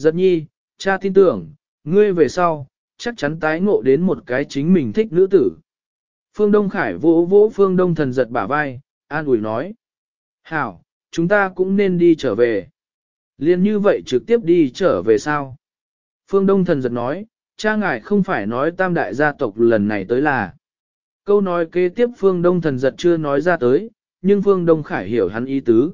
Giật nhi, cha tin tưởng, ngươi về sau, chắc chắn tái ngộ đến một cái chính mình thích nữ tử. Phương Đông Khải vỗ vỗ Phương Đông thần giật bả vai, an ủi nói. Hảo, chúng ta cũng nên đi trở về. Liên như vậy trực tiếp đi trở về sao? Phương Đông thần giật nói, cha ngài không phải nói tam đại gia tộc lần này tới là. Câu nói kế tiếp Phương Đông thần giật chưa nói ra tới, nhưng Phương Đông Khải hiểu hắn ý tứ.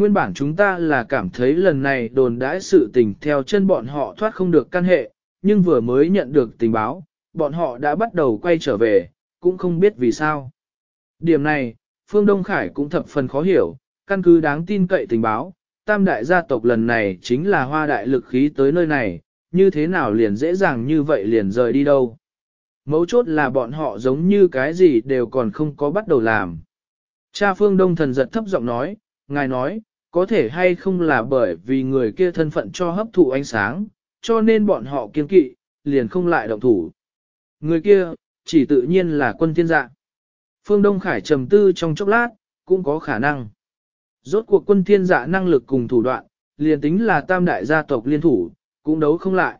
Nguyên bản chúng ta là cảm thấy lần này đồn đãi sự tình theo chân bọn họ thoát không được căn hệ, nhưng vừa mới nhận được tình báo, bọn họ đã bắt đầu quay trở về, cũng không biết vì sao. Điểm này, Phương Đông Khải cũng thập phần khó hiểu, căn cứ đáng tin cậy tình báo, tam đại gia tộc lần này chính là hoa đại lực khí tới nơi này, như thế nào liền dễ dàng như vậy liền rời đi đâu. Mấu chốt là bọn họ giống như cái gì đều còn không có bắt đầu làm. Cha Phương Đông thần giật thấp giọng nói, ngài nói, có thể hay không là bởi vì người kia thân phận cho hấp thụ ánh sáng, cho nên bọn họ kiên kỵ, liền không lại động thủ. Người kia, chỉ tự nhiên là quân thiên dạ. Phương Đông Khải trầm tư trong chốc lát, cũng có khả năng. Rốt cuộc quân thiên dạ năng lực cùng thủ đoạn, liền tính là tam đại gia tộc liên thủ, cũng đấu không lại.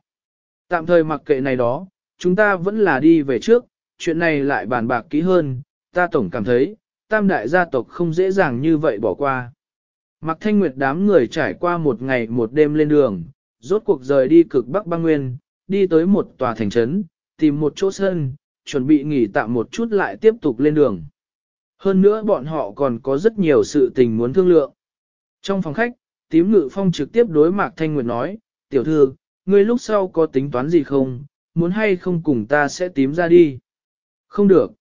Tạm thời mặc kệ này đó, chúng ta vẫn là đi về trước, chuyện này lại bàn bạc kỹ hơn, ta tổng cảm thấy, tam đại gia tộc không dễ dàng như vậy bỏ qua. Mạc thanh nguyệt đám người trải qua một ngày một đêm lên đường, rốt cuộc rời đi cực Bắc băng nguyên, đi tới một tòa thành trấn, tìm một chỗ sân, chuẩn bị nghỉ tạm một chút lại tiếp tục lên đường. Hơn nữa bọn họ còn có rất nhiều sự tình muốn thương lượng. Trong phòng khách, tím ngự phong trực tiếp đối Mạc Thanh Nguyệt nói, tiểu thư, ngươi lúc sau có tính toán gì không, muốn hay không cùng ta sẽ tím ra đi. Không được.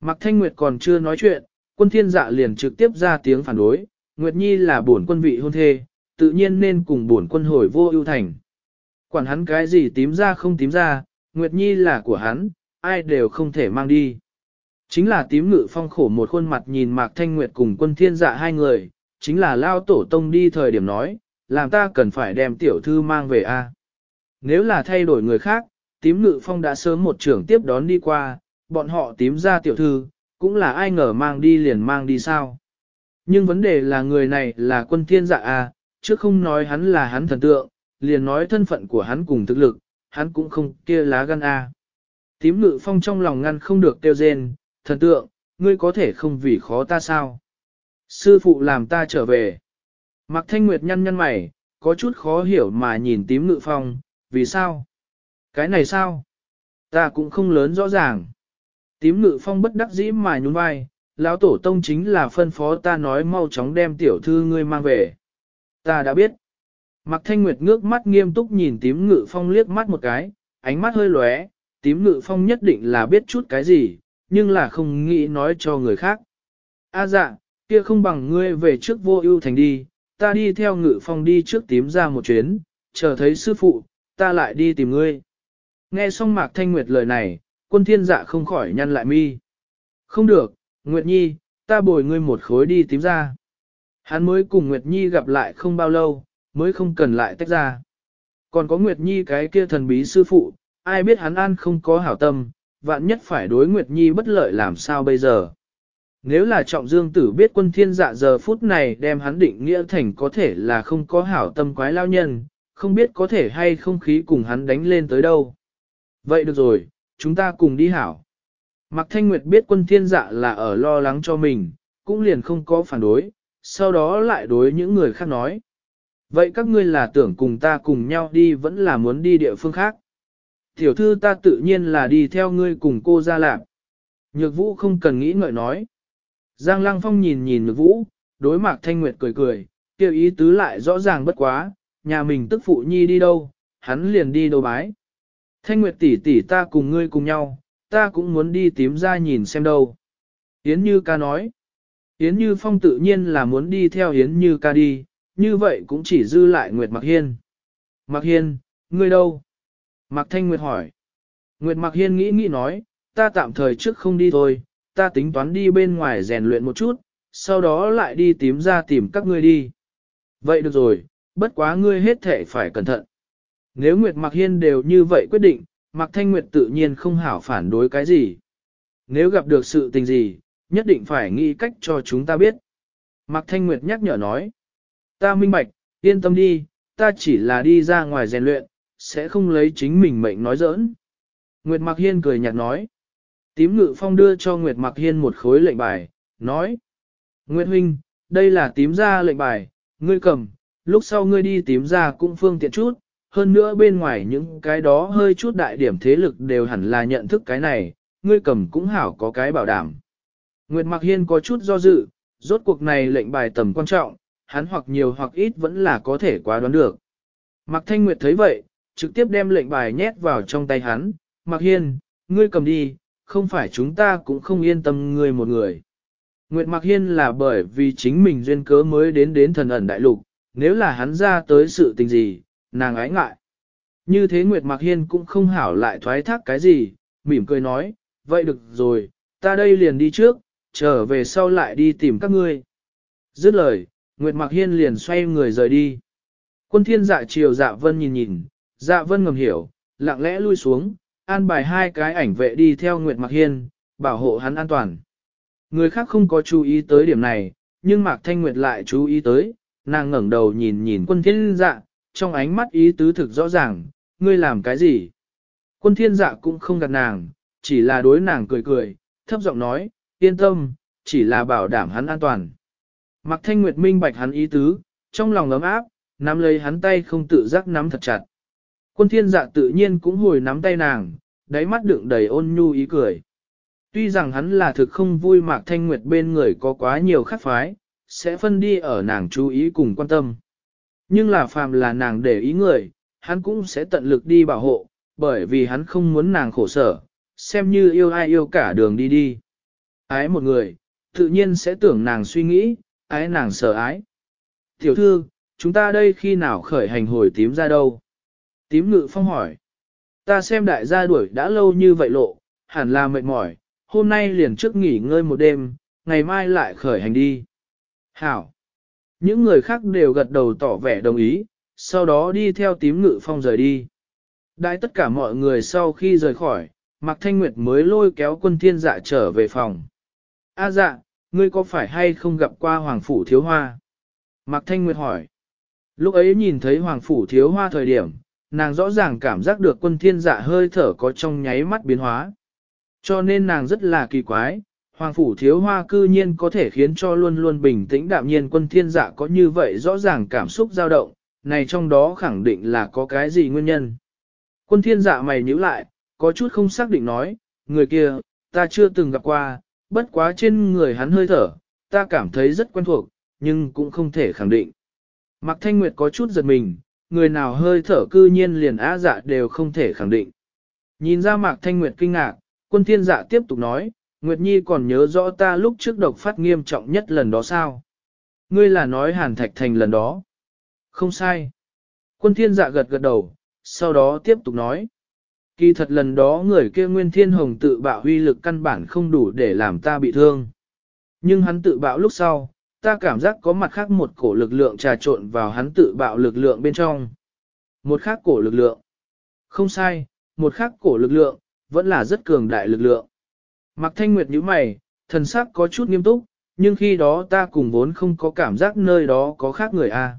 Mạc Thanh Nguyệt còn chưa nói chuyện, quân thiên dạ liền trực tiếp ra tiếng phản đối, Nguyệt Nhi là bổn quân vị hôn thê, tự nhiên nên cùng bổn quân hồi vô ưu thành. Quản hắn cái gì tím ra không tím ra, Nguyệt Nhi là của hắn, ai đều không thể mang đi. Chính là tím ngự phong khổ một khuôn mặt nhìn Mạc Thanh Nguyệt cùng quân thiên dạ hai người, chính là lao tổ tông đi thời điểm nói, làm ta cần phải đem tiểu thư mang về a. Nếu là thay đổi người khác, tím ngự phong đã sớm một trưởng tiếp đón đi qua, bọn họ tím ra tiểu thư, cũng là ai ngờ mang đi liền mang đi sao. Nhưng vấn đề là người này là quân thiên dạ a, chứ không nói hắn là hắn thần tượng, liền nói thân phận của hắn cùng thực lực, hắn cũng không kia lá gan a. Tím ngự phong trong lòng ngăn không được tiêu rên, thần tượng, ngươi có thể không vì khó ta sao? Sư phụ làm ta trở về. Mạc Thanh Nguyệt nhăn nhăn mày, có chút khó hiểu mà nhìn tím ngự phong, vì sao? Cái này sao? Ta cũng không lớn rõ ràng. Tím ngự phong bất đắc dĩ mà nhún vai, lão tổ tông chính là phân phó ta nói mau chóng đem tiểu thư ngươi mang về. Ta đã biết. Mạc Thanh Nguyệt ngước mắt nghiêm túc nhìn tím ngự phong liếc mắt một cái, ánh mắt hơi lóe, tím ngự phong nhất định là biết chút cái gì, nhưng là không nghĩ nói cho người khác. A dạ, kia không bằng ngươi về trước vô ưu thành đi, ta đi theo ngự phong đi trước tím ra một chuyến, chờ thấy sư phụ, ta lại đi tìm ngươi. Nghe xong Mạc Thanh Nguyệt lời này, quân thiên dạ không khỏi nhăn lại mi. Không được, Nguyệt Nhi, ta bồi ngươi một khối đi tím ra. Hắn mới cùng Nguyệt Nhi gặp lại không bao lâu, mới không cần lại tách ra. Còn có Nguyệt Nhi cái kia thần bí sư phụ, ai biết hắn an không có hảo tâm, vạn nhất phải đối Nguyệt Nhi bất lợi làm sao bây giờ. Nếu là trọng dương tử biết quân thiên dạ giờ phút này đem hắn định nghĩa thành có thể là không có hảo tâm quái lao nhân, không biết có thể hay không khí cùng hắn đánh lên tới đâu. Vậy được rồi, chúng ta cùng đi hảo. Mạc Thanh Nguyệt biết quân thiên dạ là ở lo lắng cho mình, cũng liền không có phản đối, sau đó lại đối những người khác nói. Vậy các ngươi là tưởng cùng ta cùng nhau đi vẫn là muốn đi địa phương khác. Tiểu thư ta tự nhiên là đi theo ngươi cùng cô ra lạc. Nhược vũ không cần nghĩ ngợi nói. Giang Lăng Phong nhìn nhìn nhược vũ, đối Mạc Thanh Nguyệt cười cười, kêu ý tứ lại rõ ràng bất quá, nhà mình tức phụ nhi đi đâu, hắn liền đi đâu bái. Thanh Nguyệt tỷ tỷ ta cùng ngươi cùng nhau, ta cũng muốn đi tím ra nhìn xem đâu. Yến Như ca nói. Yến Như Phong tự nhiên là muốn đi theo Yến Như ca đi, như vậy cũng chỉ dư lại Nguyệt Mạc Hiên. Mạc Hiên, ngươi đâu? Mạc Thanh Nguyệt hỏi. Nguyệt Mạc Hiên nghĩ nghĩ nói, ta tạm thời trước không đi thôi, ta tính toán đi bên ngoài rèn luyện một chút, sau đó lại đi tím ra tìm các ngươi đi. Vậy được rồi, bất quá ngươi hết thể phải cẩn thận. Nếu Nguyệt Mạc Hiên đều như vậy quyết định, Mạc Thanh Nguyệt tự nhiên không hảo phản đối cái gì. Nếu gặp được sự tình gì, nhất định phải nghĩ cách cho chúng ta biết. Mạc Thanh Nguyệt nhắc nhở nói. Ta minh bạch, yên tâm đi, ta chỉ là đi ra ngoài rèn luyện, sẽ không lấy chính mình mệnh nói giỡn. Nguyệt Mạc Hiên cười nhạt nói. Tím ngự phong đưa cho Nguyệt Mạc Hiên một khối lệnh bài, nói. Nguyệt Huynh, đây là tím ra lệnh bài, ngươi cầm, lúc sau ngươi đi tím ra cũng phương tiện chút, hơn nữa bên ngoài những cái đó hơi chút đại điểm thế lực đều hẳn là nhận thức cái này, ngươi cầm cũng hảo có cái bảo đảm. Nguyệt Mạc Hiên có chút do dự, rốt cuộc này lệnh bài tầm quan trọng, hắn hoặc nhiều hoặc ít vẫn là có thể quá đoán được. Mạc Thanh Nguyệt thấy vậy, trực tiếp đem lệnh bài nhét vào trong tay hắn, Mạc Hiên, ngươi cầm đi, không phải chúng ta cũng không yên tâm ngươi một người. Nguyệt Mạc Hiên là bởi vì chính mình duyên cớ mới đến đến thần ẩn đại lục, nếu là hắn ra tới sự tình gì, nàng ái ngại. Như thế Nguyệt Mạc Hiên cũng không hảo lại thoái thác cái gì, mỉm cười nói, vậy được rồi, ta đây liền đi trước, trở về sau lại đi tìm các ngươi. Dứt lời, Nguyệt Mạc Hiên liền xoay người rời đi. Quân thiên dạ chiều dạ vân nhìn nhìn, dạ vân ngầm hiểu, lặng lẽ lui xuống, an bài hai cái ảnh vệ đi theo Nguyệt Mạc Hiên, bảo hộ hắn an toàn. Người khác không có chú ý tới điểm này, nhưng Mạc Thanh Nguyệt lại chú ý tới, nàng ngẩng đầu nhìn nhìn quân thiên dạ, trong ánh mắt ý tứ thực rõ ràng, ngươi làm cái gì? Quân thiên dạ cũng không gạt nàng, chỉ là đối nàng cười cười, thấp giọng nói, yên tâm, chỉ là bảo đảm hắn an toàn. Mạc Thanh Nguyệt minh bạch hắn ý tứ, trong lòng ấm áp, nắm lấy hắn tay không tự giác nắm thật chặt. Quân thiên dạ tự nhiên cũng hồi nắm tay nàng, đáy mắt đựng đầy ôn nhu ý cười. Tuy rằng hắn là thực không vui Mạc Thanh Nguyệt bên người có quá nhiều khắc phái, sẽ phân đi ở nàng chú ý cùng quan tâm. Nhưng là phàm là nàng để ý người, hắn cũng sẽ tận lực đi bảo hộ, bởi vì hắn không muốn nàng khổ sở, xem như yêu ai yêu cả đường đi đi. Ái một người, tự nhiên sẽ tưởng nàng suy nghĩ, ái nàng sợ ái. Tiểu thư, chúng ta đây khi nào khởi hành hồi tím ra đâu? Tím ngự phong hỏi. Ta xem đại gia đuổi đã lâu như vậy lộ, hẳn là mệt mỏi, hôm nay liền trước nghỉ ngơi một đêm, ngày mai lại khởi hành đi. Hảo. Những người khác đều gật đầu tỏ vẻ đồng ý, sau đó đi theo tím ngự phong rời đi. Đại tất cả mọi người sau khi rời khỏi, Mạc Thanh Nguyệt mới lôi kéo quân thiên dạ trở về phòng. A dạ, ngươi có phải hay không gặp qua Hoàng Phủ Thiếu Hoa? Mạc Thanh Nguyệt hỏi. Lúc ấy nhìn thấy Hoàng Phủ Thiếu Hoa thời điểm, nàng rõ ràng cảm giác được quân thiên dạ hơi thở có trong nháy mắt biến hóa. Cho nên nàng rất là kỳ quái, Hoàng Phủ Thiếu Hoa cư nhiên có thể khiến cho luôn luôn bình tĩnh đạm nhiên quân thiên dạ có như vậy rõ ràng cảm xúc dao động, này trong đó khẳng định là có cái gì nguyên nhân. Quân thiên dạ mày nhíu lại, có chút không xác định nói, người kia, ta chưa từng gặp qua, bất quá trên người hắn hơi thở, ta cảm thấy rất quen thuộc, nhưng cũng không thể khẳng định. Mạc Thanh Nguyệt có chút giật mình, người nào hơi thở cư nhiên liền á dạ đều không thể khẳng định. Nhìn ra Mạc Thanh Nguyệt kinh ngạc, quân thiên dạ tiếp tục nói, Nguyệt Nhi còn nhớ rõ ta lúc trước độc phát nghiêm trọng nhất lần đó sao? Ngươi là nói Hàn Thạch Thành lần đó. Không sai. Quân thiên dạ gật gật đầu, sau đó tiếp tục nói. Kỳ thật lần đó người kia Nguyên Thiên Hồng tự bạo huy lực căn bản không đủ để làm ta bị thương. Nhưng hắn tự bạo lúc sau, ta cảm giác có mặt khác một cổ lực lượng trà trộn vào hắn tự bạo lực lượng bên trong. Một khác cổ lực lượng. Không sai, một khác cổ lực lượng, vẫn là rất cường đại lực lượng. Mạc Thanh Nguyệt nhíu mày, thần sắc có chút nghiêm túc, nhưng khi đó ta cùng vốn không có cảm giác nơi đó có khác người a.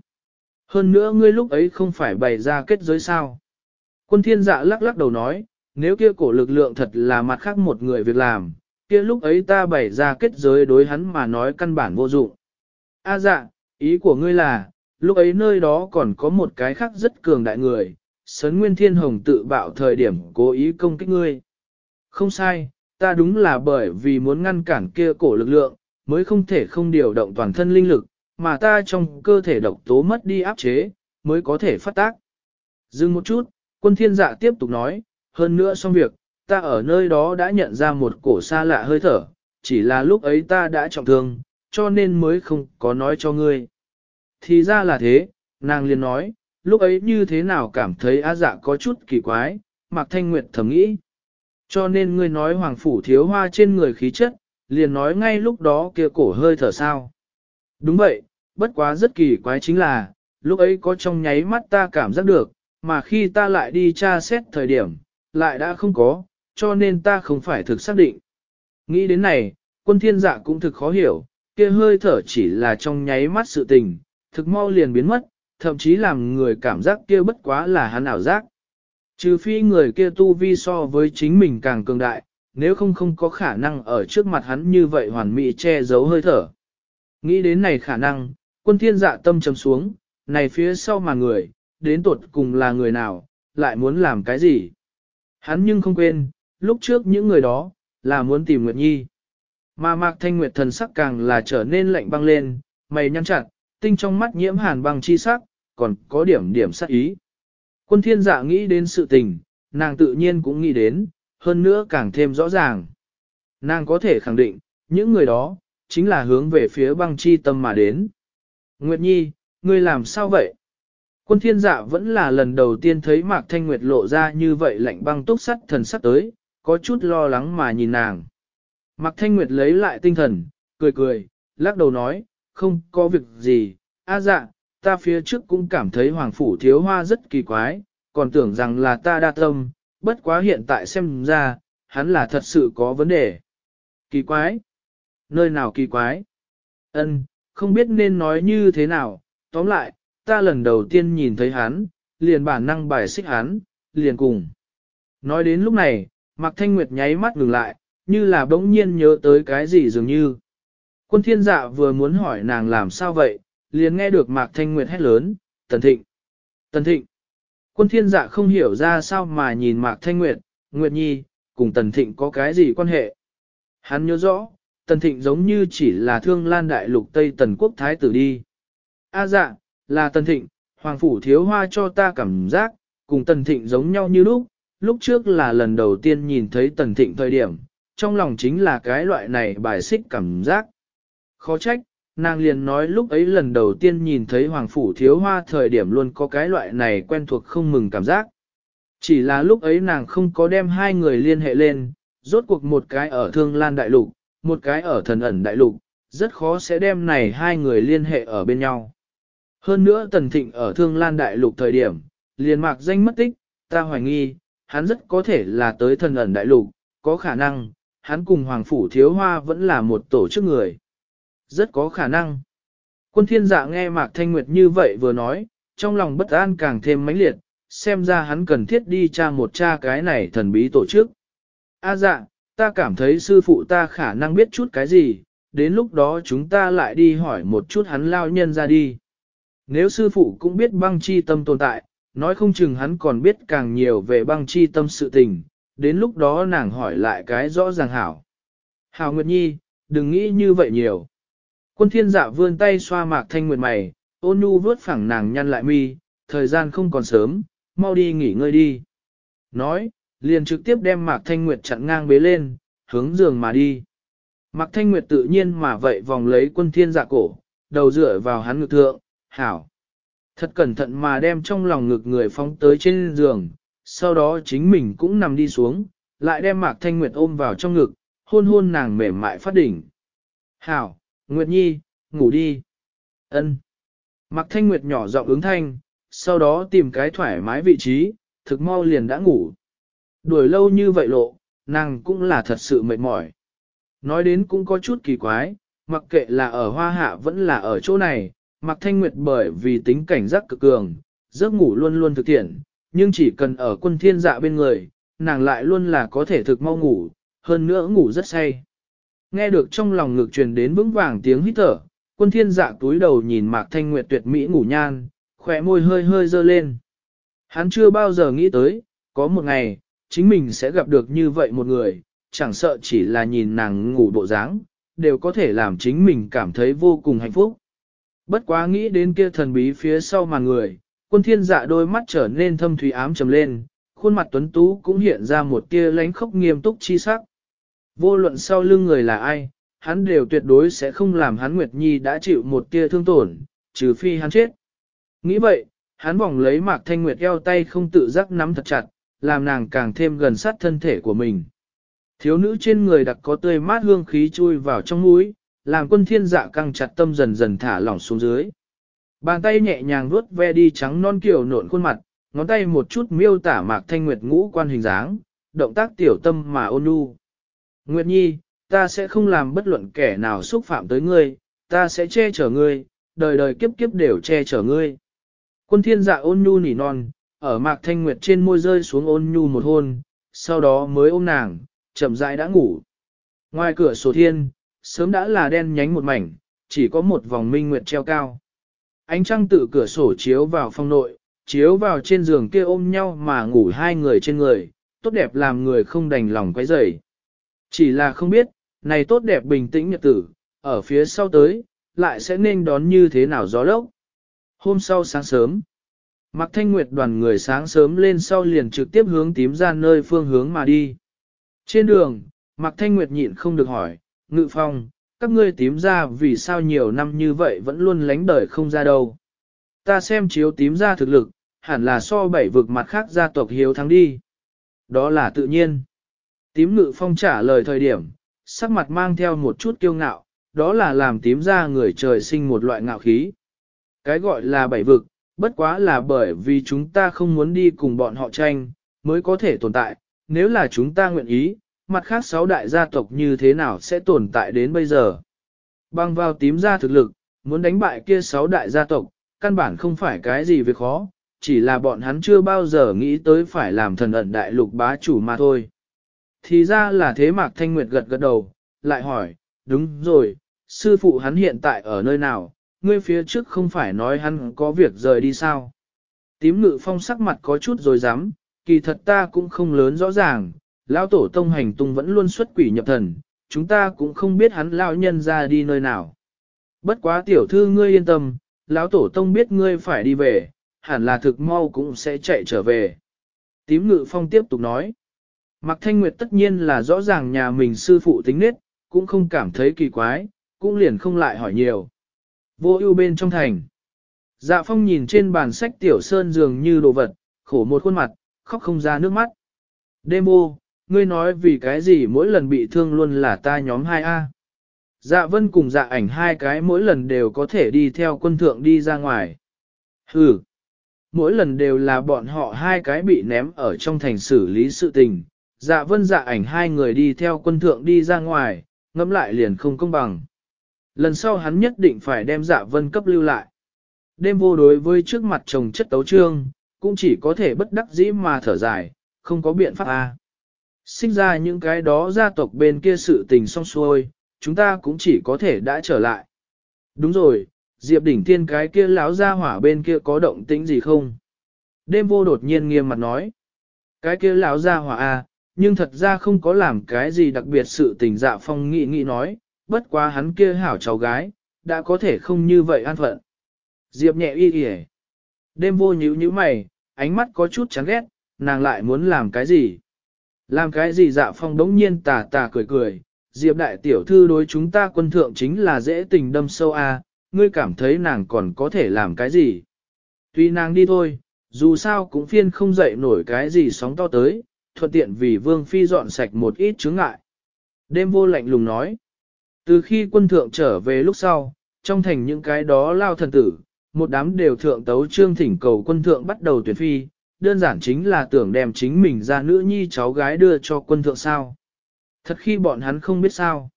Hơn nữa ngươi lúc ấy không phải bày ra kết giới sao. Quân thiên dạ lắc lắc đầu nói, nếu kia cổ lực lượng thật là mặt khác một người việc làm, kia lúc ấy ta bày ra kết giới đối hắn mà nói căn bản vô dụng. A dạ, ý của ngươi là, lúc ấy nơi đó còn có một cái khác rất cường đại người, Sấn Nguyên Thiên Hồng tự bạo thời điểm cố ý công kích ngươi. Không sai, ta đúng là bởi vì muốn ngăn cản kia cổ lực lượng, mới không thể không điều động toàn thân linh lực, mà ta trong cơ thể độc tố mất đi áp chế, mới có thể phát tác. Dừng một chút, quân thiên dạ tiếp tục nói, hơn nữa xong việc, ta ở nơi đó đã nhận ra một cổ xa lạ hơi thở, chỉ là lúc ấy ta đã trọng thương, cho nên mới không có nói cho ngươi. Thì ra là thế, nàng liền nói, lúc ấy như thế nào cảm thấy á dạ có chút kỳ quái, Mạc Thanh Nguyệt thầm nghĩ. Cho nên ngươi nói hoàng phủ thiếu hoa trên người khí chất, liền nói ngay lúc đó kia cổ hơi thở sao. Đúng vậy, bất quá rất kỳ quái chính là, lúc ấy có trong nháy mắt ta cảm giác được, mà khi ta lại đi tra xét thời điểm, lại đã không có, cho nên ta không phải thực xác định. Nghĩ đến này, quân thiên dạ cũng thực khó hiểu, kia hơi thở chỉ là trong nháy mắt sự tình, thực mau liền biến mất, thậm chí làm người cảm giác kia bất quá là hắn ảo giác. Trừ phi người kia tu vi so với chính mình càng cường đại, nếu không không có khả năng ở trước mặt hắn như vậy hoàn mỹ che giấu hơi thở. Nghĩ đến này khả năng, quân thiên dạ tâm trầm xuống, này phía sau mà người, đến tột cùng là người nào, lại muốn làm cái gì. Hắn nhưng không quên, lúc trước những người đó, là muốn tìm Nguyệt Nhi. Mà Mạc Thanh Nguyệt thần sắc càng là trở nên lạnh băng lên, mày nhăn chặt, tinh trong mắt nhiễm hàn băng chi sắc, còn có điểm điểm sắc ý. Quân thiên dạ nghĩ đến sự tình, nàng tự nhiên cũng nghĩ đến, hơn nữa càng thêm rõ ràng. Nàng có thể khẳng định, những người đó, chính là hướng về phía băng chi tâm mà đến. Nguyệt Nhi, ngươi làm sao vậy? Quân thiên dạ vẫn là lần đầu tiên thấy Mạc Thanh Nguyệt lộ ra như vậy lạnh băng túc sắt thần sắc tới, có chút lo lắng mà nhìn nàng. Mạc Thanh Nguyệt lấy lại tinh thần, cười cười, lắc đầu nói, không có việc gì, a dạ, ta phía trước cũng cảm thấy Hoàng Phủ thiếu hoa rất kỳ quái, còn tưởng rằng là ta đa tâm, bất quá hiện tại xem ra, hắn là thật sự có vấn đề. Kỳ quái? Nơi nào kỳ quái? Ân, không biết nên nói như thế nào, tóm lại, ta lần đầu tiên nhìn thấy hắn, liền bản năng bài xích hắn, liền cùng. Nói đến lúc này, Mạc Thanh Nguyệt nháy mắt ngừng lại, như là bỗng nhiên nhớ tới cái gì dường như. Quân thiên dạ vừa muốn hỏi nàng làm sao vậy, liền nghe được Mạc Thanh Nguyệt hét lớn, Tần Thịnh. Tần Thịnh. Quân thiên dạ không hiểu ra sao mà nhìn Mạc Thanh Nguyệt, Nguyệt Nhi, cùng Tần Thịnh có cái gì quan hệ. Hắn nhớ rõ, Tần Thịnh giống như chỉ là thương lan đại lục Tây Tần Quốc Thái tử đi. A dạ, là Tần Thịnh, Hoàng Phủ Thiếu Hoa cho ta cảm giác, cùng Tần Thịnh giống nhau như lúc, lúc trước là lần đầu tiên nhìn thấy Tần Thịnh thời điểm, trong lòng chính là cái loại này bài xích cảm giác. Khó trách, nàng liền nói lúc ấy lần đầu tiên nhìn thấy Hoàng Phủ Thiếu Hoa thời điểm luôn có cái loại này quen thuộc không mừng cảm giác. Chỉ là lúc ấy nàng không có đem hai người liên hệ lên, rốt cuộc một cái ở Thương Lan Đại Lục, một cái ở Thần ẩn Đại Lục, rất khó sẽ đem này hai người liên hệ ở bên nhau. Hơn nữa Tần Thịnh ở Thương Lan Đại Lục thời điểm, liền mạc danh mất tích, ta hoài nghi, hắn rất có thể là tới thần ẩn đại lục, có khả năng, hắn cùng Hoàng Phủ Thiếu Hoa vẫn là một tổ chức người. Rất có khả năng. Quân thiên dạ nghe Mạc Thanh Nguyệt như vậy vừa nói, trong lòng bất an càng thêm mãnh liệt, xem ra hắn cần thiết đi tra một tra cái này thần bí tổ chức. A dạ, ta cảm thấy sư phụ ta khả năng biết chút cái gì, đến lúc đó chúng ta lại đi hỏi một chút hắn lao nhân ra đi. Nếu sư phụ cũng biết băng chi tâm tồn tại, nói không chừng hắn còn biết càng nhiều về băng chi tâm sự tình, đến lúc đó nàng hỏi lại cái rõ ràng hảo. Hảo Nguyệt Nhi, đừng nghĩ như vậy nhiều. Quân thiên dạ vươn tay xoa mạc thanh nguyệt mày, ôn nhu vướt phẳng nàng nhăn lại mi, thời gian không còn sớm, mau đi nghỉ ngơi đi. Nói, liền trực tiếp đem mạc thanh nguyệt chặn ngang bế lên, hướng giường mà đi. Mạc thanh nguyệt tự nhiên mà vậy vòng lấy quân thiên dạ cổ, đầu dựa vào hắn ngực thượng, hảo. Thật cẩn thận mà đem trong lòng ngực người phóng tới trên giường, sau đó chính mình cũng nằm đi xuống, lại đem Mạc Thanh Nguyệt ôm vào trong ngực, hôn hôn nàng mềm mại phát đỉnh. Hảo, Nguyệt Nhi, ngủ đi. Ân. Mạc Thanh Nguyệt nhỏ giọng ứng thanh, sau đó tìm cái thoải mái vị trí, thực mau liền đã ngủ. Đuổi lâu như vậy lộ, nàng cũng là thật sự mệt mỏi. Nói đến cũng có chút kỳ quái, mặc kệ là ở hoa hạ vẫn là ở chỗ này, Mạc Thanh Nguyệt bởi vì tính cảnh giác cực cường, giấc ngủ luôn luôn thực tiện, nhưng chỉ cần ở quân thiên dạ bên người, nàng lại luôn là có thể thực mau ngủ, hơn nữa ngủ rất say. Nghe được trong lòng ngực truyền đến vững vàng tiếng hít thở, quân thiên dạ túi đầu nhìn Mạc Thanh Nguyệt tuyệt mỹ ngủ nhan, khỏe môi hơi hơi dơ lên. Hắn chưa bao giờ nghĩ tới, có một ngày, chính mình sẽ gặp được như vậy một người, chẳng sợ chỉ là nhìn nàng ngủ bộ dáng, đều có thể làm chính mình cảm thấy vô cùng hạnh phúc. Bất quá nghĩ đến kia thần bí phía sau màn người, quân thiên dạ đôi mắt trở nên thâm thủy ám trầm lên, khuôn mặt tuấn tú cũng hiện ra một tia lánh khốc nghiêm túc chi sắc. Vô luận sau lưng người là ai, hắn đều tuyệt đối sẽ không làm hắn Nguyệt Nhi đã chịu một tia thương tổn, trừ phi hắn chết. Nghĩ vậy, hắn vòng lấy Mạc Thanh Nguyệt eo tay không tự giác nắm thật chặt, làm nàng càng thêm gần sát thân thể của mình. Thiếu nữ trên người đặc có tươi mát hương khí chui vào trong mũi, làm quân thiên dạ căng chặt tâm dần dần thả lỏng xuống dưới. Bàn tay nhẹ nhàng vuốt ve đi trắng non kiểu nộn khuôn mặt, ngón tay một chút miêu tả mạc thanh nguyệt ngũ quan hình dáng, động tác tiểu tâm mà ôn nhu. Nguyệt Nhi, ta sẽ không làm bất luận kẻ nào xúc phạm tới ngươi, ta sẽ che chở ngươi, đời đời kiếp kiếp đều che chở ngươi. Quân thiên dạ ôn nhu nỉ non, ở mạc thanh nguyệt trên môi rơi xuống ôn nhu một hôn, sau đó mới ôm nàng, chậm rãi đã ngủ. Ngoài cửa sổ thiên, sớm đã là đen nhánh một mảnh, chỉ có một vòng minh nguyệt treo cao. Ánh trăng tự cửa sổ chiếu vào phòng nội, chiếu vào trên giường kia ôm nhau mà ngủ hai người trên người, tốt đẹp làm người không đành lòng quấy rầy. Chỉ là không biết, này tốt đẹp bình tĩnh nhật tử, ở phía sau tới, lại sẽ nên đón như thế nào gió lốc. Hôm sau sáng sớm, Mạc Thanh Nguyệt đoàn người sáng sớm lên sau liền trực tiếp hướng tím ra nơi phương hướng mà đi. Trên đường, Mạc Thanh Nguyệt nhịn không được hỏi, Ngự Phong, các ngươi tím ra vì sao nhiều năm như vậy vẫn luôn lánh đời không ra đâu. Ta xem chiếu tím ra thực lực, hẳn là so bảy vực mặt khác gia tộc hiếu thắng đi. Đó là tự nhiên. Tím Ngự Phong trả lời thời điểm, sắc mặt mang theo một chút kiêu ngạo, đó là làm tím ra người trời sinh một loại ngạo khí. Cái gọi là bảy vực, bất quá là bởi vì chúng ta không muốn đi cùng bọn họ tranh, mới có thể tồn tại, nếu là chúng ta nguyện ý, mặt khác sáu đại gia tộc như thế nào sẽ tồn tại đến bây giờ. Bằng vào tím ra thực lực, muốn đánh bại kia sáu đại gia tộc, căn bản không phải cái gì việc khó, chỉ là bọn hắn chưa bao giờ nghĩ tới phải làm thần ẩn đại lục bá chủ mà thôi. Thì ra là thế Mạc Thanh Nguyệt gật gật đầu, lại hỏi, đúng rồi, sư phụ hắn hiện tại ở nơi nào, ngươi phía trước không phải nói hắn có việc rời đi sao. Tím ngự phong sắc mặt có chút rồi dám, kỳ thật ta cũng không lớn rõ ràng, lão tổ tông hành tung vẫn luôn xuất quỷ nhập thần, chúng ta cũng không biết hắn lão nhân ra đi nơi nào. Bất quá tiểu thư ngươi yên tâm, lão tổ tông biết ngươi phải đi về, hẳn là thực mau cũng sẽ chạy trở về. Tím ngự phong tiếp tục nói. Mạc Thanh Nguyệt tất nhiên là rõ ràng nhà mình sư phụ tính nết, cũng không cảm thấy kỳ quái, cũng liền không lại hỏi nhiều. Vô ưu bên trong thành. Dạ phong nhìn trên bàn sách tiểu sơn dường như đồ vật, khổ một khuôn mặt, khóc không ra nước mắt. Đêm vô, ngươi nói vì cái gì mỗi lần bị thương luôn là ta nhóm 2A. Dạ vân cùng dạ ảnh hai cái mỗi lần đều có thể đi theo quân thượng đi ra ngoài. Hừ, mỗi lần đều là bọn họ hai cái bị ném ở trong thành xử lý sự tình. Dạ vân dạ ảnh hai người đi theo quân thượng đi ra ngoài, ngẫm lại liền không công bằng. Lần sau hắn nhất định phải đem dạ vân cấp lưu lại. Đêm vô đối với trước mặt chồng chất tấu trương, cũng chỉ có thể bất đắc dĩ mà thở dài, không có biện pháp a. Sinh ra những cái đó gia tộc bên kia sự tình xong xuôi, chúng ta cũng chỉ có thể đã trở lại. Đúng rồi, Diệp đỉnh tiên cái kia láo ra hỏa bên kia có động tĩnh gì không? Đêm vô đột nhiên nghiêm mặt nói. Cái kia láo ra hỏa a, nhưng thật ra không có làm cái gì đặc biệt sự tình dạ phong nghị nghị nói, bất quá hắn kia hảo cháu gái, đã có thể không như vậy an phận. Diệp nhẹ y y Đêm vô nhíu nhíu mày, ánh mắt có chút chán ghét, nàng lại muốn làm cái gì? Làm cái gì dạ phong đống nhiên tà tà cười cười, Diệp đại tiểu thư đối chúng ta quân thượng chính là dễ tình đâm sâu a, à, ngươi cảm thấy nàng còn có thể làm cái gì? Tuy nàng đi thôi, dù sao cũng phiên không dậy nổi cái gì sóng to tới, thuận tiện vì vương phi dọn sạch một ít chướng ngại. Đêm vô lạnh lùng nói. Từ khi quân thượng trở về lúc sau, trong thành những cái đó lao thần tử, một đám đều thượng tấu trương thỉnh cầu quân thượng bắt đầu tuyển phi, đơn giản chính là tưởng đem chính mình ra nữ nhi cháu gái đưa cho quân thượng sao. Thật khi bọn hắn không biết sao.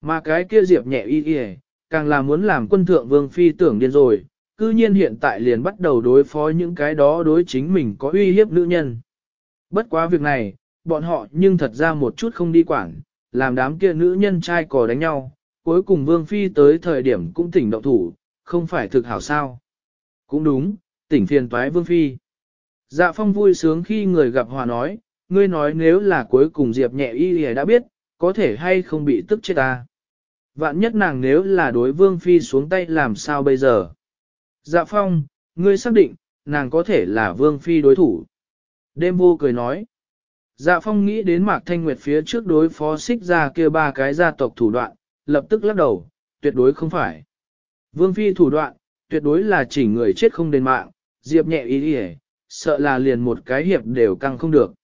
Mà cái kia diệp nhẹ y y, càng là muốn làm quân thượng vương phi tưởng điên rồi, cư nhiên hiện tại liền bắt đầu đối phó những cái đó đối chính mình có uy hiếp nữ nhân. Bất quá việc này, bọn họ nhưng thật ra một chút không đi quảng, làm đám kia nữ nhân trai cò đánh nhau, cuối cùng Vương Phi tới thời điểm cũng tỉnh động thủ, không phải thực hảo sao. Cũng đúng, tỉnh phiền toái Vương Phi. Dạ phong vui sướng khi người gặp hòa nói, ngươi nói nếu là cuối cùng Diệp nhẹ y thì đã biết, có thể hay không bị tức chết ta. Vạn nhất nàng nếu là đối Vương Phi xuống tay làm sao bây giờ. Dạ phong, ngươi xác định, nàng có thể là Vương Phi đối thủ. Đêm vô cười nói. Dạ phong nghĩ đến Mạc Thanh Nguyệt phía trước đối phó xích ra kia ba cái gia tộc thủ đoạn, lập tức lắc đầu, tuyệt đối không phải. Vương Phi thủ đoạn, tuyệt đối là chỉ người chết không đền mạng, Diệp nhẹ ý đi sợ là liền một cái hiệp đều căng không được.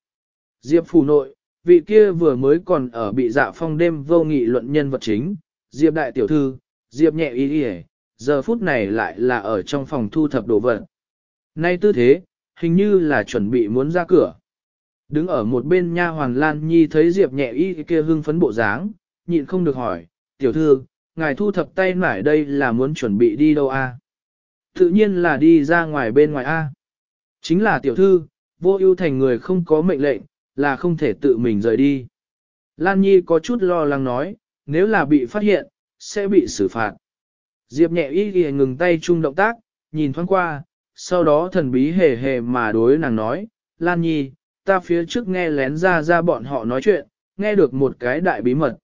Diệp phủ nội, vị kia vừa mới còn ở bị dạ phong đêm vô nghị luận nhân vật chính, Diệp đại tiểu thư, Diệp nhẹ ý đi giờ phút này lại là ở trong phòng thu thập đồ vật. Nay tư thế, hình như là chuẩn bị muốn ra cửa. Đứng ở một bên nha hoàn Lan Nhi thấy Diệp nhẹ y kia hưng phấn bộ dáng, nhịn không được hỏi, tiểu thư, ngài thu thập tay nải đây là muốn chuẩn bị đi đâu a? Tự nhiên là đi ra ngoài bên ngoài A. Chính là tiểu thư, vô ưu thành người không có mệnh lệnh, là không thể tự mình rời đi. Lan Nhi có chút lo lắng nói, nếu là bị phát hiện, sẽ bị xử phạt. Diệp nhẹ y ghi ngừng tay chung động tác, nhìn thoáng qua, sau đó thần bí hề hề mà đối nàng nói, Lan Nhi, ta phía trước nghe lén ra ra bọn họ nói chuyện, nghe được một cái đại bí mật.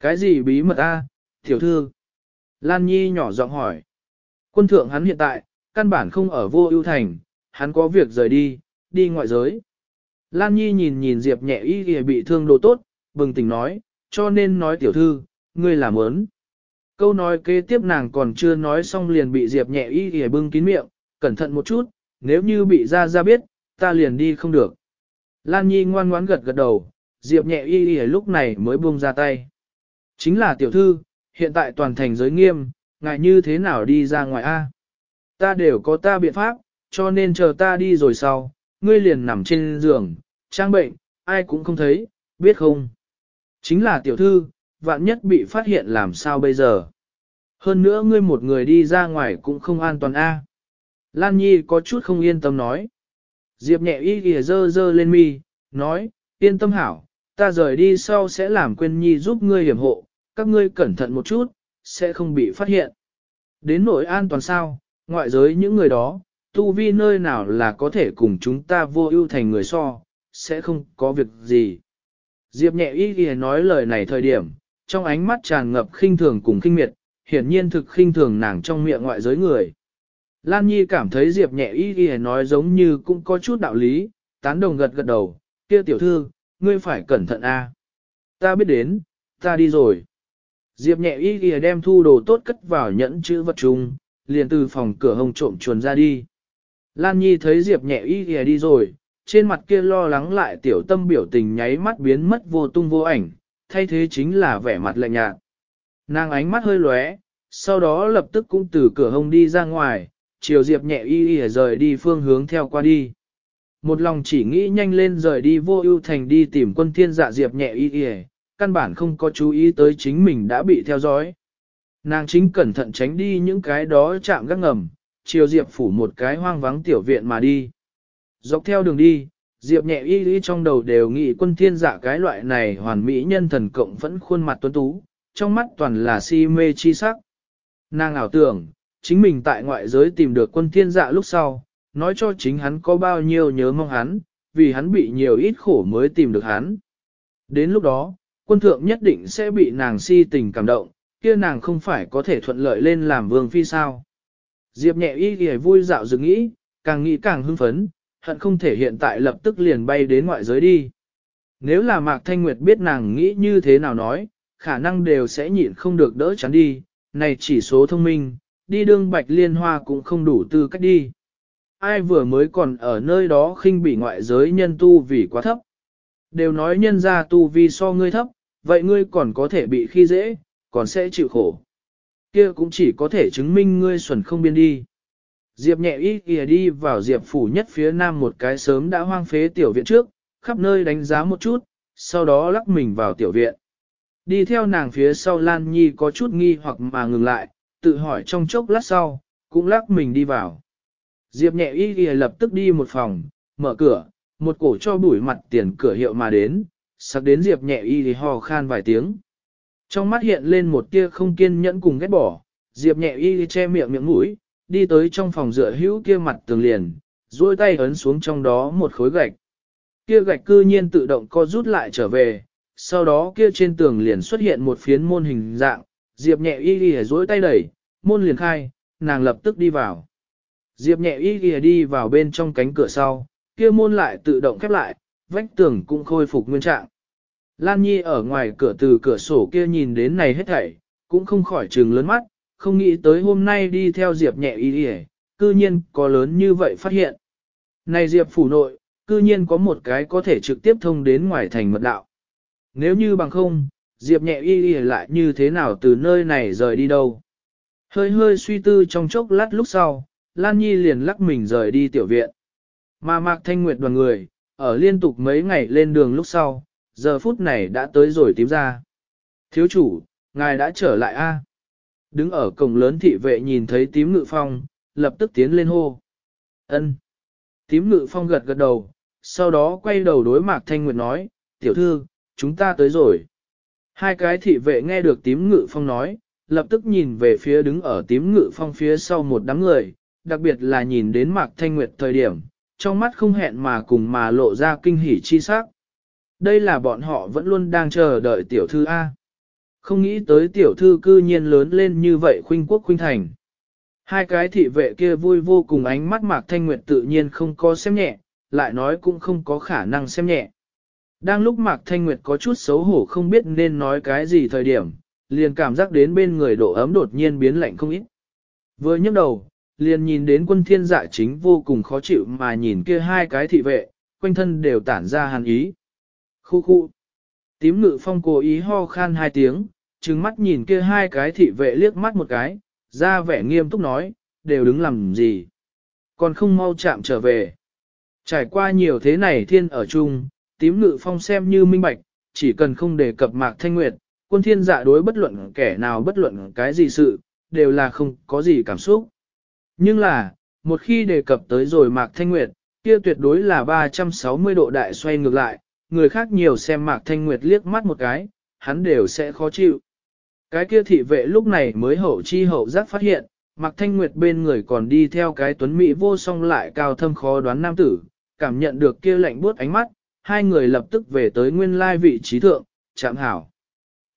Cái gì bí mật a, tiểu thư? Lan Nhi nhỏ giọng hỏi. Quân thượng hắn hiện tại, căn bản không ở vô ưu thành, hắn có việc rời đi, đi ngoại giới. Lan Nhi nhìn nhìn Diệp nhẹ y kìa bị thương đồ tốt, bừng tỉnh nói, cho nên nói tiểu thư, ngươi làm ớn. Câu nói kế tiếp nàng còn chưa nói xong liền bị Diệp nhẹ y kìa bưng kín miệng, cẩn thận một chút, nếu như bị ra ra biết, ta liền đi không được. Lan Nhi ngoan ngoãn gật gật đầu, Diệp nhẹ y y lúc này mới buông ra tay. Chính là tiểu thư, hiện tại toàn thành giới nghiêm, ngại như thế nào đi ra ngoài A. Ta đều có ta biện pháp, cho nên chờ ta đi rồi sau, ngươi liền nằm trên giường, trang bệnh, ai cũng không thấy, biết không? Chính là tiểu thư, vạn nhất bị phát hiện làm sao bây giờ? Hơn nữa ngươi một người đi ra ngoài cũng không an toàn A. Lan Nhi có chút không yên tâm nói. Diệp nhẹ y kìa dơ dơ lên mi, nói, yên tâm hảo, ta rời đi sau sẽ làm quên nhi giúp ngươi hiểm hộ, các ngươi cẩn thận một chút, sẽ không bị phát hiện. Đến nỗi an toàn sao, ngoại giới những người đó, tu vi nơi nào là có thể cùng chúng ta vô ưu thành người so, sẽ không có việc gì. Diệp nhẹ y ghi nói lời này thời điểm, trong ánh mắt tràn ngập khinh thường cùng khinh miệt, hiển nhiên thực khinh thường nàng trong miệng ngoại giới người. Lan Nhi cảm thấy Diệp nhẹ y ghi nói giống như cũng có chút đạo lý, tán đồng gật gật đầu, kia tiểu thư, ngươi phải cẩn thận a. Ta biết đến, ta đi rồi. Diệp nhẹ y ghi đem thu đồ tốt cất vào nhẫn chữ vật chung, liền từ phòng cửa hồng trộm chuồn ra đi. Lan Nhi thấy Diệp nhẹ y ghi đi rồi, trên mặt kia lo lắng lại tiểu tâm biểu tình nháy mắt biến mất vô tung vô ảnh, thay thế chính là vẻ mặt lạnh nhạt. Nàng ánh mắt hơi lóe, sau đó lập tức cũng từ cửa hông đi ra ngoài, chiều Diệp nhẹ y y rời đi phương hướng theo qua đi. Một lòng chỉ nghĩ nhanh lên rời đi vô ưu thành đi tìm quân thiên dạ Diệp nhẹ y y, căn bản không có chú ý tới chính mình đã bị theo dõi. Nàng chính cẩn thận tránh đi những cái đó chạm gác ngầm, chiều Diệp phủ một cái hoang vắng tiểu viện mà đi. Dọc theo đường đi, Diệp nhẹ y y trong đầu đều nghĩ quân thiên dạ cái loại này hoàn mỹ nhân thần cộng vẫn khuôn mặt tuấn tú, trong mắt toàn là si mê chi sắc. Nàng ảo tưởng, chính mình tại ngoại giới tìm được quân thiên dạ lúc sau, nói cho chính hắn có bao nhiêu nhớ mong hắn, vì hắn bị nhiều ít khổ mới tìm được hắn. Đến lúc đó, quân thượng nhất định sẽ bị nàng si tình cảm động, kia nàng không phải có thể thuận lợi lên làm vương phi sao. Diệp nhẹ y thì vui dạo dừng nghĩ, càng nghĩ càng hưng phấn, hận không thể hiện tại lập tức liền bay đến ngoại giới đi. Nếu là Mạc Thanh Nguyệt biết nàng nghĩ như thế nào nói, khả năng đều sẽ nhịn không được đỡ chắn đi, này chỉ số thông minh, đi đương bạch liên hoa cũng không đủ tư cách đi. Ai vừa mới còn ở nơi đó khinh bị ngoại giới nhân tu vì quá thấp. Đều nói nhân ra tu vì so ngươi thấp, vậy ngươi còn có thể bị khi dễ, còn sẽ chịu khổ. Kia cũng chỉ có thể chứng minh ngươi xuẩn không biên đi. Diệp nhẹ ý kìa đi vào Diệp phủ nhất phía nam một cái sớm đã hoang phế tiểu viện trước, khắp nơi đánh giá một chút, sau đó lắc mình vào tiểu viện. Đi theo nàng phía sau Lan Nhi có chút nghi hoặc mà ngừng lại, tự hỏi trong chốc lát sau, cũng lắc mình đi vào. Diệp nhẹ y ghi lập tức đi một phòng, mở cửa, một cổ cho bụi mặt tiền cửa hiệu mà đến, sặc đến Diệp nhẹ y thì hò khan vài tiếng. Trong mắt hiện lên một tia không kiên nhẫn cùng ghét bỏ, Diệp nhẹ y che miệng miệng mũi, đi tới trong phòng dựa hữu kia mặt tường liền, duỗi tay ấn xuống trong đó một khối gạch. Kia gạch cư nhiên tự động co rút lại trở về, sau đó kia trên tường liền xuất hiện một phiến môn hình dạng, Diệp nhẹ y ghi dối tay đẩy, môn liền khai, nàng lập tức đi vào. Diệp nhẹ y ghi đi vào bên trong cánh cửa sau, kia môn lại tự động khép lại, vách tường cũng khôi phục nguyên trạng. Lan Nhi ở ngoài cửa từ cửa sổ kia nhìn đến này hết thảy, cũng không khỏi trừng lớn mắt, không nghĩ tới hôm nay đi theo Diệp nhẹ y ghi, cư nhiên có lớn như vậy phát hiện. Này Diệp phủ nội, cư nhiên có một cái có thể trực tiếp thông đến ngoài thành mật đạo. Nếu như bằng không, Diệp nhẹ y y lại như thế nào từ nơi này rời đi đâu. Hơi hơi suy tư trong chốc lát lúc sau, Lan Nhi liền lắc mình rời đi tiểu viện. Mà Mạc Thanh Nguyệt đoàn người, ở liên tục mấy ngày lên đường lúc sau, giờ phút này đã tới rồi tím ra. Thiếu chủ, ngài đã trở lại a? Đứng ở cổng lớn thị vệ nhìn thấy tím ngự phong, lập tức tiến lên hô. ân Tím ngự phong gật gật đầu, sau đó quay đầu đối Mạc Thanh Nguyệt nói, tiểu thư, chúng ta tới rồi. Hai cái thị vệ nghe được tím ngự phong nói, lập tức nhìn về phía đứng ở tím ngự phong phía sau một đám người, đặc biệt là nhìn đến Mạc Thanh Nguyệt thời điểm, trong mắt không hẹn mà cùng mà lộ ra kinh hỉ chi sắc. Đây là bọn họ vẫn luôn đang chờ đợi tiểu thư A. Không nghĩ tới tiểu thư cư nhiên lớn lên như vậy khuynh quốc khuynh thành. Hai cái thị vệ kia vui vô cùng ánh mắt Mạc Thanh Nguyệt tự nhiên không có xem nhẹ, lại nói cũng không có khả năng xem nhẹ. Đang lúc Mạc Thanh Nguyệt có chút xấu hổ không biết nên nói cái gì thời điểm, liền cảm giác đến bên người độ ấm đột nhiên biến lạnh không ít. Vừa nhấc đầu, liền nhìn đến quân thiên dạ chính vô cùng khó chịu mà nhìn kia hai cái thị vệ, quanh thân đều tản ra hàn ý. Khu khu. Tím ngự phong cố ý ho khan hai tiếng, trừng mắt nhìn kia hai cái thị vệ liếc mắt một cái, ra vẻ nghiêm túc nói, đều đứng làm gì. Còn không mau chạm trở về. Trải qua nhiều thế này thiên ở chung, tím ngự phong xem như minh bạch, chỉ cần không đề cập mạc thanh nguyệt, quân thiên dạ đối bất luận kẻ nào bất luận cái gì sự, đều là không có gì cảm xúc. Nhưng là, một khi đề cập tới rồi mạc thanh nguyệt, kia tuyệt đối là 360 độ đại xoay ngược lại, người khác nhiều xem mạc thanh nguyệt liếc mắt một cái, hắn đều sẽ khó chịu. Cái kia thị vệ lúc này mới hậu chi hậu giác phát hiện, Mạc Thanh Nguyệt bên người còn đi theo cái tuấn mỹ vô song lại cao thâm khó đoán nam tử, cảm nhận được kia lạnh buốt ánh mắt, hai người lập tức về tới nguyên lai vị trí thượng, chạm hảo.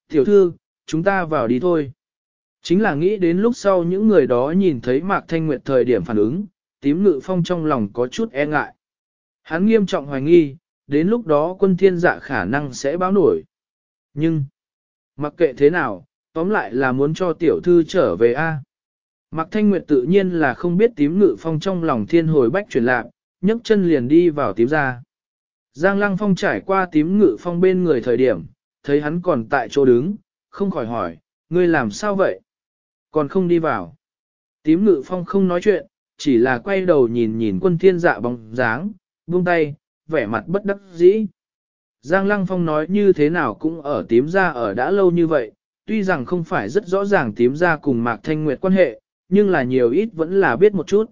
Tiểu thư, chúng ta vào đi thôi. Chính là nghĩ đến lúc sau những người đó nhìn thấy Mạc Thanh Nguyệt thời điểm phản ứng, tím ngự phong trong lòng có chút e ngại. Hắn nghiêm trọng hoài nghi, đến lúc đó quân thiên dạ khả năng sẽ báo nổi. Nhưng, mặc kệ thế nào, tóm lại là muốn cho tiểu thư trở về A. Mạc Thanh Nguyệt tự nhiên là không biết tím ngự phong trong lòng thiên hồi bách chuyển lạc, nhấc chân liền đi vào tím ra. Giang Lăng Phong trải qua tím ngự phong bên người thời điểm, thấy hắn còn tại chỗ đứng, không khỏi hỏi, ngươi làm sao vậy? Còn không đi vào. Tím ngự phong không nói chuyện, chỉ là quay đầu nhìn nhìn quân thiên dạ bóng dáng, buông tay, vẻ mặt bất đắc dĩ. Giang Lăng Phong nói như thế nào cũng ở tím ra ở đã lâu như vậy, tuy rằng không phải rất rõ ràng tím ra cùng Mạc Thanh Nguyệt quan hệ, nhưng là nhiều ít vẫn là biết một chút.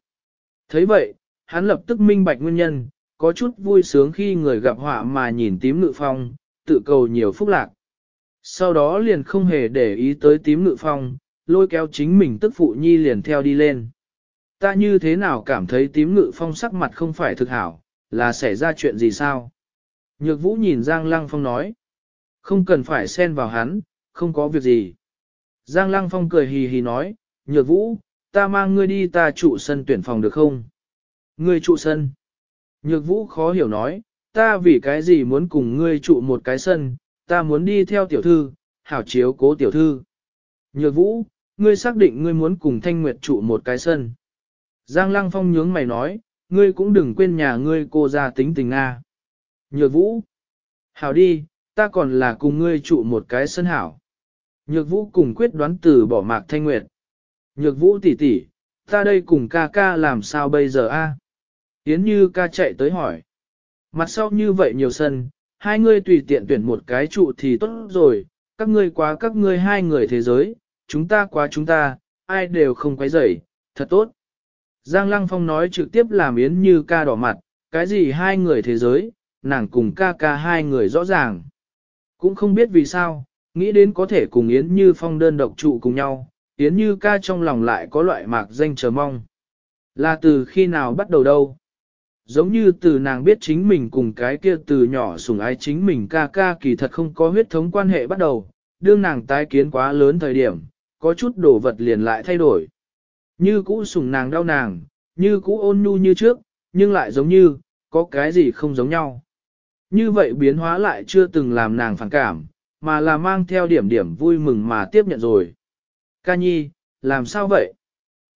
thấy vậy, hắn lập tức minh bạch nguyên nhân, có chút vui sướng khi người gặp họa mà nhìn tím ngự phong, tự cầu nhiều phúc lạc. Sau đó liền không hề để ý tới tím ngự phong, lôi kéo chính mình tức phụ nhi liền theo đi lên. Ta như thế nào cảm thấy tím ngự phong sắc mặt không phải thực hảo, là xảy ra chuyện gì sao? Nhược vũ nhìn Giang Lăng Phong nói. Không cần phải xen vào hắn, không có việc gì. Giang Lăng Phong cười hì hì nói, nhược vũ, ta mang ngươi đi ta trụ sân tuyển phòng được không? Ngươi trụ sân. Nhược vũ khó hiểu nói, ta vì cái gì muốn cùng ngươi trụ một cái sân, ta muốn đi theo tiểu thư, hảo chiếu cố tiểu thư. Nhược vũ, ngươi xác định ngươi muốn cùng thanh nguyệt trụ một cái sân. Giang Lăng Phong nhướng mày nói, ngươi cũng đừng quên nhà ngươi cô ra tính tình Nga. Nhược vũ, hảo đi, ta còn là cùng ngươi trụ một cái sân hảo. Nhược vũ cùng quyết đoán từ bỏ mạc thanh nguyệt. Nhược vũ tỷ tỷ, ta đây cùng ca ca làm sao bây giờ a? Yến Như ca chạy tới hỏi. Mặt sau như vậy nhiều sân, hai ngươi tùy tiện tuyển một cái trụ thì tốt rồi, các ngươi quá các ngươi hai người thế giới, chúng ta quá chúng ta, ai đều không quấy rầy, thật tốt. Giang Lăng Phong nói trực tiếp làm Yến Như ca đỏ mặt, cái gì hai người thế giới, nàng cùng ca ca hai người rõ ràng. Cũng không biết vì sao, nghĩ đến có thể cùng Yến Như Phong đơn độc trụ cùng nhau, Yến Như ca trong lòng lại có loại mạc danh chờ mong. Là từ khi nào bắt đầu đâu? Giống như từ nàng biết chính mình cùng cái kia từ nhỏ sủng ái chính mình ca ca kỳ thật không có huyết thống quan hệ bắt đầu, đương nàng tái kiến quá lớn thời điểm, có chút đồ vật liền lại thay đổi. Như cũ sủng nàng đau nàng, như cũ ôn nhu như trước, nhưng lại giống như, có cái gì không giống nhau. Như vậy biến hóa lại chưa từng làm nàng phản cảm, mà là mang theo điểm điểm vui mừng mà tiếp nhận rồi. Ca nhi, làm sao vậy?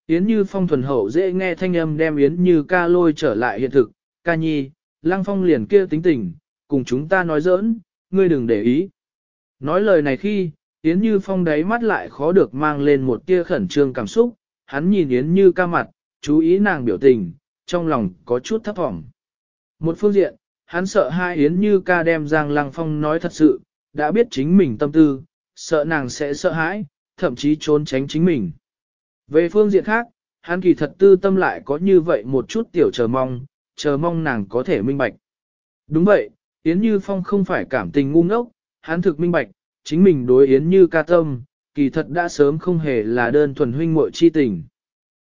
Yến Như Phong thuần hậu dễ nghe thanh âm đem Yến Như ca lôi trở lại hiện thực, ca nhi, Lăng Phong liền kia tính tình, cùng chúng ta nói giỡn, ngươi đừng để ý. Nói lời này khi, Yến Như Phong đáy mắt lại khó được mang lên một tia khẩn trương cảm xúc, hắn nhìn Yến Như ca mặt, chú ý nàng biểu tình, trong lòng có chút thấp thỏm. Một phương diện, hắn sợ hai Yến Như ca đem Giang Lăng Phong nói thật sự, đã biết chính mình tâm tư, sợ nàng sẽ sợ hãi, thậm chí trốn tránh chính mình. Về phương diện khác, hắn kỳ thật tư tâm lại có như vậy một chút tiểu chờ mong, chờ mong nàng có thể minh bạch. Đúng vậy, Yến Như Phong không phải cảm tình ngu ngốc, hắn thực minh bạch, chính mình đối Yến Như ca tâm, kỳ thật đã sớm không hề là đơn thuần huynh muội chi tình.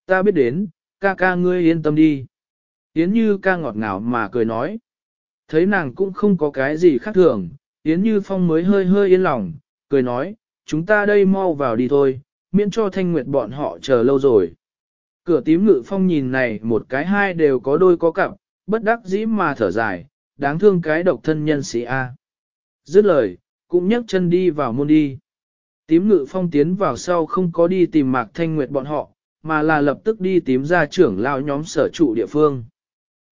Ta biết đến, ca ca ngươi yên tâm đi. Yến Như ca ngọt ngào mà cười nói. Thấy nàng cũng không có cái gì khác thường, Yến Như Phong mới hơi hơi yên lòng, cười nói, chúng ta đây mau vào đi thôi, miễn cho thanh nguyệt bọn họ chờ lâu rồi. Cửa tím ngự phong nhìn này một cái hai đều có đôi có cặp, bất đắc dĩ mà thở dài, đáng thương cái độc thân nhân sĩ A. Dứt lời, cũng nhấc chân đi vào môn đi. Tím ngự phong tiến vào sau không có đi tìm mạc thanh nguyệt bọn họ, mà là lập tức đi tím ra trưởng lão nhóm sở trụ địa phương.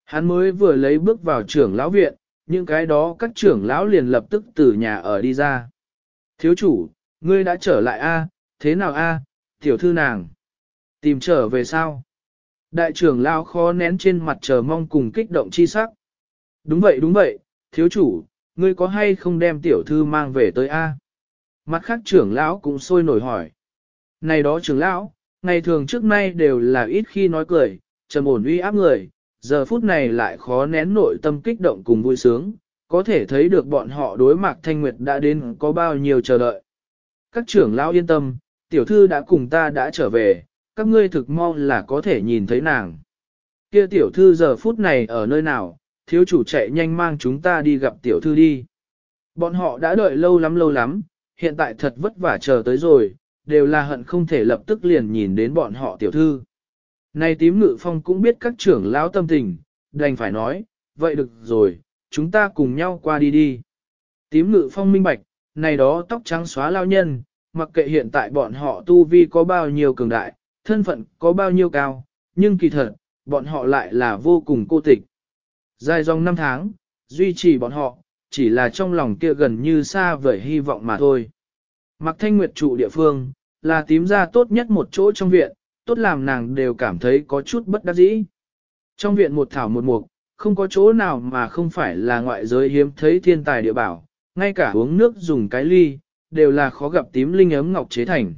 Hắn mới vừa lấy bước vào trưởng lão viện, những cái đó các trưởng lão liền lập tức từ nhà ở đi ra. Thiếu chủ, ngươi đã trở lại a? Thế nào a? tiểu thư nàng. Tìm trở về sao? Đại trưởng lão khó nén trên mặt chờ mong cùng kích động chi sắc. Đúng vậy đúng vậy, thiếu chủ, ngươi có hay không đem tiểu thư mang về tới a? Mặt khác trưởng lão cũng sôi nổi hỏi. Này đó trưởng lão, ngày thường trước nay đều là ít khi nói cười, trầm ổn uy áp người, giờ phút này lại khó nén nội tâm kích động cùng vui sướng, có thể thấy được bọn họ đối mặt Thanh Nguyệt đã đến có bao nhiêu chờ đợi. Các trưởng lão yên tâm, tiểu thư đã cùng ta đã trở về, các ngươi thực mong là có thể nhìn thấy nàng. Kia tiểu thư giờ phút này ở nơi nào, thiếu chủ chạy nhanh mang chúng ta đi gặp tiểu thư đi. Bọn họ đã đợi lâu lắm lâu lắm, hiện tại thật vất vả chờ tới rồi, đều là hận không thể lập tức liền nhìn đến bọn họ tiểu thư. Này tím ngự phong cũng biết các trưởng lão tâm tình, đành phải nói, vậy được rồi, chúng ta cùng nhau qua đi đi. Tím ngự phong minh bạch, này đó tóc trắng xóa lao nhân, mặc kệ hiện tại bọn họ tu vi có bao nhiêu cường đại, thân phận có bao nhiêu cao, nhưng kỳ thật, bọn họ lại là vô cùng cô tịch. Dài dòng năm tháng, duy trì bọn họ, chỉ là trong lòng kia gần như xa vời hy vọng mà thôi. Mặc thanh nguyệt trụ địa phương, là tím ra tốt nhất một chỗ trong viện, tốt làm nàng đều cảm thấy có chút bất đắc dĩ. Trong viện một thảo một mục, không có chỗ nào mà không phải là ngoại giới hiếm thấy thiên tài địa bảo, ngay cả uống nước dùng cái ly, đều là khó gặp tím linh ấm ngọc chế thành.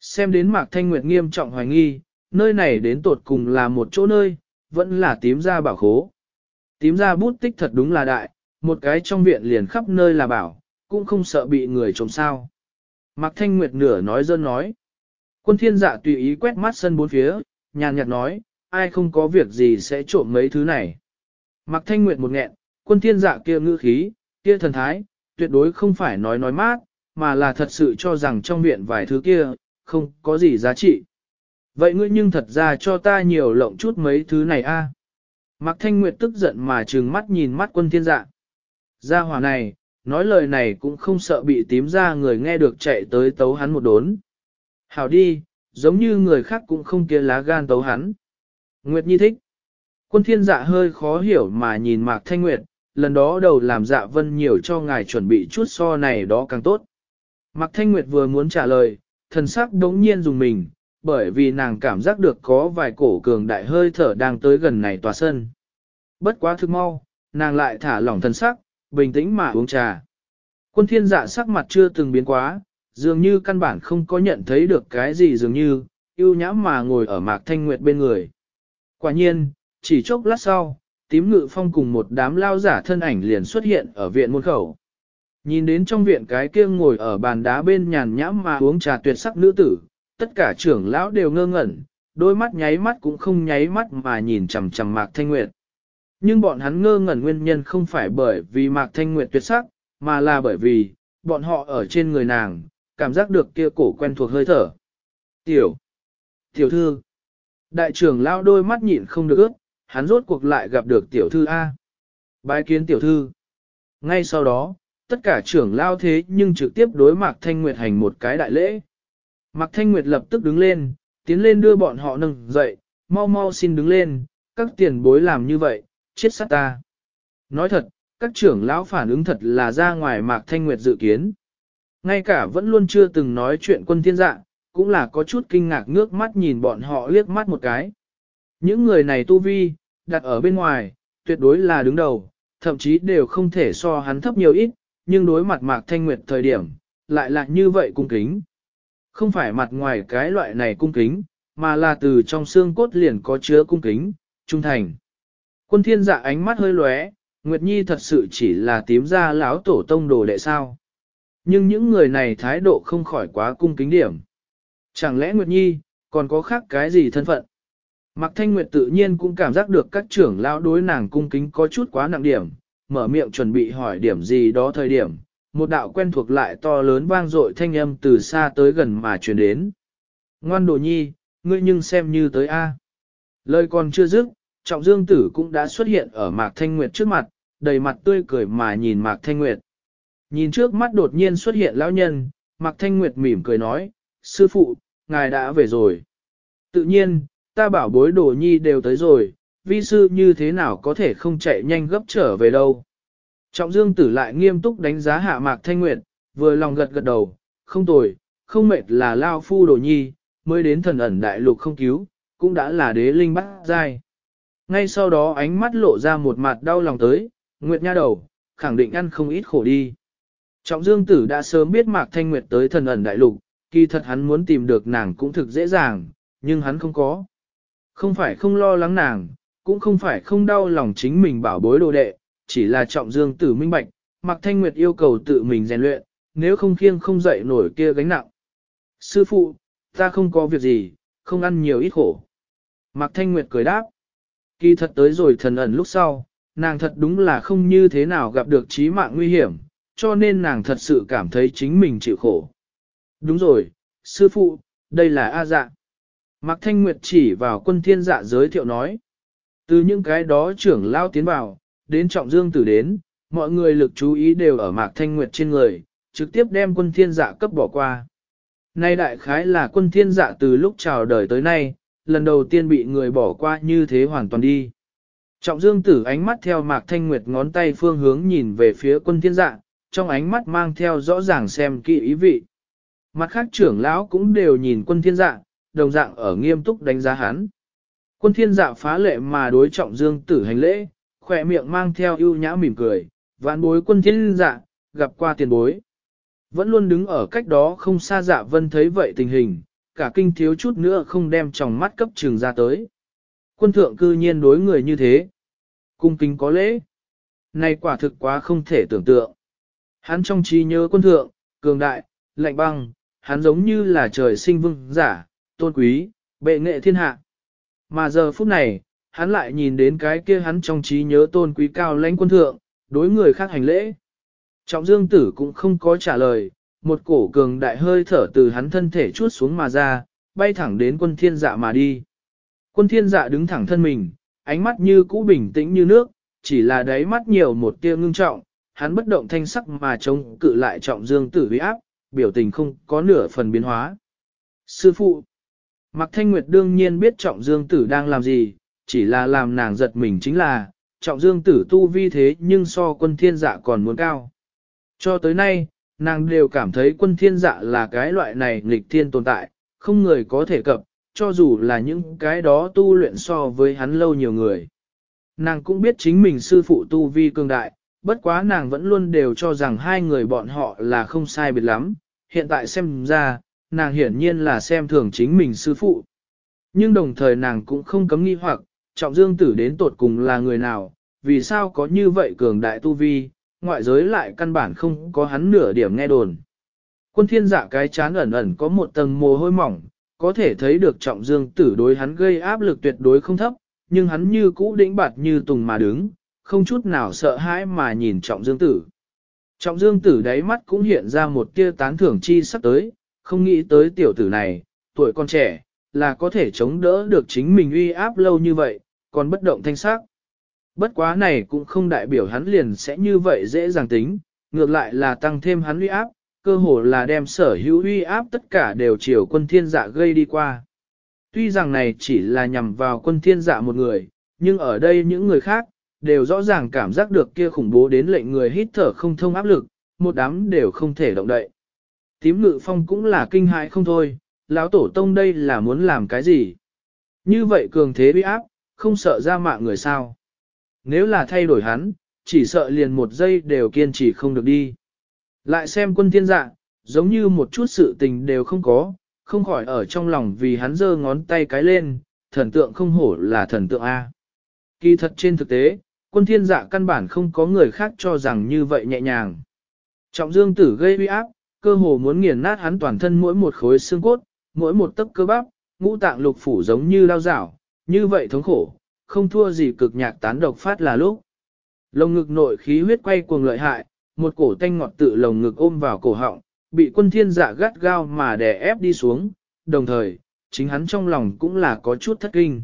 Xem đến Mạc Thanh Nguyệt nghiêm trọng hoài nghi, nơi này đến tột cùng là một chỗ nơi, vẫn là tím ra bảo khố. Tím ra bút tích thật đúng là đại, một cái trong viện liền khắp nơi là bảo, cũng không sợ bị người trộm sao. Mạc Thanh Nguyệt nửa nói dân nói. Quân thiên dạ tùy ý quét mắt sân bốn phía, nhàn nhạt nói, ai không có việc gì sẽ trộm mấy thứ này. Mạc Thanh Nguyệt một nghẹn, quân thiên dạ kia ngữ khí, kia thần thái, tuyệt đối không phải nói nói mát, mà là thật sự cho rằng trong viện vài thứ kia, không có gì giá trị. Vậy ngươi nhưng thật ra cho ta nhiều lộng chút mấy thứ này a. Mạc Thanh Nguyệt tức giận mà trừng mắt nhìn mắt quân thiên dạ. Gia hỏa này, nói lời này cũng không sợ bị tím ra người nghe được chạy tới tấu hắn một đốn. Hảo đi, giống như người khác cũng không kia lá gan tấu hắn. Nguyệt Nhi thích. Quân thiên dạ hơi khó hiểu mà nhìn Mạc Thanh Nguyệt, lần đó đầu làm dạ vân nhiều cho ngài chuẩn bị chút so này đó càng tốt. Mạc Thanh Nguyệt vừa muốn trả lời, thần sắc đống nhiên dùng mình, bởi vì nàng cảm giác được có vài cổ cường đại hơi thở đang tới gần này tòa sân. Bất quá thức mau, nàng lại thả lỏng thần sắc, bình tĩnh mà uống trà. Quân thiên dạ sắc mặt chưa từng biến quá, dường như căn bản không có nhận thấy được cái gì dường như, yêu nhãm mà ngồi ở Mạc Thanh Nguyệt bên người. Quả nhiên, chỉ chốc lát sau, tím ngự phong cùng một đám lao giả thân ảnh liền xuất hiện ở viện môn khẩu. Nhìn đến trong viện cái kia ngồi ở bàn đá bên nhàn nhãm mà uống trà tuyệt sắc nữ tử, tất cả trưởng lão đều ngơ ngẩn, đôi mắt nháy mắt cũng không nháy mắt mà nhìn chằm chằm Mạc Thanh Nguyệt. Nhưng bọn hắn ngơ ngẩn nguyên nhân không phải bởi vì Mạc Thanh Nguyệt tuyệt sắc, mà là bởi vì, bọn họ ở trên người nàng, cảm giác được kia cổ quen thuộc hơi thở. Tiểu, tiểu thư, đại trưởng lão đôi mắt nhịn không được ước, hắn rốt cuộc lại gặp được tiểu thư A. Bái kiến tiểu thư. Ngay sau đó, tất cả trưởng lao thế nhưng trực tiếp đối Mạc Thanh Nguyệt hành một cái đại lễ. Mạc Thanh Nguyệt lập tức đứng lên, tiến lên đưa bọn họ nâng dậy, mau mau xin đứng lên, các tiền bối làm như vậy, chết sát ta. Nói thật, các trưởng lão phản ứng thật là ra ngoài Mạc Thanh Nguyệt dự kiến. Ngay cả vẫn luôn chưa từng nói chuyện quân thiên dạ, cũng là có chút kinh ngạc ngước mắt nhìn bọn họ liếc mắt một cái. Những người này tu vi, đặt ở bên ngoài, tuyệt đối là đứng đầu, thậm chí đều không thể so hắn thấp nhiều ít, nhưng đối mặt Mạc Thanh Nguyệt thời điểm, lại là như vậy cung kính. Không phải mặt ngoài cái loại này cung kính, mà là từ trong xương cốt liền có chứa cung kính, trung thành. Quân thiên dạ ánh mắt hơi lóe, Nguyệt Nhi thật sự chỉ là tím ra lão tổ tông đồ đệ sao. Nhưng những người này thái độ không khỏi quá cung kính điểm. Chẳng lẽ Nguyệt Nhi, còn có khác cái gì thân phận? Mạc Thanh Nguyệt tự nhiên cũng cảm giác được các trưởng lão đối nàng cung kính có chút quá nặng điểm, mở miệng chuẩn bị hỏi điểm gì đó thời điểm, một đạo quen thuộc lại to lớn vang dội thanh âm từ xa tới gần mà truyền đến. Ngoan đồ nhi, ngươi nhưng xem như tới A. Lời còn chưa dứt, trọng dương tử cũng đã xuất hiện ở Mạc Thanh Nguyệt trước mặt, đầy mặt tươi cười mà nhìn Mạc Thanh Nguyệt. Nhìn trước mắt đột nhiên xuất hiện lão nhân, Mạc Thanh Nguyệt mỉm cười nói, sư phụ, ngài đã về rồi. Tự nhiên, ta bảo bối đồ nhi đều tới rồi, vi sư như thế nào có thể không chạy nhanh gấp trở về đâu. Trọng dương tử lại nghiêm túc đánh giá hạ Mạc Thanh Nguyệt, vừa lòng gật gật đầu, không tồi, không mệt là lao phu đồ nhi, mới đến thần ẩn đại lục không cứu, cũng đã là đế linh bắt dai. Ngay sau đó ánh mắt lộ ra một mặt đau lòng tới, Nguyệt nha đầu, khẳng định ăn không ít khổ đi. Trọng Dương Tử đã sớm biết Mạc Thanh Nguyệt tới thần ẩn đại lục, kỳ thật hắn muốn tìm được nàng cũng thực dễ dàng, nhưng hắn không có. Không phải không lo lắng nàng, cũng không phải không đau lòng chính mình bảo bối đồ đệ, chỉ là Trọng Dương Tử minh bạch, Mạc Thanh Nguyệt yêu cầu tự mình rèn luyện, nếu không khiêng không dậy nổi kia gánh nặng. Sư phụ, ta không có việc gì, không ăn nhiều ít khổ. Mạc Thanh Nguyệt cười đáp. Kỳ thật tới rồi thần ẩn lúc sau, nàng thật đúng là không như thế nào gặp được chí mạng nguy hiểm, cho nên nàng thật sự cảm thấy chính mình chịu khổ. Đúng rồi, sư phụ, đây là A dạ. Mạc Thanh Nguyệt chỉ vào quân thiên dạ giới thiệu nói. Từ những cái đó trưởng lao tiến vào, đến trọng dương tử đến, mọi người lực chú ý đều ở Mạc Thanh Nguyệt trên người, trực tiếp đem quân thiên dạ cấp bỏ qua. Nay đại khái là quân thiên dạ từ lúc chào đời tới nay, lần đầu tiên bị người bỏ qua như thế hoàn toàn đi. Trọng dương tử ánh mắt theo Mạc Thanh Nguyệt ngón tay phương hướng nhìn về phía quân thiên dạ, trong ánh mắt mang theo rõ ràng xem kỹ ý vị. Mặt khác trưởng lão cũng đều nhìn quân thiên dạ, đồng dạng ở nghiêm túc đánh giá hắn. Quân thiên dạ phá lệ mà đối trọng dương tử hành lễ, khỏe miệng mang theo ưu nhã mỉm cười, vạn bối quân thiên dạ, gặp qua tiền bối. Vẫn luôn đứng ở cách đó không xa dạ vân thấy vậy tình hình, cả kinh thiếu chút nữa không đem tròng mắt cấp trường ra tới. Quân thượng cư nhiên đối người như thế. Cung kính có lễ. Này quả thực quá không thể tưởng tượng. Hắn trong trí nhớ quân thượng, cường đại, lạnh băng, hắn giống như là trời sinh vương giả, tôn quý, bệ nghệ thiên hạ. Mà giờ phút này, hắn lại nhìn đến cái kia hắn trong trí nhớ tôn quý cao lãnh quân thượng, đối người khác hành lễ. Trọng dương tử cũng không có trả lời, một cổ cường đại hơi thở từ hắn thân thể chuốt xuống mà ra, bay thẳng đến quân thiên dạ mà đi. Quân thiên dạ đứng thẳng thân mình, ánh mắt như cũ bình tĩnh như nước, chỉ là đáy mắt nhiều một tia ngưng trọng, hắn bất động thanh sắc mà chống cự lại trọng dương tử uy áp, biểu tình không có nửa phần biến hóa. Sư phụ, Mạc Thanh Nguyệt đương nhiên biết trọng dương tử đang làm gì, chỉ là làm nàng giật mình chính là, trọng dương tử tu vi thế nhưng so quân thiên dạ còn muốn cao. Cho tới nay, nàng đều cảm thấy quân thiên dạ là cái loại này nghịch thiên tồn tại, không người có thể cập, cho dù là những cái đó tu luyện so với hắn lâu nhiều người. Nàng cũng biết chính mình sư phụ tu vi cường đại, bất quá nàng vẫn luôn đều cho rằng hai người bọn họ là không sai biệt lắm, hiện tại xem ra, nàng hiển nhiên là xem thường chính mình sư phụ. Nhưng đồng thời nàng cũng không cấm nghi hoặc, trọng dương tử đến tột cùng là người nào, vì sao có như vậy cường đại tu vi, ngoại giới lại căn bản không có hắn nửa điểm nghe đồn. Quân thiên giả cái chán ẩn ẩn có một tầng mồ hôi mỏng, có thể thấy được trọng dương tử đối hắn gây áp lực tuyệt đối không thấp, nhưng hắn như cũ đĩnh bạt như tùng mà đứng, không chút nào sợ hãi mà nhìn trọng dương tử. Trọng dương tử đáy mắt cũng hiện ra một tia tán thưởng chi sắp tới, không nghĩ tới tiểu tử này, tuổi còn trẻ, là có thể chống đỡ được chính mình uy áp lâu như vậy, còn bất động thanh sắc. Bất quá này cũng không đại biểu hắn liền sẽ như vậy dễ dàng tính, ngược lại là tăng thêm hắn uy áp, cơ hồ là đem sở hữu uy áp tất cả đều chiều quân thiên dạ gây đi qua. Tuy rằng này chỉ là nhằm vào quân thiên dạ một người, nhưng ở đây những người khác, đều rõ ràng cảm giác được kia khủng bố đến lệnh người hít thở không thông áp lực, một đám đều không thể động đậy. Tím ngự phong cũng là kinh hại không thôi, lão tổ tông đây là muốn làm cái gì? Như vậy cường thế uy áp, không sợ ra mạng người sao? Nếu là thay đổi hắn, chỉ sợ liền một giây đều kiên trì không được đi. Lại xem quân thiên dạ, giống như một chút sự tình đều không có, không khỏi ở trong lòng vì hắn giơ ngón tay cái lên, thần tượng không hổ là thần tượng A. Kỳ thật trên thực tế, quân thiên dạ căn bản không có người khác cho rằng như vậy nhẹ nhàng. Trọng dương tử gây uy áp, cơ hồ muốn nghiền nát hắn toàn thân mỗi một khối xương cốt, mỗi một tấc cơ bắp, ngũ tạng lục phủ giống như lao dảo, như vậy thống khổ, không thua gì cực nhạc tán độc phát là lúc. Lồng ngực nội khí huyết quay cuồng lợi hại, một cổ tanh ngọt tự lồng ngực ôm vào cổ họng, bị quân thiên dạ gắt gao mà đè ép đi xuống, đồng thời, chính hắn trong lòng cũng là có chút thất kinh.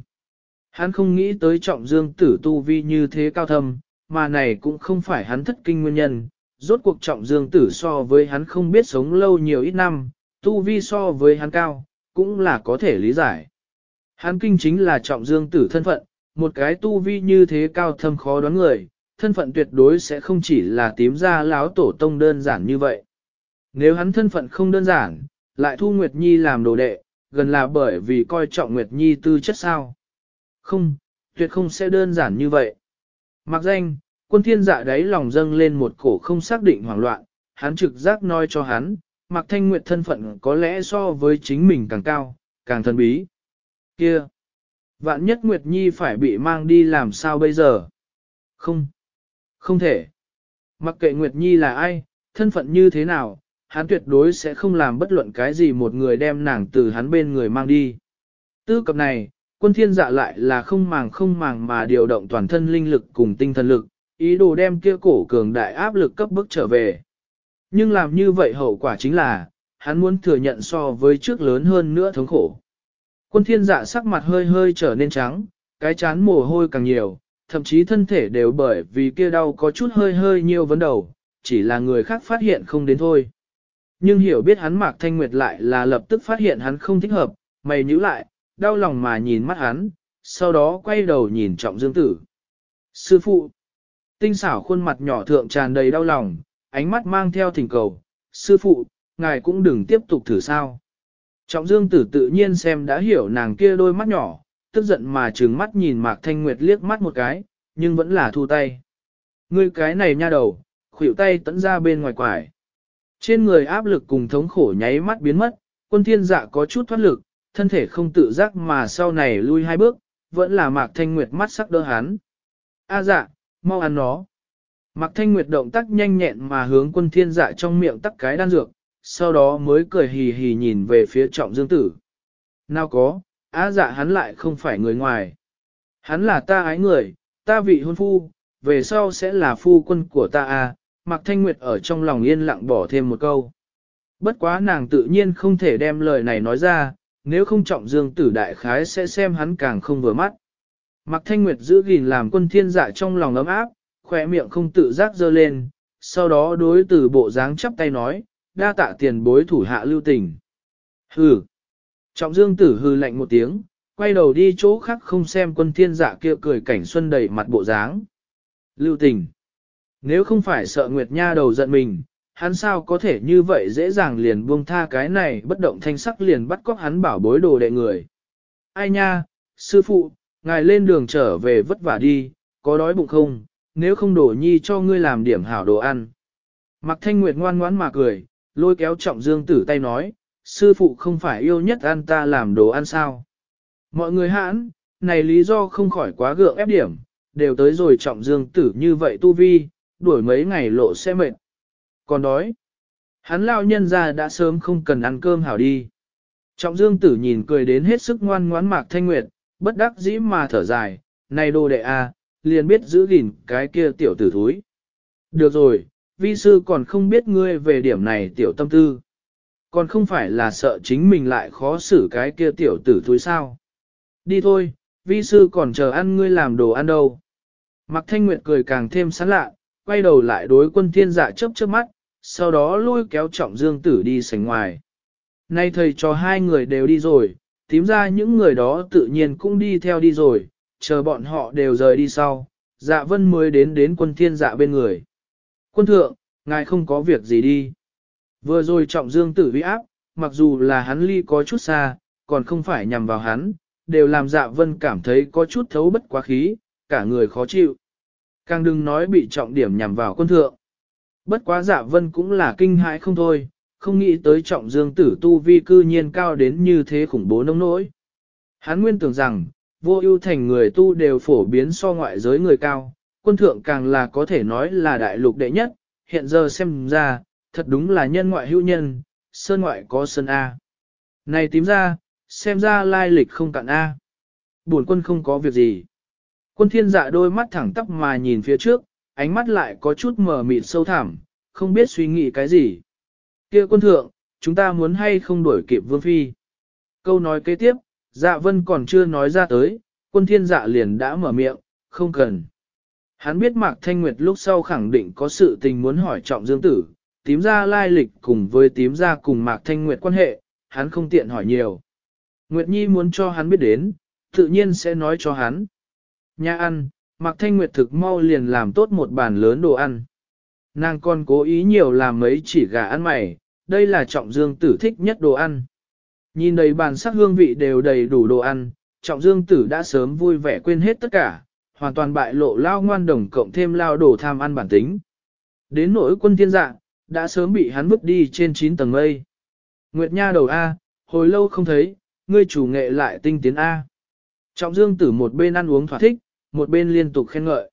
Hắn không nghĩ tới trọng dương tử tu vi như thế cao thâm, mà này cũng không phải hắn thất kinh nguyên nhân, rốt cuộc trọng dương tử so với hắn không biết sống lâu nhiều ít năm, tu vi so với hắn cao, cũng là có thể lý giải. Hắn kinh chính là trọng dương tử thân phận, một cái tu vi như thế cao thâm khó đoán người, thân phận tuyệt đối sẽ không chỉ là tím ra láo tổ tông đơn giản như vậy. Nếu hắn thân phận không đơn giản, lại thu Nguyệt Nhi làm đồ đệ, gần là bởi vì coi trọng Nguyệt Nhi tư chất sao. Không, tuyệt không sẽ đơn giản như vậy. Mặc danh, quân thiên dạ đáy lòng dâng lên một cổ không xác định hoảng loạn, hắn trực giác nói cho hắn, Mạc Thanh Nguyệt thân phận có lẽ so với chính mình càng cao, càng thần bí. Kia! Vạn nhất Nguyệt Nhi phải bị mang đi làm sao bây giờ? Không! Không thể! Mặc kệ Nguyệt Nhi là ai, thân phận như thế nào, hắn tuyệt đối sẽ không làm bất luận cái gì một người đem nàng từ hắn bên người mang đi. Tư cập này, quân thiên dạ lại là không màng không màng mà điều động toàn thân linh lực cùng tinh thần lực, ý đồ đem kia cổ cường đại áp lực cấp bức trở về. Nhưng làm như vậy hậu quả chính là, hắn muốn thừa nhận so với trước lớn hơn nữa thống khổ. Quân thiên dạ sắc mặt hơi hơi trở nên trắng, cái chán mồ hôi càng nhiều, thậm chí thân thể đều bởi vì kia đau có chút hơi hơi nhiều vấn đầu, chỉ là người khác phát hiện không đến thôi. Nhưng hiểu biết hắn Mạc Thanh Nguyệt lại là lập tức phát hiện hắn không thích hợp, mày nhíu lại, đau lòng mà nhìn mắt hắn, sau đó quay đầu nhìn trọng dương tử. Sư phụ, tinh xảo khuôn mặt nhỏ thượng tràn đầy đau lòng, ánh mắt mang theo thỉnh cầu, sư phụ, ngài cũng đừng tiếp tục thử sao. Trọng dương tử tự nhiên xem đã hiểu nàng kia đôi mắt nhỏ, tức giận mà trừng mắt nhìn Mạc Thanh Nguyệt liếc mắt một cái, nhưng vẫn là thu tay. Ngươi cái này nha đầu, khuỷu tay tấn ra bên ngoài quải. Trên người áp lực cùng thống khổ nháy mắt biến mất, quân thiên dạ có chút thoát lực, thân thể không tự giác mà sau này lui hai bước, vẫn là Mạc Thanh Nguyệt mắt sắc đỡ hắn. A dạ, mau ăn nó. Mạc Thanh Nguyệt động tác nhanh nhẹn mà hướng quân thiên dạ trong miệng tắc cái đan dược, sau đó mới cười hì hì nhìn về phía trọng dương tử. Nào có, á dạ hắn lại không phải người ngoài. Hắn là ta ái người, ta vị hôn phu, về sau sẽ là phu quân của ta à, Mạc Thanh Nguyệt ở trong lòng yên lặng bỏ thêm một câu. Bất quá nàng tự nhiên không thể đem lời này nói ra, nếu không trọng dương tử đại khái sẽ xem hắn càng không vừa mắt. Mạc Thanh Nguyệt giữ gìn làm quân thiên dạ trong lòng ấm áp, khỏe miệng không tự giác dơ lên, sau đó đối từ bộ dáng chắp tay nói, đa tạ tiền bối thủ hạ lưu tình. Hừ. Trọng dương tử hừ lạnh một tiếng, quay đầu đi chỗ khác không xem quân thiên dạ kia cười cảnh xuân đầy mặt bộ dáng. Lưu tình. Nếu không phải sợ Nguyệt Nha đầu giận mình, hắn sao có thể như vậy dễ dàng liền buông tha cái này bất động thanh sắc liền bắt cóc hắn bảo bối đồ đệ người. Ai nha, sư phụ, ngài lên đường trở về vất vả đi, có đói bụng không, nếu không đổ nhi cho ngươi làm điểm hảo đồ ăn. Mặc thanh nguyệt ngoan ngoãn mà cười, lôi kéo trọng dương tử tay nói, sư phụ không phải yêu nhất ăn ta làm đồ ăn sao. Mọi người hãn, này lý do không khỏi quá gượng ép điểm, đều tới rồi trọng dương tử như vậy tu vi, đuổi mấy ngày lộ xe mệt. Còn đói, hắn lao nhân ra đã sớm không cần ăn cơm hảo đi. Trọng dương tử nhìn cười đến hết sức ngoan ngoãn mạc thanh nguyệt, bất đắc dĩ mà thở dài, này đồ đệ a, liền biết giữ gìn cái kia tiểu tử thúi. Được rồi, vi sư còn không biết ngươi về điểm này tiểu tâm tư. Còn không phải là sợ chính mình lại khó xử cái kia tiểu tử thúi sao. Đi thôi, vi sư còn chờ ăn ngươi làm đồ ăn đâu. Mặc Thanh Nguyệt cười càng thêm sán lạ, quay đầu lại đối quân thiên dạ chớp chớp mắt, sau đó lôi kéo trọng dương tử đi sảnh ngoài. Nay thầy cho hai người đều đi rồi, tím ra những người đó tự nhiên cũng đi theo đi rồi, chờ bọn họ đều rời đi sau, dạ vân mới đến đến quân thiên dạ bên người. Quân thượng, ngài không có việc gì đi. Vừa rồi trọng dương tử vi áp, mặc dù là hắn ly có chút xa, còn không phải nhằm vào hắn, đều làm dạ vân cảm thấy có chút thấu bất quá khí, cả người khó chịu. Càng đừng nói bị trọng điểm nhằm vào quân thượng. Bất quá dạ vân cũng là kinh hãi không thôi, không nghĩ tới trọng dương tử tu vi cư nhiên cao đến như thế khủng bố nông nỗi. Hán nguyên tưởng rằng, vô ưu thành người tu đều phổ biến so ngoại giới người cao, quân thượng càng là có thể nói là đại lục đệ nhất, hiện giờ xem ra, thật đúng là nhân ngoại hữu nhân, sơn ngoại có sơn A. Này tím ra, xem ra lai lịch không cạn A. Buồn quân không có việc gì. Quân thiên dạ đôi mắt thẳng tắp mà nhìn phía trước, ánh mắt lại có chút mờ mịt sâu thẳm, không biết suy nghĩ cái gì kia quân thượng, chúng ta muốn hay không đuổi kịp vương phi. Câu nói kế tiếp, dạ vân còn chưa nói ra tới, quân thiên dạ liền đã mở miệng, không cần. Hắn biết Mạc Thanh Nguyệt lúc sau khẳng định có sự tình muốn hỏi trọng dương tử, tím ra lai lịch cùng với tím ra cùng Mạc Thanh Nguyệt quan hệ, hắn không tiện hỏi nhiều. Nguyệt Nhi muốn cho hắn biết đến, tự nhiên sẽ nói cho hắn. Nhà ăn, Mạc Thanh Nguyệt thực mau liền làm tốt một bàn lớn đồ ăn. Nàng còn cố ý nhiều làm mấy chỉ gà ăn mày, đây là trọng dương tử thích nhất đồ ăn. Nhìn đầy bàn sắc hương vị đều đầy đủ đồ ăn, trọng dương tử đã sớm vui vẻ quên hết tất cả, hoàn toàn bại lộ lao ngoan đồng cộng thêm lao đổ tham ăn bản tính. Đến nỗi quân thiên dạ, đã sớm bị hắn vứt đi trên 9 tầng mây. Nguyệt Nha đầu A, hồi lâu không thấy, ngươi chủ nghệ lại tinh tiến A. Trọng dương tử một bên ăn uống thỏa thích, một bên liên tục khen ngợi.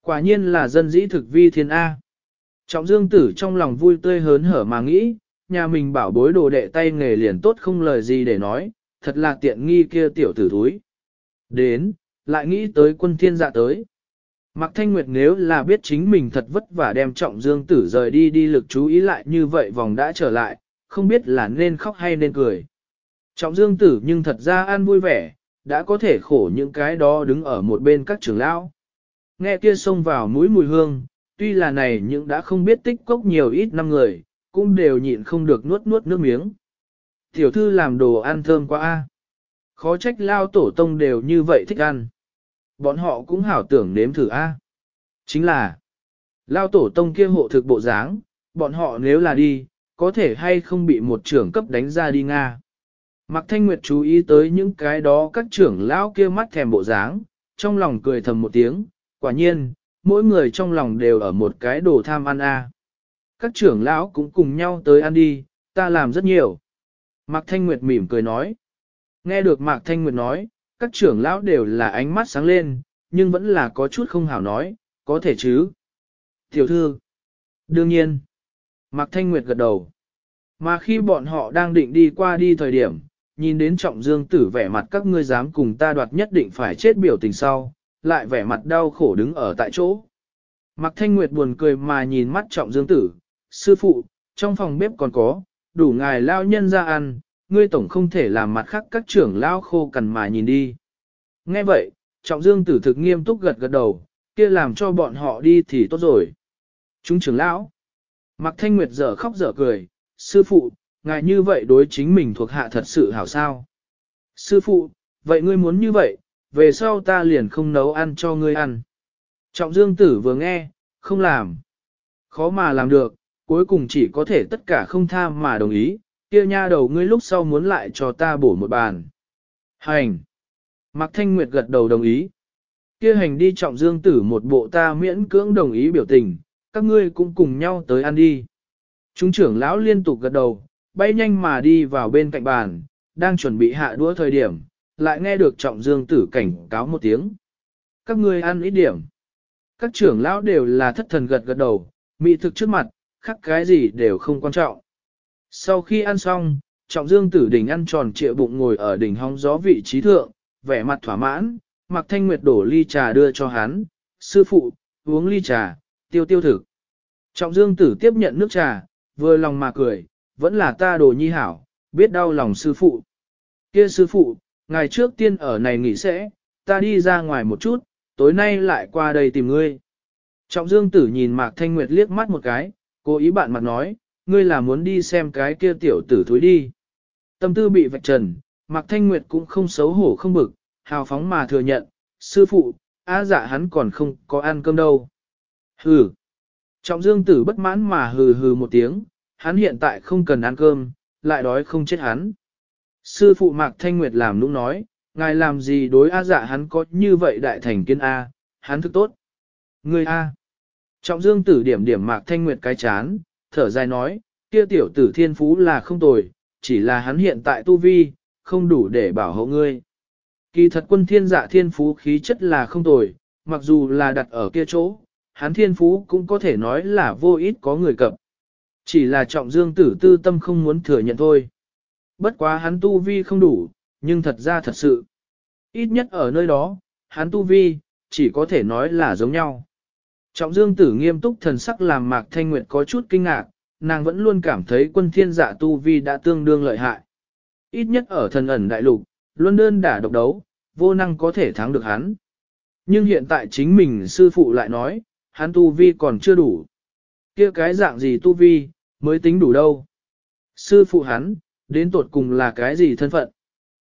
Quả nhiên là dân dĩ thực vi thiên A. Trọng dương tử trong lòng vui tươi hớn hở mà nghĩ, nhà mình bảo bối đồ đệ tay nghề liền tốt không lời gì để nói, thật là tiện nghi kia tiểu tử thúi. Đến, lại nghĩ tới quân thiên dạ tới. Mạc Thanh Nguyệt nếu là biết chính mình thật vất vả đem trọng dương tử rời đi đi lực chú ý lại như vậy vòng đã trở lại, không biết là nên khóc hay nên cười. Trọng dương tử nhưng thật ra an vui vẻ, đã có thể khổ những cái đó đứng ở một bên các trưởng lão. Nghe kia xông vào mũi mùi hương, tuy là này nhưng đã không biết tích cốc nhiều ít năm người, cũng đều nhịn không được nuốt nuốt nước miếng. Tiểu thư làm đồ ăn thơm quá a. Khó trách lao tổ tông đều như vậy thích ăn. Bọn họ cũng hảo tưởng nếm thử a. Chính là, lao tổ tông kia hộ thực bộ dáng, bọn họ nếu là đi, có thể hay không bị một trưởng cấp đánh ra đi Nga. Mạc Thanh Nguyệt chú ý tới những cái đó các trưởng lão kia mắt thèm bộ dáng, trong lòng cười thầm một tiếng, quả nhiên, mỗi người trong lòng đều ở một cái đồ tham ăn a. Các trưởng lão cũng cùng nhau tới ăn đi, ta làm rất nhiều. Mạc Thanh Nguyệt mỉm cười nói. Nghe được Mạc Thanh Nguyệt nói, các trưởng lão đều là ánh mắt sáng lên, nhưng vẫn là có chút không hảo nói, có thể chứ. Tiểu thư. Đương nhiên. Mạc Thanh Nguyệt gật đầu. Mà khi bọn họ đang định đi qua đi thời điểm, nhìn đến trọng dương tử vẻ mặt các ngươi dám cùng ta đoạt nhất định phải chết biểu tình sau, lại vẻ mặt đau khổ đứng ở tại chỗ. Mạc Thanh Nguyệt buồn cười mà nhìn mắt trọng dương tử, sư phụ, trong phòng bếp còn có, đủ ngài lao nhân ra ăn, ngươi tổng không thể làm mặt khác các trưởng lao khô cằn mà nhìn đi. Nghe vậy, trọng dương tử thực nghiêm túc gật gật đầu, kia làm cho bọn họ đi thì tốt rồi. Chúng trưởng lão. Mạc Thanh Nguyệt dở khóc dở cười, sư phụ, ngài như vậy đối chính mình thuộc hạ thật sự hảo sao. Sư phụ, vậy ngươi muốn như vậy, về sau ta liền không nấu ăn cho ngươi ăn. Trọng dương tử vừa nghe, không làm. Khó mà làm được, cuối cùng chỉ có thể tất cả không tha mà đồng ý, kia nha đầu ngươi lúc sau muốn lại cho ta bổ một bàn. Hành! Mạc Thanh Nguyệt gật đầu đồng ý. Kia hành đi trọng dương tử một bộ ta miễn cưỡng đồng ý biểu tình, các ngươi cũng cùng nhau tới ăn đi. Trung trưởng lão liên tục gật đầu, bay nhanh mà đi vào bên cạnh bàn, đang chuẩn bị hạ đũa thời điểm, lại nghe được trọng dương tử cảnh cáo một tiếng. Các ngươi ăn ít điểm. Các trưởng lão đều là thất thần gật gật đầu, mị thực trước mặt, khắc cái gì đều không quan trọng. Sau khi ăn xong, trọng dương tử đỉnh ăn tròn trịa bụng ngồi ở đỉnh hóng gió vị trí thượng, vẻ mặt thỏa mãn, mặc thanh nguyệt đổ ly trà đưa cho hắn, sư phụ, uống ly trà, tiêu tiêu thực. Trọng dương tử tiếp nhận nước trà, vừa lòng mà cười, vẫn là ta đồ nhi hảo, biết đau lòng sư phụ. Kia sư phụ, ngày trước tiên ở này nghỉ sẽ, ta đi ra ngoài một chút, tối nay lại qua đây tìm ngươi. Trọng dương tử nhìn Mạc Thanh Nguyệt liếc mắt một cái, cố ý bạn mặt nói, ngươi là muốn đi xem cái kia tiểu tử thối đi. Tâm tư bị vạch trần, Mạc Thanh Nguyệt cũng không xấu hổ không bực, hào phóng mà thừa nhận, sư phụ, á dạ hắn còn không có ăn cơm đâu. Hừ. Trọng dương tử bất mãn mà hừ hừ một tiếng, hắn hiện tại không cần ăn cơm, lại đói không chết hắn. Sư phụ Mạc Thanh Nguyệt làm nũng nói, ngài làm gì đối A dạ hắn có như vậy đại thành kiến A, hắn thức tốt. Người A. Trọng dương tử điểm điểm Mạc Thanh Nguyệt cái chán, thở dài nói, Kia tiểu tử thiên phú là không tồi, chỉ là hắn hiện tại tu vi, không đủ để bảo hộ ngươi. Kỳ thật quân thiên dạ thiên phú khí chất là không tồi, mặc dù là đặt ở kia chỗ, hắn thiên phú cũng có thể nói là vô ít có người cập. Chỉ là trọng dương tử tư tâm không muốn thừa nhận thôi. Bất quá hắn tu vi không đủ, nhưng thật ra thật sự. Ít nhất ở nơi đó, hắn tu vi, chỉ có thể nói là giống nhau. Trọng dương tử nghiêm túc thần sắc làm mạc thanh nguyệt có chút kinh ngạc, nàng vẫn luôn cảm thấy quân thiên giả tu vi đã tương đương lợi hại. Ít nhất ở thần ẩn đại lục, luân đơn đả độc đấu, vô năng có thể thắng được hắn. Nhưng hiện tại chính mình sư phụ lại nói, hắn tu vi còn chưa đủ. kia cái dạng gì tu vi, mới tính đủ đâu. Sư phụ hắn, đến tột cùng là cái gì thân phận?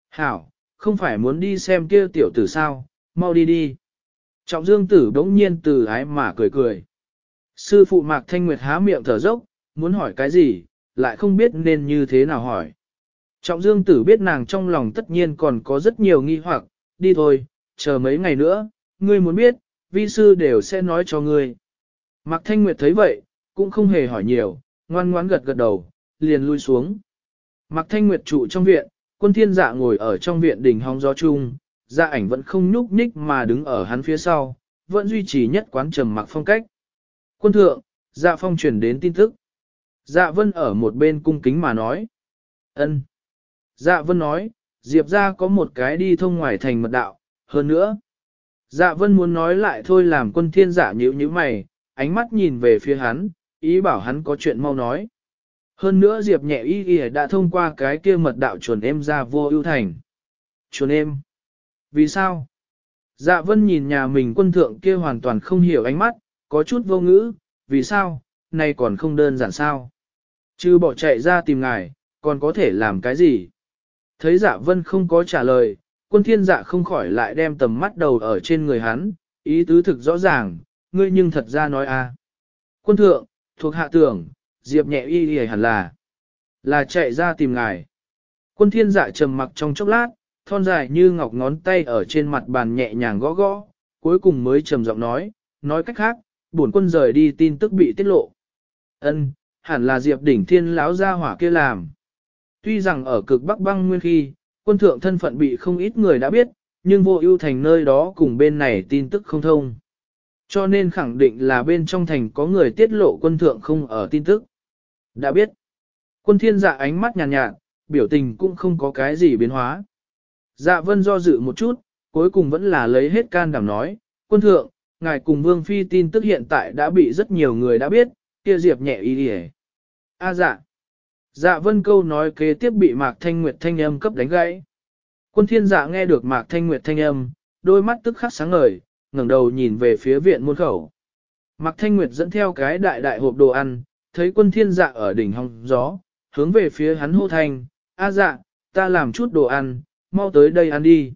Hảo, không phải muốn đi xem kia tiểu tử sao, mau đi đi. Trọng dương tử đống nhiên từ ái mà cười cười. Sư phụ Mạc Thanh Nguyệt há miệng thở dốc, muốn hỏi cái gì, lại không biết nên như thế nào hỏi. Trọng dương tử biết nàng trong lòng tất nhiên còn có rất nhiều nghi hoặc, đi thôi, chờ mấy ngày nữa, ngươi muốn biết, vi sư đều sẽ nói cho ngươi. Mạc Thanh Nguyệt thấy vậy, cũng không hề hỏi nhiều, ngoan ngoãn gật gật đầu, liền lui xuống. Mạc Thanh Nguyệt trụ trong viện, quân thiên dạ ngồi ở trong viện đỉnh hóng gió chung, dạ ảnh vẫn không nhúc nhích mà đứng ở hắn phía sau, vẫn duy trì nhất quán trầm mặc phong cách. Quân thượng, dạ phong truyền đến tin tức. Dạ vân ở một bên cung kính mà nói. ân. Dạ vân nói, Diệp ra có một cái đi thông ngoài thành mật đạo, hơn nữa. Dạ vân muốn nói lại thôi làm quân thiên dạ nhíu nhíu mày, ánh mắt nhìn về phía hắn, ý bảo hắn có chuyện mau nói. Hơn nữa Diệp nhẹ y y đã thông qua cái kia mật đạo chuẩn em ra vô ưu thành. Chuẩn em. Vì sao? Dạ vân nhìn nhà mình quân thượng kia hoàn toàn không hiểu ánh mắt, có chút vô ngữ, vì sao, này còn không đơn giản sao? Chứ bỏ chạy ra tìm ngài, còn có thể làm cái gì? Thấy dạ vân không có trả lời, quân thiên dạ không khỏi lại đem tầm mắt đầu ở trên người hắn, ý tứ thực rõ ràng, ngươi nhưng thật ra nói a. Quân thượng, thuộc hạ tưởng, diệp nhẹ y y hẳn là, là chạy ra tìm ngài. Quân thiên dạ trầm mặc trong chốc lát, thon dài như ngọc ngón tay ở trên mặt bàn nhẹ nhàng gõ gõ, cuối cùng mới trầm giọng nói, nói cách khác, bổn quân rời đi tin tức bị tiết lộ. Ân, hẳn là Diệp đỉnh thiên lão gia hỏa kia làm. Tuy rằng ở cực Bắc băng nguyên khi, quân thượng thân phận bị không ít người đã biết, nhưng vô ưu thành nơi đó cùng bên này tin tức không thông. Cho nên khẳng định là bên trong thành có người tiết lộ quân thượng không ở tin tức. Đã biết, quân thiên dạ ánh mắt nhàn nhạt, nhạt, biểu tình cũng không có cái gì biến hóa. Dạ vân do dự một chút, cuối cùng vẫn là lấy hết can đảm nói, quân thượng, ngài cùng vương phi tin tức hiện tại đã bị rất nhiều người đã biết, kia diệp nhẹ ý đi A dạ. Dạ vân câu nói kế tiếp bị Mạc Thanh Nguyệt thanh âm cấp đánh gãy. Quân thiên dạ nghe được Mạc Thanh Nguyệt thanh âm, đôi mắt tức khắc sáng ngời, ngẩng đầu nhìn về phía viện môn khẩu. Mạc Thanh Nguyệt dẫn theo cái đại đại hộp đồ ăn, thấy quân thiên dạ ở đỉnh hong gió, hướng về phía hắn hô thanh, A dạ, ta làm chút đồ ăn, mau tới đây ăn đi.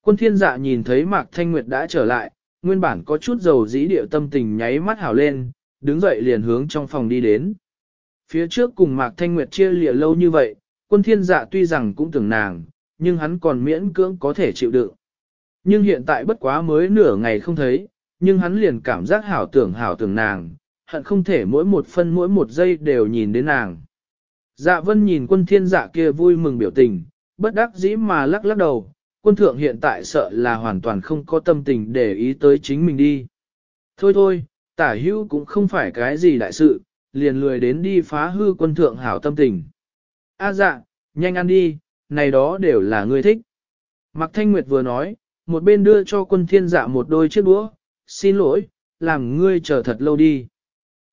Quân thiên dạ nhìn thấy Mạc Thanh Nguyệt đã trở lại, nguyên bản có chút dầu dĩ điệu tâm tình nháy mắt hảo lên, đứng dậy liền hướng trong phòng đi đến. Phía trước cùng Mạc Thanh Nguyệt chia lịa lâu như vậy, quân thiên dạ tuy rằng cũng tưởng nàng, nhưng hắn còn miễn cưỡng có thể chịu đựng. Nhưng hiện tại bất quá mới nửa ngày không thấy, nhưng hắn liền cảm giác hảo tưởng hảo tưởng nàng, hận không thể mỗi một phân mỗi một giây đều nhìn đến nàng. Dạ vân nhìn quân thiên dạ kia vui mừng biểu tình, bất đắc dĩ mà lắc lắc đầu, quân thượng hiện tại sợ là hoàn toàn không có tâm tình để ý tới chính mình đi. Thôi thôi, tả hữu cũng không phải cái gì đại sự, liền lười đến đi phá hư quân thượng hảo tâm tình. A dạ, nhanh ăn đi, này đó đều là ngươi thích. Mạc Thanh Nguyệt vừa nói, một bên đưa cho quân thiên dạ một đôi chiếc đũa, xin lỗi, làm ngươi chờ thật lâu đi.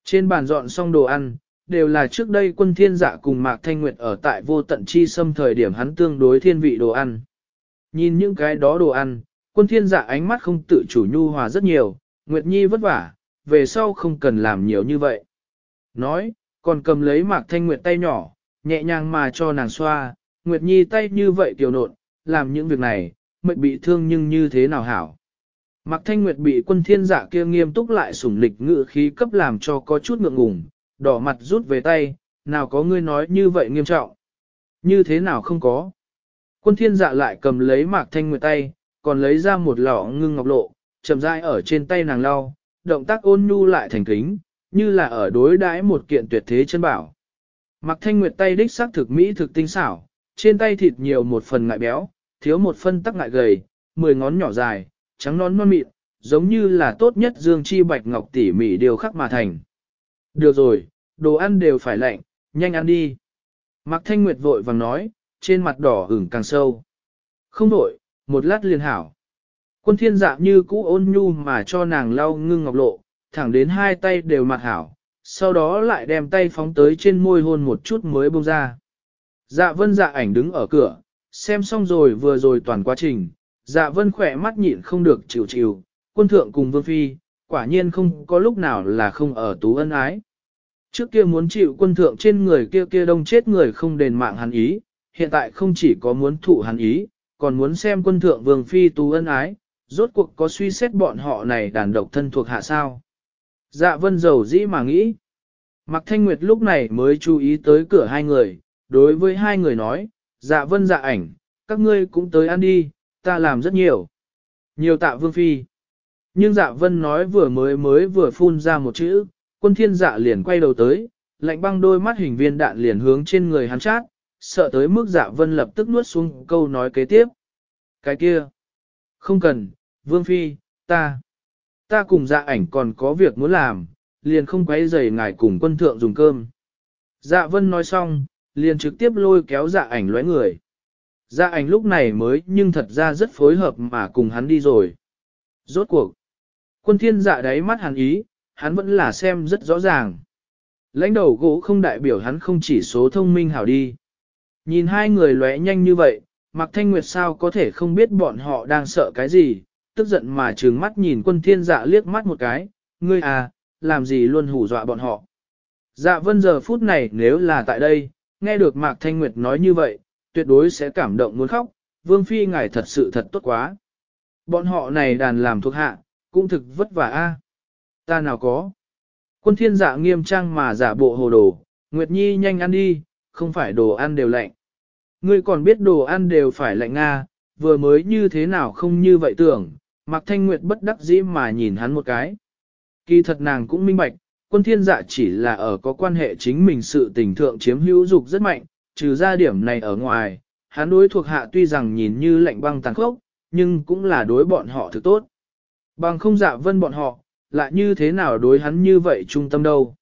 Trên bàn dọn xong đồ ăn, đều là trước đây quân thiên dạ cùng Mạc Thanh Nguyệt ở tại vô tận chi xâm thời điểm hắn tương đối thiên vị đồ ăn. Nhìn những cái đó đồ ăn, quân thiên dạ ánh mắt không tự chủ nhu hòa rất nhiều, Nguyệt Nhi vất vả, về sau không cần làm nhiều như vậy. Nói, còn cầm lấy Mạc Thanh Nguyệt tay nhỏ, nhẹ nhàng mà cho nàng xoa, Nguyệt Nhi tay như vậy tiểu nộn, làm những việc này, mệnh bị thương nhưng như thế nào hảo. Mạc Thanh Nguyệt bị quân thiên dạ kia nghiêm túc lại sủng lịch ngự khí cấp làm cho có chút ngượng ngùng, đỏ mặt rút về tay, nào có ngươi nói như vậy nghiêm trọng. Như thế nào không có. Quân thiên dạ lại cầm lấy Mạc Thanh Nguyệt tay, còn lấy ra một lọ ngưng ngọc lộ, chậm rãi ở trên tay nàng lau, động tác ôn nhu lại thành kính, như là ở đối đãi một kiện tuyệt thế chân bảo. Mạc Thanh Nguyệt tay đích sắc thực mỹ thực tinh xảo, trên tay thịt nhiều một phần ngại béo, thiếu một phân tắc ngại gầy, mười ngón nhỏ dài, trắng non non mịn, giống như là tốt nhất dương chi bạch ngọc tỉ mỉ điều khắc mà thành. Được rồi, đồ ăn đều phải lạnh, nhanh ăn đi. Mạc Thanh Nguyệt vội vàng nói, trên mặt đỏ ửng càng sâu. Không đổi, một lát liền hảo. Quân thiên dạ như cũ ôn nhu mà cho nàng lau ngưng ngọc lộ, thẳng đến hai tay đều mặt hảo, sau đó lại đem tay phóng tới trên môi hôn một chút mới buông ra. Dạ vân dạ ảnh đứng ở cửa, xem xong rồi vừa rồi toàn quá trình, dạ vân khỏe mắt nhịn không được chịu chịu, quân thượng cùng vương phi, quả nhiên không có lúc nào là không ở tú ân ái. Trước kia muốn chịu quân thượng trên người kia kia đông chết người không đền mạng hắn ý, hiện tại không chỉ có muốn thụ hắn ý, còn muốn xem quân thượng vương phi tú ân ái, rốt cuộc có suy xét bọn họ này đàn độc thân thuộc hạ sao. Dạ vân giàu dĩ mà nghĩ. Mạc Thanh Nguyệt lúc này mới chú ý tới cửa hai người, đối với hai người nói, dạ vân dạ ảnh, các ngươi cũng tới ăn đi, ta làm rất nhiều. Nhiều tạ vương phi. Nhưng dạ vân nói vừa mới mới vừa phun ra một chữ, quân thiên dạ liền quay đầu tới, lạnh băng đôi mắt hình viên đạn liền hướng trên người hắn chát, sợ tới mức dạ vân lập tức nuốt xuống câu nói kế tiếp. Cái kia, không cần, vương phi, ta, ta cùng dạ ảnh còn có việc muốn làm, liền không quấy rầy ngài cùng quân thượng dùng cơm. Dạ vân nói xong, liền trực tiếp lôi kéo dạ ảnh lóe người. Dạ ảnh lúc này mới nhưng thật ra rất phối hợp mà cùng hắn đi rồi. Rốt cuộc, quân thiên dạ đáy mắt hắn ý, hắn vẫn là xem rất rõ ràng. Lãnh đầu gỗ không đại biểu hắn không chỉ số thông minh hảo đi. Nhìn hai người lóe nhanh như vậy, Mạc Thanh Nguyệt sao có thể không biết bọn họ đang sợ cái gì, tức giận mà trừng mắt nhìn quân thiên dạ liếc mắt một cái, ngươi à, làm gì luôn hù dọa bọn họ. Dạ vân giờ phút này nếu là tại đây, nghe được Mạc Thanh Nguyệt nói như vậy, tuyệt đối sẽ cảm động muốn khóc, Vương Phi ngài thật sự thật tốt quá. Bọn họ này đàn làm thuộc hạ, cũng thực vất vả a. Ta nào có. Quân thiên dạ nghiêm trang mà giả bộ hồ đồ, Nguyệt Nhi nhanh ăn đi, không phải đồ ăn đều lạnh. Ngươi còn biết đồ ăn đều phải lạnh Nga, vừa mới như thế nào không như vậy tưởng, Mạc Thanh Nguyệt bất đắc dĩ mà nhìn hắn một cái. Kỳ thật nàng cũng minh bạch, quân thiên dạ chỉ là ở có quan hệ chính mình sự tình thượng chiếm hữu dục rất mạnh, trừ ra điểm này ở ngoài, hắn đối thuộc hạ tuy rằng nhìn như lạnh băng tàn khốc, nhưng cũng là đối bọn họ thực tốt. Bằng không dạ vân bọn họ, lại như thế nào đối hắn như vậy trung tâm đâu.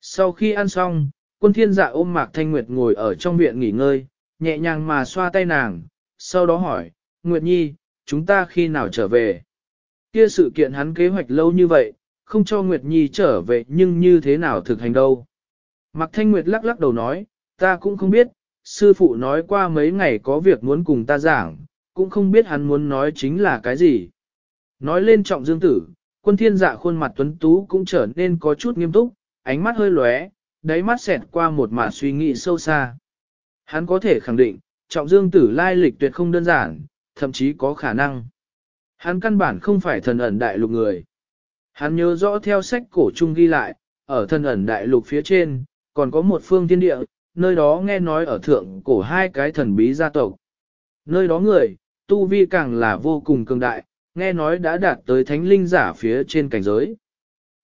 Sau khi ăn xong, quân thiên dạ ôm Mạc Thanh Nguyệt ngồi ở trong viện nghỉ ngơi, nhẹ nhàng mà xoa tay nàng, sau đó hỏi, Nguyệt Nhi, chúng ta khi nào trở về? Kia sự kiện hắn kế hoạch lâu như vậy, không cho Nguyệt Nhi trở về nhưng như thế nào thực hành đâu? Mạc Thanh Nguyệt lắc lắc đầu nói, ta cũng không biết, sư phụ nói qua mấy ngày có việc muốn cùng ta giảng, cũng không biết hắn muốn nói chính là cái gì. Nói lên trọng dương tử, quân thiên dạ khuôn mặt tuấn tú cũng trở nên có chút nghiêm túc, ánh mắt hơi lóe, đáy mắt xẹt qua một mạt suy nghĩ sâu xa. Hắn có thể khẳng định, trọng dương tử lai lịch tuyệt không đơn giản, thậm chí có khả năng. Hắn căn bản không phải thần ẩn đại lục người. Hắn nhớ rõ theo sách cổ trung ghi lại, ở thần ẩn đại lục phía trên, còn có một phương thiên địa, nơi đó nghe nói ở thượng cổ hai cái thần bí gia tộc. Nơi đó người, tu vi càng là vô cùng cường đại, nghe nói đã đạt tới thánh linh giả phía trên cảnh giới.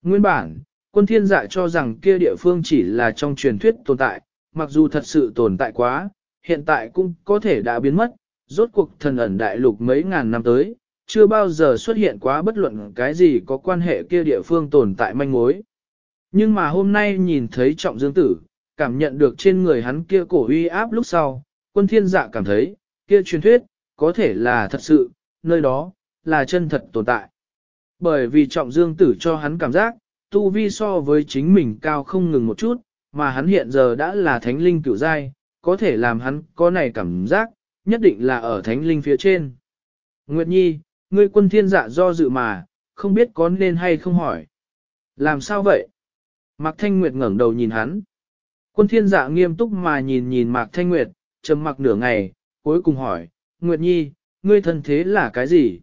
Nguyên bản, quân thiên dạ cho rằng kia địa phương chỉ là trong truyền thuyết tồn tại, mặc dù thật sự tồn tại quá, hiện tại cũng có thể đã biến mất, rốt cuộc thần ẩn đại lục mấy ngàn năm tới, chưa bao giờ xuất hiện quá bất luận cái gì có quan hệ kia địa phương tồn tại manh mối. Nhưng mà hôm nay nhìn thấy trọng dương tử, cảm nhận được trên người hắn kia cổ uy áp lúc sau, quân thiên dạ cảm thấy, kia truyền thuyết, có thể là thật sự, nơi đó, là chân thật tồn tại. Bởi vì trọng dương tử cho hắn cảm giác, tu vi so với chính mình cao không ngừng một chút, mà hắn hiện giờ đã là thánh linh cửu giai, có thể làm hắn có này cảm giác, nhất định là ở thánh linh phía trên. Nguyệt Nhi, ngươi quân thiên dạ do dự mà, không biết có nên hay không hỏi. Làm sao vậy? Mạc Thanh Nguyệt ngẩng đầu nhìn hắn. Quân thiên dạ nghiêm túc mà nhìn nhìn Mạc Thanh Nguyệt, trầm mặc nửa ngày, cuối cùng hỏi, Nguyệt Nhi, ngươi thân thế là cái gì?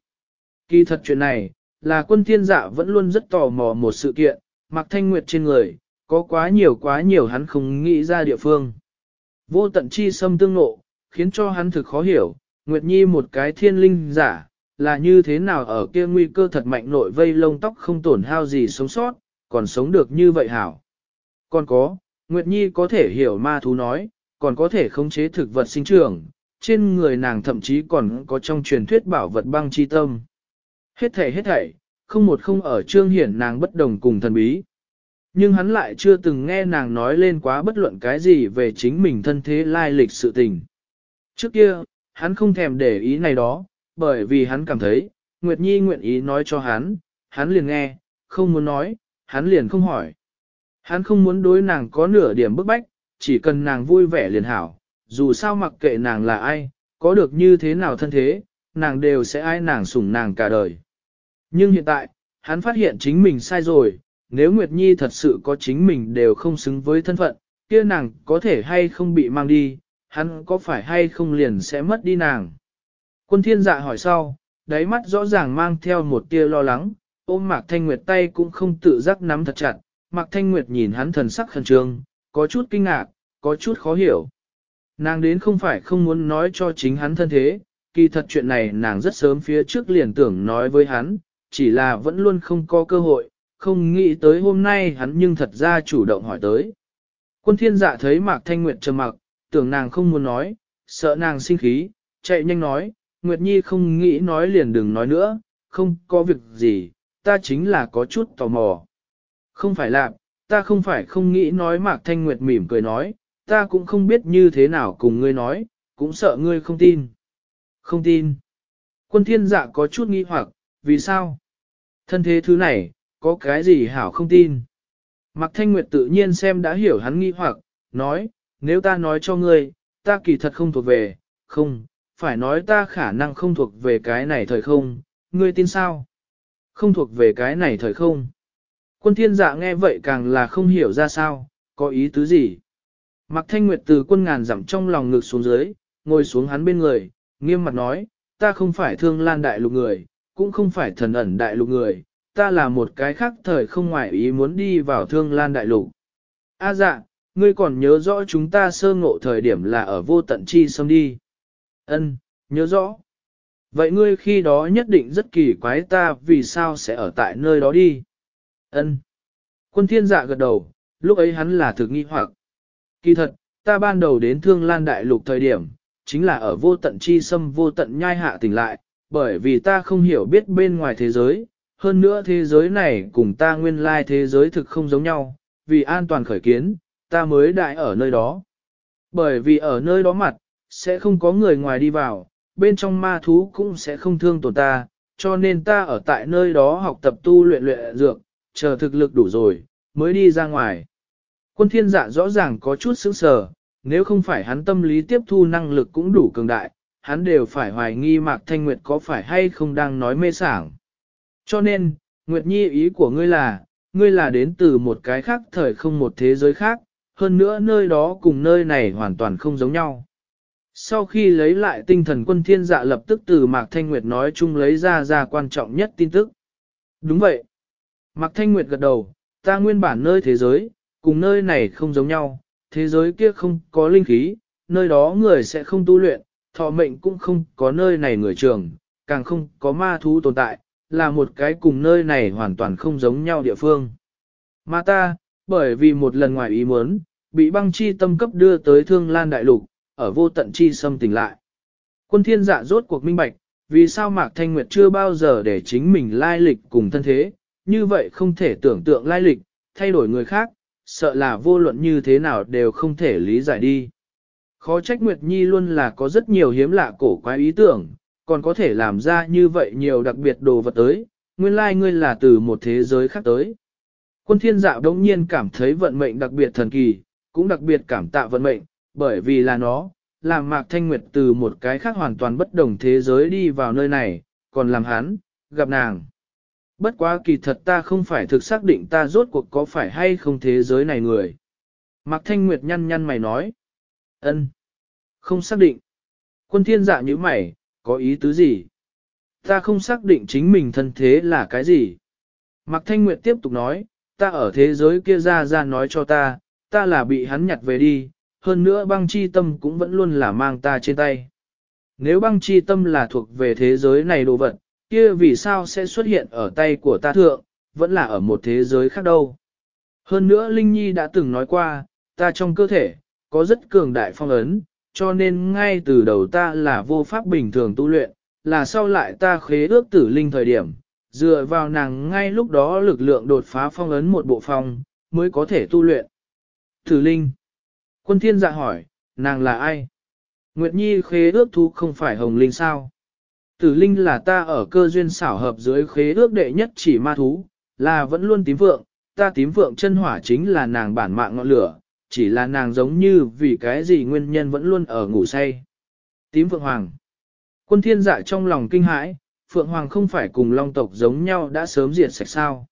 Kỳ thật chuyện này, là quân thiên dạ vẫn luôn rất tò mò một sự kiện, Mạc Thanh Nguyệt trên người, có quá nhiều quá nhiều hắn không nghĩ ra địa phương. Vô tận chi xâm tương nộ, khiến cho hắn thực khó hiểu, Nguyệt Nhi một cái thiên linh giả, là như thế nào ở kia nguy cơ thật mạnh nội vây lông tóc không tổn hao gì sống sót, còn sống được như vậy hảo. Còn có, Nguyệt Nhi có thể hiểu ma thú nói, còn có thể khống chế thực vật sinh trưởng, trên người nàng thậm chí còn có trong truyền thuyết bảo vật băng chi tâm. Hết thảy hết thảy, không một không ở trương hiển nàng bất đồng cùng thần bí. Nhưng hắn lại chưa từng nghe nàng nói lên quá bất luận cái gì về chính mình thân thế lai lịch sự tình. Trước kia, hắn không thèm để ý này đó, bởi vì hắn cảm thấy, Nguyệt Nhi nguyện ý nói cho hắn, hắn liền nghe, không muốn nói, hắn liền không hỏi. Hắn không muốn đối nàng có nửa điểm bức bách, chỉ cần nàng vui vẻ liền hảo, dù sao mặc kệ nàng là ai, có được như thế nào thân thế, nàng đều sẽ ai nàng sủng nàng cả đời. Nhưng hiện tại, hắn phát hiện chính mình sai rồi, nếu Nguyệt Nhi thật sự có chính mình đều không xứng với thân phận, kia nàng có thể hay không bị mang đi, hắn có phải hay không liền sẽ mất đi nàng. Quân thiên dạ hỏi sau, đáy mắt rõ ràng mang theo một tia lo lắng, ôm Mạc Thanh Nguyệt tay cũng không tự giác nắm thật chặt, Mạc Thanh Nguyệt nhìn hắn thần sắc khẩn trương, có chút kinh ngạc, có chút khó hiểu. Nàng đến không phải không muốn nói cho chính hắn thân thế, kỳ thật chuyện này nàng rất sớm phía trước liền tưởng nói với hắn, chỉ là vẫn luôn không có cơ hội, không nghĩ tới hôm nay hắn nhưng thật ra chủ động hỏi tới. Quân thiên dạ thấy Mạc Thanh Nguyệt trầm mặc, tưởng nàng không muốn nói, sợ nàng sinh khí, chạy nhanh nói, Nguyệt Nhi không nghĩ nói liền đừng nói nữa, không có việc gì, ta chính là có chút tò mò. Không phải là, ta không phải không nghĩ nói Mạc Thanh Nguyệt mỉm cười nói, ta cũng không biết như thế nào cùng ngươi nói, cũng sợ ngươi không tin. Không tin. Quân thiên dạ có chút nghi hoặc, vì sao? Thân thế thứ này, có cái gì hảo không tin? Mạc Thanh Nguyệt tự nhiên xem đã hiểu hắn nghi hoặc, nói, nếu ta nói cho ngươi, ta kỳ thật không thuộc về, không, phải nói ta khả năng không thuộc về cái này thời không, ngươi tin sao? Không thuộc về cái này thời không. Quân thiên dạ nghe vậy càng là không hiểu ra sao, có ý tứ gì. Mạc Thanh Nguyệt từ quân ngàn dặm trong lòng ngực xuống dưới, ngồi xuống hắn bên người, nghiêm mặt nói, ta không phải thương lan đại lục người, cũng không phải thần ẩn đại lục người, ta là một cái khác thời không ngoại ý muốn đi vào thương lan đại lục. A dạ, ngươi còn nhớ rõ chúng ta sơ ngộ thời điểm là ở vô tận chi sông đi. Ân, nhớ rõ. Vậy ngươi khi đó nhất định rất kỳ quái ta vì sao sẽ ở tại nơi đó đi. Ân. Quân thiên dạ gật đầu, lúc ấy hắn là thực nghi hoặc. Kỳ thật, ta ban đầu đến thương lan đại lục thời điểm, chính là ở vô tận chi xâm vô tận nhai hạ tỉnh lại, bởi vì ta không hiểu biết bên ngoài thế giới, hơn nữa thế giới này cùng ta nguyên lai thế giới thực không giống nhau, vì an toàn khởi kiến, ta mới đại ở nơi đó. Bởi vì ở nơi đó mặt, sẽ không có người ngoài đi vào, bên trong ma thú cũng sẽ không thương tổn ta, cho nên ta ở tại nơi đó học tập tu luyện luyện dược, chờ thực lực đủ rồi, mới đi ra ngoài. Quân thiên dạ rõ ràng có chút sững sờ, nếu không phải hắn tâm lý tiếp thu năng lực cũng đủ cường đại, hắn đều phải hoài nghi Mạc Thanh Nguyệt có phải hay không đang nói mê sảng. Cho nên, Nguyệt Nhi ý của ngươi là, ngươi là đến từ một cái khác thời không một thế giới khác, hơn nữa nơi đó cùng nơi này hoàn toàn không giống nhau. Sau khi lấy lại tinh thần quân thiên dạ lập tức từ Mạc Thanh Nguyệt nói chung lấy ra ra quan trọng nhất tin tức. Đúng vậy. Mạc Thanh Nguyệt gật đầu, ta nguyên bản nơi thế giới, cùng nơi này không giống nhau, thế giới kia không có linh khí, nơi đó người sẽ không tu luyện, thọ mệnh cũng không có nơi này người trường, càng không có ma thú tồn tại, là một cái cùng nơi này hoàn toàn không giống nhau địa phương. Mà ta, bởi vì một lần ngoài ý muốn, bị băng chi tâm cấp đưa tới thương lan đại lục, ở vô tận chi xâm tỉnh lại. Quân thiên dạ rốt cuộc minh bạch, vì sao Mạc Thanh Nguyệt chưa bao giờ để chính mình lai lịch cùng thân thế, như vậy không thể tưởng tượng lai lịch, thay đổi người khác, sợ là vô luận như thế nào đều không thể lý giải đi. Khó trách Nguyệt Nhi luôn là có rất nhiều hiếm lạ cổ quái ý tưởng, còn có thể làm ra như vậy nhiều đặc biệt đồ vật tới, nguyên lai like ngươi là từ một thế giới khác tới. Quân thiên dạ đống nhiên cảm thấy vận mệnh đặc biệt thần kỳ, cũng đặc biệt cảm tạ vận mệnh, bởi vì là nó, làm Mạc Thanh Nguyệt từ một cái khác hoàn toàn bất đồng thế giới đi vào nơi này, còn làm hắn, gặp nàng. Bất quá kỳ thật ta không phải thực xác định ta rốt cuộc có phải hay không thế giới này người. Mạc Thanh Nguyệt nhăn nhăn mày nói. ân, Không xác định. Quân thiên dạ như mày, có ý tứ gì? Ta không xác định chính mình thân thế là cái gì. Mạc Thanh Nguyệt tiếp tục nói, ta ở thế giới kia ra ra nói cho ta, ta là bị hắn nhặt về đi, hơn nữa băng chi tâm cũng vẫn luôn là mang ta trên tay. Nếu băng chi tâm là thuộc về thế giới này đồ vật, kia vì sao sẽ xuất hiện ở tay của ta thượng, vẫn là ở một thế giới khác đâu. Hơn nữa Linh Nhi đã từng nói qua, ta trong cơ thể, có rất cường đại phong ấn, cho nên ngay từ đầu ta là vô pháp bình thường tu luyện, là sau lại ta khế ước tử linh thời điểm, dựa vào nàng ngay lúc đó lực lượng đột phá phong ấn một bộ phong, mới có thể tu luyện. Tử linh. Quân thiên dạ hỏi, nàng là ai? Nguyệt Nhi khế ước thu không phải hồng linh sao? Tử linh là ta ở cơ duyên xảo hợp dưới khế ước đệ nhất chỉ ma thú, là vẫn luôn tím vượng, ta tím vượng chân hỏa chính là nàng bản mạng ngọn lửa, chỉ là nàng giống như vì cái gì nguyên nhân vẫn luôn ở ngủ say. Tím vượng hoàng. Quân thiên dạ trong lòng kinh hãi, phượng hoàng không phải cùng long tộc giống nhau đã sớm diệt sạch sao.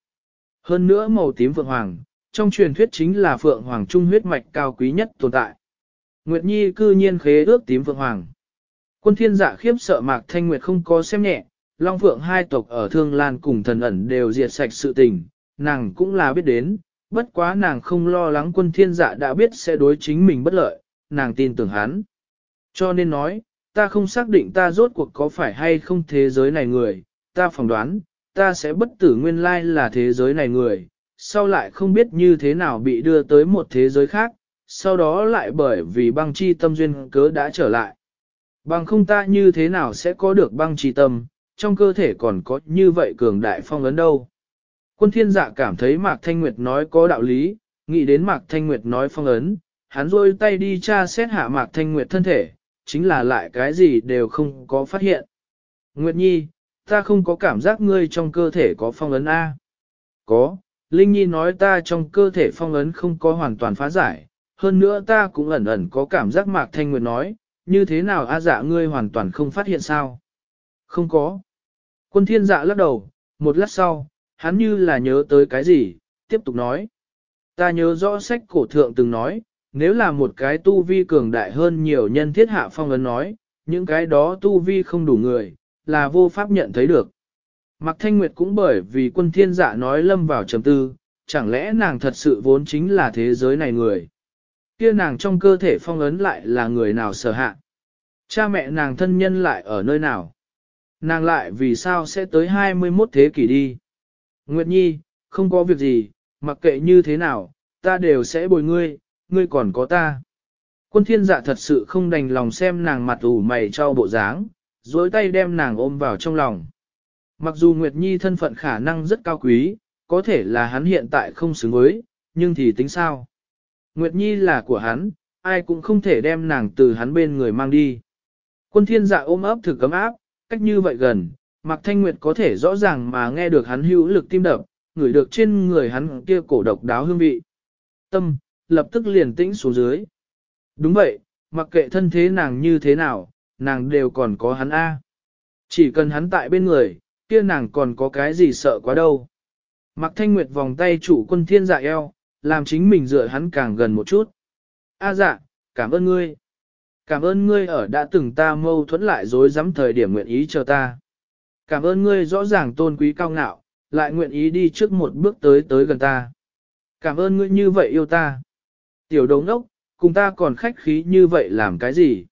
Hơn nữa màu tím phượng hoàng, trong truyền thuyết chính là phượng hoàng trung huyết mạch cao quý nhất tồn tại. Nguyệt Nhi cư nhiên khế ước tím phượng hoàng. Quân thiên dạ khiếp sợ mạc thanh nguyệt không có xem nhẹ, long phượng hai tộc ở thương lan cùng thần ẩn đều diệt sạch sự tình, nàng cũng là biết đến, bất quá nàng không lo lắng quân thiên dạ đã biết sẽ đối chính mình bất lợi, nàng tin tưởng hắn. Cho nên nói, ta không xác định ta rốt cuộc có phải hay không thế giới này người, ta phỏng đoán, ta sẽ bất tử nguyên lai là thế giới này người, sau lại không biết như thế nào bị đưa tới một thế giới khác, sau đó lại bởi vì băng chi tâm duyên cớ đã trở lại. Bằng không ta như thế nào sẽ có được băng trì tâm, trong cơ thể còn có như vậy cường đại phong ấn đâu. Quân thiên dạ cảm thấy Mạc Thanh Nguyệt nói có đạo lý, nghĩ đến Mạc Thanh Nguyệt nói phong ấn, hắn rôi tay đi tra xét hạ Mạc Thanh Nguyệt thân thể, chính là lại cái gì đều không có phát hiện. Nguyệt Nhi, ta không có cảm giác ngươi trong cơ thể có phong ấn A. Có, Linh Nhi nói ta trong cơ thể phong ấn không có hoàn toàn phá giải, hơn nữa ta cũng ẩn ẩn có cảm giác Mạc Thanh Nguyệt nói, như thế nào A dạ ngươi hoàn toàn không phát hiện sao? Không có. Quân thiên dạ lắc đầu, một lát sau, hắn như là nhớ tới cái gì, tiếp tục nói. Ta nhớ rõ sách cổ thượng từng nói, nếu là một cái tu vi cường đại hơn nhiều nhân thiết hạ phong ấn nói, những cái đó tu vi không đủ người, là vô pháp nhận thấy được. Mạc Thanh Nguyệt cũng bởi vì quân thiên dạ nói lâm vào trầm tư, chẳng lẽ nàng thật sự vốn chính là thế giới này người. Kia nàng trong cơ thể phong ấn lại là người nào sở hạ. Cha mẹ nàng thân nhân lại ở nơi nào. Nàng lại vì sao sẽ tới 21 thế kỷ đi. Nguyệt Nhi, không có việc gì, mặc kệ như thế nào, ta đều sẽ bồi ngươi, ngươi còn có ta. Quân thiên dạ thật sự không đành lòng xem nàng mặt ủ mày cho bộ dáng, dối tay đem nàng ôm vào trong lòng. Mặc dù Nguyệt Nhi thân phận khả năng rất cao quý, có thể là hắn hiện tại không xứng với, nhưng thì tính sao? Nguyệt Nhi là của hắn, ai cũng không thể đem nàng từ hắn bên người mang đi. Quân thiên dạ ôm ấp thử cấm áp, cách như vậy gần, Mạc Thanh Nguyệt có thể rõ ràng mà nghe được hắn hữu lực tim đập, ngửi được trên người hắn kia cổ độc đáo hương vị. Tâm, lập tức liền tĩnh xuống dưới. Đúng vậy, mặc kệ thân thế nàng như thế nào, nàng đều còn có hắn A. Chỉ cần hắn tại bên người, kia nàng còn có cái gì sợ quá đâu. Mạc Thanh Nguyệt vòng tay chủ quân thiên dạ eo, làm chính mình dựa hắn càng gần một chút. A dạ, cảm ơn ngươi. Cảm ơn ngươi ở đã từng ta mâu thuẫn lại dối dám thời điểm nguyện ý chờ ta. Cảm ơn ngươi rõ ràng tôn quý cao ngạo, lại nguyện ý đi trước một bước tới tới gần ta. Cảm ơn ngươi như vậy yêu ta. Tiểu đồng ốc, cùng ta còn khách khí như vậy làm cái gì?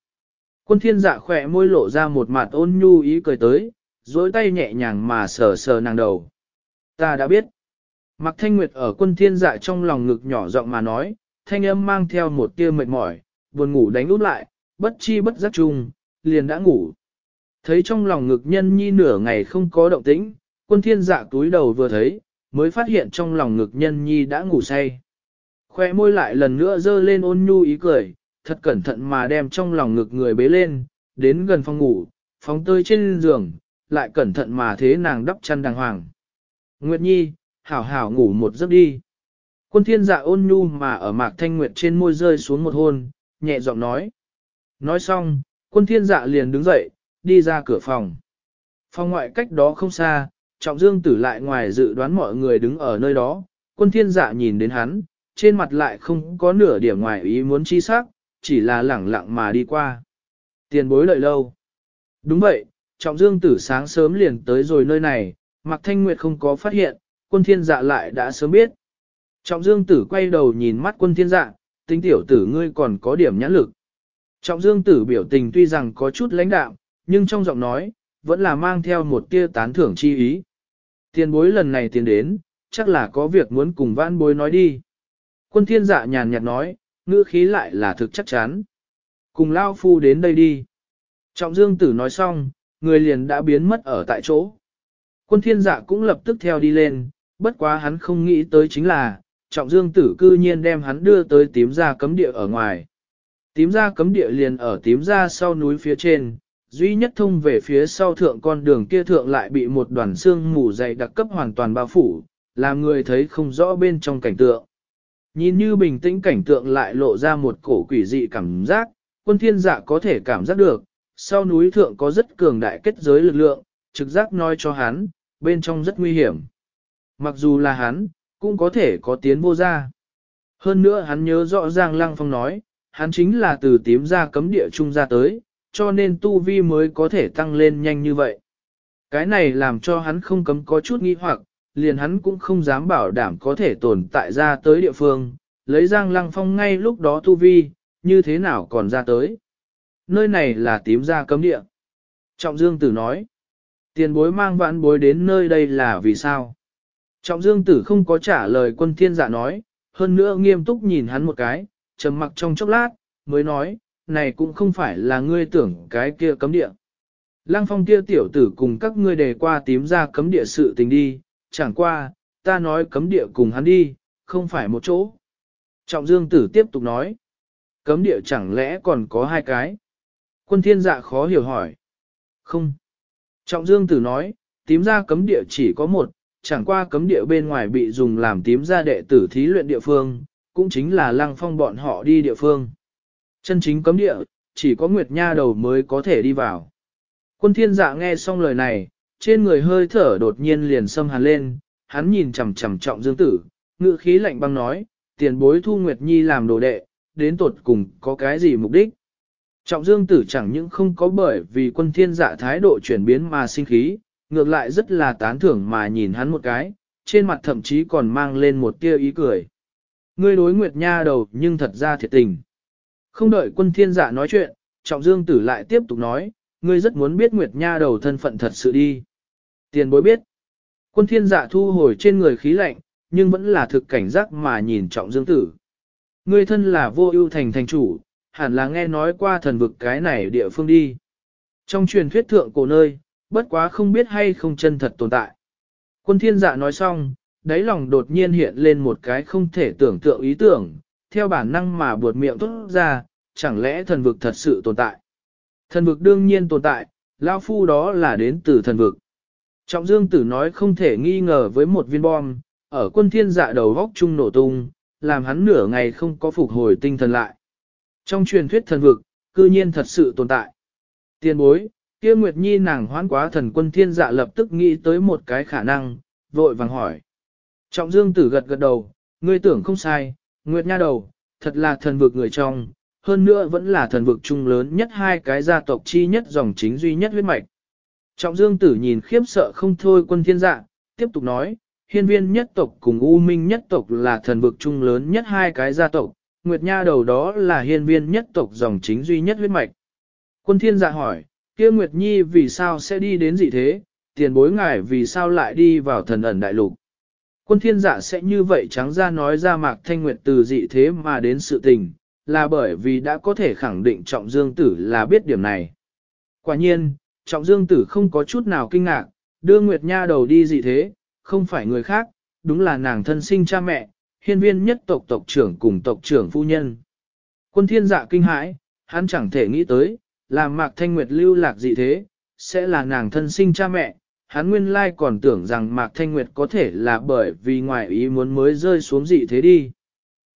Quân thiên dạ khỏe môi lộ ra một mặt ôn nhu ý cười tới, dối tay nhẹ nhàng mà sờ sờ nàng đầu. Ta đã biết. Mặc thanh nguyệt ở quân thiên dạ trong lòng ngực nhỏ giọng mà nói, thanh âm mang theo một tia mệt mỏi, buồn ngủ đánh út lại, bất chi bất giác chung, liền đã ngủ. Thấy trong lòng ngực nhân nhi nửa ngày không có động tĩnh, quân thiên dạ túi đầu vừa thấy, mới phát hiện trong lòng ngực nhân nhi đã ngủ say. Khoe môi lại lần nữa dơ lên ôn nhu ý cười, thật cẩn thận mà đem trong lòng ngực người bế lên, đến gần phòng ngủ, phóng tơi trên giường, lại cẩn thận mà thế nàng đắp chăn đàng hoàng. Nguyệt Nhi, hảo hảo ngủ một giấc đi. Quân thiên dạ ôn nhu mà ở mạc thanh nguyệt trên môi rơi xuống một hôn, nhẹ giọng nói. Nói xong, quân thiên dạ liền đứng dậy, đi ra cửa phòng. Phòng ngoại cách đó không xa, trọng dương tử lại ngoài dự đoán mọi người đứng ở nơi đó, quân thiên dạ nhìn đến hắn, trên mặt lại không có nửa điểm ngoài ý muốn chi sắc, chỉ là lẳng lặng mà đi qua. Tiền bối lợi lâu. Đúng vậy, trọng dương tử sáng sớm liền tới rồi nơi này, Mạc Thanh Nguyệt không có phát hiện, quân thiên dạ lại đã sớm biết. Trọng dương tử quay đầu nhìn mắt quân thiên dạ, tính tiểu tử ngươi còn có điểm nhãn lực. Trọng dương tử biểu tình tuy rằng có chút lãnh đạm, nhưng trong giọng nói, vẫn là mang theo một tia tán thưởng chi ý. Tiền bối lần này tiến đến, chắc là có việc muốn cùng vãn bối nói đi. Quân thiên dạ nhàn nhạt nói, ngữ khí lại là thực chắc chắn. Cùng Lao Phu đến đây đi. Trọng Dương Tử nói xong, người liền đã biến mất ở tại chỗ. Quân thiên dạ cũng lập tức theo đi lên, bất quá hắn không nghĩ tới chính là, trọng dương tử cư nhiên đem hắn đưa tới tím Gia cấm địa ở ngoài. Tím Gia cấm địa liền ở tím Gia sau núi phía trên, duy nhất thông về phía sau thượng con đường kia thượng lại bị một đoàn xương mù dày đặc cấp hoàn toàn bao phủ, làm người thấy không rõ bên trong cảnh tượng. Nhìn như bình tĩnh cảnh tượng lại lộ ra một cổ quỷ dị cảm giác, quân thiên dạ có thể cảm giác được, sau núi thượng có rất cường đại kết giới lực lượng, trực giác nói cho hắn, bên trong rất nguy hiểm. Mặc dù là hắn, cũng có thể có tiến vô ra. Hơn nữa hắn nhớ rõ ràng Lăng Phong nói, hắn chính là từ tím ra cấm địa trung ra tới, cho nên tu vi mới có thể tăng lên nhanh như vậy. Cái này làm cho hắn không cấm có chút nghi hoặc, liền hắn cũng không dám bảo đảm có thể tồn tại ra tới địa phương, lấy Giang Lăng Phong ngay lúc đó tu vi, như thế nào còn ra tới. Nơi này là tím ra cấm địa. Trọng Dương Tử nói, tiền bối mang vãn bối đến nơi đây là vì sao? Trọng Dương Tử không có trả lời quân thiên dạ nói, hơn nữa nghiêm túc nhìn hắn một cái, trầm mặc trong chốc lát, mới nói, này cũng không phải là ngươi tưởng cái kia cấm địa. Lăng phong kia tiểu tử cùng các ngươi đề qua tím ra cấm địa sự tình đi, chẳng qua, ta nói cấm địa cùng hắn đi, không phải một chỗ. Trọng Dương Tử tiếp tục nói, cấm địa chẳng lẽ còn có hai cái? Quân thiên dạ khó hiểu hỏi. Không. Trọng Dương Tử nói, tím ra cấm địa chỉ có một, chẳng qua cấm địa bên ngoài bị dùng làm tím ra đệ tử thí luyện địa phương, cũng chính là lăng phong bọn họ đi địa phương. Chân chính cấm địa, chỉ có Nguyệt Nha đầu mới có thể đi vào. Quân thiên dạ nghe xong lời này, trên người hơi thở đột nhiên liền xâm hàn lên, hắn nhìn chằm chằm trọng dương tử, ngự khí lạnh băng nói, tiền bối thu Nguyệt Nhi làm đồ đệ, đến tột cùng có cái gì mục đích. Trọng dương tử chẳng những không có bởi vì quân thiên dạ thái độ chuyển biến mà sinh khí, ngược lại rất là tán thưởng mà nhìn hắn một cái, trên mặt thậm chí còn mang lên một tia ý cười. Ngươi đối Nguyệt Nha đầu nhưng thật ra thiệt tình. Không đợi quân thiên dạ nói chuyện, trọng dương tử lại tiếp tục nói, ngươi rất muốn biết Nguyệt Nha đầu thân phận thật sự đi. Tiền bối biết. Quân thiên dạ thu hồi trên người khí lạnh, nhưng vẫn là thực cảnh giác mà nhìn trọng dương tử. Ngươi thân là vô ưu thành thành chủ, hẳn là nghe nói qua thần vực cái này địa phương đi. Trong truyền thuyết thượng cổ nơi, bất quá không biết hay không chân thật tồn tại. Quân thiên dạ nói xong, đáy lòng đột nhiên hiện lên một cái không thể tưởng tượng ý tưởng, theo bản năng mà buột miệng tốt ra, chẳng lẽ thần vực thật sự tồn tại. Thần vực đương nhiên tồn tại, lão phu đó là đến từ thần vực. Trọng Dương Tử nói không thể nghi ngờ với một viên bom, ở quân thiên dạ đầu góc trung nổ tung, làm hắn nửa ngày không có phục hồi tinh thần lại. Trong truyền thuyết thần vực, cư nhiên thật sự tồn tại. Tiên bối, kia Nguyệt Nhi nàng hoán quá thần quân thiên dạ lập tức nghĩ tới một cái khả năng, vội vàng hỏi. Trọng Dương Tử gật gật đầu, ngươi tưởng không sai, Nguyệt Nha đầu, thật là thần vực người trong, hơn nữa vẫn là thần vực trung lớn nhất hai cái gia tộc chi nhất dòng chính duy nhất huyết mạch. Trọng Dương Tử nhìn khiếp sợ không thôi quân thiên dạ, tiếp tục nói, hiên viên nhất tộc cùng U Minh nhất tộc là thần vực trung lớn nhất hai cái gia tộc, Nguyệt Nha đầu đó là hiên viên nhất tộc dòng chính duy nhất huyết mạch. Quân thiên dạ hỏi, kia Nguyệt Nhi vì sao sẽ đi đến dị thế, tiền bối ngài vì sao lại đi vào thần ẩn đại lục. Quân thiên dạ sẽ như vậy trắng ra nói ra mạc thanh nguyệt từ dị thế mà đến sự tình, là bởi vì đã có thể khẳng định trọng dương tử là biết điểm này. Quả nhiên, trọng dương tử không có chút nào kinh ngạc, đưa Nguyệt Nha đầu đi dị thế, không phải người khác, đúng là nàng thân sinh cha mẹ, hiên viên nhất tộc tộc trưởng cùng tộc trưởng phu nhân. Quân thiên dạ kinh hãi, hắn chẳng thể nghĩ tới, làm mạc thanh nguyệt lưu lạc dị thế, sẽ là nàng thân sinh cha mẹ. Hắn nguyên lai còn tưởng rằng Mạc Thanh Nguyệt có thể là bởi vì ngoại ý muốn mới rơi xuống dị thế đi.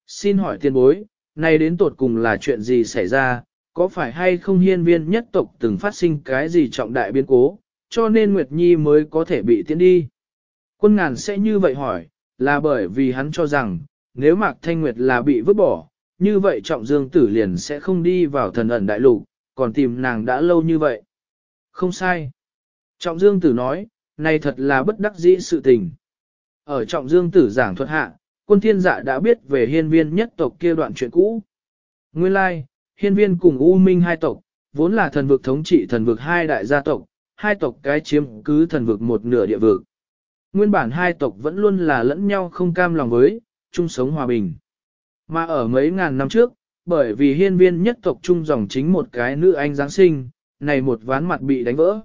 Xin hỏi tiên bối, nay đến tột cùng là chuyện gì xảy ra, có phải hay không hiên viên nhất tộc từng phát sinh cái gì trọng đại biến cố, cho nên Nguyệt Nhi mới có thể bị tiến đi. Quân ngàn sẽ như vậy hỏi, là bởi vì hắn cho rằng, nếu Mạc Thanh Nguyệt là bị vứt bỏ, như vậy trọng dương tử liền sẽ không đi vào thần ẩn đại lục, còn tìm nàng đã lâu như vậy. Không sai. Trọng Dương Tử nói, này thật là bất đắc dĩ sự tình. Ở Trọng Dương Tử giảng thuật hạ, quân thiên dạ đã biết về hiên viên nhất tộc kia đoạn chuyện cũ. Nguyên lai, hiên viên cùng U Minh hai tộc, vốn là thần vực thống trị thần vực hai đại gia tộc, hai tộc cái chiếm cứ thần vực một nửa địa vực. Nguyên bản hai tộc vẫn luôn là lẫn nhau không cam lòng với, chung sống hòa bình. Mà ở mấy ngàn năm trước, bởi vì hiên viên nhất tộc chung dòng chính một cái nữ anh Giáng sinh, này một ván mặt bị đánh vỡ.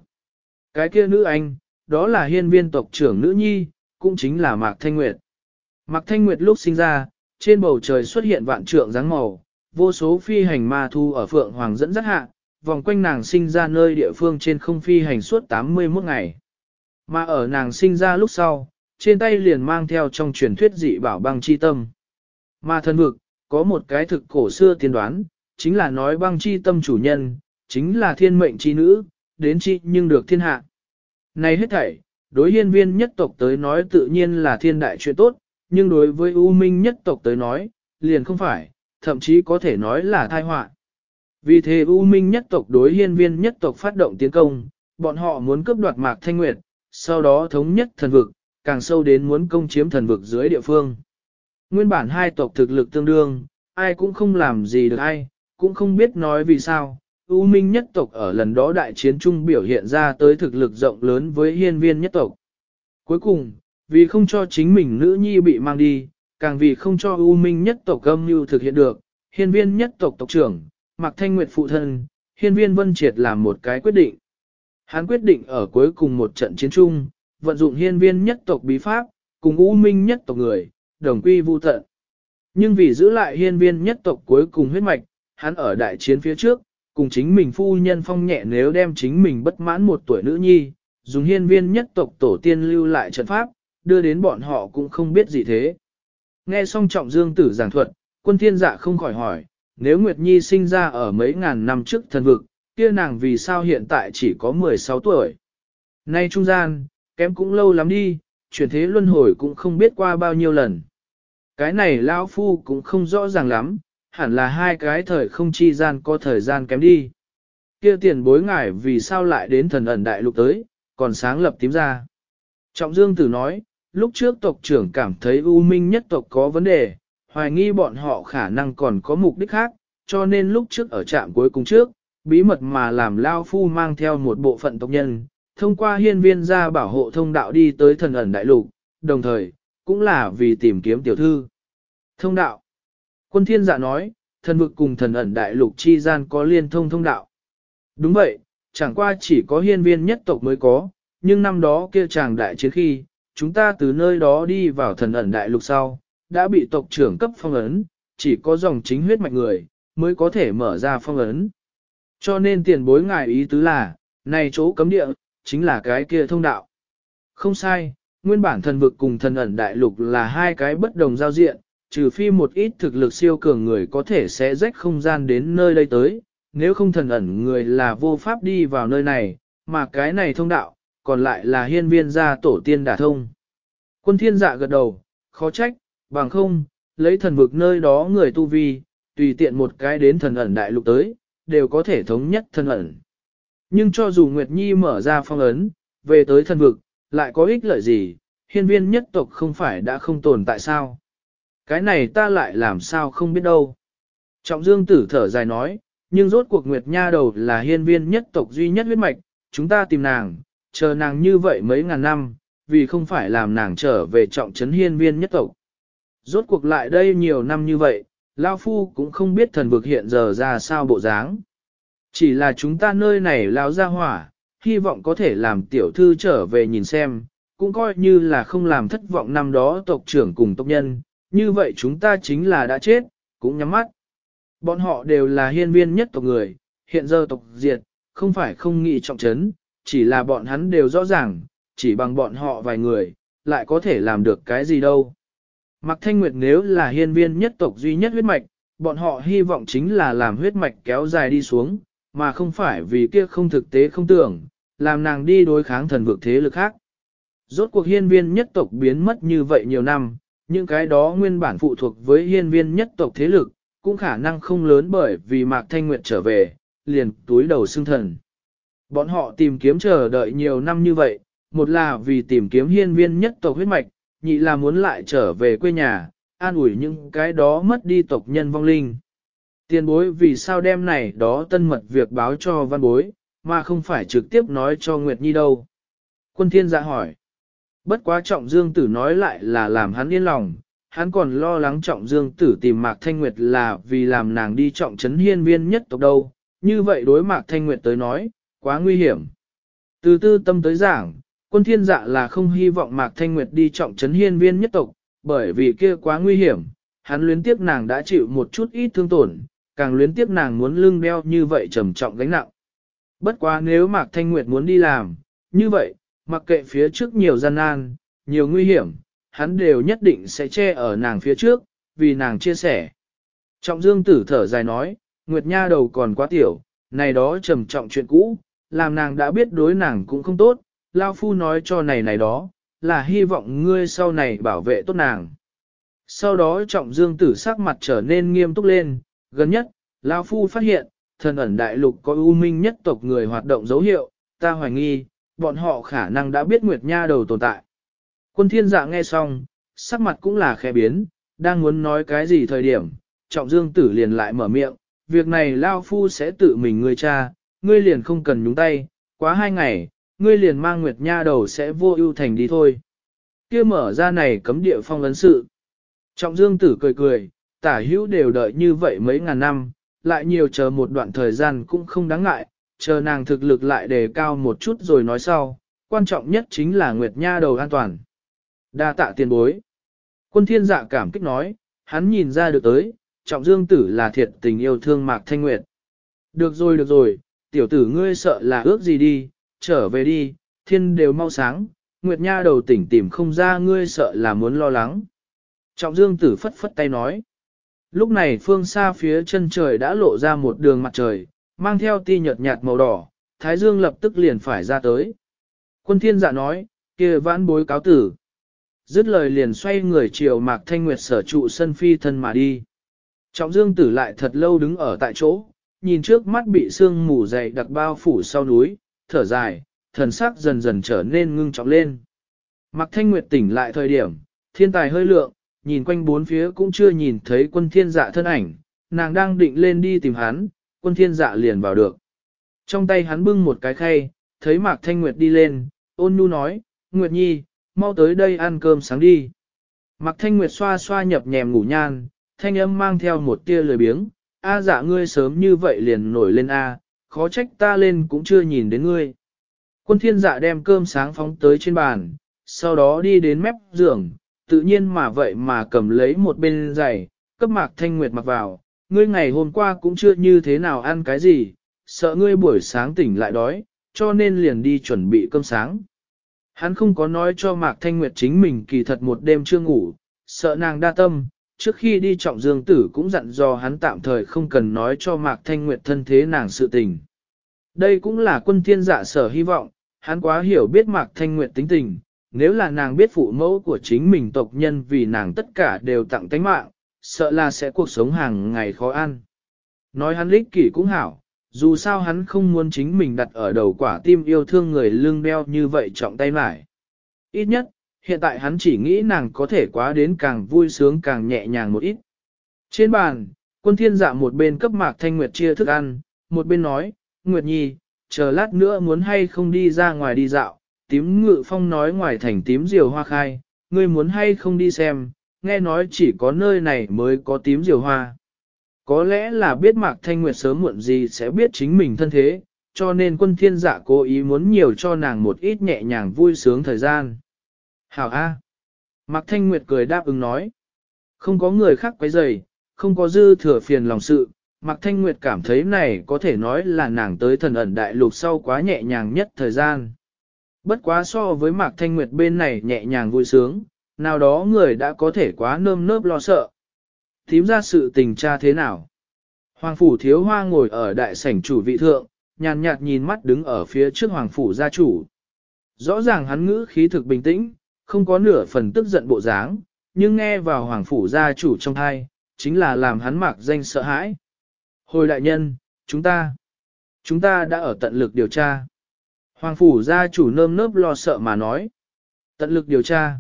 Cái kia nữ anh, đó là hiên viên tộc trưởng nữ nhi, cũng chính là Mạc Thanh Nguyệt. Mạc Thanh Nguyệt lúc sinh ra, trên bầu trời xuất hiện vạn trượng dáng màu, vô số phi hành ma thu ở Phượng Hoàng dẫn dắt hạ, vòng quanh nàng sinh ra nơi địa phương trên không phi hành suốt 81 ngày. Mà ở nàng sinh ra lúc sau, trên tay liền mang theo trong truyền thuyết dị bảo băng chi tâm. Mà thân vực, có một cái thực cổ xưa tiên đoán, chính là nói băng chi tâm chủ nhân, chính là thiên mệnh chi nữ, đến chi nhưng được thiên hạ. Này hết thảy, đối hiên viên nhất tộc tới nói tự nhiên là thiên đại chuyện tốt, nhưng đối với U Minh nhất tộc tới nói, liền không phải, thậm chí có thể nói là tai họa. Vì thế U Minh nhất tộc đối hiên viên nhất tộc phát động tiến công, bọn họ muốn cướp đoạt Mạc Thanh Nguyệt, sau đó thống nhất thần vực, càng sâu đến muốn công chiếm thần vực dưới địa phương. Nguyên bản hai tộc thực lực tương đương, ai cũng không làm gì được ai, cũng không biết nói vì sao. U Minh nhất tộc ở lần đó đại chiến trung biểu hiện ra tới thực lực rộng lớn với hiên viên nhất tộc. Cuối cùng, vì không cho chính mình nữ nhi bị mang đi, càng vì không cho U Minh nhất tộc âm mưu thực hiện được, hiên viên nhất tộc tộc trưởng, Mạc Thanh Nguyệt phụ thân, hiên viên Vân Triệt làm một cái quyết định. Hắn quyết định ở cuối cùng một trận chiến chung, vận dụng hiên viên nhất tộc bí pháp, cùng U Minh nhất tộc người, đồng quy vu tận. Nhưng vì giữ lại hiên viên nhất tộc cuối cùng huyết mạch, hắn ở đại chiến phía trước, cùng chính mình phu nhân phong nhẹ nếu đem chính mình bất mãn một tuổi nữ nhi, dùng hiên viên nhất tộc tổ tiên lưu lại trận pháp, đưa đến bọn họ cũng không biết gì thế. Nghe xong trọng dương tử giảng thuật, quân thiên dạ không khỏi hỏi, nếu Nguyệt Nhi sinh ra ở mấy ngàn năm trước thần vực, kia nàng vì sao hiện tại chỉ có 16 tuổi. Nay trung gian, kém cũng lâu lắm đi, chuyển thế luân hồi cũng không biết qua bao nhiêu lần. Cái này lão phu cũng không rõ ràng lắm, hẳn là hai cái thời không chi gian có thời gian kém đi. Kia tiền bối ngải vì sao lại đến thần ẩn đại lục tới, còn sáng lập tím ra. Trọng Dương Tử nói, lúc trước tộc trưởng cảm thấy U Minh nhất tộc có vấn đề, hoài nghi bọn họ khả năng còn có mục đích khác, cho nên lúc trước ở trạm cuối cùng trước, bí mật mà làm Lao Phu mang theo một bộ phận tộc nhân, thông qua hiên viên ra bảo hộ thông đạo đi tới thần ẩn đại lục, đồng thời, cũng là vì tìm kiếm tiểu thư. Thông đạo. Quân thiên dạ nói, thần vực cùng thần ẩn đại lục chi gian có liên thông thông đạo. Đúng vậy, chẳng qua chỉ có hiên viên nhất tộc mới có, nhưng năm đó kia chàng đại chiến khi, chúng ta từ nơi đó đi vào thần ẩn đại lục sau, đã bị tộc trưởng cấp phong ấn, chỉ có dòng chính huyết mạch người, mới có thể mở ra phong ấn. Cho nên tiền bối ngài ý tứ là, này chỗ cấm địa, chính là cái kia thông đạo. Không sai, nguyên bản thần vực cùng thần ẩn đại lục là hai cái bất đồng giao diện, trừ phi một ít thực lực siêu cường người có thể sẽ rách không gian đến nơi đây tới, nếu không thần ẩn người là vô pháp đi vào nơi này, mà cái này thông đạo, còn lại là hiên viên gia tổ tiên đả thông. Quân thiên dạ gật đầu, khó trách, bằng không, lấy thần vực nơi đó người tu vi, tùy tiện một cái đến thần ẩn đại lục tới, đều có thể thống nhất thân ẩn. Nhưng cho dù Nguyệt Nhi mở ra phong ấn, về tới thân vực, lại có ích lợi gì, hiên viên nhất tộc không phải đã không tồn tại sao? Cái này ta lại làm sao không biết đâu. Trọng Dương tử thở dài nói, nhưng rốt cuộc Nguyệt Nha đầu là hiên viên nhất tộc duy nhất huyết mạch, chúng ta tìm nàng, chờ nàng như vậy mấy ngàn năm, vì không phải làm nàng trở về trọng trấn hiên viên nhất tộc. Rốt cuộc lại đây nhiều năm như vậy, Lao Phu cũng không biết thần vực hiện giờ ra sao bộ dáng. Chỉ là chúng ta nơi này lao ra hỏa, hy vọng có thể làm tiểu thư trở về nhìn xem, cũng coi như là không làm thất vọng năm đó tộc trưởng cùng tộc nhân, như vậy chúng ta chính là đã chết, cũng nhắm mắt. Bọn họ đều là hiên viên nhất tộc người, hiện giờ tộc diệt, không phải không nghĩ trọng trấn, chỉ là bọn hắn đều rõ ràng, chỉ bằng bọn họ vài người, lại có thể làm được cái gì đâu. Mạc Thanh Nguyệt nếu là hiên viên nhất tộc duy nhất huyết mạch, bọn họ hy vọng chính là làm huyết mạch kéo dài đi xuống, mà không phải vì kia không thực tế không tưởng, làm nàng đi đối kháng thần vực thế lực khác. Rốt cuộc hiên viên nhất tộc biến mất như vậy nhiều năm, những cái đó nguyên bản phụ thuộc với hiên viên nhất tộc thế lực, cũng khả năng không lớn bởi vì Mạc Thanh Nguyệt trở về, liền túi đầu xương thần. Bọn họ tìm kiếm chờ đợi nhiều năm như vậy, một là vì tìm kiếm hiên viên nhất tộc huyết mạch, nhị là muốn lại trở về quê nhà, an ủi những cái đó mất đi tộc nhân vong linh. Tiền bối vì sao đem này đó tân mật việc báo cho văn bối, mà không phải trực tiếp nói cho Nguyệt Nhi đâu. Quân thiên dạ hỏi. Bất quá trọng dương tử nói lại là làm hắn yên lòng, hắn còn lo lắng trọng dương tử tìm Mạc Thanh Nguyệt là vì làm nàng đi trọng trấn hiên viên nhất tộc đâu, như vậy đối Mạc Thanh Nguyệt tới nói, quá nguy hiểm. Từ tư tâm tới giảng, quân thiên dạ là không hy vọng Mạc Thanh Nguyệt đi trọng trấn hiên viên nhất tộc, bởi vì kia quá nguy hiểm, hắn luyến tiếc nàng đã chịu một chút ít thương tổn, càng luyến tiếc nàng muốn lưng đeo như vậy trầm trọng gánh nặng. Bất quá nếu Mạc Thanh Nguyệt muốn đi làm, như vậy, mặc kệ phía trước nhiều gian nan, nhiều nguy hiểm, hắn đều nhất định sẽ che ở nàng phía trước, vì nàng chia sẻ. Trọng Dương tử thở dài nói, Nguyệt Nha đầu còn quá tiểu, này đó trầm trọng chuyện cũ, làm nàng đã biết đối nàng cũng không tốt, Lao Phu nói cho này này đó, là hy vọng ngươi sau này bảo vệ tốt nàng. Sau đó trọng dương tử sắc mặt trở nên nghiêm túc lên, gần nhất, Lao Phu phát hiện, thần ẩn đại lục có ưu minh nhất tộc người hoạt động dấu hiệu, ta hoài nghi, bọn họ khả năng đã biết Nguyệt Nha đầu tồn tại. Quân thiên dạ nghe xong, sắc mặt cũng là khẽ biến, đang muốn nói cái gì thời điểm, trọng dương tử liền lại mở miệng, việc này Lao Phu sẽ tự mình ngươi cha, ngươi liền không cần nhúng tay, quá hai ngày, ngươi liền mang Nguyệt Nha đầu sẽ vô ưu thành đi thôi. kia mở ra này cấm địa phong ấn sự. Trọng dương tử cười cười, tả hữu đều đợi như vậy mấy ngàn năm, lại nhiều chờ một đoạn thời gian cũng không đáng ngại, chờ nàng thực lực lại đề cao một chút rồi nói sau, quan trọng nhất chính là Nguyệt Nha đầu an toàn. Đa tạ tiền bối. Quân thiên dạ cảm kích nói, hắn nhìn ra được tới, trọng dương tử là thiệt tình yêu thương Mạc Thanh Nguyệt. Được rồi được rồi, tiểu tử ngươi sợ là ước gì đi, trở về đi, thiên đều mau sáng, Nguyệt Nha đầu tỉnh tìm không ra ngươi sợ là muốn lo lắng. Trọng dương tử phất phất tay nói. Lúc này phương xa phía chân trời đã lộ ra một đường mặt trời, mang theo ti nhợt nhạt màu đỏ, Thái Dương lập tức liền phải ra tới. Quân thiên dạ nói, kia vãn bối cáo tử. Dứt lời liền xoay người chiều Mạc Thanh Nguyệt sở trụ sân phi thân mà đi. Trọng Dương tử lại thật lâu đứng ở tại chỗ, nhìn trước mắt bị sương mù dày đặc bao phủ sau núi, thở dài, thần sắc dần dần trở nên ngưng trọng lên. Mạc Thanh Nguyệt tỉnh lại thời điểm, thiên tài hơi lượng, nhìn quanh bốn phía cũng chưa nhìn thấy quân thiên dạ thân ảnh, nàng đang định lên đi tìm hắn, quân thiên dạ liền vào được. Trong tay hắn bưng một cái khay, thấy Mạc Thanh Nguyệt đi lên, ôn nhu nói, Nguyệt Nhi, mau tới đây ăn cơm sáng đi. Mạc Thanh Nguyệt xoa xoa nhập nhèm ngủ nhan, thanh âm mang theo một tia lười biếng, a dạ ngươi sớm như vậy liền nổi lên a, khó trách ta lên cũng chưa nhìn đến ngươi. Quân thiên dạ đem cơm sáng phóng tới trên bàn, sau đó đi đến mép giường, tự nhiên mà vậy mà cầm lấy một bên giày, cấp mạc thanh nguyệt mặc vào, ngươi ngày hôm qua cũng chưa như thế nào ăn cái gì, sợ ngươi buổi sáng tỉnh lại đói, cho nên liền đi chuẩn bị cơm sáng. Hắn không có nói cho Mạc Thanh Nguyệt chính mình kỳ thật một đêm chưa ngủ, sợ nàng đa tâm, trước khi đi trọng dương tử cũng dặn dò hắn tạm thời không cần nói cho Mạc Thanh Nguyệt thân thế nàng sự tình. Đây cũng là quân thiên dạ sở hy vọng, hắn quá hiểu biết Mạc Thanh Nguyệt tính tình, nếu là nàng biết phụ mẫu của chính mình tộc nhân vì nàng tất cả đều tặng tánh mạng, sợ là sẽ cuộc sống hàng ngày khó ăn. Nói hắn lích kỷ cũng hảo, dù sao hắn không muốn chính mình đặt ở đầu quả tim yêu thương người lương đeo như vậy trọng tay mải. Ít nhất, hiện tại hắn chỉ nghĩ nàng có thể quá đến càng vui sướng càng nhẹ nhàng một ít. Trên bàn, quân thiên dạ một bên cấp mạc thanh nguyệt chia thức ăn, một bên nói, Nguyệt Nhi, chờ lát nữa muốn hay không đi ra ngoài đi dạo, tím ngự phong nói ngoài thành tím diều hoa khai, ngươi muốn hay không đi xem, nghe nói chỉ có nơi này mới có tím diều hoa. Có lẽ là biết Mạc Thanh Nguyệt sớm muộn gì sẽ biết chính mình thân thế, cho nên quân thiên giả dạ cố ý muốn nhiều cho nàng một ít nhẹ nhàng vui sướng thời gian. Hảo A. Mạc Thanh Nguyệt cười đáp ứng nói. Không có người khác quấy rầy, không có dư thừa phiền lòng sự, Mạc Thanh Nguyệt cảm thấy này có thể nói là nàng tới thần ẩn đại lục sau quá nhẹ nhàng nhất thời gian. Bất quá so với Mạc Thanh Nguyệt bên này nhẹ nhàng vui sướng, nào đó người đã có thể quá nơm nớp lo sợ. Thím ra sự tình tra thế nào? Hoàng phủ thiếu hoa ngồi ở đại sảnh chủ vị thượng, nhàn nhạt nhìn mắt đứng ở phía trước hoàng phủ gia chủ. Rõ ràng hắn ngữ khí thực bình tĩnh, không có nửa phần tức giận bộ dáng, nhưng nghe vào hoàng phủ gia chủ trong thai, chính là làm hắn mặc danh sợ hãi. Hồi đại nhân, chúng ta, chúng ta đã ở tận lực điều tra. Hoàng phủ gia chủ nơm nớp lo sợ mà nói. Tận lực điều tra.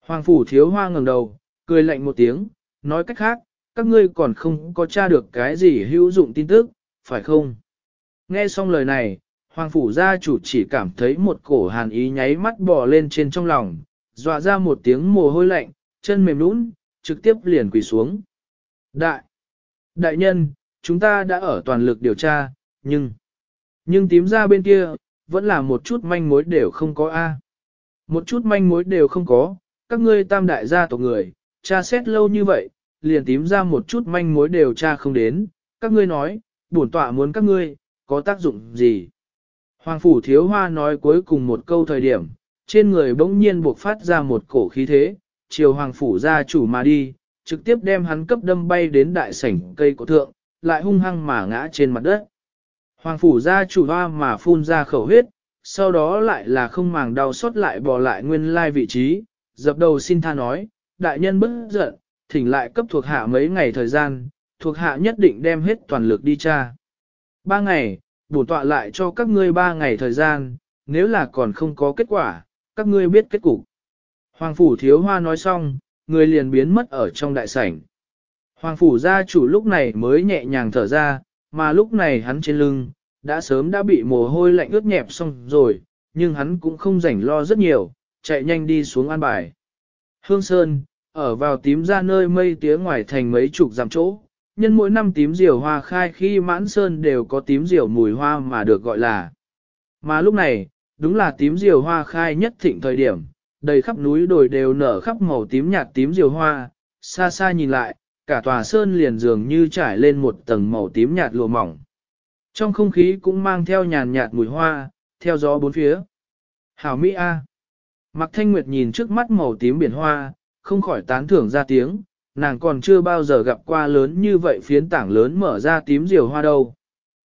Hoàng phủ thiếu hoa ngẩng đầu, cười lạnh một tiếng, nói cách khác, các ngươi còn không có tra được cái gì hữu dụng tin tức, phải không? Nghe xong lời này, Hoàng phủ gia chủ chỉ cảm thấy một cổ hàn ý nháy mắt bò lên trên trong lòng, dọa ra một tiếng mồ hôi lạnh, chân mềm nũng, trực tiếp liền quỳ xuống. Đại! Đại nhân, chúng ta đã ở toàn lực điều tra, nhưng... Nhưng tím ra bên kia, vẫn là một chút manh mối đều không có A. Một chút manh mối đều không có, các ngươi tam đại gia tộc người, tra xét lâu như vậy, liền tím ra một chút manh mối đều tra không đến, các ngươi nói, bổn tọa muốn các ngươi, có tác dụng gì? Hoàng phủ thiếu hoa nói cuối cùng một câu thời điểm, trên người bỗng nhiên buộc phát ra một cổ khí thế, chiều hoàng phủ gia chủ mà đi, trực tiếp đem hắn cấp đâm bay đến đại sảnh cây cổ thượng, lại hung hăng mà ngã trên mặt đất. Hoàng phủ gia chủ hoa mà phun ra khẩu huyết, sau đó lại là không màng đau xót lại bỏ lại nguyên lai vị trí, dập đầu xin tha nói, đại nhân bất giận, thỉnh lại cấp thuộc hạ mấy ngày thời gian, thuộc hạ nhất định đem hết toàn lực đi tra. Ba ngày, bổ tọa lại cho các ngươi ba ngày thời gian, nếu là còn không có kết quả, các ngươi biết kết cục. Hoàng phủ thiếu hoa nói xong, người liền biến mất ở trong đại sảnh. Hoàng phủ gia chủ lúc này mới nhẹ nhàng thở ra, mà lúc này hắn trên lưng, đã sớm đã bị mồ hôi lạnh ướt nhẹp xong rồi, nhưng hắn cũng không rảnh lo rất nhiều, chạy nhanh đi xuống an bài. Hương Sơn, ở vào tím ra nơi mây tía ngoài thành mấy chục dặm chỗ, nhân mỗi năm tím diều hoa khai khi mãn sơn đều có tím diều mùi hoa mà được gọi là. Mà lúc này, đúng là tím diều hoa khai nhất thịnh thời điểm, đầy khắp núi đồi đều nở khắp màu tím nhạt tím diều hoa, xa xa nhìn lại, cả tòa sơn liền dường như trải lên một tầng màu tím nhạt lụa mỏng. Trong không khí cũng mang theo nhàn nhạt mùi hoa, theo gió bốn phía. Hảo Mỹ A. Mạc Thanh Nguyệt nhìn trước mắt màu tím biển hoa, không khỏi tán thưởng ra tiếng, nàng còn chưa bao giờ gặp qua lớn như vậy phiến tảng lớn mở ra tím diều hoa đâu.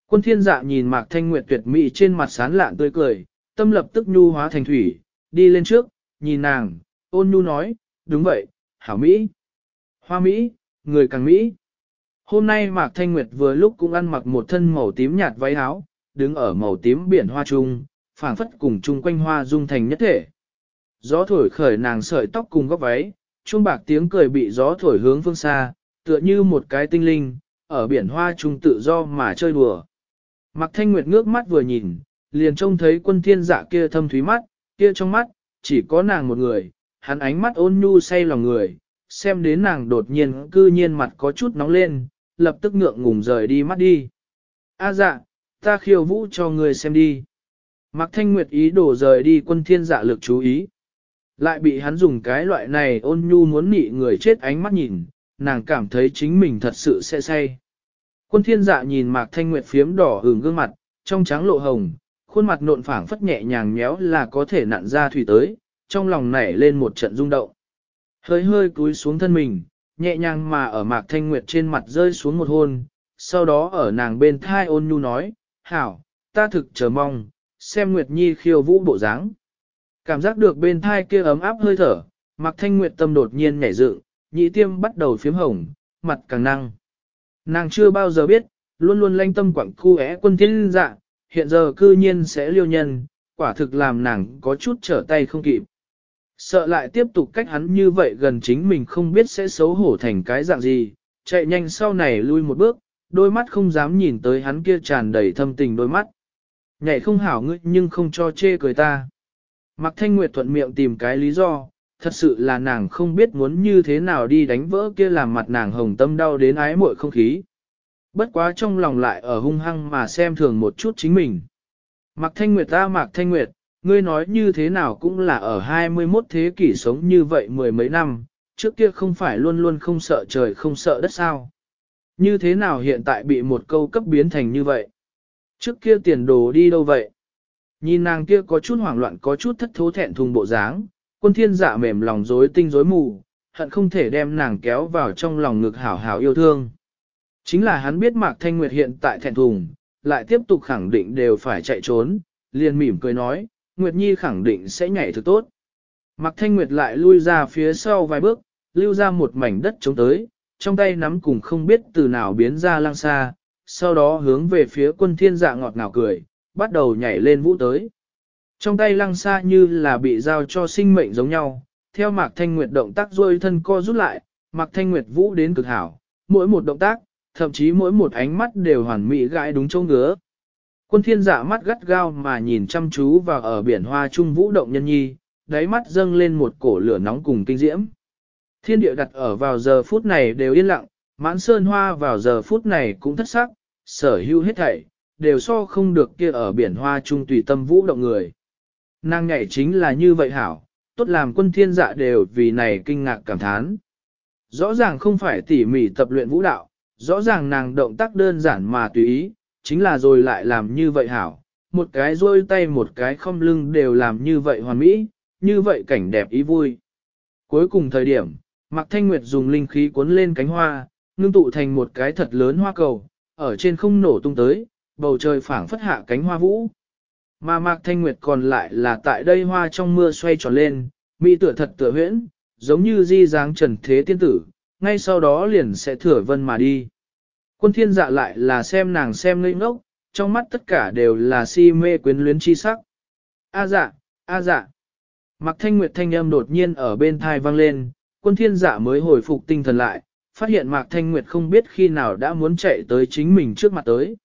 Quân thiên dạ nhìn Mạc Thanh Nguyệt tuyệt mỹ trên mặt sán lạn tươi cười, tâm lập tức nhu hóa thành thủy, đi lên trước, nhìn nàng, ôn nhu nói, đúng vậy, hảo Mỹ. Hoa Mỹ, người càng Mỹ. Hôm nay Mạc Thanh Nguyệt vừa lúc cũng ăn mặc một thân màu tím nhạt váy áo, đứng ở màu tím biển hoa trung, phảng phất cùng chung quanh hoa dung thành nhất thể. Gió thổi khởi nàng sợi tóc cùng góc váy, chuông bạc tiếng cười bị gió thổi hướng phương xa, tựa như một cái tinh linh, ở biển hoa trung tự do mà chơi đùa. Mạc Thanh Nguyệt ngước mắt vừa nhìn, liền trông thấy quân thiên dạ kia thâm thúy mắt, kia trong mắt, chỉ có nàng một người, hắn ánh mắt ôn nhu say lòng người, xem đến nàng đột nhiên cư nhiên mặt có chút nóng lên, lập tức ngượng ngùng rời đi mắt đi. A dạ, ta khiêu vũ cho người xem đi. Mạc Thanh Nguyệt ý đổ rời đi quân thiên dạ lực chú ý. Lại bị hắn dùng cái loại này ôn nhu muốn nị người chết ánh mắt nhìn, nàng cảm thấy chính mình thật sự sẽ say. Quân thiên dạ nhìn Mạc Thanh Nguyệt phiếm đỏ hưởng gương mặt, trong trắng lộ hồng, khuôn mặt nộn phảng phất nhẹ nhàng nhéo là có thể nặn ra thủy tới, trong lòng nảy lên một trận rung động. Hơi hơi cúi xuống thân mình, nhẹ nhàng mà ở Mạc Thanh Nguyệt trên mặt rơi xuống một hôn, sau đó ở nàng bên thai ôn nhu nói, hảo, ta thực chờ mong, xem Nguyệt Nhi khiêu vũ bộ dáng. Cảm giác được bên thai kia ấm áp hơi thở, Mạc Thanh Nguyệt tâm đột nhiên nhảy dựng, nhị tiêm bắt đầu phiếm hồng, mặt càng năng. Nàng chưa bao giờ biết, luôn luôn lanh tâm quảng khu é quân thiên dạ, hiện giờ cư nhiên sẽ liêu nhân, quả thực làm nàng có chút trở tay không kịp. Sợ lại tiếp tục cách hắn như vậy gần chính mình không biết sẽ xấu hổ thành cái dạng gì, chạy nhanh sau này lui một bước, đôi mắt không dám nhìn tới hắn kia tràn đầy thâm tình đôi mắt. Nhảy không hảo ngươi nhưng không cho chê cười ta. Mạc Thanh Nguyệt thuận miệng tìm cái lý do, thật sự là nàng không biết muốn như thế nào đi đánh vỡ kia làm mặt nàng hồng tâm đau đến ái muội không khí. Bất quá trong lòng lại ở hung hăng mà xem thường một chút chính mình. Mạc Thanh Nguyệt ta Mạc Thanh Nguyệt, ngươi nói như thế nào cũng là ở 21 thế kỷ sống như vậy mười mấy năm, trước kia không phải luôn luôn không sợ trời không sợ đất sao. Như thế nào hiện tại bị một câu cấp biến thành như vậy? Trước kia tiền đồ đi đâu vậy? Nhìn nàng kia có chút hoảng loạn có chút thất thố thẹn thùng bộ dáng, quân thiên dạ mềm lòng rối tinh rối mù, hận không thể đem nàng kéo vào trong lòng ngực hảo hảo yêu thương. Chính là hắn biết Mạc Thanh Nguyệt hiện tại thẹn thùng, lại tiếp tục khẳng định đều phải chạy trốn, liền mỉm cười nói, Nguyệt Nhi khẳng định sẽ nhảy thực tốt. Mạc Thanh Nguyệt lại lui ra phía sau vài bước, lưu ra một mảnh đất trống tới, trong tay nắm cùng không biết từ nào biến ra lang xa, sau đó hướng về phía quân thiên dạ ngọt ngào cười, bắt đầu nhảy lên vũ tới. Trong tay lăng xa như là bị giao cho sinh mệnh giống nhau, theo Mạc Thanh Nguyệt động tác rôi thân co rút lại, Mạc Thanh Nguyệt vũ đến cực hảo, mỗi một động tác, thậm chí mỗi một ánh mắt đều hoàn mỹ gãi đúng chỗ ngứa. Quân thiên dạ mắt gắt gao mà nhìn chăm chú vào ở biển hoa trung vũ động nhân nhi, đáy mắt dâng lên một cổ lửa nóng cùng kinh diễm. Thiên địa đặt ở vào giờ phút này đều yên lặng, mãn sơn hoa vào giờ phút này cũng thất sắc, sở hữu hết thảy, đều so không được kia ở biển hoa trung tùy tâm vũ động người. Nàng nhảy chính là như vậy hảo, tốt làm quân thiên dạ đều vì này kinh ngạc cảm thán. Rõ ràng không phải tỉ mỉ tập luyện vũ đạo, rõ ràng nàng động tác đơn giản mà tùy ý, chính là rồi lại làm như vậy hảo, một cái rôi tay một cái không lưng đều làm như vậy hoàn mỹ, như vậy cảnh đẹp ý vui. Cuối cùng thời điểm, Mạc Thanh Nguyệt dùng linh khí cuốn lên cánh hoa, ngưng tụ thành một cái thật lớn hoa cầu, ở trên không nổ tung tới, bầu trời phảng phất hạ cánh hoa vũ. Mà Mạc Thanh Nguyệt còn lại là tại đây hoa trong mưa xoay tròn lên, mỹ tựa thật tựa huyễn, giống như di dáng trần thế tiên tử, ngay sau đó liền sẽ thửa vân mà đi. Quân thiên dạ lại là xem nàng xem ngây ngốc, trong mắt tất cả đều là si mê quyến luyến chi sắc. A dạ, a dạ. Mặc Thanh Nguyệt thanh âm đột nhiên ở bên thai vang lên, quân thiên dạ mới hồi phục tinh thần lại, phát hiện Mạc Thanh Nguyệt không biết khi nào đã muốn chạy tới chính mình trước mặt tới.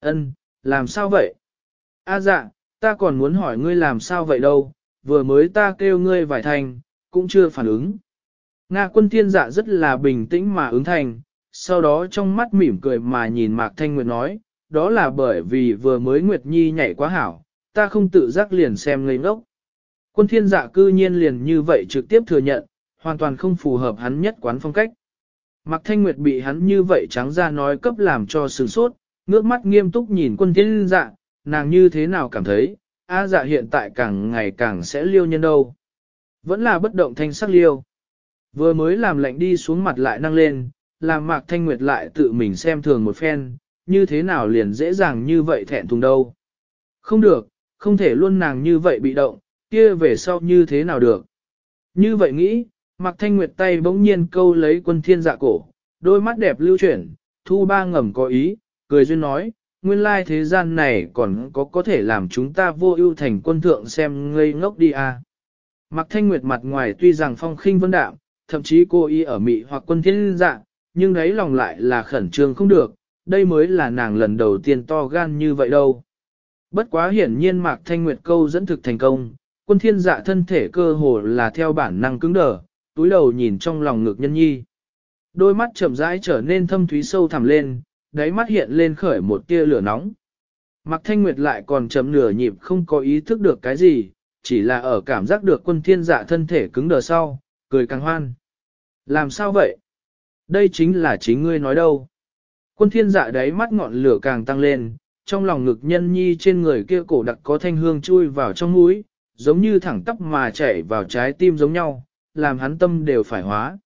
Ân, làm sao vậy? A dạ, ta còn muốn hỏi ngươi làm sao vậy đâu, vừa mới ta kêu ngươi vài thành, cũng chưa phản ứng. Nga quân thiên dạ rất là bình tĩnh mà ứng thành, sau đó trong mắt mỉm cười mà nhìn Mạc Thanh Nguyệt nói, đó là bởi vì vừa mới Nguyệt Nhi nhảy quá hảo, ta không tự giác liền xem ngây ngốc. Quân thiên dạ cư nhiên liền như vậy trực tiếp thừa nhận, hoàn toàn không phù hợp hắn nhất quán phong cách. Mạc Thanh Nguyệt bị hắn như vậy trắng ra nói cấp làm cho sừng sốt, ngước mắt nghiêm túc nhìn quân thiên dạ, nàng như thế nào cảm thấy, A dạ hiện tại càng ngày càng sẽ liêu nhân đâu. Vẫn là bất động thanh sắc liêu. Vừa mới làm lệnh đi xuống mặt lại năng lên, làm Mạc Thanh Nguyệt lại tự mình xem thường một phen, như thế nào liền dễ dàng như vậy thẹn thùng đâu. Không được, không thể luôn nàng như vậy bị động, kia về sau như thế nào được. Như vậy nghĩ, Mạc Thanh Nguyệt tay bỗng nhiên câu lấy quân thiên dạ cổ, đôi mắt đẹp lưu chuyển, thu ba ngầm có ý, cười duyên nói, nguyên lai thế gian này còn có có thể làm chúng ta vô ưu thành quân thượng xem ngây ngốc đi à. Mạc Thanh Nguyệt mặt ngoài tuy rằng phong khinh vân đạm, thậm chí cô y ở mị hoặc quân thiên dạ, nhưng đấy lòng lại là khẩn trương không được, đây mới là nàng lần đầu tiên to gan như vậy đâu. Bất quá hiển nhiên Mạc Thanh Nguyệt câu dẫn thực thành công, quân thiên dạ thân thể cơ hồ là theo bản năng cứng đờ, túi đầu nhìn trong lòng ngực nhân nhi. Đôi mắt chậm rãi trở nên thâm thúy sâu thẳm lên, đáy mắt hiện lên khởi một tia lửa nóng. Mạc Thanh Nguyệt lại còn chậm nửa nhịp không có ý thức được cái gì, chỉ là ở cảm giác được quân thiên dạ thân thể cứng đờ sau, cười càng hoan. Làm sao vậy? Đây chính là chính ngươi nói đâu. Quân thiên dạ đáy mắt ngọn lửa càng tăng lên, trong lòng ngực nhân nhi trên người kia cổ đặc có thanh hương chui vào trong mũi, giống như thẳng tắp mà chảy vào trái tim giống nhau, làm hắn tâm đều phải hóa.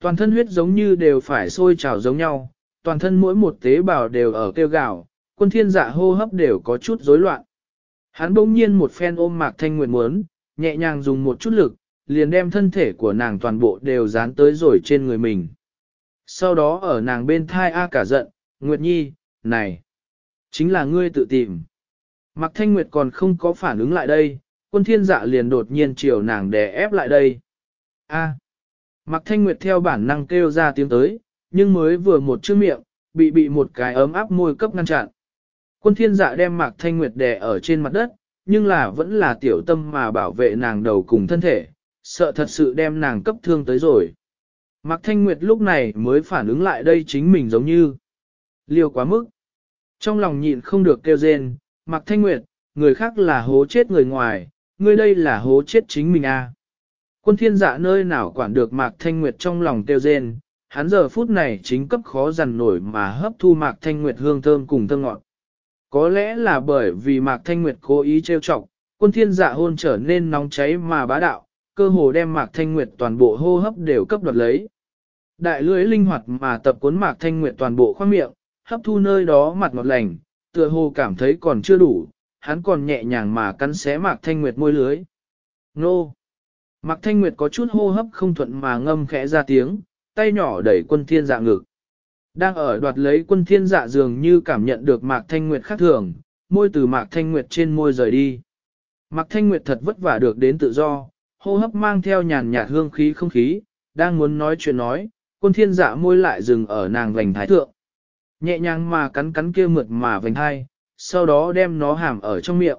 Toàn thân huyết giống như đều phải sôi trào giống nhau, toàn thân mỗi một tế bào đều ở kêu gào, quân thiên dạ hô hấp đều có chút rối loạn. Hắn bỗng nhiên một phen ôm mạc thanh nguyệt muốn, nhẹ nhàng dùng một chút lực, liền đem thân thể của nàng toàn bộ đều dán tới rồi trên người mình. Sau đó ở nàng bên thai A cả giận, Nguyệt Nhi, này, chính là ngươi tự tìm. Mạc Thanh Nguyệt còn không có phản ứng lại đây, quân thiên dạ liền đột nhiên chiều nàng đè ép lại đây. A. Mạc Thanh Nguyệt theo bản năng kêu ra tiếng tới, nhưng mới vừa một chữ miệng, bị bị một cái ấm áp môi cấp ngăn chặn. Quân thiên dạ đem Mạc Thanh Nguyệt đè ở trên mặt đất, nhưng là vẫn là tiểu tâm mà bảo vệ nàng đầu cùng thân thể, sợ thật sự đem nàng cấp thương tới rồi. Mạc Thanh Nguyệt lúc này mới phản ứng lại đây chính mình giống như liều quá mức. Trong lòng nhịn không được kêu rên, Mạc Thanh Nguyệt, người khác là hố chết người ngoài, ngươi đây là hố chết chính mình à. Quân thiên dạ nơi nào quản được Mạc Thanh Nguyệt trong lòng kêu rên, hắn giờ phút này chính cấp khó dằn nổi mà hấp thu Mạc Thanh Nguyệt hương thơm cùng thơm ngọt. Có lẽ là bởi vì Mạc Thanh Nguyệt cố ý trêu chọc, quân thiên dạ hôn trở nên nóng cháy mà bá đạo, cơ hồ đem Mạc Thanh Nguyệt toàn bộ hô hấp đều cấp đoạt lấy. Đại lưỡi linh hoạt mà tập cuốn Mạc Thanh Nguyệt toàn bộ khoang miệng, hấp thu nơi đó mặt ngọt lành, tựa hồ cảm thấy còn chưa đủ, hắn còn nhẹ nhàng mà cắn xé Mạc Thanh Nguyệt môi lưới. Nô! Mạc Thanh Nguyệt có chút hô hấp không thuận mà ngâm khẽ ra tiếng, tay nhỏ đẩy quân thiên dạ ngực. Đang ở đoạt lấy quân thiên dạ dường như cảm nhận được Mạc Thanh Nguyệt khác thường, môi từ Mạc Thanh Nguyệt trên môi rời đi. Mạc Thanh Nguyệt thật vất vả được đến tự do, hô hấp mang theo nhàn nhạt hương khí không khí, đang muốn nói chuyện nói, quân thiên dạ môi lại dừng ở nàng vành thái thượng. Nhẹ nhàng mà cắn cắn kia mượt mà vành hai, sau đó đem nó hàm ở trong miệng.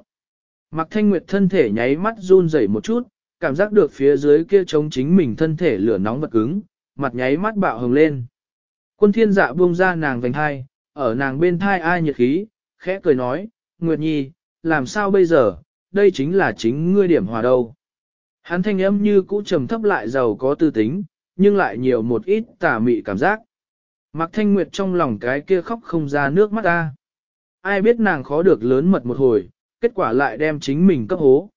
Mạc Thanh Nguyệt thân thể nháy mắt run rẩy một chút, cảm giác được phía dưới kia chống chính mình thân thể lửa nóng vật cứng, mặt nháy mắt bạo hồng lên. Quân thiên dạ buông ra nàng vành hai, ở nàng bên thai ai nhiệt khí, khẽ cười nói, Nguyệt Nhi, làm sao bây giờ, đây chính là chính ngươi điểm hòa đâu. Hắn thanh âm như cũ trầm thấp lại giàu có tư tính, nhưng lại nhiều một ít tà mị cảm giác. Mạc Thanh Nguyệt trong lòng cái kia khóc không ra nước mắt ta. Ai biết nàng khó được lớn mật một hồi, kết quả lại đem chính mình cấp hố.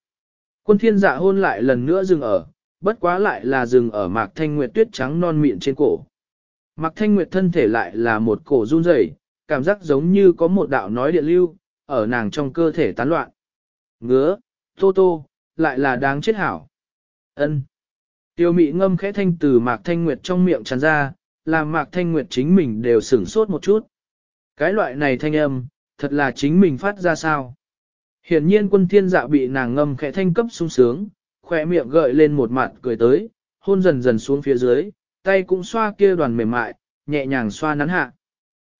Quân thiên dạ hôn lại lần nữa dừng ở, bất quá lại là dừng ở Mạc Thanh Nguyệt tuyết trắng non mịn trên cổ. Mạc Thanh Nguyệt thân thể lại là một cổ run rẩy, cảm giác giống như có một đạo nói điện lưu, ở nàng trong cơ thể tán loạn. Ngứa, tô tô, lại là đáng chết hảo ân Tiêu mị ngâm khẽ thanh từ Mạc Thanh Nguyệt trong miệng tràn ra, làm Mạc Thanh Nguyệt chính mình đều sửng sốt một chút. Cái loại này thanh âm, thật là chính mình phát ra sao. Hiển nhiên quân thiên dạ bị nàng ngâm khẽ thanh cấp sung sướng, khỏe miệng gợi lên một mặt cười tới, hôn dần dần xuống phía dưới, tay cũng xoa kia đoàn mềm mại, nhẹ nhàng xoa nắn hạ.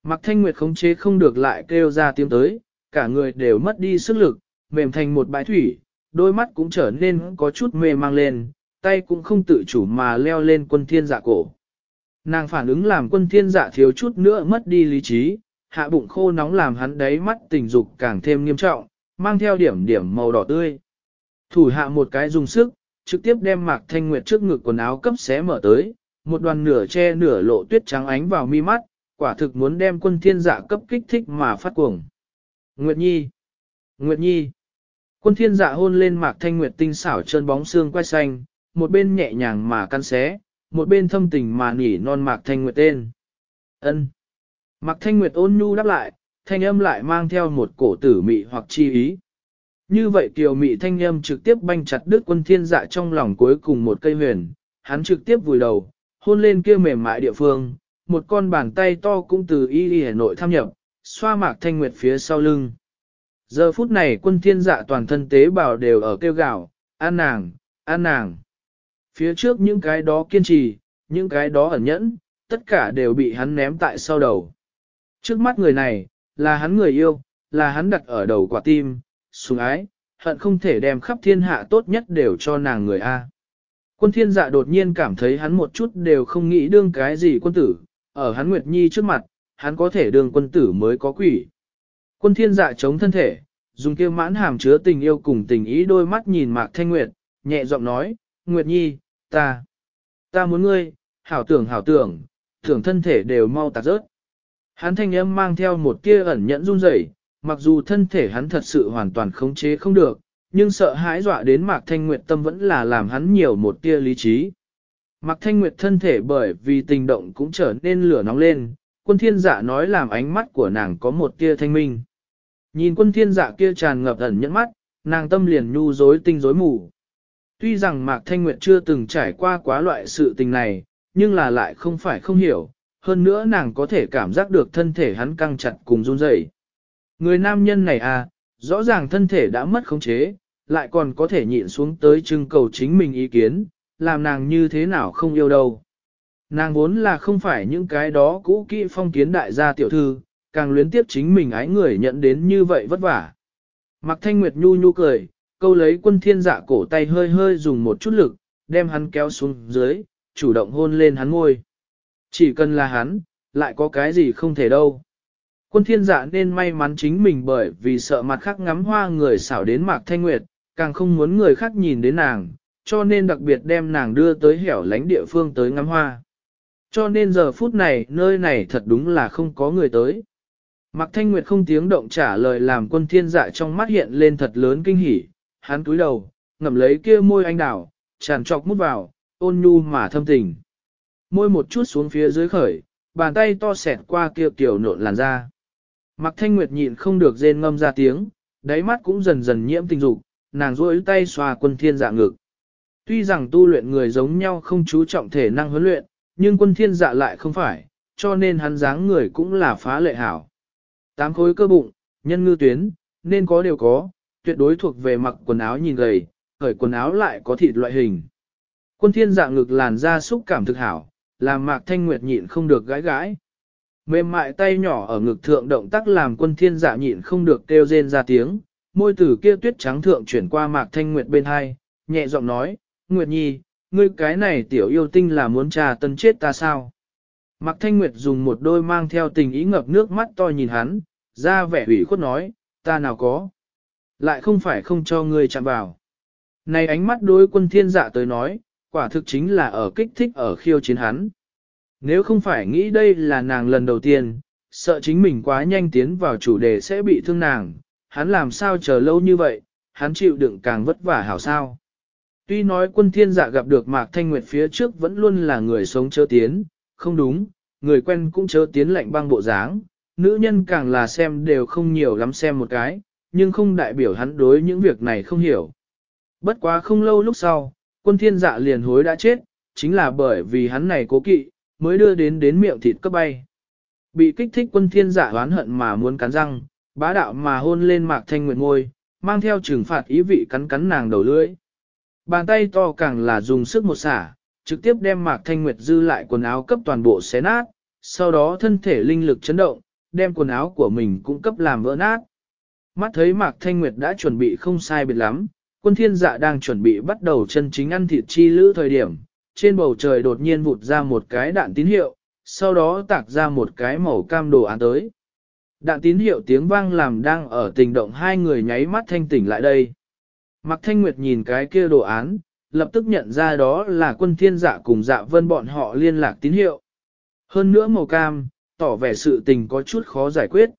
Mạc Thanh Nguyệt khống chế không được lại kêu ra tiếng tới, cả người đều mất đi sức lực, mềm thành một bãi thủy, đôi mắt cũng trở nên có chút mê mang lên, tay cũng không tự chủ mà leo lên quân thiên dạ cổ. Nàng phản ứng làm quân thiên dạ thiếu chút nữa mất đi lý trí, hạ bụng khô nóng làm hắn đáy mắt tình dục càng thêm nghiêm trọng, mang theo điểm điểm màu đỏ tươi. Thủ hạ một cái dùng sức, trực tiếp đem mạc thanh nguyệt trước ngực quần áo cấp xé mở tới, một đoàn nửa che nửa lộ tuyết trắng ánh vào mi mắt, quả thực muốn đem quân thiên dạ cấp kích thích mà phát cuồng. Nguyệt Nhi! Nguyệt Nhi! Quân thiên dạ hôn lên mạc thanh nguyệt tinh xảo chân bóng xương quay xanh, một bên nhẹ nhàng mà căn xé, một bên thâm tình mà nỉ non mạc thanh nguyệt tên. ân Mạc thanh nguyệt ôn nhu đáp lại, thanh âm lại mang theo một cổ tử mị hoặc chi ý. Như vậy kiều mị thanh âm trực tiếp banh chặt đứt quân thiên dạ trong lòng cuối cùng một cây huyền, hắn trực tiếp vùi đầu, hôn lên kia mềm mại địa phương, một con bàn tay to cũng từ y y nội tham nhập, xoa mạc thanh nguyệt phía sau lưng. Giờ phút này quân thiên dạ toàn thân tế bào đều ở kêu gào, an nàng, an nàng. Phía trước những cái đó kiên trì, những cái đó ẩn nhẫn, tất cả đều bị hắn ném tại sau đầu. Trước mắt người này, là hắn người yêu, là hắn đặt ở đầu quả tim, sùng ái, hận không thể đem khắp thiên hạ tốt nhất đều cho nàng người A. Quân thiên dạ đột nhiên cảm thấy hắn một chút đều không nghĩ đương cái gì quân tử, ở hắn Nguyệt Nhi trước mặt, hắn có thể đương quân tử mới có quỷ. Quân thiên dạ chống thân thể, dùng kia mãn hàm chứa tình yêu cùng tình ý đôi mắt nhìn Mạc Thanh Nguyệt, nhẹ giọng nói, Nguyệt Nhi, ta, ta muốn ngươi, hảo tưởng hảo tưởng, tưởng thân thể đều mau tạc rớt. Hắn thanh âm mang theo một kia ẩn nhẫn run rẩy, mặc dù thân thể hắn thật sự hoàn toàn khống chế không được, nhưng sợ hãi dọa đến Mạc Thanh Nguyệt tâm vẫn là làm hắn nhiều một tia lý trí. Mạc Thanh Nguyệt thân thể bởi vì tình động cũng trở nên lửa nóng lên, quân thiên dạ nói làm ánh mắt của nàng có một tia thanh minh. Nhìn quân thiên dạ kia tràn ngập ẩn nhẫn mắt, nàng tâm liền nhu rối tinh rối mù. Tuy rằng Mạc Thanh Nguyệt chưa từng trải qua quá loại sự tình này, nhưng là lại không phải không hiểu, hơn nữa nàng có thể cảm giác được thân thể hắn căng chặt cùng run rẩy. Người nam nhân này à, rõ ràng thân thể đã mất khống chế, lại còn có thể nhịn xuống tới trưng cầu chính mình ý kiến, làm nàng như thế nào không yêu đâu. Nàng vốn là không phải những cái đó cũ kỹ phong kiến đại gia tiểu thư, càng luyến tiếp chính mình ái người nhận đến như vậy vất vả. Mặc thanh nguyệt nhu nhu cười, câu lấy quân thiên dạ cổ tay hơi hơi dùng một chút lực, đem hắn kéo xuống dưới, chủ động hôn lên hắn ngôi. Chỉ cần là hắn, lại có cái gì không thể đâu. Quân thiên dạ nên may mắn chính mình bởi vì sợ mặt khác ngắm hoa người xảo đến mạc thanh nguyệt, càng không muốn người khác nhìn đến nàng, cho nên đặc biệt đem nàng đưa tới hẻo lánh địa phương tới ngắm hoa. Cho nên giờ phút này nơi này thật đúng là không có người tới. Mạc Thanh Nguyệt không tiếng động trả lời làm quân thiên dạ trong mắt hiện lên thật lớn kinh hỉ, hắn cúi đầu, ngậm lấy kia môi anh đào, tràn trọc mút vào, ôn nhu mà thâm tình. Môi một chút xuống phía dưới khởi, bàn tay to xẹt qua kia kiểu nộn làn da. Mạc Thanh Nguyệt nhịn không được rên ngâm ra tiếng, đáy mắt cũng dần dần nhiễm tình dục, nàng duỗi tay xoa quân thiên dạ ngực. Tuy rằng tu luyện người giống nhau không chú trọng thể năng huấn luyện, nhưng quân thiên dạ lại không phải, cho nên hắn dáng người cũng là phá lệ hảo. Tám khối cơ bụng, nhân ngư tuyến, nên có đều có, tuyệt đối thuộc về mặc quần áo nhìn gầy, khởi quần áo lại có thịt loại hình. Quân thiên dạ ngực làn da xúc cảm thực hảo, làm mạc thanh nguyệt nhịn không được gãi gãi. Mềm mại tay nhỏ ở ngực thượng động tác làm quân thiên dạ nhịn không được kêu rên ra tiếng, môi tử kia tuyết trắng thượng chuyển qua mạc thanh nguyệt bên hai, nhẹ giọng nói, Nguyệt Nhi, ngươi cái này tiểu yêu tinh là muốn trà tân chết ta sao? Mạc Thanh Nguyệt dùng một đôi mang theo tình ý ngập nước mắt to nhìn hắn, ra vẻ ủy khuất nói, ta nào có. Lại không phải không cho ngươi chạm vào. Này ánh mắt đối quân thiên dạ tới nói, quả thực chính là ở kích thích ở khiêu chiến hắn. Nếu không phải nghĩ đây là nàng lần đầu tiên, sợ chính mình quá nhanh tiến vào chủ đề sẽ bị thương nàng, hắn làm sao chờ lâu như vậy, hắn chịu đựng càng vất vả hảo sao. Tuy nói quân thiên dạ gặp được Mạc Thanh Nguyệt phía trước vẫn luôn là người sống chớ tiến, không đúng, người quen cũng chớ tiến lạnh băng bộ dáng, nữ nhân càng là xem đều không nhiều lắm xem một cái, nhưng không đại biểu hắn đối những việc này không hiểu. Bất quá không lâu lúc sau, quân thiên dạ liền hối đã chết, chính là bởi vì hắn này cố kỵ, mới đưa đến đến miệng thịt cấp bay. Bị kích thích quân thiên dạ oán hận mà muốn cắn răng, bá đạo mà hôn lên mạc thanh nguyệt ngôi, mang theo trừng phạt ý vị cắn cắn nàng đầu lưỡi. Bàn tay to càng là dùng sức một xả, trực tiếp đem mạc thanh nguyệt dư lại quần áo cấp toàn bộ xé nát, sau đó thân thể linh lực chấn động, đem quần áo của mình cũng cấp làm vỡ nát. Mắt thấy mạc thanh nguyệt đã chuẩn bị không sai biệt lắm, quân thiên dạ đang chuẩn bị bắt đầu chân chính ăn thịt chi lữ thời điểm, trên bầu trời đột nhiên vụt ra một cái đạn tín hiệu, sau đó tạc ra một cái màu cam đồ án tới. Đạn tín hiệu tiếng vang làm đang ở tình động hai người nháy mắt thanh tỉnh lại đây. Mạc Thanh Nguyệt nhìn cái kia đồ án, lập tức nhận ra đó là quân thiên dạ cùng dạ vân bọn họ liên lạc tín hiệu. Hơn nữa màu cam, tỏ vẻ sự tình có chút khó giải quyết.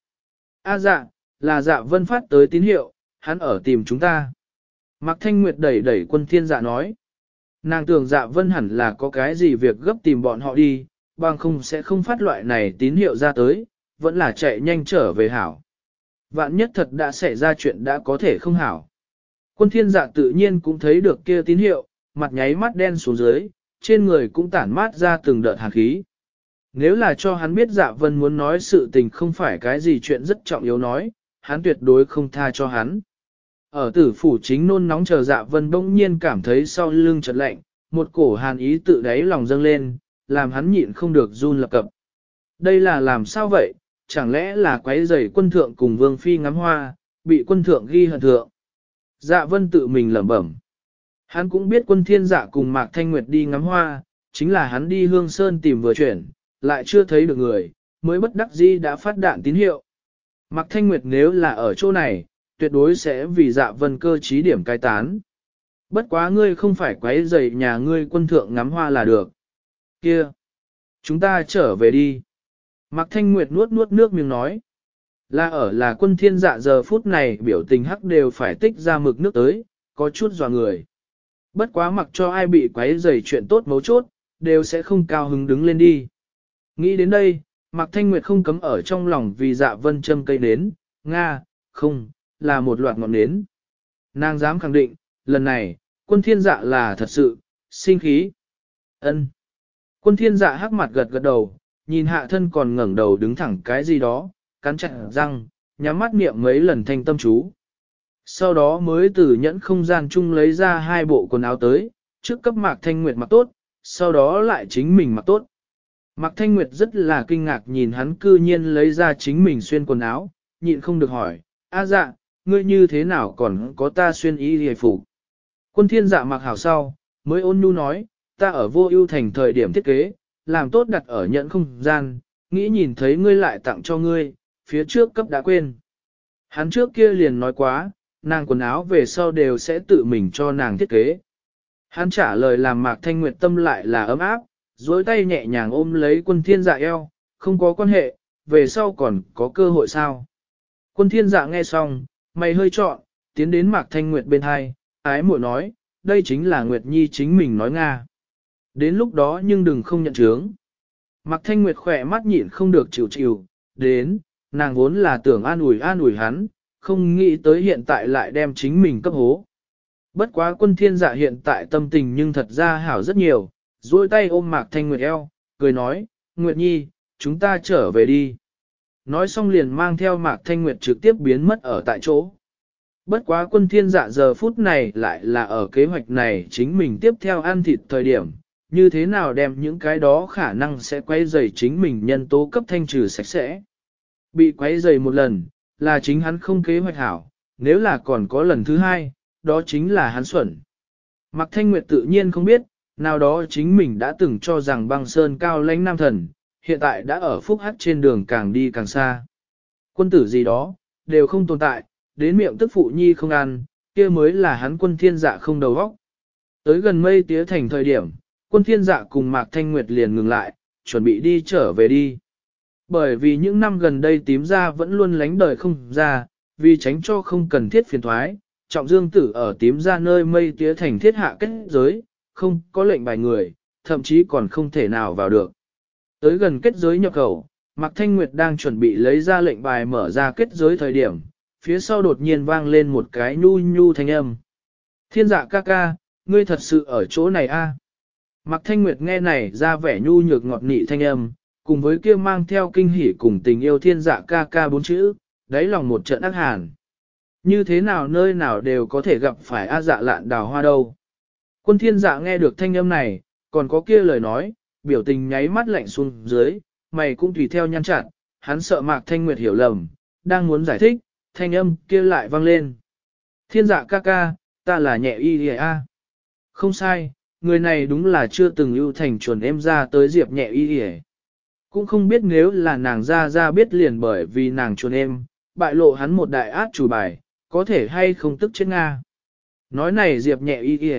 A dạ, là dạ vân phát tới tín hiệu, hắn ở tìm chúng ta. Mạc Thanh Nguyệt đẩy đẩy quân thiên dạ nói. Nàng tưởng dạ vân hẳn là có cái gì việc gấp tìm bọn họ đi, bằng không sẽ không phát loại này tín hiệu ra tới, vẫn là chạy nhanh trở về hảo. Vạn nhất thật đã xảy ra chuyện đã có thể không hảo. Quân thiên dạ tự nhiên cũng thấy được kia tín hiệu, mặt nháy mắt đen xuống dưới, trên người cũng tản mát ra từng đợt hàn khí. Nếu là cho hắn biết dạ vân muốn nói sự tình không phải cái gì chuyện rất trọng yếu nói, hắn tuyệt đối không tha cho hắn. Ở tử phủ chính nôn nóng chờ dạ vân bỗng nhiên cảm thấy sau lưng chợt lạnh, một cổ hàn ý tự đáy lòng dâng lên, làm hắn nhịn không được run lập cập. Đây là làm sao vậy, chẳng lẽ là quấy rầy quân thượng cùng vương phi ngắm hoa, bị quân thượng ghi hận thượng. Dạ vân tự mình lẩm bẩm. Hắn cũng biết quân thiên dạ cùng Mạc Thanh Nguyệt đi ngắm hoa, chính là hắn đi hương sơn tìm vừa chuyển, lại chưa thấy được người, mới bất đắc dĩ đã phát đạn tín hiệu. Mạc Thanh Nguyệt nếu là ở chỗ này, tuyệt đối sẽ vì dạ vân cơ trí điểm cai tán. Bất quá ngươi không phải quấy rầy nhà ngươi quân thượng ngắm hoa là được. Kia! Chúng ta trở về đi. Mạc Thanh Nguyệt nuốt nuốt nước miếng nói. Là ở là quân thiên dạ giờ phút này biểu tình hắc đều phải tích ra mực nước tới, có chút dò người. Bất quá mặc cho ai bị quấy rầy chuyện tốt mấu chốt, đều sẽ không cao hứng đứng lên đi. Nghĩ đến đây, Mạc Thanh Nguyệt không cấm ở trong lòng vì dạ vân châm cây nến, Nga, không, là một loạt ngọn nến. Nàng dám khẳng định, lần này, quân thiên dạ là thật sự, sinh khí. ân Quân thiên dạ hắc mặt gật gật đầu, nhìn hạ thân còn ngẩng đầu đứng thẳng cái gì đó, cắn chặt răng, nhắm mắt miệng mấy lần thanh tâm chú. Sau đó mới từ nhẫn không gian chung lấy ra hai bộ quần áo tới, trước cấp Mạc Thanh Nguyệt mặc tốt, sau đó lại chính mình mặc tốt. Mạc Thanh Nguyệt rất là kinh ngạc nhìn hắn cư nhiên lấy ra chính mình xuyên quần áo, nhịn không được hỏi, a dạ, ngươi như thế nào còn có ta xuyên y hề phục. Quân thiên dạ mặc hảo sau, mới ôn nhu nói, ta ở vô ưu thành thời điểm thiết kế, làm tốt đặt ở nhận không gian, nghĩ nhìn thấy ngươi lại tặng cho ngươi, phía trước cấp đã quên. Hắn trước kia liền nói quá, nàng quần áo về sau đều sẽ tự mình cho nàng thiết kế. Hắn trả lời làm mạc thanh nguyệt tâm lại là ấm áp, duỗi tay nhẹ nhàng ôm lấy quân thiên dạ eo, không có quan hệ, về sau còn có cơ hội sao. Quân thiên dạ nghe xong, mày hơi trọn, tiến đến mạc thanh nguyệt bên hai, ái muội nói, đây chính là Nguyệt Nhi chính mình nói Nga. Đến lúc đó nhưng đừng không nhận chướng. Mạc Thanh Nguyệt khỏe mắt nhịn không được chịu chịu, đến, nàng vốn là tưởng an ủi an ủi hắn, không nghĩ tới hiện tại lại đem chính mình cấp hố. Bất quá quân thiên dạ hiện tại tâm tình nhưng thật ra hảo rất nhiều, duỗi tay ôm Mạc Thanh Nguyệt eo, cười nói, Nguyệt Nhi, chúng ta trở về đi. Nói xong liền mang theo Mạc Thanh Nguyệt trực tiếp biến mất ở tại chỗ. Bất quá quân thiên dạ giờ phút này lại là ở kế hoạch này chính mình tiếp theo ăn thịt thời điểm, như thế nào đem những cái đó khả năng sẽ quay dày chính mình nhân tố cấp thanh trừ sạch sẽ. Bị quấy dày một lần, là chính hắn không kế hoạch hảo, nếu là còn có lần thứ hai, đó chính là hắn xuẩn. Mạc Thanh Nguyệt tự nhiên không biết, nào đó chính mình đã từng cho rằng băng sơn cao lãnh nam thần, hiện tại đã ở phúc hắc trên đường càng đi càng xa. Quân tử gì đó, đều không tồn tại, đến miệng tức phụ nhi không ăn, kia mới là hắn quân thiên dạ không đầu óc. Tới gần mây tía thành thời điểm, quân thiên dạ cùng Mạc Thanh Nguyệt liền ngừng lại, chuẩn bị đi trở về đi. Bởi vì những năm gần đây tím ra vẫn luôn lánh đời không ra, vì tránh cho không cần thiết phiền thoái, trọng dương tử ở tím ra nơi mây tía thành thiết hạ kết giới, không có lệnh bài người, thậm chí còn không thể nào vào được. Tới gần kết giới nhập khẩu, Mạc Thanh Nguyệt đang chuẩn bị lấy ra lệnh bài mở ra kết giới thời điểm, phía sau đột nhiên vang lên một cái nhu nhu thanh âm. Thiên dạ ca ca, ngươi thật sự ở chỗ này a? À? Mạc Thanh Nguyệt nghe này ra vẻ nhu nhược ngọt nị thanh âm, cùng với kia mang theo kinh hỉ cùng tình yêu thiên dạ ca ca bốn chữ, đáy lòng một trận ác hàn. Như thế nào nơi nào đều có thể gặp phải A dạ lạn đào hoa đâu. Quân thiên dạ nghe được thanh âm này, còn có kia lời nói, biểu tình nháy mắt lạnh xuống dưới, mày cũng tùy theo nhăn chặt, hắn sợ Mạc Thanh Nguyệt hiểu lầm, đang muốn giải thích, thanh âm kia lại vang lên. Thiên dạ ca ca, ta là nhẹ y đi a. Không sai, người này đúng là chưa từng ưu thành chuẩn em ra tới diệp nhẹ y đi cũng không biết nếu là nàng ra ra biết liền bởi vì nàng chuẩn em, bại lộ hắn một đại át chủ bài, có thể hay không tức chết Nga. Nói này diệp nhẹ y y,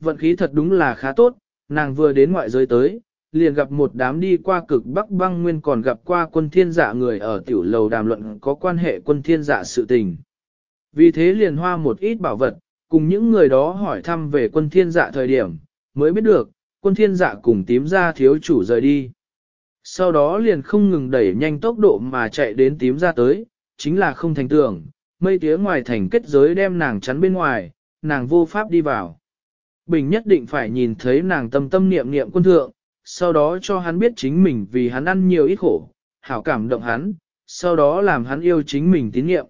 vận khí thật đúng là khá tốt, nàng vừa đến ngoại giới tới, liền gặp một đám đi qua cực bắc băng nguyên còn gặp qua quân thiên dạ người ở tiểu lầu đàm luận có quan hệ quân thiên dạ sự tình. Vì thế liền hoa một ít bảo vật, cùng những người đó hỏi thăm về quân thiên dạ thời điểm, mới biết được, quân thiên dạ cùng tím ra thiếu chủ rời đi. Sau đó liền không ngừng đẩy nhanh tốc độ mà chạy đến tím ra tới, chính là không thành tưởng, mây tía ngoài thành kết giới đem nàng chắn bên ngoài, nàng vô pháp đi vào. Bình nhất định phải nhìn thấy nàng tâm tâm niệm niệm quân thượng, sau đó cho hắn biết chính mình vì hắn ăn nhiều ít khổ, hảo cảm động hắn, sau đó làm hắn yêu chính mình tín niệm.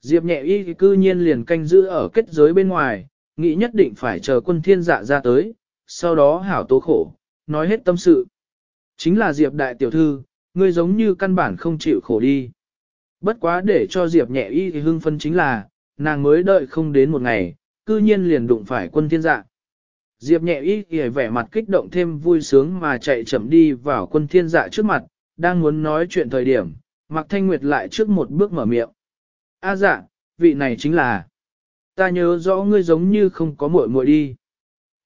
Diệp nhẹ y cư nhiên liền canh giữ ở kết giới bên ngoài, nghĩ nhất định phải chờ quân thiên dạ ra tới, sau đó hảo tố khổ, nói hết tâm sự. Chính là Diệp đại tiểu thư, ngươi giống như căn bản không chịu khổ đi. Bất quá để cho Diệp nhẹ y thì hưng phân chính là, nàng mới đợi không đến một ngày, cư nhiên liền đụng phải quân thiên dạ. Diệp nhẹ y thì vẻ mặt kích động thêm vui sướng mà chạy chậm đi vào quân thiên dạ trước mặt, đang muốn nói chuyện thời điểm, Mạc Thanh Nguyệt lại trước một bước mở miệng. A dạ, vị này chính là, ta nhớ rõ ngươi giống như không có muội muội đi.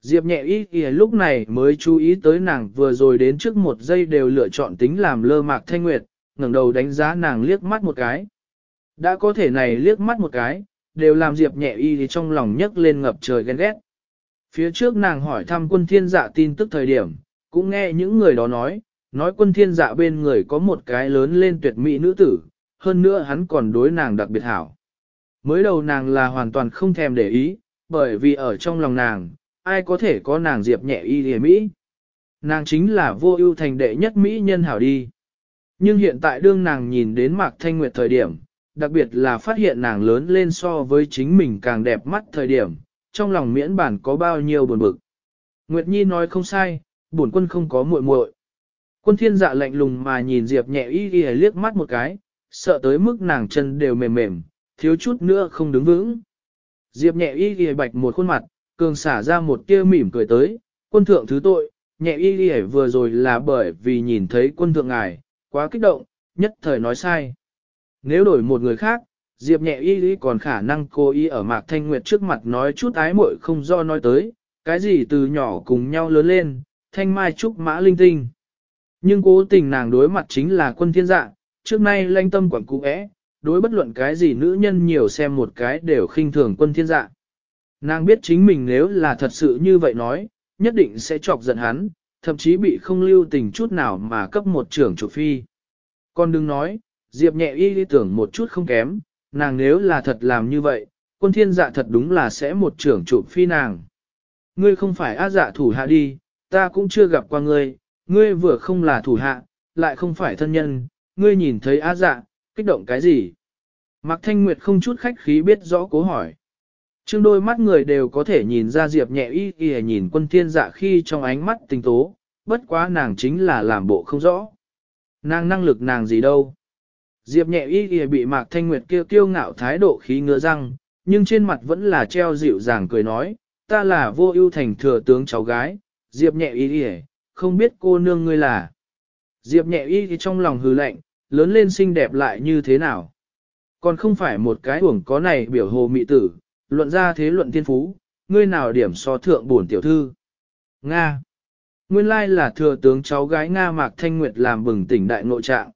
Diệp nhẹ ý kìa lúc này mới chú ý tới nàng vừa rồi đến trước một giây đều lựa chọn tính làm lơ Mạc Thanh Nguyệt, ngẩng đầu đánh giá nàng liếc mắt một cái. Đã có thể này liếc mắt một cái, đều làm Diệp nhẹ y thì trong lòng nhấc lên ngập trời ghen ghét. Phía trước nàng hỏi thăm quân thiên dạ tin tức thời điểm, cũng nghe những người đó nói, nói quân thiên dạ bên người có một cái lớn lên tuyệt mỹ nữ tử, hơn nữa hắn còn đối nàng đặc biệt hảo. Mới đầu nàng là hoàn toàn không thèm để ý, bởi vì ở trong lòng nàng, ai có thể có nàng diệp nhẹ y hề mỹ. Nàng chính là vô ưu thành đệ nhất mỹ nhân hảo đi. Nhưng hiện tại đương nàng nhìn đến Mạc Thanh Nguyệt thời điểm, đặc biệt là phát hiện nàng lớn lên so với chính mình càng đẹp mắt thời điểm, trong lòng miễn bản có bao nhiêu buồn bực. Nguyệt Nhi nói không sai, bổn quân không có muội muội. Quân thiên dạ lạnh lùng mà nhìn Diệp nhẹ y y liếc mắt một cái, sợ tới mức nàng chân đều mềm mềm, thiếu chút nữa không đứng vững. Diệp nhẹ y y bạch một khuôn mặt, cường xả ra một tia mỉm cười tới, quân thượng thứ tội, nhẹ y đi vừa rồi là bởi vì nhìn thấy quân thượng ngài, quá kích động, nhất thời nói sai. Nếu đổi một người khác, Diệp nhẹ y y còn khả năng cô y ở Mạc Thanh Nguyệt trước mặt nói chút ái muội không do nói tới, cái gì từ nhỏ cùng nhau lớn lên, thanh mai trúc mã linh tinh. Nhưng cố tình nàng đối mặt chính là quân thiên dạ, trước nay lanh tâm quảng cụ ẽ, đối bất luận cái gì nữ nhân nhiều xem một cái đều khinh thường quân thiên dạ. Nàng biết chính mình nếu là thật sự như vậy nói, nhất định sẽ chọc giận hắn, thậm chí bị không lưu tình chút nào mà cấp một trưởng chủ phi. Còn đừng nói, Diệp nhẹ y đi tưởng một chút không kém, nàng nếu là thật làm như vậy, quân thiên dạ thật đúng là sẽ một trưởng chủ phi nàng. Ngươi không phải á dạ thủ hạ đi, ta cũng chưa gặp qua ngươi, ngươi vừa không là thủ hạ, lại không phải thân nhân, ngươi nhìn thấy á dạ, kích động cái gì? Mạc Thanh Nguyệt không chút khách khí biết rõ cố hỏi. Trương đôi mắt người đều có thể nhìn ra Diệp nhẹ y y nhìn quân thiên dạ khi trong ánh mắt tình tố, bất quá nàng chính là làm bộ không rõ. Nàng năng lực nàng gì đâu. Diệp nhẹ y y bị Mạc Thanh Nguyệt kêu kiêu ngạo thái độ khí ngựa răng, nhưng trên mặt vẫn là treo dịu dàng cười nói, ta là vô ưu thành thừa tướng cháu gái, Diệp nhẹ y đi không biết cô nương ngươi là. Diệp nhẹ y thì trong lòng hừ lạnh, lớn lên xinh đẹp lại như thế nào. Còn không phải một cái uổng có này biểu hồ mị tử, luận ra thế luận thiên phú, ngươi nào điểm so thượng bổn tiểu thư. Nga. Nguyên lai là thừa tướng cháu gái Nga Mạc Thanh Nguyệt làm bừng tỉnh đại nội trạng.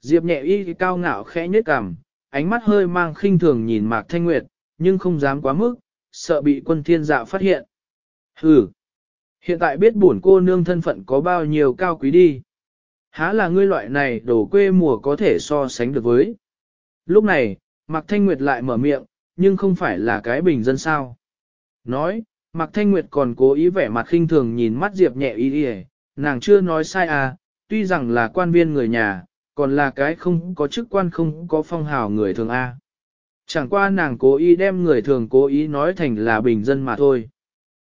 Diệp nhẹ y cao ngạo khẽ nhếch cằm, ánh mắt hơi mang khinh thường nhìn Mạc Thanh Nguyệt, nhưng không dám quá mức, sợ bị quân thiên dạ phát hiện. Hừ. Hiện tại biết bổn cô nương thân phận có bao nhiêu cao quý đi. Há là ngươi loại này đổ quê mùa có thể so sánh được với. Lúc này, Mạc Thanh Nguyệt lại mở miệng, nhưng không phải là cái bình dân sao. Nói, Mạc Thanh Nguyệt còn cố ý vẻ mặt khinh thường nhìn mắt Diệp nhẹ y đi nàng chưa nói sai à, tuy rằng là quan viên người nhà, còn là cái không có chức quan không có phong hào người thường A. Chẳng qua nàng cố ý đem người thường cố ý nói thành là bình dân mà thôi.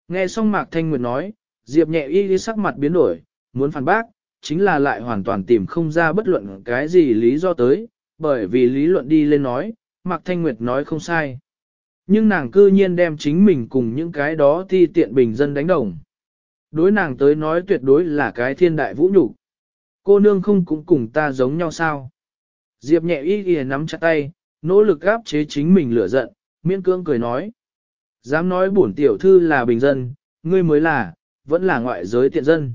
Nghe xong Mạc Thanh Nguyệt nói, Diệp nhẹ y đi sắc mặt biến đổi, muốn phản bác, chính là lại hoàn toàn tìm không ra bất luận cái gì lý do tới, bởi vì lý luận đi lên nói, Mạc Thanh Nguyệt nói không sai. Nhưng nàng cư nhiên đem chính mình cùng những cái đó thi tiện bình dân đánh đồng. Đối nàng tới nói tuyệt đối là cái thiên đại vũ nhục. Cô nương không cũng cùng ta giống nhau sao? Diệp nhẹ y y nắm chặt tay, nỗ lực áp chế chính mình lửa giận, miễn cưỡng cười nói. Dám nói bổn tiểu thư là bình dân, ngươi mới là, vẫn là ngoại giới tiện dân.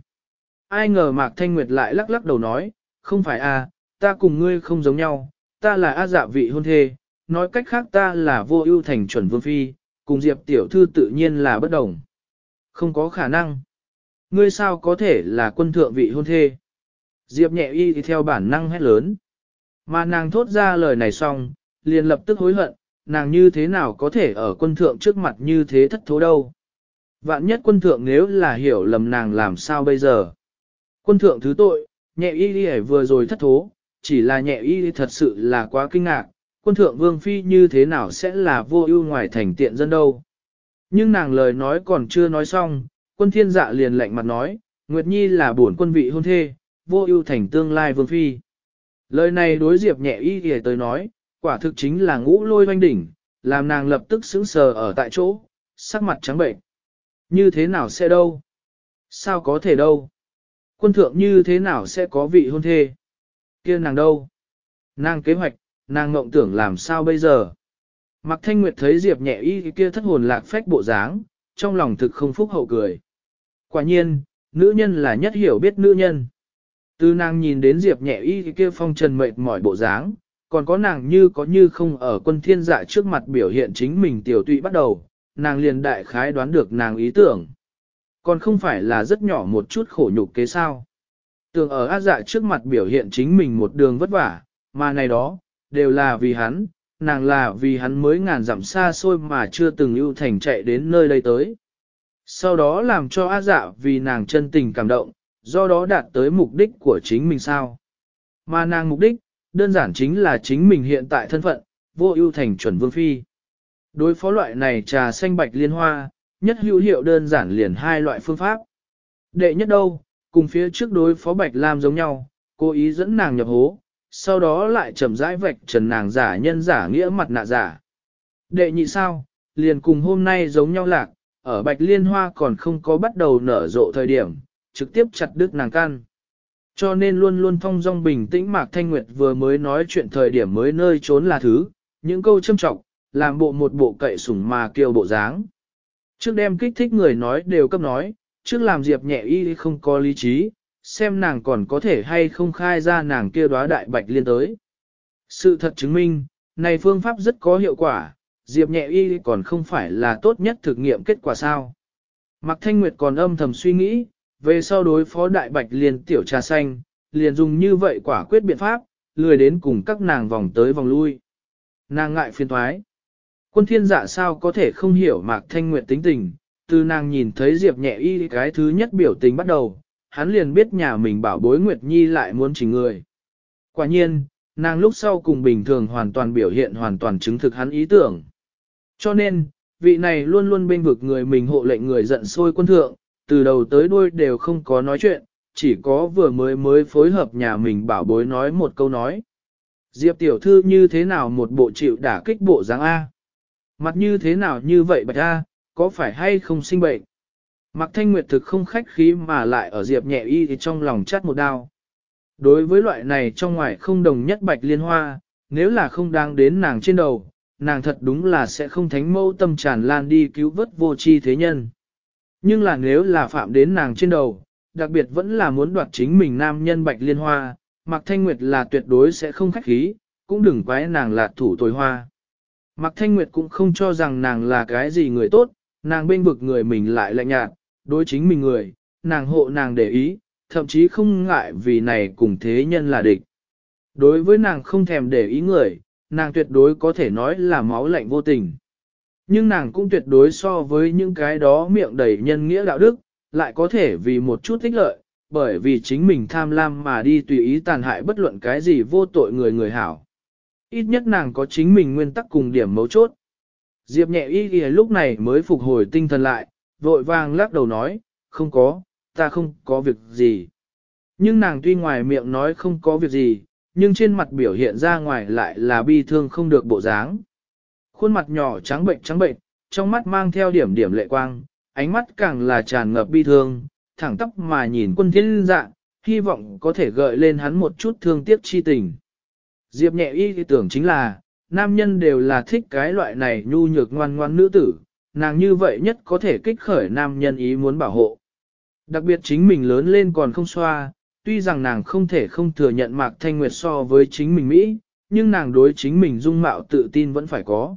Ai ngờ Mạc Thanh Nguyệt lại lắc lắc đầu nói, không phải a, à, ta cùng ngươi không giống nhau, ta là A dạ vị hôn thê, nói cách khác ta là vô ưu thành chuẩn vương phi, cùng Diệp tiểu thư tự nhiên là bất đồng. Không có khả năng. Ngươi sao có thể là quân thượng vị hôn thê? Diệp nhẹ y thì theo bản năng hét lớn. Mà nàng thốt ra lời này xong, liền lập tức hối hận, nàng như thế nào có thể ở quân thượng trước mặt như thế thất thố đâu. Vạn nhất quân thượng nếu là hiểu lầm nàng làm sao bây giờ. Quân thượng thứ tội, nhẹ y đi vừa rồi thất thố, chỉ là nhẹ y thật sự là quá kinh ngạc, quân thượng vương phi như thế nào sẽ là vô ưu ngoài thành tiện dân đâu. Nhưng nàng lời nói còn chưa nói xong, quân thiên dạ liền lạnh mặt nói, Nguyệt Nhi là bổn quân vị hôn thê, vô ưu thành tương lai vương phi. Lời này đối diệp nhẹ y thì tới nói, quả thực chính là ngũ lôi doanh đỉnh, làm nàng lập tức sững sờ ở tại chỗ, sắc mặt trắng bệnh. Như thế nào sẽ đâu? Sao có thể đâu? Quân thượng như thế nào sẽ có vị hôn thê? kia nàng đâu? Nàng kế hoạch, nàng ngộng tưởng làm sao bây giờ? Mặc thanh nguyệt thấy Diệp nhẹ y kia thất hồn lạc phách bộ dáng, trong lòng thực không phúc hậu cười. Quả nhiên, nữ nhân là nhất hiểu biết nữ nhân. Từ nàng nhìn đến Diệp nhẹ y kia phong trần mệt mỏi bộ dáng, còn có nàng như có như không ở quân thiên dạ trước mặt biểu hiện chính mình tiểu tụy bắt đầu, nàng liền đại khái đoán được nàng ý tưởng. Còn không phải là rất nhỏ một chút khổ nhục kế sao. Tưởng ở á dạ trước mặt biểu hiện chính mình một đường vất vả, mà này đó, đều là vì hắn, nàng là vì hắn mới ngàn dặm xa xôi mà chưa từng ưu thành chạy đến nơi đây tới. Sau đó làm cho A dạ vì nàng chân tình cảm động, do đó đạt tới mục đích của chính mình sao. Mà nàng mục đích, đơn giản chính là chính mình hiện tại thân phận, vô ưu thành chuẩn vương phi. Đối phó loại này trà xanh bạch liên hoa, nhất hữu hiệu đơn giản liền hai loại phương pháp. Đệ nhất đâu, cùng phía trước đối phó bạch lam giống nhau, cố ý dẫn nàng nhập hố, sau đó lại chậm rãi vạch trần nàng giả nhân giả nghĩa mặt nạ giả. Đệ nhị sao, liền cùng hôm nay giống nhau lạc, ở bạch liên hoa còn không có bắt đầu nở rộ thời điểm, trực tiếp chặt đứt nàng can. Cho nên luôn luôn thong dong bình tĩnh Mạc Thanh Nguyệt vừa mới nói chuyện thời điểm mới nơi trốn là thứ, những câu châm trọng, làm bộ một bộ cậy sủng mà kêu bộ dáng. Trước đem kích thích người nói đều cấp nói, trước làm Diệp nhẹ y không có lý trí, xem nàng còn có thể hay không khai ra nàng kia đóa đại bạch liên tới. Sự thật chứng minh, này phương pháp rất có hiệu quả, Diệp nhẹ y còn không phải là tốt nhất thực nghiệm kết quả sao. Mạc Thanh Nguyệt còn âm thầm suy nghĩ, về sau đối phó đại bạch liền tiểu trà xanh, liền dùng như vậy quả quyết biện pháp, lười đến cùng các nàng vòng tới vòng lui. Nàng ngại phiền thoái. Quân thiên giả sao có thể không hiểu Mạc Thanh Nguyệt tính tình, từ nàng nhìn thấy Diệp nhẹ y cái thứ nhất biểu tình bắt đầu, hắn liền biết nhà mình bảo bối Nguyệt Nhi lại muốn chỉnh người. Quả nhiên, nàng lúc sau cùng bình thường hoàn toàn biểu hiện hoàn toàn chứng thực hắn ý tưởng. Cho nên, vị này luôn luôn bên vực người mình hộ lệnh người giận sôi quân thượng, từ đầu tới đuôi đều không có nói chuyện, chỉ có vừa mới mới phối hợp nhà mình bảo bối nói một câu nói. Diệp tiểu thư như thế nào một bộ chịu đả kích bộ dáng A? Mặt như thế nào như vậy bạch A, có phải hay không sinh bệnh? Mạc Thanh Nguyệt thực không khách khí mà lại ở Diệp nhẹ y thì trong lòng chát một đao. Đối với loại này trong ngoài không đồng nhất bạch liên hoa, nếu là không đang đến nàng trên đầu, nàng thật đúng là sẽ không thánh mâu tâm tràn lan đi cứu vớt vô chi thế nhân. Nhưng là nếu là phạm đến nàng trên đầu, đặc biệt vẫn là muốn đoạt chính mình nam nhân bạch liên hoa, Mạc Thanh Nguyệt là tuyệt đối sẽ không khách khí, cũng đừng quái nàng là thủ tồi hoa. Mạc Thanh Nguyệt cũng không cho rằng nàng là cái gì người tốt, nàng bên vực người mình lại lạnh nhạt, đối chính mình người, nàng hộ nàng để ý, thậm chí không ngại vì này cùng thế nhân là địch. Đối với nàng không thèm để ý người, nàng tuyệt đối có thể nói là máu lạnh vô tình. Nhưng nàng cũng tuyệt đối so với những cái đó miệng đầy nhân nghĩa đạo đức, lại có thể vì một chút thích lợi, bởi vì chính mình tham lam mà đi tùy ý tàn hại bất luận cái gì vô tội người người hảo. Ít nhất nàng có chính mình nguyên tắc cùng điểm mấu chốt. Diệp nhẹ y ghi lúc này mới phục hồi tinh thần lại, vội vàng lắc đầu nói, không có, ta không có việc gì. Nhưng nàng tuy ngoài miệng nói không có việc gì, nhưng trên mặt biểu hiện ra ngoài lại là bi thương không được bộ dáng. Khuôn mặt nhỏ trắng bệnh trắng bệnh, trong mắt mang theo điểm điểm lệ quang, ánh mắt càng là tràn ngập bi thương, thẳng tóc mà nhìn quân thiên dạ, hy vọng có thể gợi lên hắn một chút thương tiếc chi tình. Diệp nhẹ y thì tưởng chính là, nam nhân đều là thích cái loại này nhu nhược ngoan ngoan nữ tử, nàng như vậy nhất có thể kích khởi nam nhân ý muốn bảo hộ. Đặc biệt chính mình lớn lên còn không xoa, tuy rằng nàng không thể không thừa nhận Mạc Thanh Nguyệt so với chính mình Mỹ, nhưng nàng đối chính mình dung mạo tự tin vẫn phải có.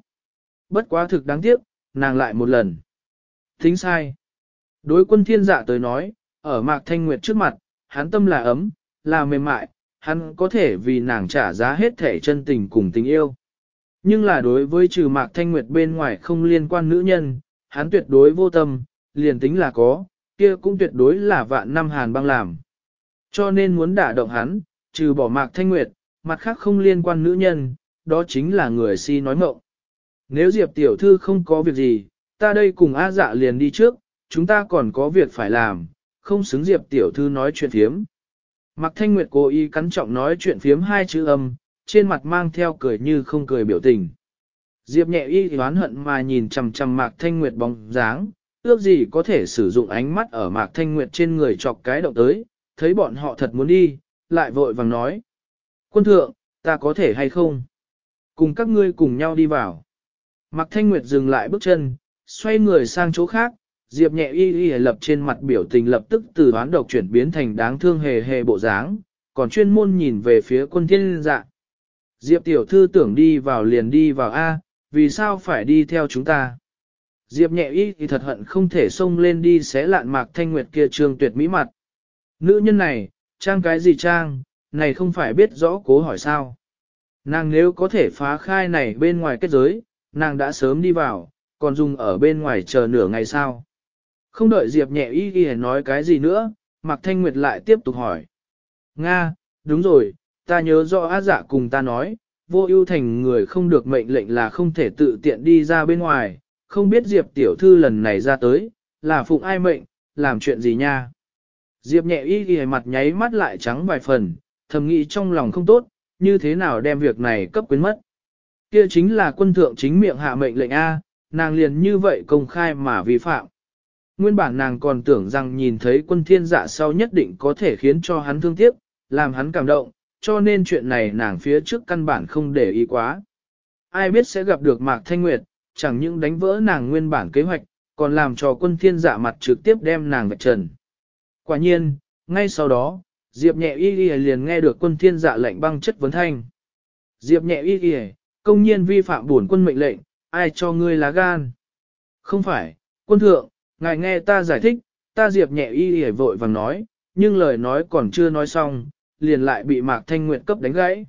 Bất quá thực đáng tiếc, nàng lại một lần. Thính sai. Đối quân thiên dạ tới nói, ở Mạc Thanh Nguyệt trước mặt, hắn tâm là ấm, là mềm mại, hắn có thể vì nàng trả giá hết thể chân tình cùng tình yêu. Nhưng là đối với trừ Mạc Thanh Nguyệt bên ngoài không liên quan nữ nhân, hắn tuyệt đối vô tâm, liền tính là có, kia cũng tuyệt đối là vạn năm hàn băng làm. Cho nên muốn đả động hắn, trừ bỏ Mạc Thanh Nguyệt, mặt khác không liên quan nữ nhân, đó chính là người si nói mộng. Nếu Diệp tiểu thư không có việc gì, ta đây cùng A dạ liền đi trước, chúng ta còn có việc phải làm, không xứng Diệp tiểu thư nói chuyện phiếm. Mạc Thanh Nguyệt cố ý cắn trọng nói chuyện phiếm hai chữ âm, trên mặt mang theo cười như không cười biểu tình. Diệp nhẹ y đoán hận mà nhìn chằm chằm Mạc Thanh Nguyệt bóng dáng, ước gì có thể sử dụng ánh mắt ở Mạc Thanh Nguyệt trên người chọc cái động tới, thấy bọn họ thật muốn đi, lại vội vàng nói. Quân thượng, ta có thể hay không? Cùng các ngươi cùng nhau đi vào. Mạc Thanh Nguyệt dừng lại bước chân, xoay người sang chỗ khác, Diệp nhẹ y y lập trên mặt biểu tình lập tức từ đoán độc chuyển biến thành đáng thương hề hề bộ dáng, còn chuyên môn nhìn về phía quân thiên dạ. Diệp tiểu thư tưởng đi vào liền đi vào A, vì sao phải đi theo chúng ta? Diệp nhẹ y thì thật hận không thể xông lên đi xé lạn mạc thanh nguyệt kia trường tuyệt mỹ mặt. Nữ nhân này, trang cái gì trang, này không phải biết rõ cố hỏi sao. Nàng nếu có thể phá khai này bên ngoài kết giới, nàng đã sớm đi vào, còn dùng ở bên ngoài chờ nửa ngày sao. Không đợi Diệp nhẹ y y nói cái gì nữa, Mạc Thanh Nguyệt lại tiếp tục hỏi. Nga, đúng rồi, ta nhớ rõ á dạ cùng ta nói, vô ưu thành người không được mệnh lệnh là không thể tự tiện đi ra bên ngoài, không biết Diệp tiểu thư lần này ra tới, là phụng ai mệnh, làm chuyện gì nha. Diệp nhẹ y ghi mặt nháy mắt lại trắng vài phần, thầm nghĩ trong lòng không tốt, như thế nào đem việc này cấp quyến mất. Kia chính là quân thượng chính miệng hạ mệnh lệnh A, nàng liền như vậy công khai mà vi phạm. Nguyên bản nàng còn tưởng rằng nhìn thấy quân thiên dạ sau nhất định có thể khiến cho hắn thương tiếc, làm hắn cảm động, cho nên chuyện này nàng phía trước căn bản không để ý quá. Ai biết sẽ gặp được Mạc Thanh Nguyệt, chẳng những đánh vỡ nàng nguyên bản kế hoạch, còn làm cho quân thiên dạ mặt trực tiếp đem nàng vạch trần. Quả nhiên, ngay sau đó, Diệp nhẹ y y liền nghe được quân thiên dạ lệnh băng chất vấn thanh. Diệp nhẹ y y, công nhiên vi phạm bổn quân mệnh lệnh, ai cho ngươi lá gan? Không phải, quân thượng, ngài nghe ta giải thích, ta Diệp nhẹ y y vội vàng nói, nhưng lời nói còn chưa nói xong, liền lại bị Mạc Thanh Nguyệt cấp đánh gãy.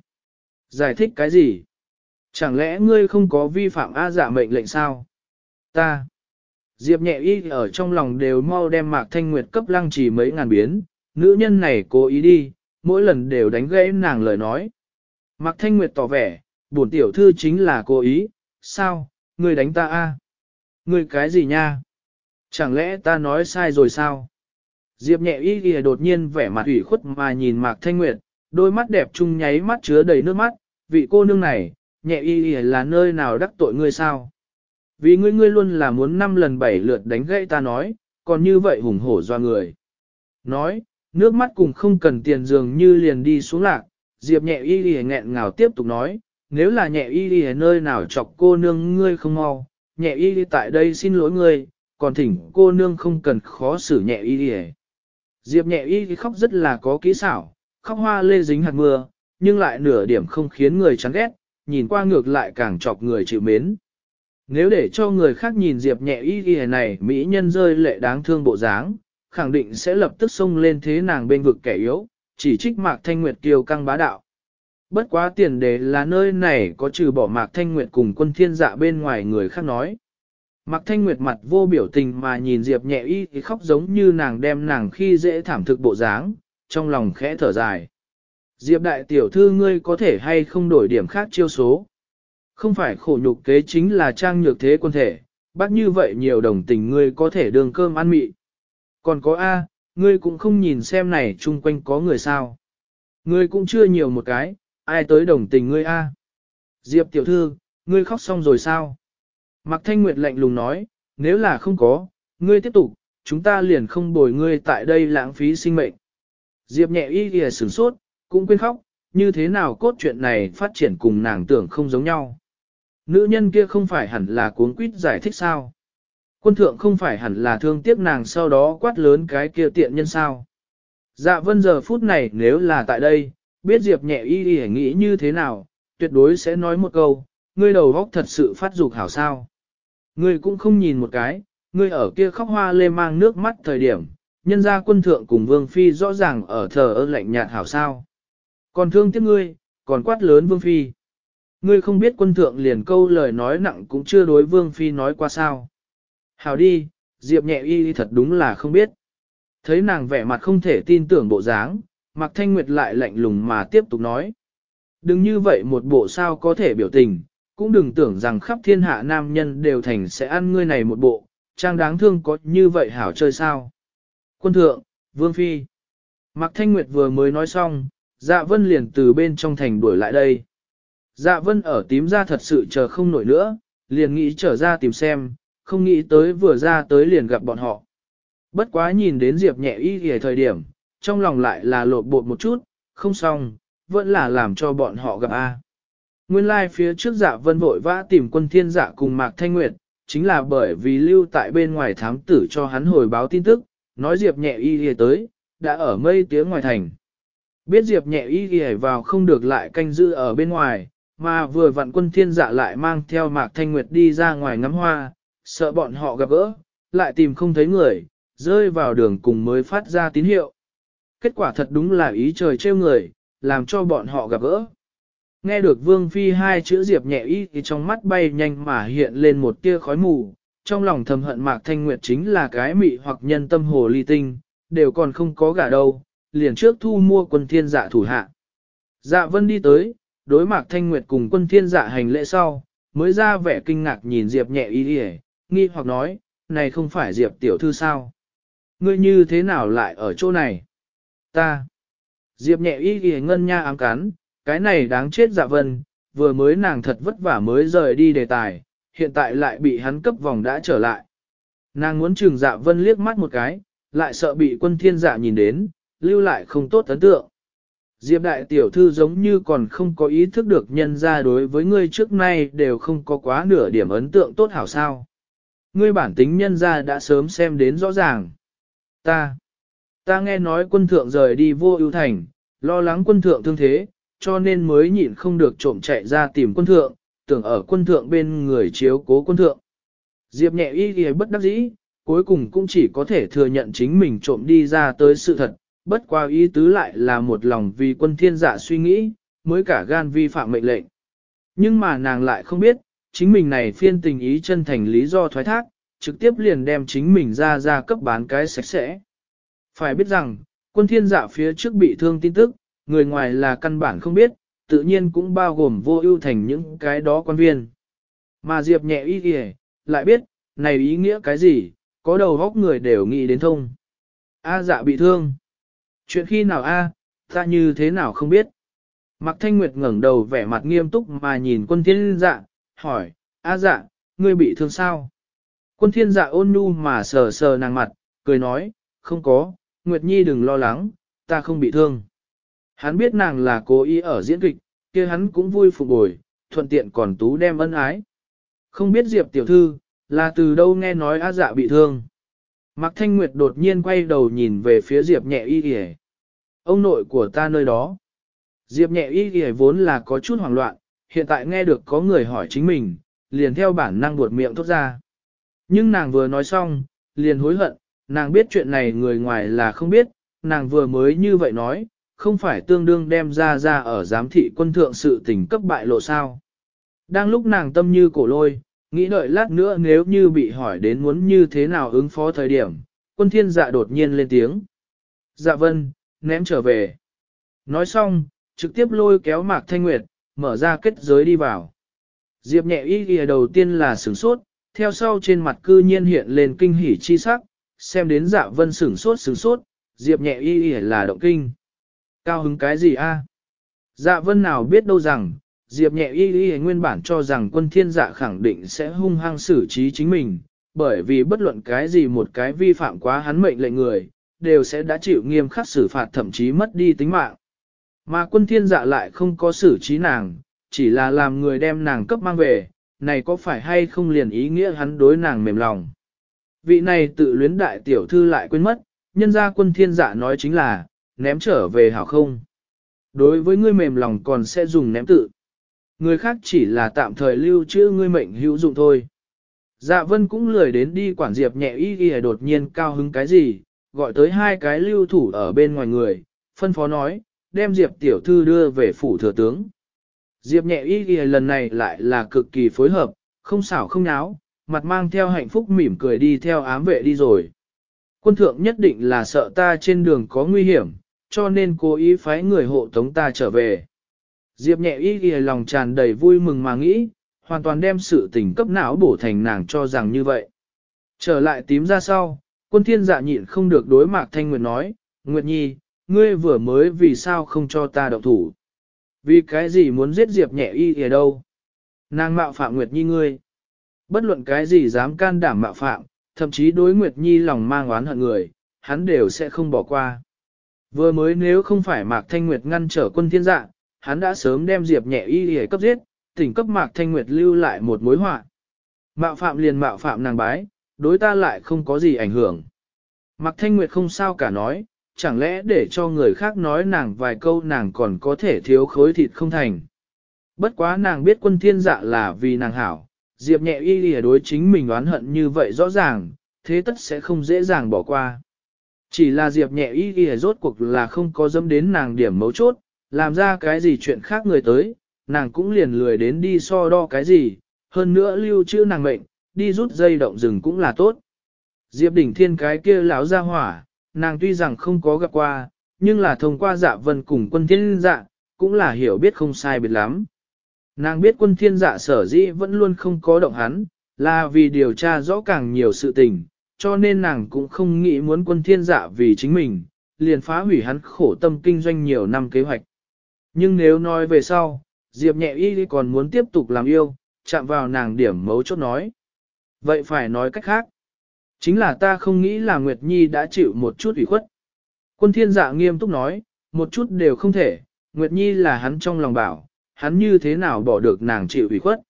Giải thích cái gì? Chẳng lẽ ngươi không có vi phạm A giả mệnh lệnh sao? Ta. Diệp nhẹ y ở trong lòng đều mau đem Mạc Thanh Nguyệt cấp lăng trì mấy ngàn biến, nữ nhân này cố ý đi, mỗi lần đều đánh gãy nàng lời nói. Mạc Thanh Nguyệt tỏ vẻ, bổn tiểu thư chính là cố ý, sao, ngươi đánh ta a? Ngươi cái gì nha? Chẳng lẽ ta nói sai rồi sao? Diệp nhẹ y ghi đột nhiên vẻ mặt ủy khuất mà nhìn Mạc Thanh Nguyệt, đôi mắt đẹp chung nháy mắt chứa đầy nước mắt, vị cô nương này, nhẹ y ghi là nơi nào đắc tội ngươi sao? Vì ngươi ngươi luôn là muốn năm lần bảy lượt đánh gãy ta nói, còn như vậy hùng hổ doa người. Nói, nước mắt cùng không cần tiền dường như liền đi xuống lạc, Diệp nhẹ y ghi nghẹn ngào tiếp tục nói, nếu là nhẹ y ghi nơi nào chọc cô nương ngươi không mau, nhẹ y ghi tại đây xin lỗi ngươi, còn thỉnh cô nương không cần khó xử nhẹ y ghi Diệp nhẹ y khóc rất là có kỹ xảo, khóc hoa lê dính hạt mưa, nhưng lại nửa điểm không khiến người chán ghét, nhìn qua ngược lại càng chọc người chịu mến. Nếu để cho người khác nhìn Diệp nhẹ y y này mỹ nhân rơi lệ đáng thương bộ dáng, khẳng định sẽ lập tức xông lên thế nàng bên vực kẻ yếu, chỉ trích Mạc Thanh Nguyệt kiêu căng bá đạo. Bất quá tiền đề là nơi này có trừ bỏ Mạc Thanh Nguyệt cùng quân thiên dạ bên ngoài người khác nói. Mạc Thanh Nguyệt mặt vô biểu tình mà nhìn Diệp nhẹ y thì khóc giống như nàng đem nàng khi dễ thảm thực bộ dáng, trong lòng khẽ thở dài. Diệp đại tiểu thư ngươi có thể hay không đổi điểm khác chiêu số. Không phải khổ nhục kế chính là trang nhược thế quân thể, bác như vậy nhiều đồng tình ngươi có thể đường cơm ăn mị. Còn có A, ngươi cũng không nhìn xem này chung quanh có người sao. Ngươi cũng chưa nhiều một cái, ai tới đồng tình ngươi A. Diệp tiểu thư, ngươi khóc xong rồi sao? Mạc Thanh Nguyệt lạnh lùng nói, nếu là không có, ngươi tiếp tục, chúng ta liền không bồi ngươi tại đây lãng phí sinh mệnh. Diệp nhẹ y kìa sửng sốt, cũng quên khóc, như thế nào cốt chuyện này phát triển cùng nàng tưởng không giống nhau. Nữ nhân kia không phải hẳn là cuốn quýt giải thích sao. Quân thượng không phải hẳn là thương tiếc nàng sau đó quát lớn cái kia tiện nhân sao. Dạ vân giờ phút này nếu là tại đây, biết Diệp nhẹ y y nghĩ như thế nào, tuyệt đối sẽ nói một câu, ngươi đầu góc thật sự phát dục hảo sao. Ngươi cũng không nhìn một cái, ngươi ở kia khóc hoa lê mang nước mắt thời điểm, nhân gia quân thượng cùng vương phi rõ ràng ở thờ ơ lạnh nhạt hảo sao. Còn thương tiếc ngươi, còn quát lớn vương phi. Ngươi không biết quân thượng liền câu lời nói nặng cũng chưa đối vương phi nói qua sao. Hảo đi, Diệp nhẹ y thật đúng là không biết. Thấy nàng vẻ mặt không thể tin tưởng bộ dáng, Mạc Thanh Nguyệt lại lạnh lùng mà tiếp tục nói. Đừng như vậy một bộ sao có thể biểu tình, cũng đừng tưởng rằng khắp thiên hạ nam nhân đều thành sẽ ăn ngươi này một bộ, trang đáng thương có như vậy hảo chơi sao. Quân thượng, Vương Phi. Mạc Thanh Nguyệt vừa mới nói xong, dạ vân liền từ bên trong thành đuổi lại đây. Dạ vân ở tím ra thật sự chờ không nổi nữa, liền nghĩ trở ra tìm xem, không nghĩ tới vừa ra tới liền gặp bọn họ. Bất quá nhìn đến Diệp nhẹ y kìa thời điểm, trong lòng lại là lột bột một chút, không xong, vẫn là làm cho bọn họ gặp A. Nguyên lai like phía trước dạ vân vội vã tìm quân thiên dạ cùng Mạc Thanh Nguyệt, chính là bởi vì lưu tại bên ngoài thám tử cho hắn hồi báo tin tức, nói Diệp nhẹ y kìa tới, đã ở mây tiếng ngoài thành. Biết Diệp nhẹ y kìa vào không được lại canh giữ ở bên ngoài, mà vừa vặn quân thiên dạ lại mang theo Mạc Thanh Nguyệt đi ra ngoài ngắm hoa, sợ bọn họ gặp gỡ, lại tìm không thấy người, rơi vào đường cùng mới phát ra tín hiệu. Kết quả thật đúng là ý trời trêu người, làm cho bọn họ gặp gỡ. Nghe được Vương Phi hai chữ Diệp nhẹ y thì trong mắt bay nhanh mà hiện lên một tia khói mù, trong lòng thầm hận Mạc Thanh Nguyệt chính là cái mị hoặc nhân tâm hồ ly tinh, đều còn không có gả đâu, liền trước thu mua quân thiên dạ thủ hạ. Dạ vân đi tới, đối Mạc Thanh Nguyệt cùng quân thiên dạ hành lễ sau, mới ra vẻ kinh ngạc nhìn Diệp nhẹ y đi nghi hoặc nói, này không phải Diệp tiểu thư sao? Ngươi như thế nào lại ở chỗ này? Ta. Diệp nhẹ y ghi ngân nha ám cắn, cái này đáng chết dạ vân, vừa mới nàng thật vất vả mới rời đi đề tài, hiện tại lại bị hắn cấp vòng đã trở lại. Nàng muốn trừng dạ vân liếc mắt một cái, lại sợ bị quân thiên dạ nhìn đến, lưu lại không tốt ấn tượng. Diệp đại tiểu thư giống như còn không có ý thức được nhân ra đối với ngươi trước nay đều không có quá nửa điểm ấn tượng tốt hảo sao. Ngươi bản tính nhân ra đã sớm xem đến rõ ràng. Ta, ta nghe nói quân thượng rời đi vô ưu thành, lo lắng quân thượng thương thế, cho nên mới nhịn không được trộm chạy ra tìm quân thượng, tưởng ở quân thượng bên người chiếu cố quân thượng. Diệp nhẹ y ghi bất đắc dĩ, cuối cùng cũng chỉ có thể thừa nhận chính mình trộm đi ra tới sự thật, bất qua ý tứ lại là một lòng vì quân thiên giả suy nghĩ, mới cả gan vi phạm mệnh lệnh. Nhưng mà nàng lại không biết, chính mình này phiên tình ý chân thành lý do thoái thác, trực tiếp liền đem chính mình ra ra cấp bán cái sạch sẽ. Phải biết rằng, quân thiên giả phía trước bị thương tin tức, người ngoài là căn bản không biết, tự nhiên cũng bao gồm vô ưu thành những cái đó quan viên. Mà Diệp nhẹ ý kìa, lại biết, này ý nghĩa cái gì, có đầu góc người đều nghĩ đến thông. A dạ bị thương. Chuyện khi nào A, ta như thế nào không biết. Mạc Thanh Nguyệt ngẩng đầu vẻ mặt nghiêm túc mà nhìn quân thiên dạ, hỏi, A dạ, ngươi bị thương sao? Quân thiên dạ ôn nhu mà sờ sờ nàng mặt, cười nói, không có, Nguyệt Nhi đừng lo lắng, ta không bị thương. Hắn biết nàng là cố ý ở diễn kịch, kia hắn cũng vui phục bồi, thuận tiện còn tú đem ân ái. Không biết Diệp tiểu thư, là từ đâu nghe nói á dạ bị thương. Mạc Thanh Nguyệt đột nhiên quay đầu nhìn về phía Diệp nhẹ y kìa. Ông nội của ta nơi đó. Diệp nhẹ y kìa vốn là có chút hoảng loạn, hiện tại nghe được có người hỏi chính mình, liền theo bản năng buột miệng thốt ra. Nhưng nàng vừa nói xong, liền hối hận, nàng biết chuyện này người ngoài là không biết, nàng vừa mới như vậy nói, không phải tương đương đem ra ra ở giám thị quân thượng sự tình cấp bại lộ sao. Đang lúc nàng tâm như cổ lôi, nghĩ đợi lát nữa nếu như bị hỏi đến muốn như thế nào ứng phó thời điểm, quân thiên dạ đột nhiên lên tiếng. Dạ vân, ném trở về. Nói xong, trực tiếp lôi kéo mạc thanh nguyệt, mở ra kết giới đi vào. Diệp nhẹ y ghi đầu tiên là sửng sốt, theo sau trên mặt cư nhiên hiện lên kinh hỉ chi sắc, xem đến dạ vân sửng sốt sửng sốt, diệp nhẹ y ghi là động kinh. Cao hứng cái gì a? Dạ vân nào biết đâu rằng, diệp nhẹ y y nguyên bản cho rằng quân thiên dạ khẳng định sẽ hung hăng xử trí chính mình, bởi vì bất luận cái gì một cái vi phạm quá hắn mệnh lệnh người, đều sẽ đã chịu nghiêm khắc xử phạt thậm chí mất đi tính mạng. Mà quân thiên dạ lại không có xử trí nàng, chỉ là làm người đem nàng cấp mang về, này có phải hay không liền ý nghĩa hắn đối nàng mềm lòng. Vị này tự luyến đại tiểu thư lại quên mất, nhân gia quân thiên dạ nói chính là, ném trở về hảo không. Đối với ngươi mềm lòng còn sẽ dùng ném tự. Người khác chỉ là tạm thời lưu trữ ngươi mệnh hữu dụng thôi. Dạ vân cũng lười đến đi quản diệp nhẹ y y đột nhiên cao hứng cái gì, gọi tới hai cái lưu thủ ở bên ngoài người, phân phó nói, đem diệp tiểu thư đưa về phủ thừa tướng. Diệp nhẹ y y lần này lại là cực kỳ phối hợp, không xảo không náo, mặt mang theo hạnh phúc mỉm cười đi theo ám vệ đi rồi. Quân thượng nhất định là sợ ta trên đường có nguy hiểm, cho nên cố ý phái người hộ tống ta trở về. Diệp nhẹ ý ghi lòng tràn đầy vui mừng mà nghĩ, hoàn toàn đem sự tình cấp não bổ thành nàng cho rằng như vậy. Trở lại tím ra sau, quân thiên dạ nhịn không được đối mạc thanh nguyệt nói, Nguyệt Nhi, ngươi vừa mới vì sao không cho ta động thủ. Vì cái gì muốn giết Diệp nhẹ y ở đâu? Nàng mạo phạm Nguyệt Nhi ngươi. Bất luận cái gì dám can đảm mạo phạm, thậm chí đối Nguyệt Nhi lòng mang oán hận người, hắn đều sẽ không bỏ qua. Vừa mới nếu không phải Mạc Thanh Nguyệt ngăn trở quân thiên dạ, hắn đã sớm đem Diệp nhẹ y để cấp giết, tỉnh cấp Mạc Thanh Nguyệt lưu lại một mối họa. Mạo phạm liền mạo phạm nàng bái, đối ta lại không có gì ảnh hưởng. Mạc Thanh Nguyệt không sao cả nói, chẳng lẽ để cho người khác nói nàng vài câu nàng còn có thể thiếu khối thịt không thành. Bất quá nàng biết quân thiên dạ là vì nàng hảo, Diệp nhẹ y lìa đối chính mình oán hận như vậy rõ ràng, thế tất sẽ không dễ dàng bỏ qua. Chỉ là Diệp nhẹ y lìa rốt cuộc là không có dâm đến nàng điểm mấu chốt, làm ra cái gì chuyện khác người tới, nàng cũng liền lười đến đi so đo cái gì, hơn nữa lưu trữ nàng mệnh, đi rút dây động rừng cũng là tốt. Diệp đỉnh thiên cái kia lão ra hỏa, nàng tuy rằng không có gặp qua, nhưng là thông qua dạ vân cùng quân thiên dạ, cũng là hiểu biết không sai biệt lắm. Nàng biết quân thiên dạ sở dĩ vẫn luôn không có động hắn, là vì điều tra rõ càng nhiều sự tình, cho nên nàng cũng không nghĩ muốn quân thiên dạ vì chính mình, liền phá hủy hắn khổ tâm kinh doanh nhiều năm kế hoạch. Nhưng nếu nói về sau, Diệp nhẹ y còn muốn tiếp tục làm yêu, chạm vào nàng điểm mấu chốt nói. Vậy phải nói cách khác. Chính là ta không nghĩ là Nguyệt Nhi đã chịu một chút ủy khuất. Quân thiên dạ nghiêm túc nói, một chút đều không thể, Nguyệt Nhi là hắn trong lòng bảo, hắn như thế nào bỏ được nàng chịu ủy khuất.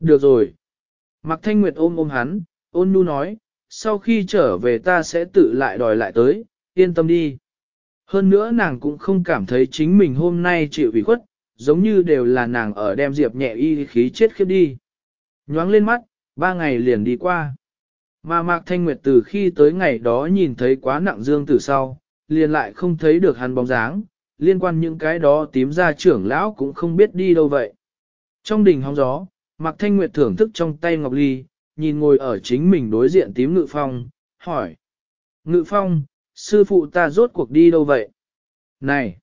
Được rồi. Mạc Thanh Nguyệt ôm ôm hắn, ôn nhu nói, sau khi trở về ta sẽ tự lại đòi lại tới, yên tâm đi. Hơn nữa nàng cũng không cảm thấy chính mình hôm nay chịu ủy khuất, giống như đều là nàng ở đem Diệp nhẹ y khí chết khiếp đi. Nhoáng lên mắt, ba ngày liền đi qua. Mà Mạc Thanh Nguyệt từ khi tới ngày đó nhìn thấy quá nặng dương từ sau, liền lại không thấy được hắn bóng dáng, liên quan những cái đó tím ra trưởng lão cũng không biết đi đâu vậy. Trong đỉnh hóng gió, Mạc Thanh Nguyệt thưởng thức trong tay Ngọc Ly, nhìn ngồi ở chính mình đối diện tím ngự phong, hỏi. Ngự phong, sư phụ ta rốt cuộc đi đâu vậy? Này,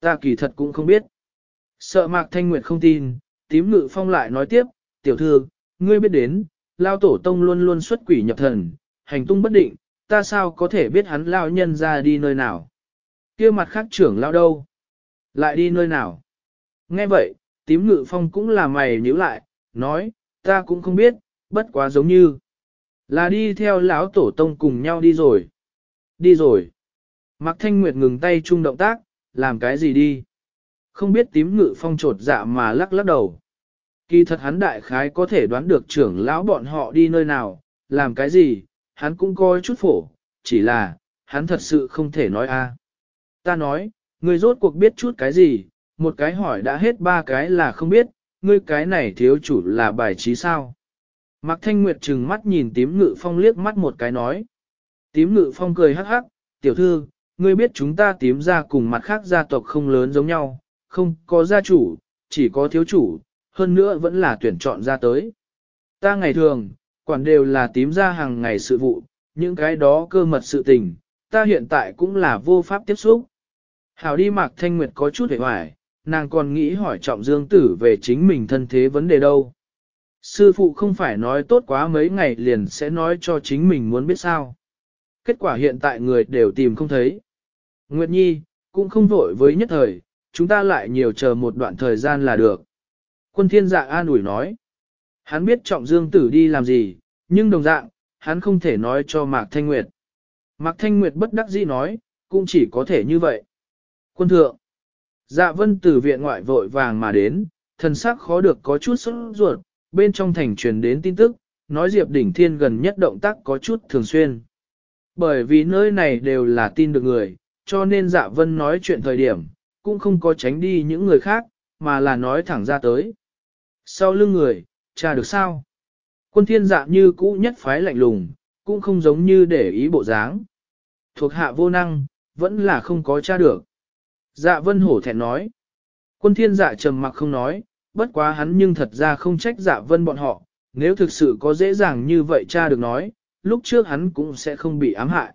ta kỳ thật cũng không biết. Sợ Mạc Thanh Nguyệt không tin, tím ngự phong lại nói tiếp, tiểu thư, ngươi biết đến, lao tổ tông luôn luôn xuất quỷ nhập thần, hành tung bất định, ta sao có thể biết hắn lao nhân ra đi nơi nào. kia mặt khác trưởng lao đâu? Lại đi nơi nào? Nghe vậy, tím ngự phong cũng là mày nhíu lại, nói, ta cũng không biết, bất quá giống như là đi theo lão tổ tông cùng nhau đi rồi. Đi rồi. Mạc Thanh Nguyệt ngừng tay chung động tác, làm cái gì đi? Không biết tím ngự phong trột dạ mà lắc lắc đầu. Kỳ thật hắn đại khái có thể đoán được trưởng lão bọn họ đi nơi nào, làm cái gì, hắn cũng coi chút phổ, chỉ là, hắn thật sự không thể nói a. À. Ta nói, ngươi rốt cuộc biết chút cái gì, một cái hỏi đã hết ba cái là không biết, ngươi cái này thiếu chủ là bài trí sao. Mạc Thanh Nguyệt trừng mắt nhìn tím ngự phong liếc mắt một cái nói. Tím ngự phong cười hắc hắc, tiểu thư, ngươi biết chúng ta tím ra cùng mặt khác gia tộc không lớn giống nhau, không có gia chủ, chỉ có thiếu chủ, hơn nữa vẫn là tuyển chọn ra tới. Ta ngày thường, quản đều là tím ra hàng ngày sự vụ, những cái đó cơ mật sự tình, ta hiện tại cũng là vô pháp tiếp xúc. Hảo đi Mạc Thanh Nguyệt có chút hề hoài, nàng còn nghĩ hỏi trọng dương tử về chính mình thân thế vấn đề đâu. Sư phụ không phải nói tốt quá mấy ngày liền sẽ nói cho chính mình muốn biết sao. Kết quả hiện tại người đều tìm không thấy. Nguyệt Nhi, cũng không vội với nhất thời, chúng ta lại nhiều chờ một đoạn thời gian là được. Quân thiên dạ an ủi nói. Hắn biết trọng dương tử đi làm gì, nhưng đồng dạng, hắn không thể nói cho Mạc Thanh Nguyệt. Mạc Thanh Nguyệt bất đắc dĩ nói, cũng chỉ có thể như vậy. Quân thượng. Dạ vân từ viện ngoại vội vàng mà đến, thần sắc khó được có chút sốt ruột, bên trong thành truyền đến tin tức, nói Diệp Đỉnh Thiên gần nhất động tác có chút thường xuyên. Bởi vì nơi này đều là tin được người, cho nên dạ vân nói chuyện thời điểm, cũng không có tránh đi những người khác, mà là nói thẳng ra tới. Sau lưng người, cha được sao? Quân thiên dạ như cũ nhất phái lạnh lùng, cũng không giống như để ý bộ dáng. Thuộc hạ vô năng, vẫn là không có cha được. Dạ vân hổ thẹn nói. Quân thiên dạ trầm mặc không nói, bất quá hắn nhưng thật ra không trách dạ vân bọn họ, nếu thực sự có dễ dàng như vậy cha được nói, lúc trước hắn cũng sẽ không bị ám hại.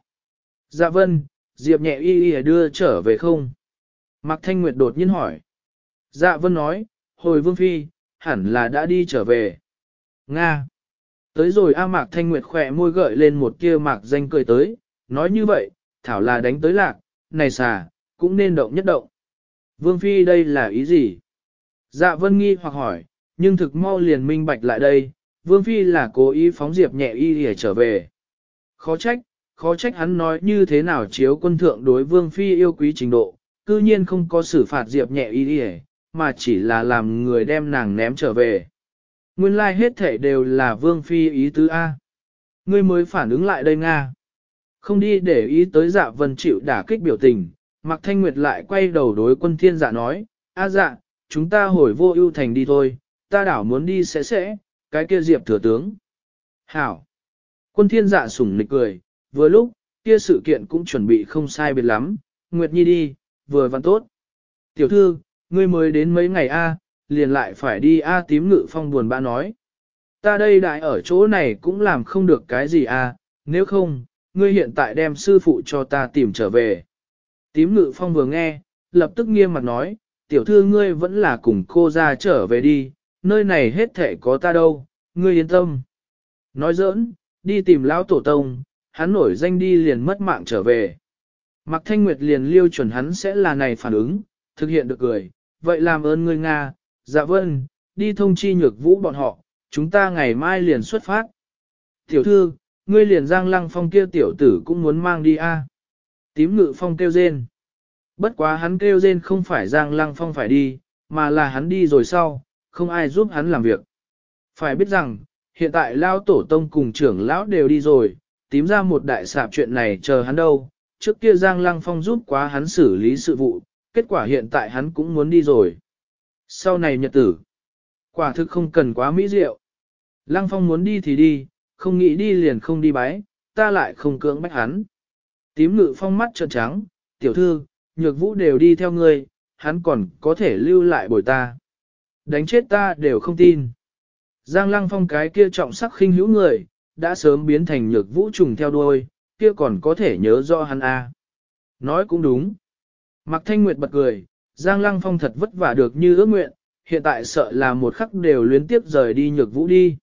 Dạ vân, Diệp nhẹ y y đưa trở về không? Mạc Thanh Nguyệt đột nhiên hỏi. Dạ vân nói, hồi vương phi, hẳn là đã đi trở về. Nga. Tới rồi A Mạc Thanh Nguyệt khỏe môi gợi lên một kia mạc danh cười tới, nói như vậy, thảo là đánh tới lạc, này xà, cũng nên động nhất động. Vương phi đây là ý gì? Dạ vân nghi hoặc hỏi, nhưng thực mau liền minh bạch lại đây, Vương Phi là cố ý phóng Diệp nhẹ y để trở về. Khó trách, khó trách hắn nói như thế nào chiếu quân thượng đối Vương Phi yêu quý trình độ, cư nhiên không có xử phạt Diệp nhẹ y để, mà chỉ là làm người đem nàng ném trở về. Nguyên lai like hết thể đều là Vương Phi ý tứ A. Ngươi mới phản ứng lại đây Nga. Không đi để ý tới dạ vân chịu đả kích biểu tình, Mạc Thanh Nguyệt lại quay đầu đối quân thiên dạ nói, A dạ, chúng ta hồi vô ưu thành đi thôi, ta đảo muốn đi sẽ sẽ, cái kia diệp thừa tướng. Hảo. Quân thiên dạ sủng nịch cười, vừa lúc, kia sự kiện cũng chuẩn bị không sai biệt lắm, Nguyệt Nhi đi, vừa văn tốt. Tiểu thư, ngươi mới đến mấy ngày a, liền lại phải đi a tím ngự phong buồn bã nói. Ta đây đại ở chỗ này cũng làm không được cái gì a, nếu không, ngươi hiện tại đem sư phụ cho ta tìm trở về. Tím ngự phong vừa nghe, lập tức nghiêm mặt nói, tiểu thư ngươi vẫn là cùng cô ra trở về đi, nơi này hết thể có ta đâu, ngươi yên tâm. Nói giỡn, đi tìm lão tổ tông, hắn nổi danh đi liền mất mạng trở về. Mạc Thanh Nguyệt liền liêu chuẩn hắn sẽ là này phản ứng, thực hiện được cười, vậy làm ơn ngươi Nga, dạ vâng, đi thông chi nhược vũ bọn họ, chúng ta ngày mai liền xuất phát. Tiểu thư, ngươi liền giang lăng phong kia tiểu tử cũng muốn mang đi a. Tím ngự phong kêu rên. Bất quá hắn kêu rên không phải giang lăng phong phải đi, mà là hắn đi rồi sau, không ai giúp hắn làm việc. Phải biết rằng, hiện tại lao tổ tông cùng trưởng lão đều đi rồi, tím ra một đại sạp chuyện này chờ hắn đâu, trước kia Giang Lăng Phong giúp quá hắn xử lý sự vụ, kết quả hiện tại hắn cũng muốn đi rồi. Sau này nhật tử, quả thực không cần quá mỹ diệu. Lăng Phong muốn đi thì đi, không nghĩ đi liền không đi bái, ta lại không cưỡng bách hắn. Tím ngự phong mắt trợn trắng, tiểu thư, nhược vũ đều đi theo ngươi, hắn còn có thể lưu lại bồi ta. Đánh chết ta đều không tin. Giang lăng phong cái kia trọng sắc khinh hữu người, đã sớm biến thành nhược vũ trùng theo đuôi, kia còn có thể nhớ rõ hắn a. À. Nói cũng đúng. Mạc Thanh Nguyệt bật cười, Giang Lăng Phong thật vất vả được như ước nguyện, hiện tại sợ là một khắc đều luyến tiếp rời đi nhược vũ đi.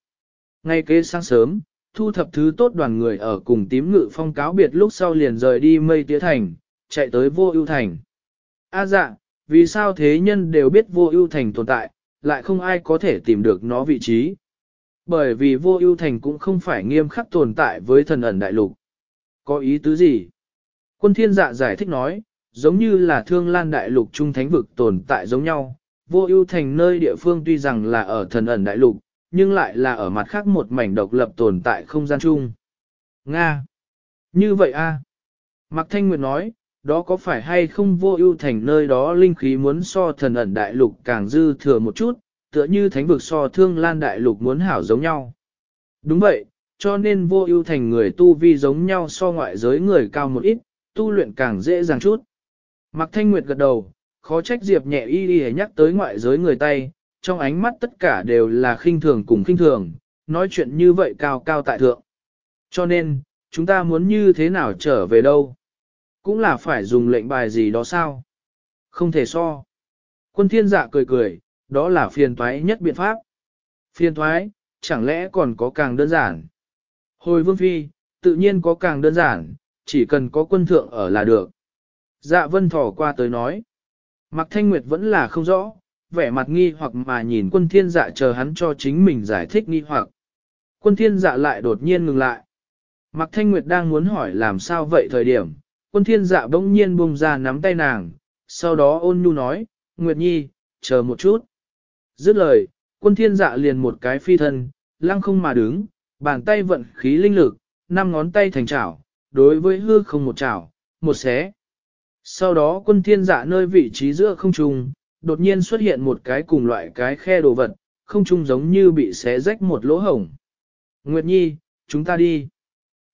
Ngay kế sáng sớm, thu thập thứ tốt đoàn người ở cùng tím ngự phong cáo biệt lúc sau liền rời đi mây tía thành, chạy tới vô ưu thành. A dạ, vì sao thế nhân đều biết vô ưu thành tồn tại, lại không ai có thể tìm được nó vị trí. Bởi vì vô ưu thành cũng không phải nghiêm khắc tồn tại với thần ẩn đại lục. Có ý tứ gì? Quân thiên dạ giải thích nói, giống như là thương lan đại lục trung thánh vực tồn tại giống nhau. Vô ưu thành nơi địa phương tuy rằng là ở thần ẩn đại lục, nhưng lại là ở mặt khác một mảnh độc lập tồn tại không gian chung. Nga! Như vậy a? Mạc Thanh Nguyệt nói, đó có phải hay không vô ưu thành nơi đó linh khí muốn so thần ẩn đại lục càng dư thừa một chút, tựa như thánh vực so thương lan đại lục muốn hảo giống nhau. Đúng vậy, cho nên vô ưu thành người tu vi giống nhau so ngoại giới người cao một ít, tu luyện càng dễ dàng chút. Mạc Thanh Nguyệt gật đầu, khó trách Diệp nhẹ y y nhắc tới ngoại giới người tay, trong ánh mắt tất cả đều là khinh thường cùng khinh thường, nói chuyện như vậy cao cao tại thượng. Cho nên, chúng ta muốn như thế nào trở về đâu? Cũng là phải dùng lệnh bài gì đó sao? Không thể so. Quân thiên dạ cười cười, đó là phiền toái nhất biện pháp. Phiền toái, chẳng lẽ còn có càng đơn giản? Hồi vương phi, tự nhiên có càng đơn giản, chỉ cần có quân thượng ở là được. Dạ vân thỏ qua tới nói. Mặc thanh nguyệt vẫn là không rõ, vẻ mặt nghi hoặc mà nhìn quân thiên dạ chờ hắn cho chính mình giải thích nghi hoặc. Quân thiên dạ lại đột nhiên ngừng lại. Mặc thanh nguyệt đang muốn hỏi làm sao vậy thời điểm, quân thiên dạ bỗng nhiên buông ra nắm tay nàng, sau đó ôn nhu nói, Nguyệt Nhi, chờ một chút. Dứt lời, quân thiên dạ liền một cái phi thân, lăng không mà đứng, bàn tay vận khí linh lực, năm ngón tay thành chảo, đối với hư không một chảo, một xé. Sau đó quân thiên dạ nơi vị trí giữa không trung, đột nhiên xuất hiện một cái cùng loại cái khe đồ vật, không trung giống như bị xé rách một lỗ hổng. Nguyệt Nhi, chúng ta đi.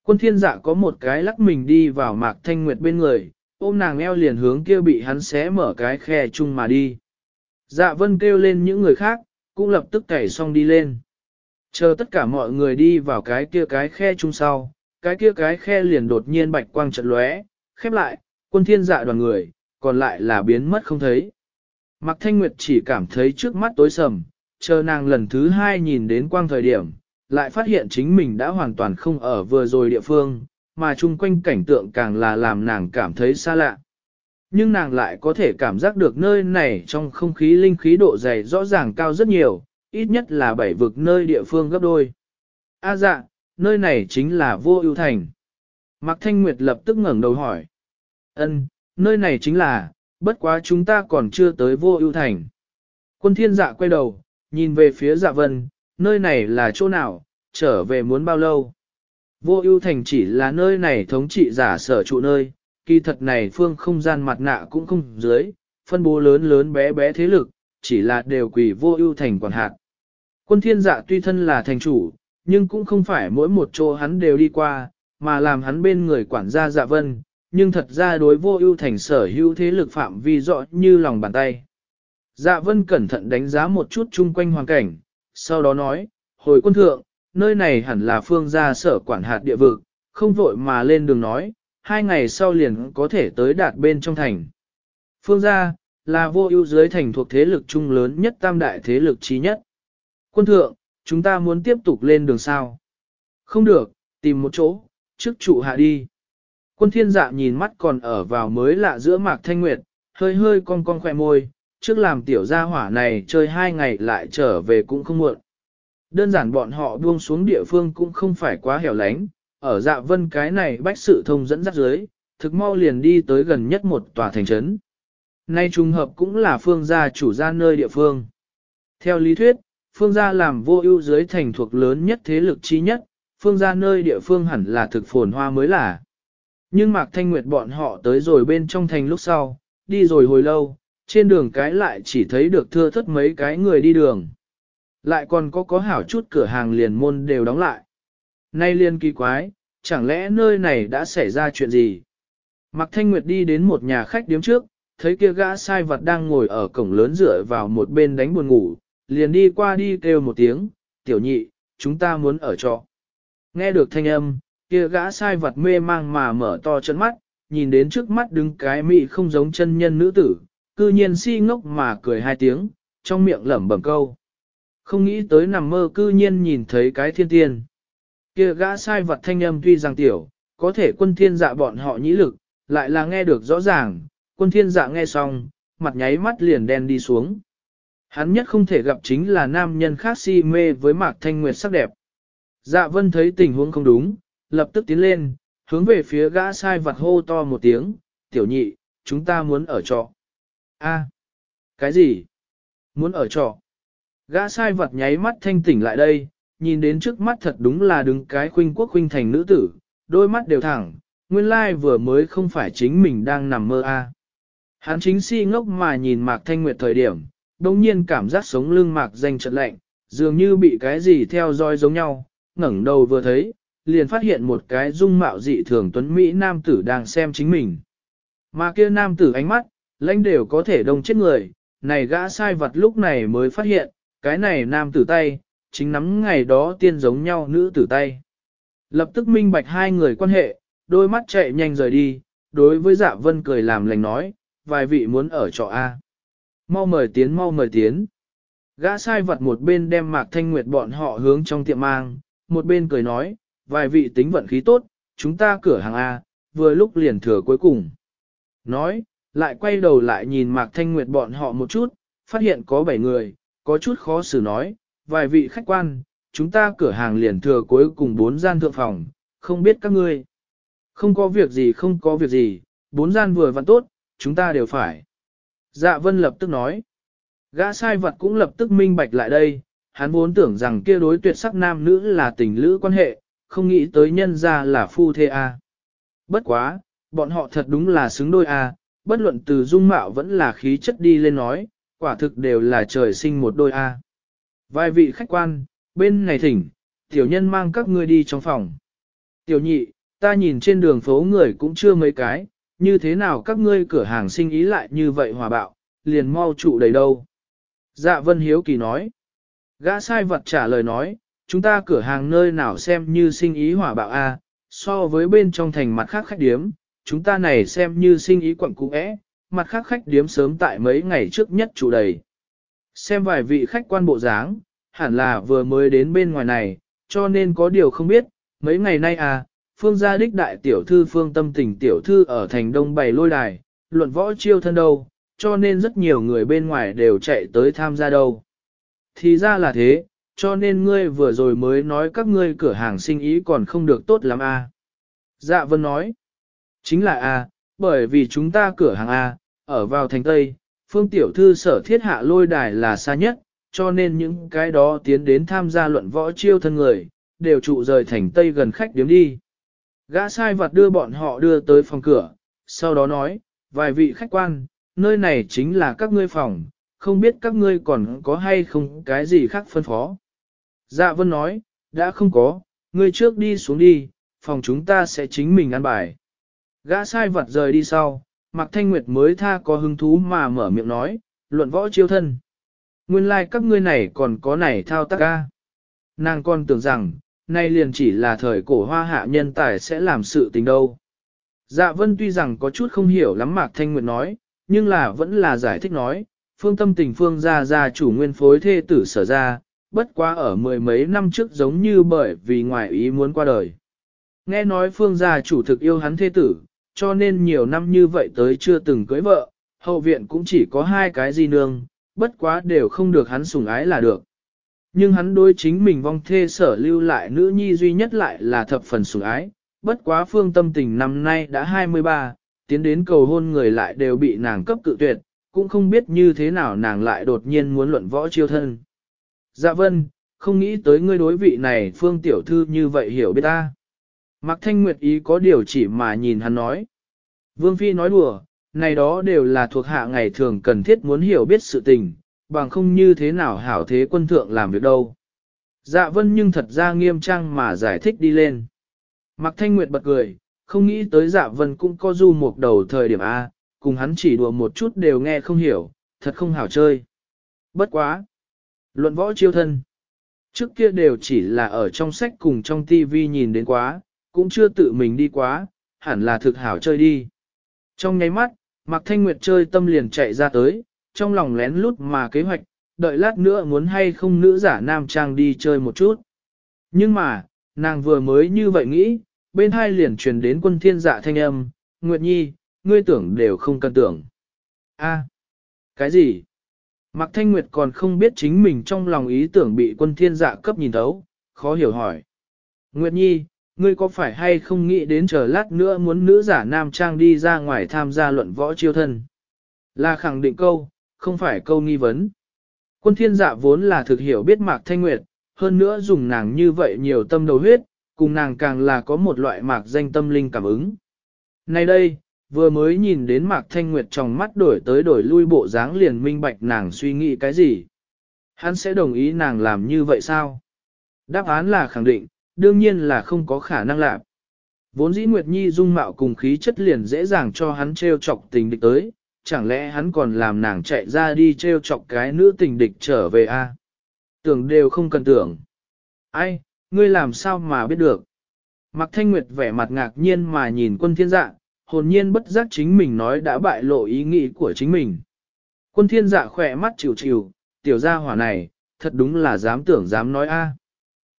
Quân thiên dạ có một cái lắc mình đi vào mạc thanh nguyệt bên người, ôm nàng eo liền hướng kia bị hắn xé mở cái khe chung mà đi. Dạ vân kêu lên những người khác, cũng lập tức cày xong đi lên. Chờ tất cả mọi người đi vào cái kia cái khe chung sau, cái kia cái khe liền đột nhiên bạch quang trận lóe, khép lại, quân thiên dạ đoàn người, còn lại là biến mất không thấy. Mạc Thanh Nguyệt chỉ cảm thấy trước mắt tối sầm, chờ nàng lần thứ hai nhìn đến quang thời điểm, lại phát hiện chính mình đã hoàn toàn không ở vừa rồi địa phương, mà chung quanh cảnh tượng càng là làm nàng cảm thấy xa lạ. Nhưng nàng lại có thể cảm giác được nơi này trong không khí linh khí độ dày rõ ràng cao rất nhiều, ít nhất là bảy vực nơi địa phương gấp đôi. A à dạ, nơi này chính là vô ưu thành. Mạc Thanh Nguyệt lập tức ngẩng đầu hỏi. Ân, nơi này chính là, bất quá chúng ta còn chưa tới vô ưu thành. Quân thiên dạ quay đầu, nhìn về phía dạ vân, nơi này là chỗ nào, trở về muốn bao lâu. Vô ưu thành chỉ là nơi này thống trị giả sở trụ nơi, kỳ thật này phương không gian mặt nạ cũng không dưới, phân bố lớn lớn bé bé thế lực, chỉ là đều quỷ vô ưu thành quản hạt. Quân thiên dạ tuy thân là thành chủ, nhưng cũng không phải mỗi một chỗ hắn đều đi qua, mà làm hắn bên người quản gia dạ vân, nhưng thật ra đối vô ưu thành sở hữu thế lực phạm vi rõ như lòng bàn tay. Dạ vân cẩn thận đánh giá một chút chung quanh hoàn cảnh, sau đó nói, hồi quân thượng, nơi này hẳn là phương gia sở quản hạt địa vực, không vội mà lên đường nói, hai ngày sau liền có thể tới đạt bên trong thành. Phương gia, là vô ưu dưới thành thuộc thế lực trung lớn nhất tam đại thế lực trí nhất. Quân thượng, chúng ta muốn tiếp tục lên đường sao? Không được, tìm một chỗ, trước trụ hạ đi. Quân thiên dạ nhìn mắt còn ở vào mới lạ giữa mạc thanh nguyệt, hơi hơi cong cong khỏe môi, trước làm tiểu gia hỏa này chơi hai ngày lại trở về cũng không muộn. Đơn giản bọn họ buông xuống địa phương cũng không phải quá hẻo lánh, ở dạ vân cái này bách sự thông dẫn dắt dưới, thực mau liền đi tới gần nhất một tòa thành trấn. Nay trùng hợp cũng là phương gia chủ gia nơi địa phương. Theo lý thuyết, phương gia làm vô ưu dưới thành thuộc lớn nhất thế lực chi nhất, phương gia nơi địa phương hẳn là thực phồn hoa mới là. Nhưng Mạc Thanh Nguyệt bọn họ tới rồi bên trong thành lúc sau, đi rồi hồi lâu, trên đường cái lại chỉ thấy được thưa thất mấy cái người đi đường. Lại còn có có hảo chút cửa hàng liền môn đều đóng lại. Nay liên kỳ quái, chẳng lẽ nơi này đã xảy ra chuyện gì? Mạc Thanh Nguyệt đi đến một nhà khách điếm trước, thấy kia gã sai vật đang ngồi ở cổng lớn dựa vào một bên đánh buồn ngủ, liền đi qua đi kêu một tiếng, tiểu nhị, chúng ta muốn ở trọ. Nghe được thanh âm, kia gã sai vật mê mang mà mở to chân mắt, nhìn đến trước mắt đứng cái mị không giống chân nhân nữ tử, cư nhiên si ngốc mà cười hai tiếng, trong miệng lẩm bẩm câu. Không nghĩ tới nằm mơ cư nhiên nhìn thấy cái thiên tiên. Kia gã sai vật thanh âm tuy rằng tiểu, có thể quân thiên dạ bọn họ nhĩ lực, lại là nghe được rõ ràng, quân thiên dạ nghe xong, mặt nháy mắt liền đen đi xuống. Hắn nhất không thể gặp chính là nam nhân khác si mê với Mạc Thanh Nguyệt sắc đẹp. Dạ vân thấy tình huống không đúng, lập tức tiến lên, hướng về phía gã sai vặt hô to một tiếng, tiểu nhị, chúng ta muốn ở trọ. A, cái gì? Muốn ở trọ? Gã sai vật nháy mắt thanh tỉnh lại đây, nhìn đến trước mắt thật đúng là đứng cái khuynh quốc khuynh thành nữ tử, đôi mắt đều thẳng, nguyên lai vừa mới không phải chính mình đang nằm mơ a. Hắn chính si ngốc mà nhìn Mạc Thanh Nguyệt thời điểm, đồng nhiên cảm giác sống lưng Mạc danh chợt lạnh, dường như bị cái gì theo dõi giống nhau, ngẩng đầu vừa thấy, liền phát hiện một cái dung mạo dị thường tuấn Mỹ nam tử đang xem chính mình. Mà kia nam tử ánh mắt, lãnh đều có thể đông chết người, này gã sai vật lúc này mới phát hiện, cái này nam tử tay, chính nắm ngày đó tiên giống nhau nữ tử tay. Lập tức minh bạch hai người quan hệ, đôi mắt chạy nhanh rời đi, đối với dạ vân cười làm lành nói, vài vị muốn ở trọ A. Mau mời tiến mau mời tiến. Gã sai vật một bên đem mạc thanh nguyệt bọn họ hướng trong tiệm mang, một bên cười nói, vài vị tính vận khí tốt, chúng ta cửa hàng A, vừa lúc liền thừa cuối cùng. Nói, lại quay đầu lại nhìn mạc thanh nguyệt bọn họ một chút, phát hiện có bảy người, có chút khó xử nói, vài vị khách quan, chúng ta cửa hàng liền thừa cuối cùng bốn gian thượng phòng, không biết các ngươi. Không có việc gì không có việc gì, bốn gian vừa vặn tốt, chúng ta đều phải. Dạ vân lập tức nói. Gã sai vật cũng lập tức minh bạch lại đây, hắn vốn tưởng rằng kia đối tuyệt sắc nam nữ là tình lữ quan hệ, không nghĩ tới nhân ra là phu thê a. Bất quá, bọn họ thật đúng là xứng đôi a, bất luận từ dung mạo vẫn là khí chất đi lên nói, quả thực đều là trời sinh một đôi A. Vài vị khách quan, bên này thỉnh, tiểu nhân mang các ngươi đi trong phòng. Tiểu nhị, ta nhìn trên đường phố người cũng chưa mấy cái, như thế nào các ngươi cửa hàng sinh ý lại như vậy hòa bạo, liền mau trụ đầy đâu. Dạ Vân Hiếu Kỳ nói. Gã sai vật trả lời nói, chúng ta cửa hàng nơi nào xem như sinh ý hỏa bạo a, so với bên trong thành mặt khác khách điếm, chúng ta này xem như sinh ý quận cũ é, mặt khác khách điếm sớm tại mấy ngày trước nhất chủ đầy. Xem vài vị khách quan bộ dáng, hẳn là vừa mới đến bên ngoài này, cho nên có điều không biết, mấy ngày nay à, phương gia đích đại tiểu thư phương tâm tình tiểu thư ở thành đông bày lôi đài, luận võ chiêu thân đâu, cho nên rất nhiều người bên ngoài đều chạy tới tham gia đâu. Thì ra là thế, cho nên ngươi vừa rồi mới nói các ngươi cửa hàng sinh ý còn không được tốt lắm à. Dạ vân nói, chính là a bởi vì chúng ta cửa hàng A, ở vào thành Tây, phương tiểu thư sở thiết hạ lôi đài là xa nhất, cho nên những cái đó tiến đến tham gia luận võ chiêu thân người, đều trụ rời thành Tây gần khách điếm đi. Gã sai vật đưa bọn họ đưa tới phòng cửa, sau đó nói, vài vị khách quan, nơi này chính là các ngươi phòng, không biết các ngươi còn có hay không cái gì khác phân phó. Dạ vân nói, đã không có, ngươi trước đi xuống đi, phòng chúng ta sẽ chính mình ăn bài. Gã sai vật rời đi sau, Mạc Thanh Nguyệt mới tha có hứng thú mà mở miệng nói, luận võ chiêu thân. Nguyên lai like các ngươi này còn có này thao tác ca. Nàng còn tưởng rằng, nay liền chỉ là thời cổ hoa hạ nhân tài sẽ làm sự tình đâu. Dạ vân tuy rằng có chút không hiểu lắm Mạc Thanh Nguyệt nói, nhưng là vẫn là giải thích nói, phương tâm tình phương gia gia chủ nguyên phối thê tử sở ra, bất quá ở mười mấy năm trước giống như bởi vì ngoại ý muốn qua đời. Nghe nói phương gia chủ thực yêu hắn thê tử, cho nên nhiều năm như vậy tới chưa từng cưới vợ, hậu viện cũng chỉ có hai cái di nương, bất quá đều không được hắn sủng ái là được. Nhưng hắn đối chính mình vong thê sở lưu lại nữ nhi duy nhất lại là thập phần sủng ái, bất quá phương tâm tình năm nay đã 23, tiến đến cầu hôn người lại đều bị nàng cấp cự tuyệt, cũng không biết như thế nào nàng lại đột nhiên muốn luận võ chiêu thân. Dạ vân, không nghĩ tới ngươi đối vị này phương tiểu thư như vậy hiểu biết ta. Mạc Thanh Nguyệt ý có điều chỉ mà nhìn hắn nói. Vương Phi nói đùa, này đó đều là thuộc hạ ngày thường cần thiết muốn hiểu biết sự tình, bằng không như thế nào hảo thế quân thượng làm việc đâu. Dạ vân nhưng thật ra nghiêm trang mà giải thích đi lên. Mạc Thanh Nguyệt bật cười, không nghĩ tới dạ vân cũng có du một đầu thời điểm A, cùng hắn chỉ đùa một chút đều nghe không hiểu, thật không hảo chơi. Bất quá. Luận võ chiêu thân. Trước kia đều chỉ là ở trong sách cùng trong tivi nhìn đến quá, cũng chưa tự mình đi quá, hẳn là thực hảo chơi đi. Trong nháy mắt, Mạc Thanh Nguyệt chơi tâm liền chạy ra tới, trong lòng lén lút mà kế hoạch, đợi lát nữa muốn hay không nữ giả nam trang đi chơi một chút. Nhưng mà, nàng vừa mới như vậy nghĩ, bên hai liền truyền đến quân thiên dạ thanh âm, Nguyệt Nhi, ngươi tưởng đều không cần tưởng. A, cái gì? Mạc Thanh Nguyệt còn không biết chính mình trong lòng ý tưởng bị quân thiên dạ cấp nhìn thấu, khó hiểu hỏi. Nguyệt Nhi, ngươi có phải hay không nghĩ đến chờ lát nữa muốn nữ giả nam trang đi ra ngoài tham gia luận võ chiêu thân? Là khẳng định câu, không phải câu nghi vấn. Quân thiên dạ vốn là thực hiểu biết Mạc Thanh Nguyệt, hơn nữa dùng nàng như vậy nhiều tâm đầu huyết, cùng nàng càng là có một loại mạc danh tâm linh cảm ứng. Nay đây, vừa mới nhìn đến Mạc Thanh Nguyệt trong mắt đổi tới đổi lui bộ dáng liền minh bạch nàng suy nghĩ cái gì. Hắn sẽ đồng ý nàng làm như vậy sao? Đáp án là khẳng định, đương nhiên là không có khả năng làm. Vốn dĩ Nguyệt Nhi dung mạo cùng khí chất liền dễ dàng cho hắn treo chọc tình địch tới, chẳng lẽ hắn còn làm nàng chạy ra đi treo chọc cái nữ tình địch trở về a? Tưởng đều không cần tưởng. Ai, ngươi làm sao mà biết được? Mạc Thanh Nguyệt vẻ mặt ngạc nhiên mà nhìn quân thiên dạ, hồn nhiên bất giác chính mình nói đã bại lộ ý nghĩ của chính mình. Quân thiên dạ khỏe mắt chịu chịu, tiểu gia hỏa này, thật đúng là dám tưởng dám nói a.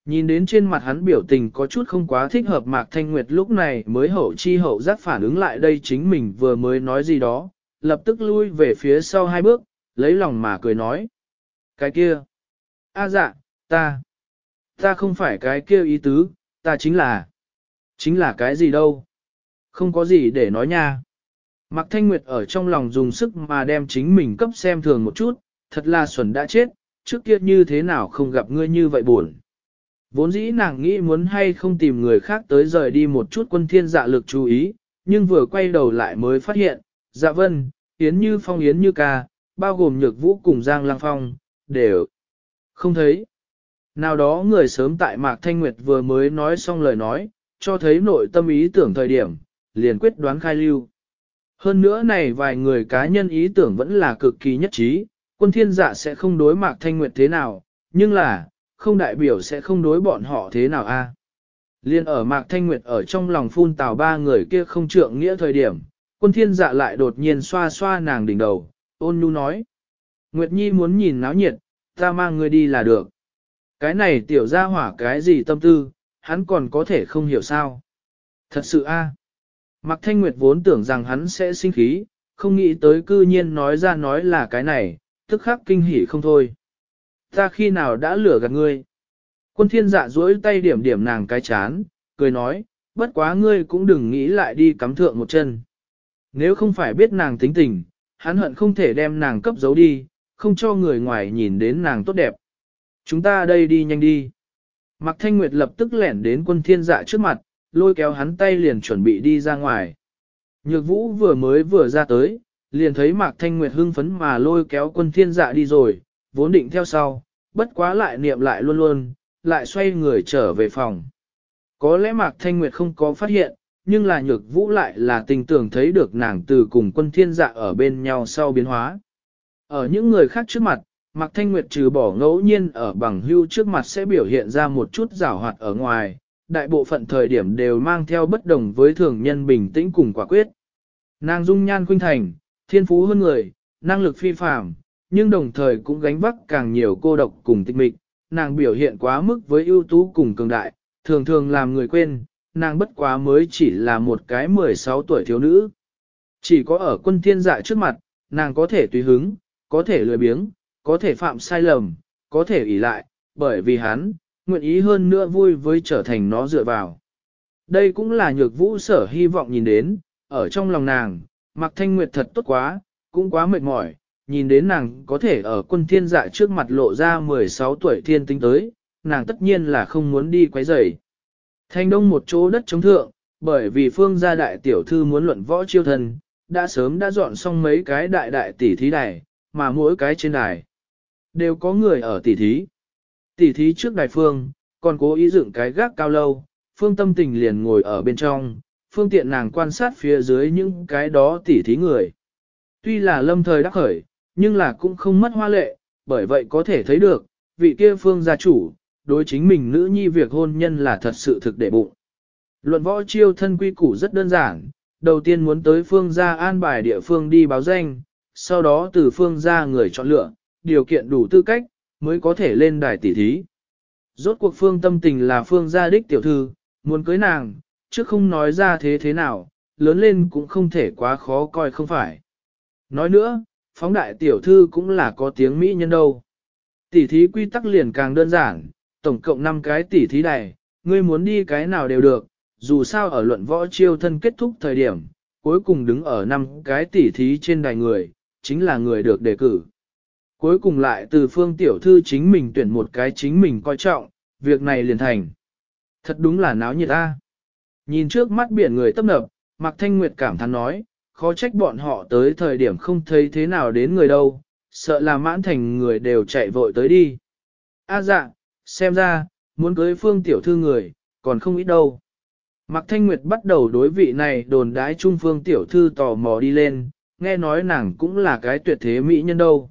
Nhìn đến trên mặt hắn biểu tình có chút không quá thích hợp Mạc Thanh Nguyệt lúc này mới hậu chi hậu giác phản ứng lại đây chính mình vừa mới nói gì đó, lập tức lui về phía sau hai bước, lấy lòng mà cười nói. Cái kia, a dạ, ta, ta không phải cái kia ý tứ, ta chính là, chính là cái gì đâu. Không có gì để nói nha. Mạc Thanh Nguyệt ở trong lòng dùng sức mà đem chính mình cấp xem thường một chút, thật là xuẩn đã chết, trước kia như thế nào không gặp ngươi như vậy buồn. Vốn dĩ nàng nghĩ muốn hay không tìm người khác tới rời đi một chút quân thiên dạ lực chú ý, nhưng vừa quay đầu lại mới phát hiện, dạ vân, Yến Như Phong Yến Như Ca, bao gồm nhược vũ cùng Giang Lang Phong, đều không thấy. Nào đó người sớm tại Mạc Thanh Nguyệt vừa mới nói xong lời nói, cho thấy nội tâm ý tưởng thời điểm, liền quyết đoán khai lưu. Hơn nữa này vài người cá nhân ý tưởng vẫn là cực kỳ nhất trí, quân thiên dạ sẽ không đối Mạc Thanh Nguyệt thế nào, nhưng là, không đại biểu sẽ không đối bọn họ thế nào a. Liên ở Mạc Thanh Nguyệt ở trong lòng phun tào ba người kia không trượng nghĩa thời điểm, quân thiên dạ lại đột nhiên xoa xoa nàng đỉnh đầu, ôn nhu nói. Nguyệt Nhi muốn nhìn náo nhiệt, ta mang người đi là được. Cái này tiểu gia hỏa cái gì tâm tư, hắn còn có thể không hiểu sao. Thật sự a. Mạc Thanh Nguyệt vốn tưởng rằng hắn sẽ sinh khí, không nghĩ tới cư nhiên nói ra nói là cái này, tức khắc kinh hỉ không thôi. Ta khi nào đã lừa gạt ngươi? Quân thiên dạ duỗi tay điểm điểm nàng cái chán, cười nói, bất quá ngươi cũng đừng nghĩ lại đi cắm thượng một chân. Nếu không phải biết nàng tính tình, hắn hận không thể đem nàng cấp giấu đi, không cho người ngoài nhìn đến nàng tốt đẹp. Chúng ta đây đi nhanh đi. Mạc Thanh Nguyệt lập tức lẻn đến quân thiên dạ trước mặt, lôi kéo hắn tay liền chuẩn bị đi ra ngoài. Nhược vũ vừa mới vừa ra tới, liền thấy Mạc Thanh Nguyệt hưng phấn mà lôi kéo quân thiên dạ đi rồi, vốn định theo sau, bất quá lại niệm lại luôn luôn, lại xoay người trở về phòng. Có lẽ Mạc Thanh Nguyệt không có phát hiện, nhưng là nhược vũ lại là tình tưởng thấy được nàng từ cùng quân thiên dạ ở bên nhau sau biến hóa. Ở những người khác trước mặt, Mạc Thanh Nguyệt trừ bỏ ngẫu nhiên ở bằng hưu trước mặt sẽ biểu hiện ra một chút rào hoạt ở ngoài, đại bộ phận thời điểm đều mang theo bất đồng với thường nhân bình tĩnh cùng quả quyết. Nàng dung nhan khuynh thành, thiên phú hơn người, năng lực phi phàm, nhưng đồng thời cũng gánh vác càng nhiều cô độc cùng tịch mịch, nàng biểu hiện quá mức với ưu tú cùng cường đại, thường thường làm người quên, nàng bất quá mới chỉ là một cái 16 tuổi thiếu nữ. Chỉ có ở quân thiên dạ trước mặt, nàng có thể tùy hứng, có thể lười biếng, có thể phạm sai lầm, có thể ỷ lại, bởi vì hắn, nguyện ý hơn nữa vui với trở thành nó dựa vào. Đây cũng là nhược vũ sở hy vọng nhìn đến, ở trong lòng nàng, Mạc Thanh Nguyệt thật tốt quá, cũng quá mệt mỏi, nhìn đến nàng có thể ở quân thiên dạ trước mặt lộ ra 16 tuổi thiên tinh tới, nàng tất nhiên là không muốn đi quấy rầy. Thành đông một chỗ đất chống thượng, bởi vì phương gia đại tiểu thư muốn luận võ chiêu thần, đã sớm đã dọn xong mấy cái đại đại tỷ thí đài, mà mỗi cái trên đài đều có người ở tỷ thí. Tỷ thí trước đài phương, còn cố ý dựng cái gác cao lâu, phương tâm tình liền ngồi ở bên trong, phương tiện nàng quan sát phía dưới những cái đó tỷ thí người. Tuy là lâm thời đắc khởi, nhưng là cũng không mất hoa lệ, bởi vậy có thể thấy được, vị kia phương gia chủ, đối chính mình nữ nhi việc hôn nhân là thật sự thực để bụng. Luận võ chiêu thân quy củ rất đơn giản, đầu tiên muốn tới phương gia an bài địa phương đi báo danh, sau đó từ phương gia người chọn lựa, điều kiện đủ tư cách, mới có thể lên đài tỷ thí. Rốt cuộc phương tâm tình là phương gia đích tiểu thư, muốn cưới nàng, chứ không nói ra thế thế nào, lớn lên cũng không thể quá khó coi không phải. Nói nữa, phóng đại tiểu thư cũng là có tiếng Mỹ nhân đâu. Tỷ thí quy tắc liền càng đơn giản, tổng cộng 5 cái tỷ thí này, ngươi muốn đi cái nào đều được, dù sao ở luận võ chiêu thân kết thúc thời điểm, cuối cùng đứng ở 5 cái tỷ thí trên đài người, chính là người được đề cử. Cuối cùng lại từ phương tiểu thư chính mình tuyển một cái chính mình coi trọng, việc này liền thành. Thật đúng là náo nhiệt ta. Nhìn trước mắt biển người tấp nập, Mạc Thanh Nguyệt cảm thán nói, khó trách bọn họ tới thời điểm không thấy thế nào đến người đâu, sợ là mãn thành người đều chạy vội tới đi. A dạ, xem ra, muốn cưới phương tiểu thư người, còn không ít đâu. Mạc Thanh Nguyệt bắt đầu đối vị này đồn đái trung phương tiểu thư tò mò đi lên, nghe nói nàng cũng là cái tuyệt thế mỹ nhân đâu.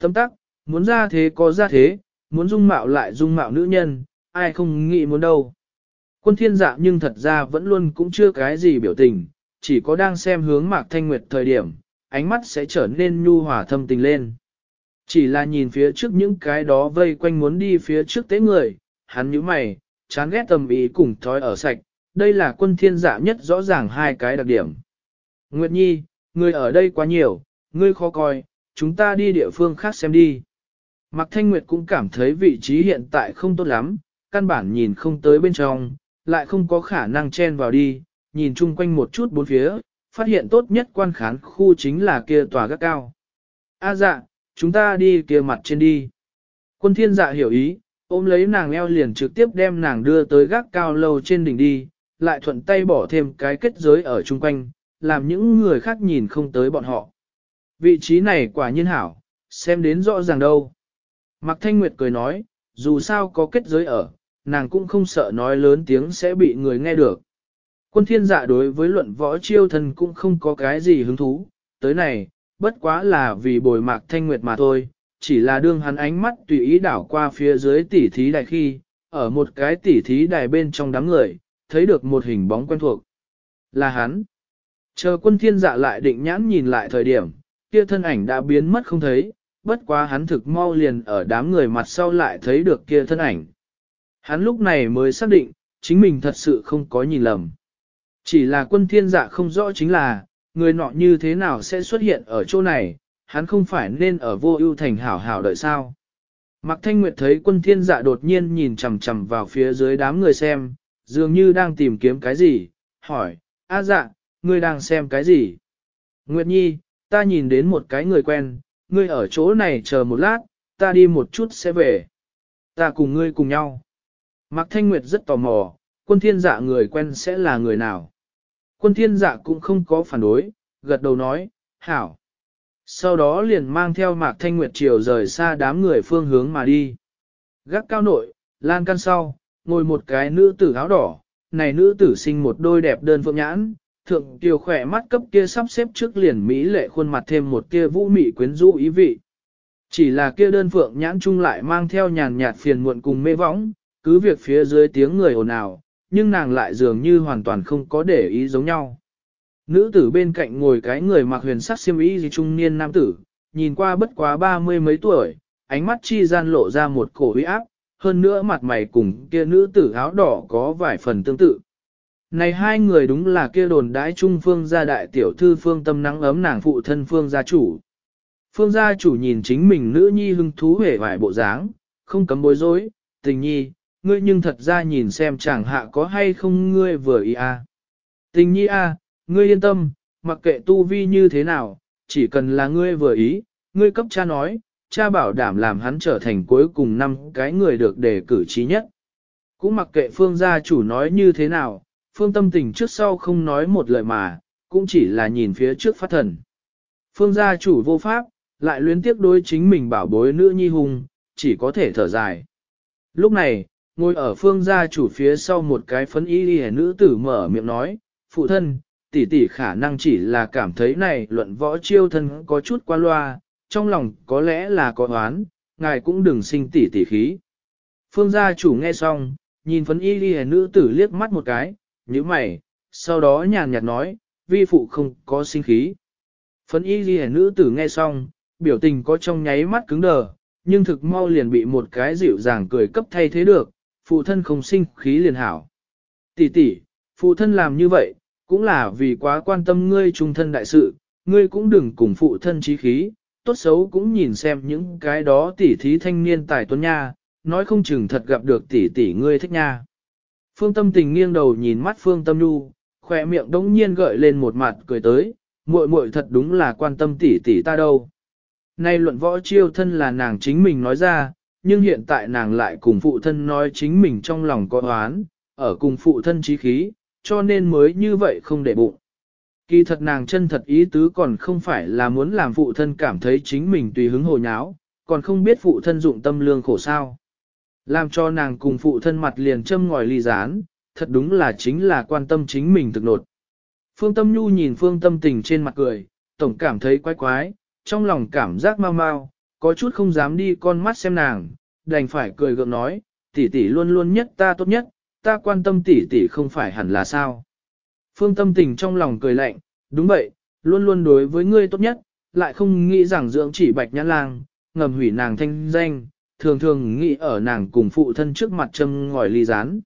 Tâm tắc, muốn ra thế có ra thế, muốn dung mạo lại dung mạo nữ nhân, ai không nghĩ muốn đâu. Quân thiên dạ nhưng thật ra vẫn luôn cũng chưa cái gì biểu tình, chỉ có đang xem hướng Mạc Thanh Nguyệt thời điểm, ánh mắt sẽ trở nên nhu hòa thâm tình lên. Chỉ là nhìn phía trước những cái đó vây quanh muốn đi phía trước tế người, hắn nhíu mày, chán ghét tầm ý cùng thói ở sạch, đây là quân thiên giả nhất rõ ràng hai cái đặc điểm. Nguyệt Nhi, người ở đây quá nhiều, ngươi khó coi, chúng ta đi địa phương khác xem đi. Mạc Thanh Nguyệt cũng cảm thấy vị trí hiện tại không tốt lắm, căn bản nhìn không tới bên trong, lại không có khả năng chen vào đi, nhìn chung quanh một chút bốn phía, phát hiện tốt nhất quan khán khu chính là kia tòa gác cao. A dạ, chúng ta đi kia mặt trên đi. Quân thiên dạ hiểu ý, ôm lấy nàng eo liền trực tiếp đem nàng đưa tới gác cao lâu trên đỉnh đi, lại thuận tay bỏ thêm cái kết giới ở chung quanh, làm những người khác nhìn không tới bọn họ. Vị trí này quả nhiên hảo, xem đến rõ ràng đâu. Mạc Thanh Nguyệt cười nói, dù sao có kết giới ở, nàng cũng không sợ nói lớn tiếng sẽ bị người nghe được. Quân thiên dạ đối với luận võ chiêu thần cũng không có cái gì hứng thú, tới này, bất quá là vì bồi Mạc Thanh Nguyệt mà thôi, chỉ là đương hắn ánh mắt tùy ý đảo qua phía dưới tỉ thí đài khi, ở một cái tỉ thí đài bên trong đám người, thấy được một hình bóng quen thuộc. Là hắn. Chờ quân thiên dạ lại định nhãn nhìn lại thời điểm, kia thân ảnh đã biến mất không thấy, bất quá hắn thực mau liền ở đám người mặt sau lại thấy được kia thân ảnh. Hắn lúc này mới xác định, chính mình thật sự không có nhìn lầm. Chỉ là quân thiên dạ không rõ chính là, người nọ như thế nào sẽ xuất hiện ở chỗ này, hắn không phải nên ở vô ưu thành hảo hảo đợi sao. Mạc Thanh Nguyệt thấy quân thiên dạ đột nhiên nhìn chằm chằm vào phía dưới đám người xem, dường như đang tìm kiếm cái gì, hỏi, a dạ, ngươi đang xem cái gì? Nguyệt Nhi, ta nhìn đến một cái người quen, ngươi ở chỗ này chờ một lát, ta đi một chút sẽ về. Ta cùng ngươi cùng nhau. Mạc Thanh Nguyệt rất tò mò, quân thiên dạ người quen sẽ là người nào? Quân thiên dạ cũng không có phản đối, gật đầu nói, hảo. Sau đó liền mang theo Mạc Thanh Nguyệt chiều rời xa đám người phương hướng mà đi. Gác cao nội, lan căn sau, ngồi một cái nữ tử áo đỏ, này nữ tử sinh một đôi đẹp đơn phượng nhãn, thượng tiêu khỏe mắt cấp kia sắp xếp trước liền Mỹ lệ khuôn mặt thêm một kia vũ mị quyến rũ ý vị. Chỉ là kia đơn phượng nhãn chung lại mang theo nhàn nhạt phiền muộn cùng mê võng, cứ việc phía dưới tiếng người ồn ào, nhưng nàng lại dường như hoàn toàn không có để ý giống nhau. Nữ tử bên cạnh ngồi cái người mặc huyền sắc xiêm y gì trung niên nam tử, nhìn qua bất quá ba mươi mấy tuổi, ánh mắt chi gian lộ ra một cổ uy áp, hơn nữa mặt mày cùng kia nữ tử áo đỏ có vài phần tương tự. Này hai người đúng là kia đồn đái trung phương gia đại tiểu thư phương tâm nắng ấm nàng phụ thân phương gia chủ. Phương gia chủ nhìn chính mình nữ nhi hưng thú hề vải bộ dáng, không cấm bối rối, tình nhi, ngươi nhưng thật ra nhìn xem chẳng hạ có hay không ngươi vừa ý à. Tình nhi a, à, ngươi yên tâm, mặc kệ tu vi như thế nào, chỉ cần là ngươi vừa ý, ngươi cấp cha nói, cha bảo đảm làm hắn trở thành cuối cùng năm cái người được đề cử trí nhất. Cũng mặc kệ phương gia chủ nói như thế nào, phương tâm tình trước sau không nói một lời mà, cũng chỉ là nhìn phía trước phát thần. Phương gia chủ vô pháp, lại luyến tiếc đối chính mình bảo bối nữ nhi hùng, chỉ có thể thở dài. Lúc này, ngồi ở phương gia chủ phía sau một cái phấn y y nữ tử mở miệng nói, phụ thân, tỷ tỷ khả năng chỉ là cảm thấy này luận võ chiêu thân có chút qua loa, trong lòng có lẽ là có oán, ngài cũng đừng sinh tỷ tỷ khí. Phương gia chủ nghe xong, nhìn phấn y y nữ tử liếc mắt một cái, như mày, sau đó nhàn nhạt nói, vi phụ không có sinh khí. Phấn y ghi nữ tử nghe xong, biểu tình có trong nháy mắt cứng đờ, nhưng thực mau liền bị một cái dịu dàng cười cấp thay thế được, phụ thân không sinh khí liền hảo. Tỷ tỷ, phụ thân làm như vậy, cũng là vì quá quan tâm ngươi trung thân đại sự, ngươi cũng đừng cùng phụ thân trí khí, tốt xấu cũng nhìn xem những cái đó tỷ thí thanh niên tài tuấn nha, nói không chừng thật gặp được tỷ tỷ ngươi thích nha. Phương Tâm Tình nghiêng đầu nhìn mắt Phương Tâm Nhu, khỏe miệng đống nhiên gợi lên một mặt cười tới, muội muội thật đúng là quan tâm tỷ tỷ ta đâu. Nay luận võ chiêu thân là nàng chính mình nói ra, nhưng hiện tại nàng lại cùng phụ thân nói chính mình trong lòng có oán, ở cùng phụ thân trí khí, cho nên mới như vậy không để bụng. Kỳ thật nàng chân thật ý tứ còn không phải là muốn làm phụ thân cảm thấy chính mình tùy hứng hồ nháo, còn không biết phụ thân dụng tâm lương khổ sao. Làm cho nàng cùng phụ thân mặt liền châm ngòi ly rán, thật đúng là chính là quan tâm chính mình thực nột. Phương Tâm Nhu nhìn Phương Tâm Tình trên mặt cười, tổng cảm thấy quái quái, trong lòng cảm giác mau mau, có chút không dám đi con mắt xem nàng, đành phải cười gượng nói, tỷ tỷ luôn luôn nhất ta tốt nhất, ta quan tâm tỷ tỷ không phải hẳn là sao. Phương Tâm Tình trong lòng cười lạnh, đúng vậy, luôn luôn đối với ngươi tốt nhất, lại không nghĩ rằng dưỡng chỉ bạch nhã lang, ngầm hủy nàng thanh danh, thường thường nghĩ ở nàng cùng phụ thân trước mặt châm ngòi ly rán.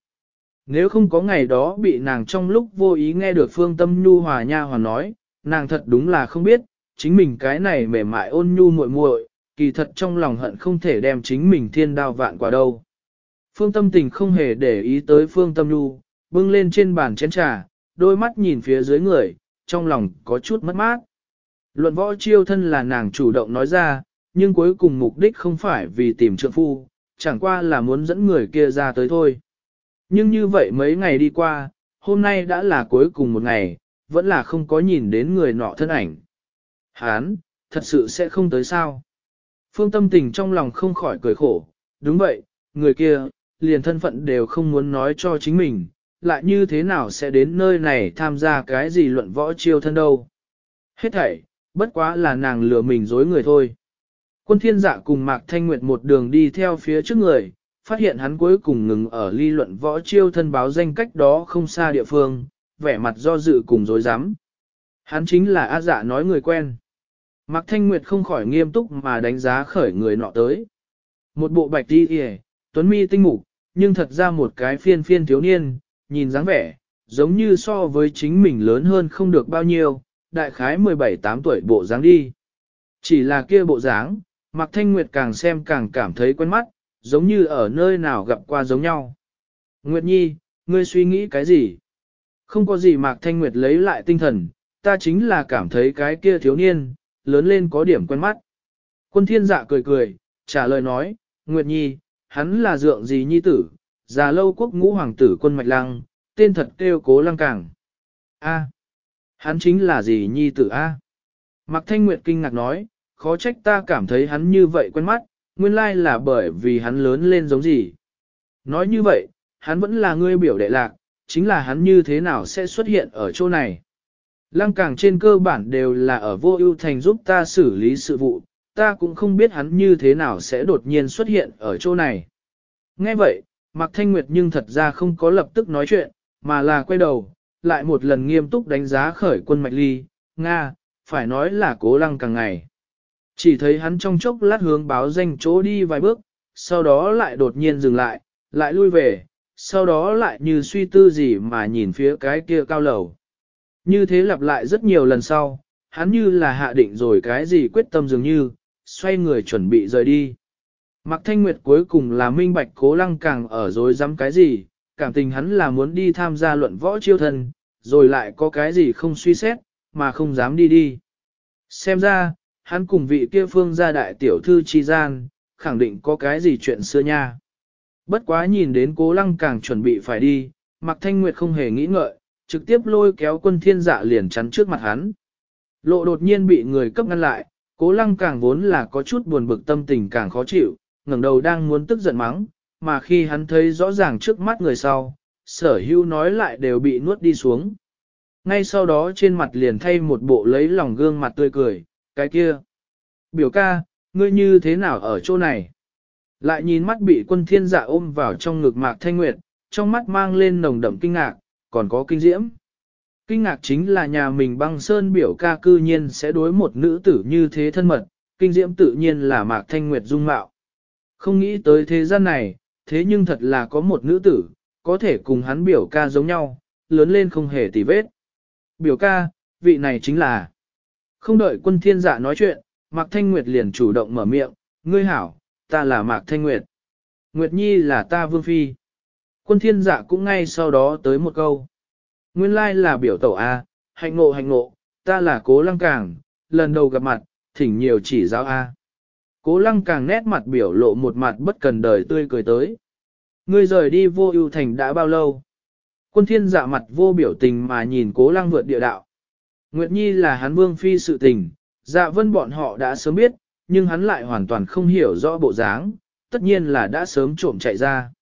Nếu không có ngày đó bị nàng trong lúc vô ý nghe được phương tâm nhu hòa nha hòa nói, nàng thật đúng là không biết, chính mình cái này mềm mại ôn nhu muội muội, kỳ thật trong lòng hận không thể đem chính mình thiên đao vạn quả đâu. Phương tâm tình không hề để ý tới phương tâm nhu, bưng lên trên bàn chén trà, đôi mắt nhìn phía dưới người, trong lòng có chút mất mát. Luận võ chiêu thân là nàng chủ động nói ra, nhưng cuối cùng mục đích không phải vì tìm trượng phu, chẳng qua là muốn dẫn người kia ra tới thôi. Nhưng như vậy mấy ngày đi qua, hôm nay đã là cuối cùng một ngày, vẫn là không có nhìn đến người nọ thân ảnh. Hán, thật sự sẽ không tới sao. Phương tâm tình trong lòng không khỏi cười khổ, đúng vậy, người kia, liền thân phận đều không muốn nói cho chính mình, lại như thế nào sẽ đến nơi này tham gia cái gì luận võ chiêu thân đâu. Hết thảy, bất quá là nàng lừa mình dối người thôi. Quân thiên dạ cùng Mạc Thanh Nguyệt một đường đi theo phía trước người, phát hiện hắn cuối cùng ngừng ở ly luận võ chiêu thân báo danh cách đó không xa địa phương, vẻ mặt do dự cùng dối rắm Hắn chính là A dạ nói người quen. Mạc Thanh Nguyệt không khỏi nghiêm túc mà đánh giá khởi người nọ tới. Một bộ bạch đi hề, tuấn mi tinh mục, nhưng thật ra một cái phiên phiên thiếu niên, nhìn dáng vẻ, giống như so với chính mình lớn hơn không được bao nhiêu, đại khái 17-8 tuổi bộ dáng đi. Chỉ là kia bộ dáng, Mạc Thanh Nguyệt càng xem càng cảm thấy quen mắt, giống như ở nơi nào gặp qua giống nhau. Nguyệt Nhi, ngươi suy nghĩ cái gì? Không có gì Mạc Thanh Nguyệt lấy lại tinh thần, ta chính là cảm thấy cái kia thiếu niên, lớn lên có điểm quen mắt. Quân thiên dạ cười cười, trả lời nói, Nguyệt Nhi, hắn là dượng gì nhi tử, già lâu quốc ngũ hoàng tử quân mạch lăng, tên thật kêu cố lăng càng. A, hắn chính là gì nhi tử A? Mạc Thanh Nguyệt kinh ngạc nói, khó trách ta cảm thấy hắn như vậy quen mắt, nguyên lai là bởi vì hắn lớn lên giống gì. Nói như vậy, hắn vẫn là ngươi biểu đệ lạc, chính là hắn như thế nào sẽ xuất hiện ở chỗ này. Lăng càng trên cơ bản đều là ở vô ưu thành giúp ta xử lý sự vụ, ta cũng không biết hắn như thế nào sẽ đột nhiên xuất hiện ở chỗ này. Nghe vậy, Mạc Thanh Nguyệt nhưng thật ra không có lập tức nói chuyện, mà là quay đầu, lại một lần nghiêm túc đánh giá khởi quân mạch ly, Nga, phải nói là cố lăng càng ngày. Chỉ thấy hắn trong chốc lát hướng báo danh chỗ đi vài bước, sau đó lại đột nhiên dừng lại, lại lui về, sau đó lại như suy tư gì mà nhìn phía cái kia cao lầu. Như thế lặp lại rất nhiều lần sau, hắn như là hạ định rồi cái gì quyết tâm dường như, xoay người chuẩn bị rời đi. Mạc Thanh Nguyệt cuối cùng là minh bạch cố lăng càng ở dối dám cái gì, cảm tình hắn là muốn đi tham gia luận võ chiêu thân, rồi lại có cái gì không suy xét, mà không dám đi đi. Xem ra, hắn cùng vị kia phương gia đại tiểu thư chi gian, khẳng định có cái gì chuyện xưa nha. Bất quá nhìn đến cố lăng càng chuẩn bị phải đi, Mạc Thanh Nguyệt không hề nghĩ ngợi, trực tiếp lôi kéo quân thiên dạ liền chắn trước mặt hắn. Lộ đột nhiên bị người cấp ngăn lại, cố lăng càng vốn là có chút buồn bực tâm tình càng khó chịu, ngẩng đầu đang muốn tức giận mắng, mà khi hắn thấy rõ ràng trước mắt người sau, sở hưu nói lại đều bị nuốt đi xuống. Ngay sau đó trên mặt liền thay một bộ lấy lòng gương mặt tươi cười, cái kia. Biểu ca, ngươi như thế nào ở chỗ này? Lại nhìn mắt bị quân thiên dạ ôm vào trong ngực mạc thanh nguyệt, trong mắt mang lên nồng đậm kinh ngạc, còn có kinh diễm. Kinh ngạc chính là nhà mình băng sơn biểu ca cư nhiên sẽ đối một nữ tử như thế thân mật, kinh diễm tự nhiên là mạc thanh nguyệt dung mạo. Không nghĩ tới thế gian này, thế nhưng thật là có một nữ tử, có thể cùng hắn biểu ca giống nhau, lớn lên không hề tì vết. Biểu ca, vị này chính là không đợi quân thiên dạ nói chuyện, Mạc Thanh Nguyệt liền chủ động mở miệng, ngươi hảo, ta là Mạc Thanh Nguyệt. Nguyệt Nhi là ta vương phi. Quân thiên dạ cũng ngay sau đó tới một câu. Nguyên lai là biểu tẩu A, hạnh ngộ hạnh ngộ, ta là cố lăng càng, lần đầu gặp mặt, thỉnh nhiều chỉ giáo A. Cố lăng càng nét mặt biểu lộ một mặt bất cần đời tươi cười tới. Ngươi rời đi vô ưu thành đã bao lâu? Quân thiên dạ mặt vô biểu tình mà nhìn cố lăng vượt địa đạo. Nguyệt Nhi là hắn vương phi sự tình, dạ vân bọn họ đã sớm biết, nhưng hắn lại hoàn toàn không hiểu rõ bộ dáng, tất nhiên là đã sớm trộm chạy ra.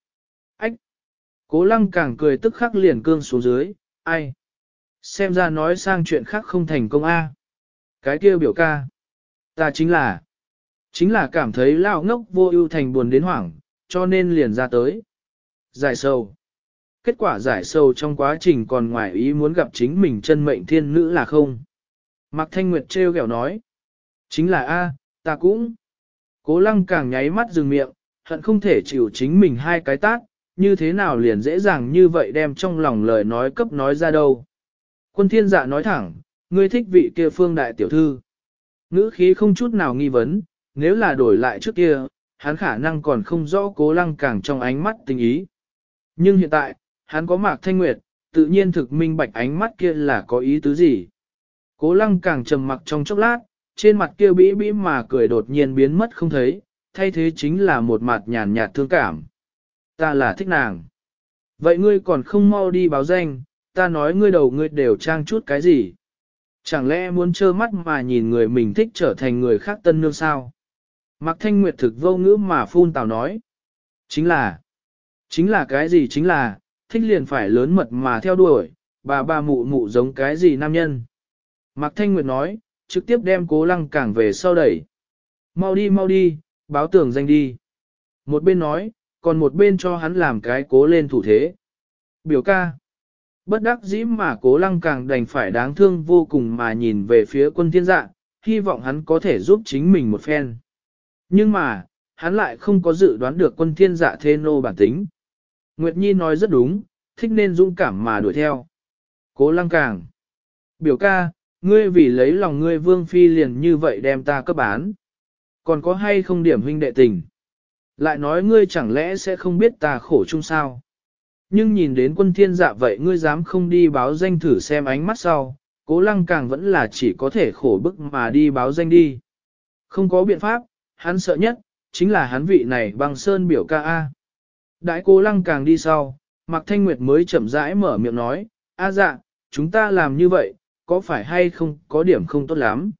Cố lăng càng cười tức khắc liền cương xuống dưới, ai? Xem ra nói sang chuyện khác không thành công a. Cái kia biểu ca. Ta chính là, chính là cảm thấy lao ngốc vô ưu thành buồn đến hoảng, cho nên liền ra tới. Giải sâu. Kết quả giải sâu trong quá trình còn ngoài ý muốn gặp chính mình chân mệnh thiên nữ là không. Mạc Thanh Nguyệt trêu ghẹo nói. Chính là A, ta cũng. Cố lăng càng nháy mắt dừng miệng, hận không thể chịu chính mình hai cái tát, như thế nào liền dễ dàng như vậy đem trong lòng lời nói cấp nói ra đâu. Quân thiên dạ nói thẳng, ngươi thích vị kia phương đại tiểu thư. Ngữ khí không chút nào nghi vấn, nếu là đổi lại trước kia, hắn khả năng còn không rõ cố lăng càng trong ánh mắt tình ý. Nhưng hiện tại, hắn có mạc thanh nguyệt, tự nhiên thực minh bạch ánh mắt kia là có ý tứ gì. Cố lăng càng trầm mặc trong chốc lát, trên mặt kia bĩ bĩ mà cười đột nhiên biến mất không thấy, thay thế chính là một mặt nhàn nhạt thương cảm. Ta là thích nàng. Vậy ngươi còn không mau đi báo danh, ta nói ngươi đầu ngươi đều trang chút cái gì? Chẳng lẽ muốn trơ mắt mà nhìn người mình thích trở thành người khác tân nương sao? Mạc Thanh Nguyệt thực vô ngữ mà phun tào nói. Chính là, chính là cái gì chính là, thích liền phải lớn mật mà theo đuổi, bà bà mụ mụ giống cái gì nam nhân. Mạc Thanh Nguyệt nói, trực tiếp đem cố lăng cảng về sau đẩy. Mau đi mau đi, báo tưởng danh đi. Một bên nói, còn một bên cho hắn làm cái cố lên thủ thế. Biểu ca. Bất đắc dĩ mà cố lăng càng đành phải đáng thương vô cùng mà nhìn về phía quân thiên dạ, hy vọng hắn có thể giúp chính mình một phen. Nhưng mà, hắn lại không có dự đoán được quân thiên dạ thê nô bản tính. Nguyệt Nhi nói rất đúng, thích nên dũng cảm mà đuổi theo. Cố lăng càng. Biểu ca, ngươi vì lấy lòng ngươi vương phi liền như vậy đem ta cấp bán. Còn có hay không điểm huynh đệ tình? Lại nói ngươi chẳng lẽ sẽ không biết ta khổ chung sao? Nhưng nhìn đến quân thiên dạ vậy ngươi dám không đi báo danh thử xem ánh mắt sau, cố lăng càng vẫn là chỉ có thể khổ bức mà đi báo danh đi. Không có biện pháp, hắn sợ nhất, chính là hắn vị này băng sơn biểu ca A. Đại cố lăng càng đi sau, Mạc Thanh Nguyệt mới chậm rãi mở miệng nói, A dạ, chúng ta làm như vậy, có phải hay không có điểm không tốt lắm.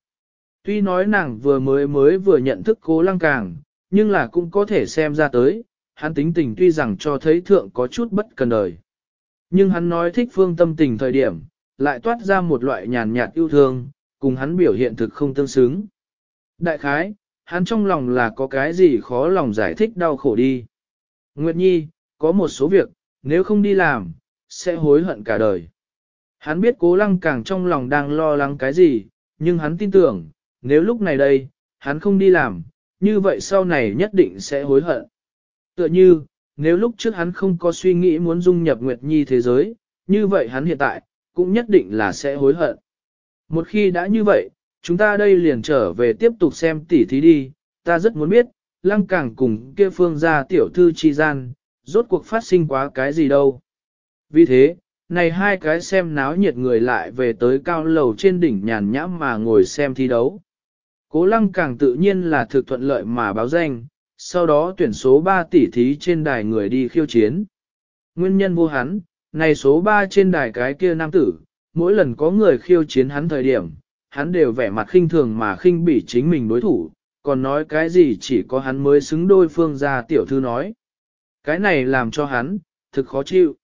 Tuy nói nàng vừa mới mới vừa nhận thức cố lăng càng, nhưng là cũng có thể xem ra tới, hắn tính tình tuy rằng cho thấy thượng có chút bất cần đời. Nhưng hắn nói thích phương tâm tình thời điểm, lại toát ra một loại nhàn nhạt yêu thương, cùng hắn biểu hiện thực không tương xứng. Đại khái, hắn trong lòng là có cái gì khó lòng giải thích đau khổ đi. Nguyệt Nhi, có một số việc, nếu không đi làm, sẽ hối hận cả đời. Hắn biết cố lăng càng trong lòng đang lo lắng cái gì, nhưng hắn tin tưởng, nếu lúc này đây, hắn không đi làm, như vậy sau này nhất định sẽ hối hận. Tựa như, nếu lúc trước hắn không có suy nghĩ muốn dung nhập Nguyệt Nhi thế giới, như vậy hắn hiện tại, cũng nhất định là sẽ hối hận. Một khi đã như vậy, chúng ta đây liền trở về tiếp tục xem tỉ thí đi, ta rất muốn biết, lăng càng cùng kia phương gia tiểu thư chi gian, rốt cuộc phát sinh quá cái gì đâu. Vì thế, này hai cái xem náo nhiệt người lại về tới cao lầu trên đỉnh nhàn nhãm mà ngồi xem thi đấu. Cố lăng càng tự nhiên là thực thuận lợi mà báo danh, sau đó tuyển số 3 tỷ thí trên đài người đi khiêu chiến. Nguyên nhân vô hắn, này số 3 trên đài cái kia nam tử, mỗi lần có người khiêu chiến hắn thời điểm, hắn đều vẻ mặt khinh thường mà khinh bỉ chính mình đối thủ, còn nói cái gì chỉ có hắn mới xứng đôi phương ra tiểu thư nói. Cái này làm cho hắn, thực khó chịu.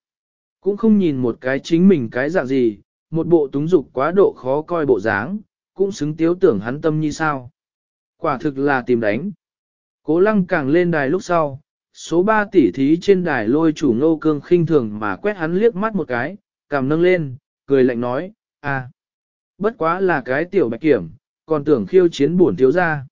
Cũng không nhìn một cái chính mình cái dạng gì, một bộ túng dục quá độ khó coi bộ dáng, cũng xứng tiếu tưởng hắn tâm như sao. Quả thực là tìm đánh. Cố lăng càng lên đài lúc sau, số 3 tỷ thí trên đài lôi chủ ngô cương khinh thường mà quét hắn liếc mắt một cái, cảm nâng lên, cười lạnh nói, à, bất quá là cái tiểu bạch kiểm, còn tưởng khiêu chiến bổn thiếu ra.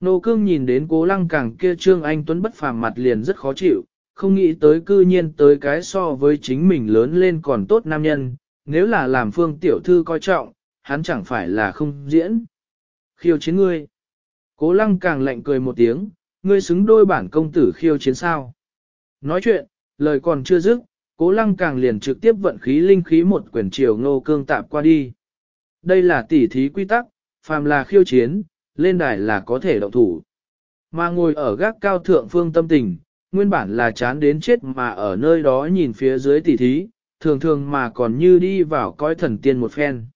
Nô cương nhìn đến cố lăng càng kia trương anh tuấn bất phàm mặt liền rất khó chịu, không nghĩ tới cư nhiên tới cái so với chính mình lớn lên còn tốt nam nhân, nếu là làm phương tiểu thư coi trọng, hắn chẳng phải là không diễn. Khiêu chiến ngươi. Cố lăng càng lạnh cười một tiếng, ngươi xứng đôi bản công tử khiêu chiến sao. Nói chuyện, lời còn chưa dứt, cố lăng càng liền trực tiếp vận khí linh khí một quyển triều ngô cương tạp qua đi. Đây là tỉ thí quy tắc, phàm là khiêu chiến, lên đài là có thể động thủ. Mà ngồi ở gác cao thượng phương tâm tình, nguyên bản là chán đến chết mà ở nơi đó nhìn phía dưới tỉ thí, thường thường mà còn như đi vào coi thần tiên một phen.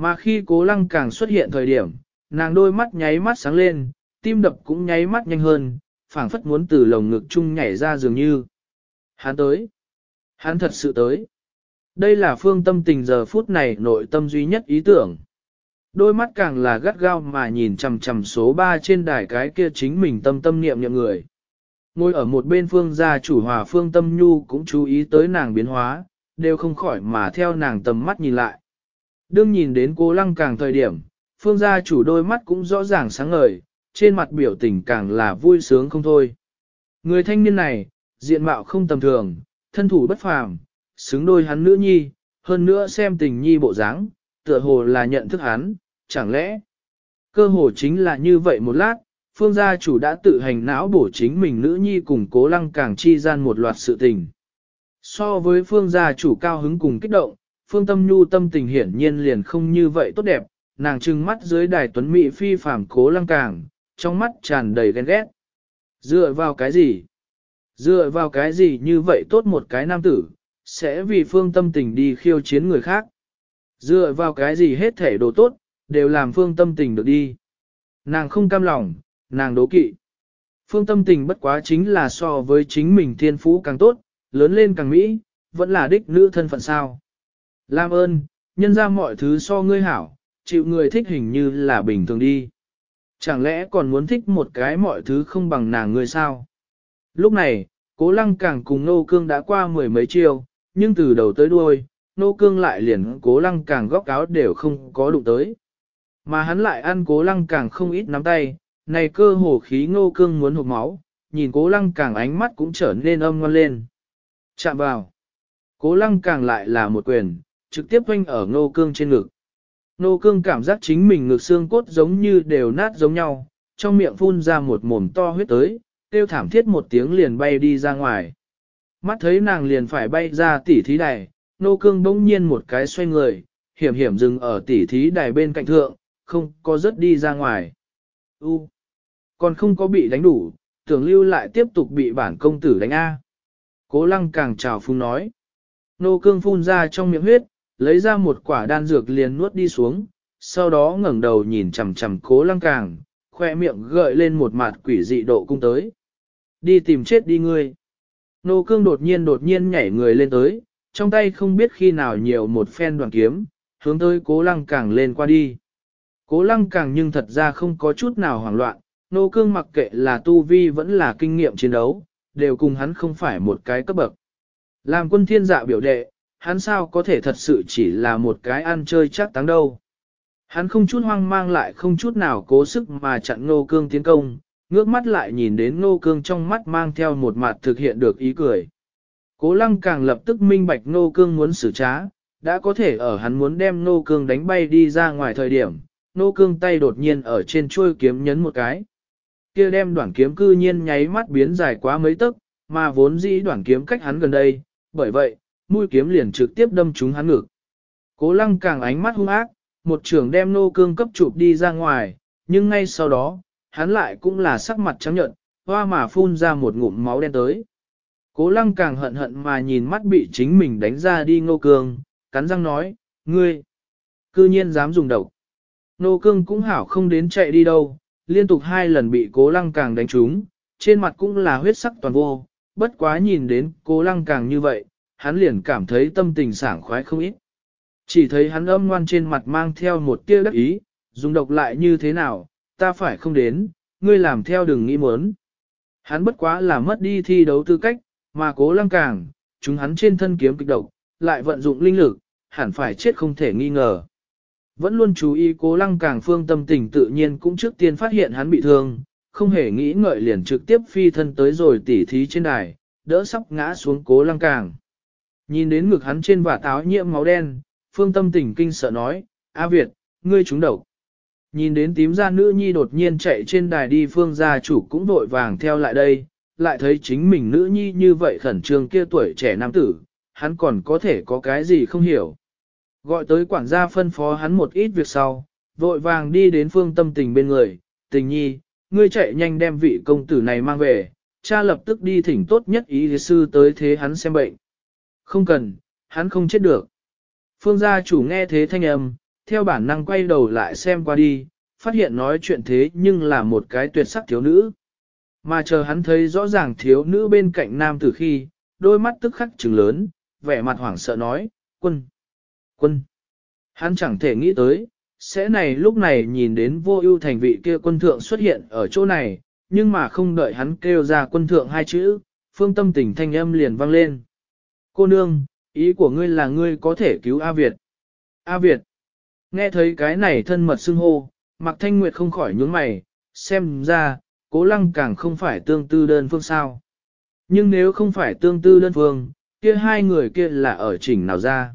Mà khi cố lăng càng xuất hiện thời điểm, nàng đôi mắt nháy mắt sáng lên, tim đập cũng nháy mắt nhanh hơn, phảng phất muốn từ lồng ngực chung nhảy ra dường như. Hắn tới. Hắn thật sự tới. Đây là phương tâm tình giờ phút này nội tâm duy nhất ý tưởng. Đôi mắt càng là gắt gao mà nhìn chằm chằm số 3 trên đài cái kia chính mình tâm tâm niệm niệm người. Ngồi ở một bên phương gia chủ hòa phương tâm nhu cũng chú ý tới nàng biến hóa, đều không khỏi mà theo nàng tầm mắt nhìn lại. Đương nhìn đến cô lăng càng thời điểm, phương gia chủ đôi mắt cũng rõ ràng sáng ngời, trên mặt biểu tình càng là vui sướng không thôi. Người thanh niên này, diện mạo không tầm thường, thân thủ bất phàm, xứng đôi hắn nữ nhi, hơn nữa xem tình nhi bộ dáng, tựa hồ là nhận thức hắn, chẳng lẽ cơ hồ chính là như vậy một lát, phương gia chủ đã tự hành não bổ chính mình nữ nhi cùng cố lăng càng chi gian một loạt sự tình. So với phương gia chủ cao hứng cùng kích động, phương tâm nhu tâm tình hiển nhiên liền không như vậy tốt đẹp, nàng trừng mắt dưới đài tuấn mỹ phi phàm cố lăng càng, trong mắt tràn đầy ghen ghét. Dựa vào cái gì? Dựa vào cái gì như vậy tốt một cái nam tử, sẽ vì phương tâm tình đi khiêu chiến người khác. Dựa vào cái gì hết thể đồ tốt, đều làm phương tâm tình được đi. Nàng không cam lòng, nàng đố kỵ. Phương tâm tình bất quá chính là so với chính mình thiên phú càng tốt, lớn lên càng mỹ, vẫn là đích nữ thân phận sao. Lam ơn, nhân ra mọi thứ so ngươi hảo, chịu người thích hình như là bình thường đi. Chẳng lẽ còn muốn thích một cái mọi thứ không bằng nàng ngươi sao? Lúc này, cố lăng càng cùng nô cương đã qua mười mấy chiêu, nhưng từ đầu tới đuôi, nô cương lại liền cố lăng càng góc áo đều không có đụng tới. Mà hắn lại ăn cố lăng càng không ít nắm tay, này cơ hồ khí nô cương muốn hụt máu, nhìn cố lăng càng ánh mắt cũng trở nên âm ngon lên. Chạm vào. Cố lăng càng lại là một quyền, trực tiếp quanh ở nô cương trên ngực. Nô cương cảm giác chính mình ngực xương cốt giống như đều nát giống nhau, trong miệng phun ra một mồm to huyết tới, tiêu thảm thiết một tiếng liền bay đi ra ngoài. Mắt thấy nàng liền phải bay ra tỉ thí đài, nô cương bỗng nhiên một cái xoay người, hiểm hiểm dừng ở tỉ thí đài bên cạnh thượng, không có rớt đi ra ngoài. U, còn không có bị đánh đủ, tưởng lưu lại tiếp tục bị bản công tử đánh A. Cố lăng càng trào phung nói. Nô cương phun ra trong miệng huyết, lấy ra một quả đan dược liền nuốt đi xuống, sau đó ngẩng đầu nhìn chằm chằm cố lăng càng, khoe miệng gợi lên một mặt quỷ dị độ cung tới. Đi tìm chết đi ngươi. Nô cương đột nhiên đột nhiên nhảy người lên tới, trong tay không biết khi nào nhiều một phen đoàn kiếm, hướng tới cố lăng càng lên qua đi. Cố lăng càng nhưng thật ra không có chút nào hoảng loạn, nô cương mặc kệ là tu vi vẫn là kinh nghiệm chiến đấu, đều cùng hắn không phải một cái cấp bậc. Làm quân thiên dạ biểu đệ, hắn sao có thể thật sự chỉ là một cái ăn chơi chắc táng đâu. Hắn không chút hoang mang lại không chút nào cố sức mà chặn nô cương tiến công, ngước mắt lại nhìn đến nô cương trong mắt mang theo một mặt thực hiện được ý cười. Cố lăng càng lập tức minh bạch nô cương muốn xử trá, đã có thể ở hắn muốn đem nô cương đánh bay đi ra ngoài thời điểm, nô cương tay đột nhiên ở trên chuôi kiếm nhấn một cái. kia đem đoạn kiếm cư nhiên nháy mắt biến dài quá mấy tấc, mà vốn dĩ đoạn kiếm cách hắn gần đây, bởi vậy, mũi kiếm liền trực tiếp đâm trúng hắn ngực. Cố lăng càng ánh mắt hung ác, một trường đem nô cương cấp chụp đi ra ngoài, nhưng ngay sau đó, hắn lại cũng là sắc mặt trắng nhợt, hoa mà phun ra một ngụm máu đen tới. Cố lăng càng hận hận mà nhìn mắt bị chính mình đánh ra đi Nô cương, cắn răng nói, ngươi, cư nhiên dám dùng độc. Nô cương cũng hảo không đến chạy đi đâu, liên tục hai lần bị cố lăng càng đánh trúng, trên mặt cũng là huyết sắc toàn vô, bất quá nhìn đến cố lăng càng như vậy, hắn liền cảm thấy tâm tình sảng khoái không ít. Chỉ thấy hắn âm ngoan trên mặt mang theo một tia đắc ý, dùng độc lại như thế nào, ta phải không đến, ngươi làm theo đừng nghĩ muốn. Hắn bất quá là mất đi thi đấu tư cách, mà cố lăng càng, chúng hắn trên thân kiếm kịch độc, lại vận dụng linh lực, hẳn phải chết không thể nghi ngờ. Vẫn luôn chú ý cố lăng càng phương tâm tình tự nhiên cũng trước tiên phát hiện hắn bị thương, không hề nghĩ ngợi liền trực tiếp phi thân tới rồi tỉ thí trên đài, đỡ sắp ngã xuống cố lăng càng. Nhìn đến ngực hắn trên vả táo nhiễm máu đen, phương tâm tình kinh sợ nói, A Việt, ngươi trúng độc. Nhìn đến tím gia nữ nhi đột nhiên chạy trên đài đi phương gia chủ cũng vội vàng theo lại đây, lại thấy chính mình nữ nhi như vậy khẩn trương kia tuổi trẻ nam tử, hắn còn có thể có cái gì không hiểu. Gọi tới quản gia phân phó hắn một ít việc sau, vội vàng đi đến phương tâm tình bên người, tình nhi, ngươi chạy nhanh đem vị công tử này mang về, cha lập tức đi thỉnh tốt nhất ý sư tới thế hắn xem bệnh. Không cần, hắn không chết được. Phương gia chủ nghe thế thanh âm, theo bản năng quay đầu lại xem qua đi, phát hiện nói chuyện thế nhưng là một cái tuyệt sắc thiếu nữ. Mà chờ hắn thấy rõ ràng thiếu nữ bên cạnh nam tử khi, đôi mắt tức khắc trừng lớn, vẻ mặt hoảng sợ nói, quân, quân. Hắn chẳng thể nghĩ tới, sẽ này lúc này nhìn đến vô ưu thành vị kia quân thượng xuất hiện ở chỗ này, nhưng mà không đợi hắn kêu ra quân thượng hai chữ, phương tâm tình thanh âm liền vang lên. Cô nương, ý của ngươi là ngươi có thể cứu A Việt. A Việt. Nghe thấy cái này thân mật xưng hô, Mạc Thanh Nguyệt không khỏi nhướng mày, xem ra, cố lăng càng không phải tương tư đơn phương sao. Nhưng nếu không phải tương tư đơn phương, kia hai người kia là ở chỉnh nào ra.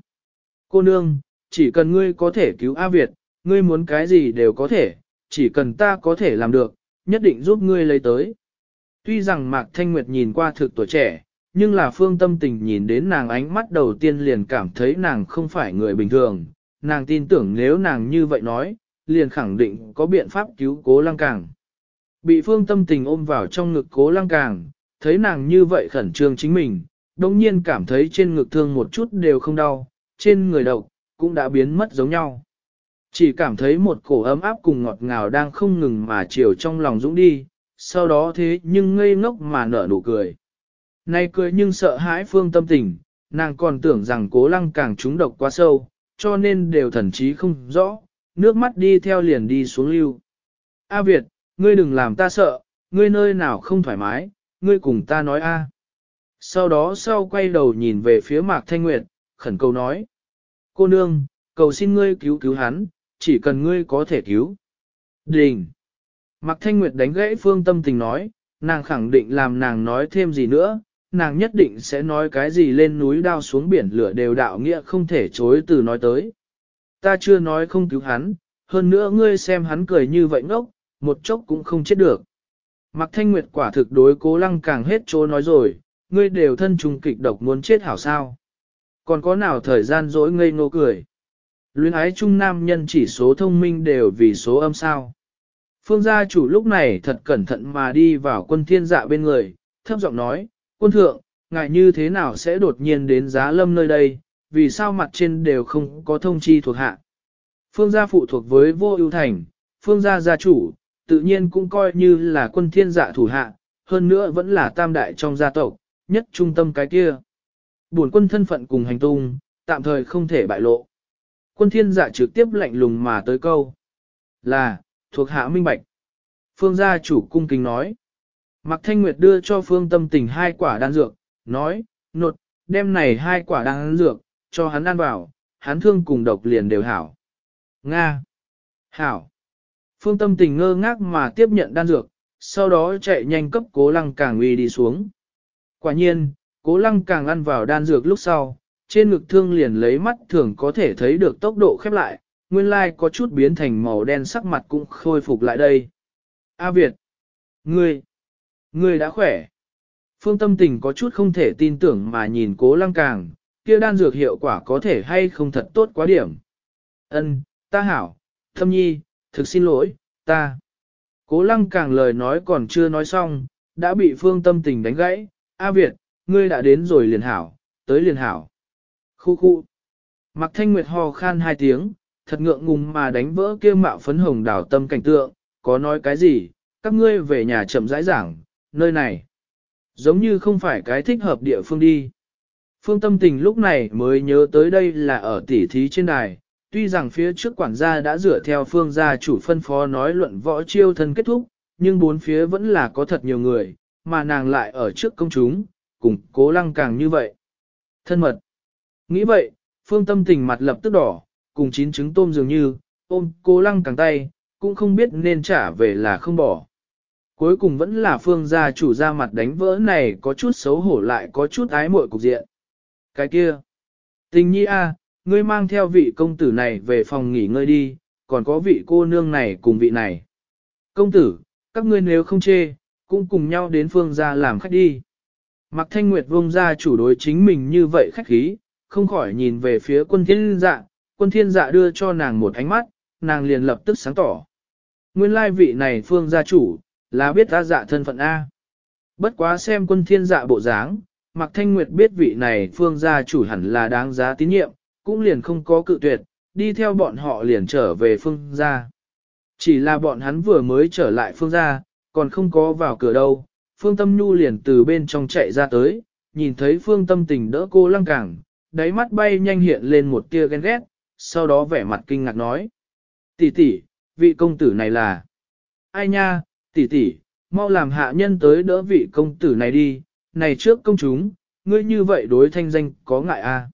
Cô nương, chỉ cần ngươi có thể cứu A Việt, ngươi muốn cái gì đều có thể, chỉ cần ta có thể làm được, nhất định giúp ngươi lấy tới. Tuy rằng Mạc Thanh Nguyệt nhìn qua thực tuổi trẻ, nhưng là phương tâm tình nhìn đến nàng ánh mắt đầu tiên liền cảm thấy nàng không phải người bình thường, nàng tin tưởng nếu nàng như vậy nói, liền khẳng định có biện pháp cứu cố lăng càng. Bị phương tâm tình ôm vào trong ngực cố lăng càng, thấy nàng như vậy khẩn trương chính mình, đồng nhiên cảm thấy trên ngực thương một chút đều không đau, trên người độc, cũng đã biến mất giống nhau. Chỉ cảm thấy một cổ ấm áp cùng ngọt ngào đang không ngừng mà chiều trong lòng dũng đi, sau đó thế nhưng ngây ngốc mà nở nụ cười. Nay cười nhưng sợ hãi phương tâm tình, nàng còn tưởng rằng cố lăng càng trúng độc quá sâu, cho nên đều thần trí không rõ, nước mắt đi theo liền đi xuống lưu. A Việt, ngươi đừng làm ta sợ, ngươi nơi nào không thoải mái, ngươi cùng ta nói a. Sau đó sau quay đầu nhìn về phía Mạc Thanh Nguyệt, khẩn cầu nói. Cô nương, cầu xin ngươi cứu cứu hắn, chỉ cần ngươi có thể cứu. Đình! Mạc Thanh Nguyệt đánh gãy phương tâm tình nói, nàng khẳng định làm nàng nói thêm gì nữa, nàng nhất định sẽ nói cái gì lên núi đao xuống biển lửa đều đạo nghĩa không thể chối từ nói tới. Ta chưa nói không cứu hắn, hơn nữa ngươi xem hắn cười như vậy ngốc, một chốc cũng không chết được. Mạc Thanh Nguyệt quả thực đối cố lăng càng hết chỗ nói rồi, ngươi đều thân trùng kịch độc muốn chết hảo sao. Còn có nào thời gian dỗi ngây ngô cười. Luyến ái trung nam nhân chỉ số thông minh đều vì số âm sao. Phương gia chủ lúc này thật cẩn thận mà đi vào quân thiên dạ bên người, thấp giọng nói, quân thượng, ngài như thế nào sẽ đột nhiên đến giá lâm nơi đây, vì sao mặt trên đều không có thông chi thuộc hạ. Phương gia phụ thuộc với vô ưu thành, phương gia gia chủ, tự nhiên cũng coi như là quân thiên dạ thủ hạ, hơn nữa vẫn là tam đại trong gia tộc, nhất trung tâm cái kia. Buồn quân thân phận cùng hành tung, tạm thời không thể bại lộ. Quân thiên dạ trực tiếp lạnh lùng mà tới câu. Là, thuộc hạ minh bạch. Phương gia chủ cung kính nói. Mạc Thanh Nguyệt đưa cho Phương Tâm Tình hai quả đan dược, nói, nột, đem này hai quả đan dược, cho hắn ăn vào, hắn thương cùng độc liền đều hảo. Nga. Hảo. Phương Tâm Tình ngơ ngác mà tiếp nhận đan dược, sau đó chạy nhanh cấp cố lăng càng uy đi xuống. Quả nhiên, cố lăng càng ăn vào đan dược lúc sau, trên ngực thương liền lấy mắt thường có thể thấy được tốc độ khép lại, nguyên lai có chút biến thành màu đen sắc mặt cũng khôi phục lại đây. A Việt! Ngươi! Ngươi đã khỏe! Phương tâm tình có chút không thể tin tưởng mà nhìn cố lăng càng, kia đan dược hiệu quả có thể hay không thật tốt quá điểm. Ân, ta hảo, thâm nhi, thực xin lỗi, ta. Cố lăng càng lời nói còn chưa nói xong, đã bị phương tâm tình đánh gãy. A Việt, ngươi đã đến rồi liền hảo, tới liền hảo. Khu khu. Mặc thanh nguyệt ho khan hai tiếng, thật ngượng ngùng mà đánh vỡ kia mạo phấn hồng đảo tâm cảnh tượng, có nói cái gì, các ngươi về nhà chậm rãi giảng, nơi này. Giống như không phải cái thích hợp địa phương đi. Phương tâm tình lúc này mới nhớ tới đây là ở tỉ thí trên đài, tuy rằng phía trước quản gia đã dựa theo phương gia chủ phân phó nói luận võ chiêu thân kết thúc, nhưng bốn phía vẫn là có thật nhiều người, mà nàng lại ở trước công chúng, cùng cố lăng càng như vậy. Thân mật. Nghĩ vậy, phương tâm tình mặt lập tức đỏ, cùng chín trứng tôm dường như, ôm cố lăng càng tay, cũng không biết nên trả về là không bỏ. Cuối cùng vẫn là phương gia chủ ra mặt đánh vỡ này có chút xấu hổ lại có chút ái muội cục diện. Cái kia, tình nhi a, ngươi mang theo vị công tử này về phòng nghỉ ngơi đi, còn có vị cô nương này cùng vị này. Công tử, các ngươi nếu không chê, cũng cùng nhau đến phương gia làm khách đi. Mạc Thanh Nguyệt vông ra chủ đối chính mình như vậy khách khí, không khỏi nhìn về phía quân thiên dạ, quân thiên dạ đưa cho nàng một ánh mắt, nàng liền lập tức sáng tỏ. Nguyên lai vị này phương gia chủ, là biết ta dạ thân phận A. Bất quá xem quân thiên dạ bộ dáng, Mạc Thanh Nguyệt biết vị này phương gia chủ hẳn là đáng giá tín nhiệm, cũng liền không có cự tuyệt, đi theo bọn họ liền trở về phương gia. Chỉ là bọn hắn vừa mới trở lại phương gia, còn không có vào cửa đâu, phương tâm nhu liền từ bên trong chạy ra tới, nhìn thấy phương tâm tình đỡ cô lăng cảng, đáy mắt bay nhanh hiện lên một tia ghen ghét, sau đó vẻ mặt kinh ngạc nói. Tỷ tỷ, vị công tử này là... Ai nha, tỷ tỷ, mau làm hạ nhân tới đỡ vị công tử này đi, này trước công chúng, ngươi như vậy đối thanh danh có ngại a? À?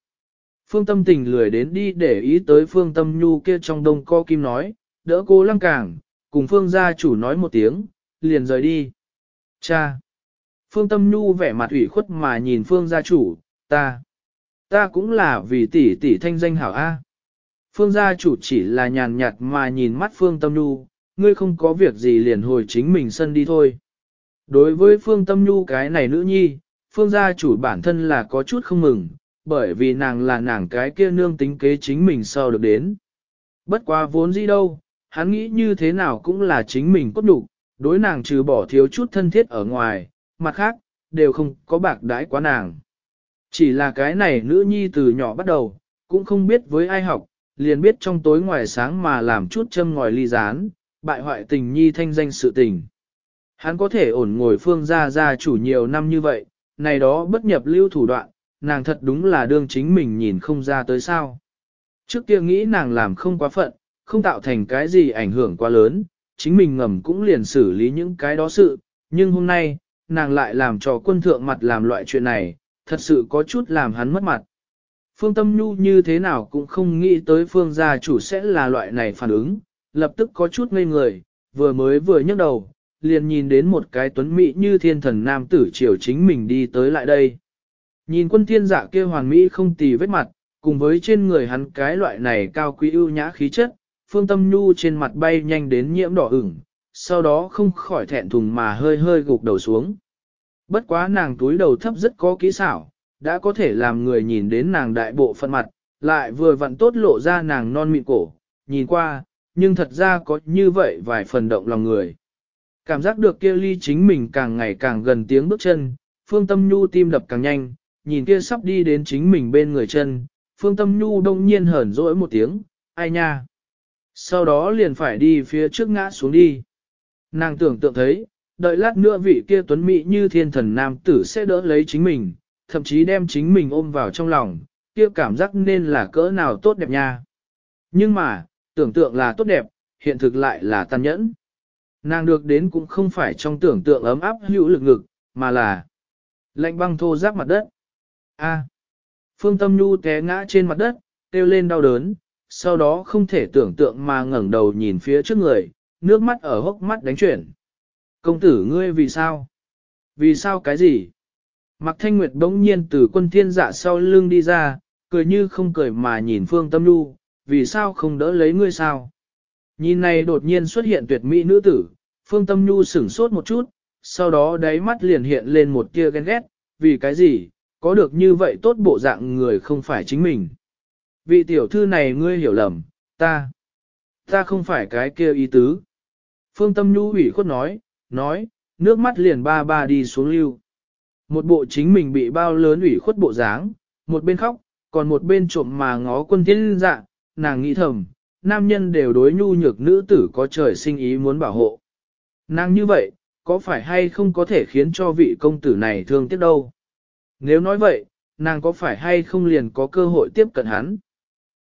Phương tâm tình lười đến đi để ý tới phương tâm nhu kia trong đông co kim nói, đỡ cô lăng cảng, cùng phương gia chủ nói một tiếng, liền rời đi. Cha! Phương tâm nhu vẻ mặt ủy khuất mà nhìn phương gia chủ, ta, ta cũng là vì tỷ tỷ thanh danh hảo A. Phương gia chủ chỉ là nhàn nhạt mà nhìn mắt phương tâm nhu, ngươi không có việc gì liền hồi chính mình sân đi thôi. Đối với phương tâm nhu cái này nữ nhi, phương gia chủ bản thân là có chút không mừng, bởi vì nàng là nàng cái kia nương tính kế chính mình sau được đến. Bất quá vốn gì đâu, hắn nghĩ như thế nào cũng là chính mình cốt đủ, đối nàng trừ bỏ thiếu chút thân thiết ở ngoài, mặt khác, đều không có bạc đãi quá nàng. Chỉ là cái này nữ nhi từ nhỏ bắt đầu, cũng không biết với ai học, liền biết trong tối ngoài sáng mà làm chút châm ngòi ly rán, bại hoại tình nhi thanh danh sự tình. Hắn có thể ổn ngồi phương gia gia chủ nhiều năm như vậy, này đó bất nhập lưu thủ đoạn, nàng thật đúng là đương chính mình nhìn không ra tới sao. Trước kia nghĩ nàng làm không quá phận, không tạo thành cái gì ảnh hưởng quá lớn, chính mình ngầm cũng liền xử lý những cái đó sự, nhưng hôm nay, nàng lại làm cho quân thượng mặt làm loại chuyện này, thật sự có chút làm hắn mất mặt. Phương Tâm Nhu như thế nào cũng không nghĩ tới phương gia chủ sẽ là loại này phản ứng, lập tức có chút ngây người, vừa mới vừa nhấc đầu, liền nhìn đến một cái tuấn mỹ như thiên thần nam tử triều chính mình đi tới lại đây. Nhìn quân thiên giả kia hoàn mỹ không tì vết mặt, cùng với trên người hắn cái loại này cao quý ưu nhã khí chất, phương tâm nhu trên mặt bay nhanh đến nhiễm đỏ ửng, sau đó không khỏi thẹn thùng mà hơi hơi gục đầu xuống. Bất quá nàng túi đầu thấp rất có kỹ xảo, đã có thể làm người nhìn đến nàng đại bộ phận mặt, lại vừa vặn tốt lộ ra nàng non mịn cổ, nhìn qua, nhưng thật ra có như vậy vài phần động lòng người. Cảm giác được kia ly chính mình càng ngày càng gần tiếng bước chân, phương tâm nhu tim đập càng nhanh, nhìn kia sắp đi đến chính mình bên người chân, phương tâm nhu đông nhiên hờn rỗi một tiếng, ai nha. Sau đó liền phải đi phía trước ngã xuống đi. Nàng tưởng tượng thấy, đợi lát nữa vị kia tuấn mỹ như thiên thần nam tử sẽ đỡ lấy chính mình, thậm chí đem chính mình ôm vào trong lòng, kia cảm giác nên là cỡ nào tốt đẹp nha. Nhưng mà, tưởng tượng là tốt đẹp, hiện thực lại là tàn nhẫn. Nàng được đến cũng không phải trong tưởng tượng ấm áp hữu lực ngực, mà là lạnh băng thô ráp mặt đất. A. Phương Tâm Nhu té ngã trên mặt đất, kêu lên đau đớn, sau đó không thể tưởng tượng mà ngẩng đầu nhìn phía trước người, nước mắt ở hốc mắt đánh chuyển. Công tử ngươi vì sao? Vì sao cái gì? Mạc Thanh Nguyệt bỗng nhiên từ quân thiên dạ sau lưng đi ra, cười như không cười mà nhìn Phương Tâm Nhu, vì sao không đỡ lấy ngươi sao? Nhìn này đột nhiên xuất hiện tuyệt mỹ nữ tử, Phương Tâm Nhu sửng sốt một chút, sau đó đáy mắt liền hiện lên một tia ghen ghét, vì cái gì, có được như vậy tốt bộ dạng người không phải chính mình. Vị tiểu thư này ngươi hiểu lầm, ta, ta không phải cái kia ý tứ. Phương Tâm Nhu ủy khuất nói, nói, nước mắt liền ba ba đi xuống lưu. Một bộ chính mình bị bao lớn ủy khuất bộ dáng, một bên khóc, còn một bên trộm mà ngó quân thiên dạ, nàng nghĩ thầm, nam nhân đều đối nhu nhược nữ tử có trời sinh ý muốn bảo hộ. Nàng như vậy, có phải hay không có thể khiến cho vị công tử này thương tiếc đâu? Nếu nói vậy, nàng có phải hay không liền có cơ hội tiếp cận hắn?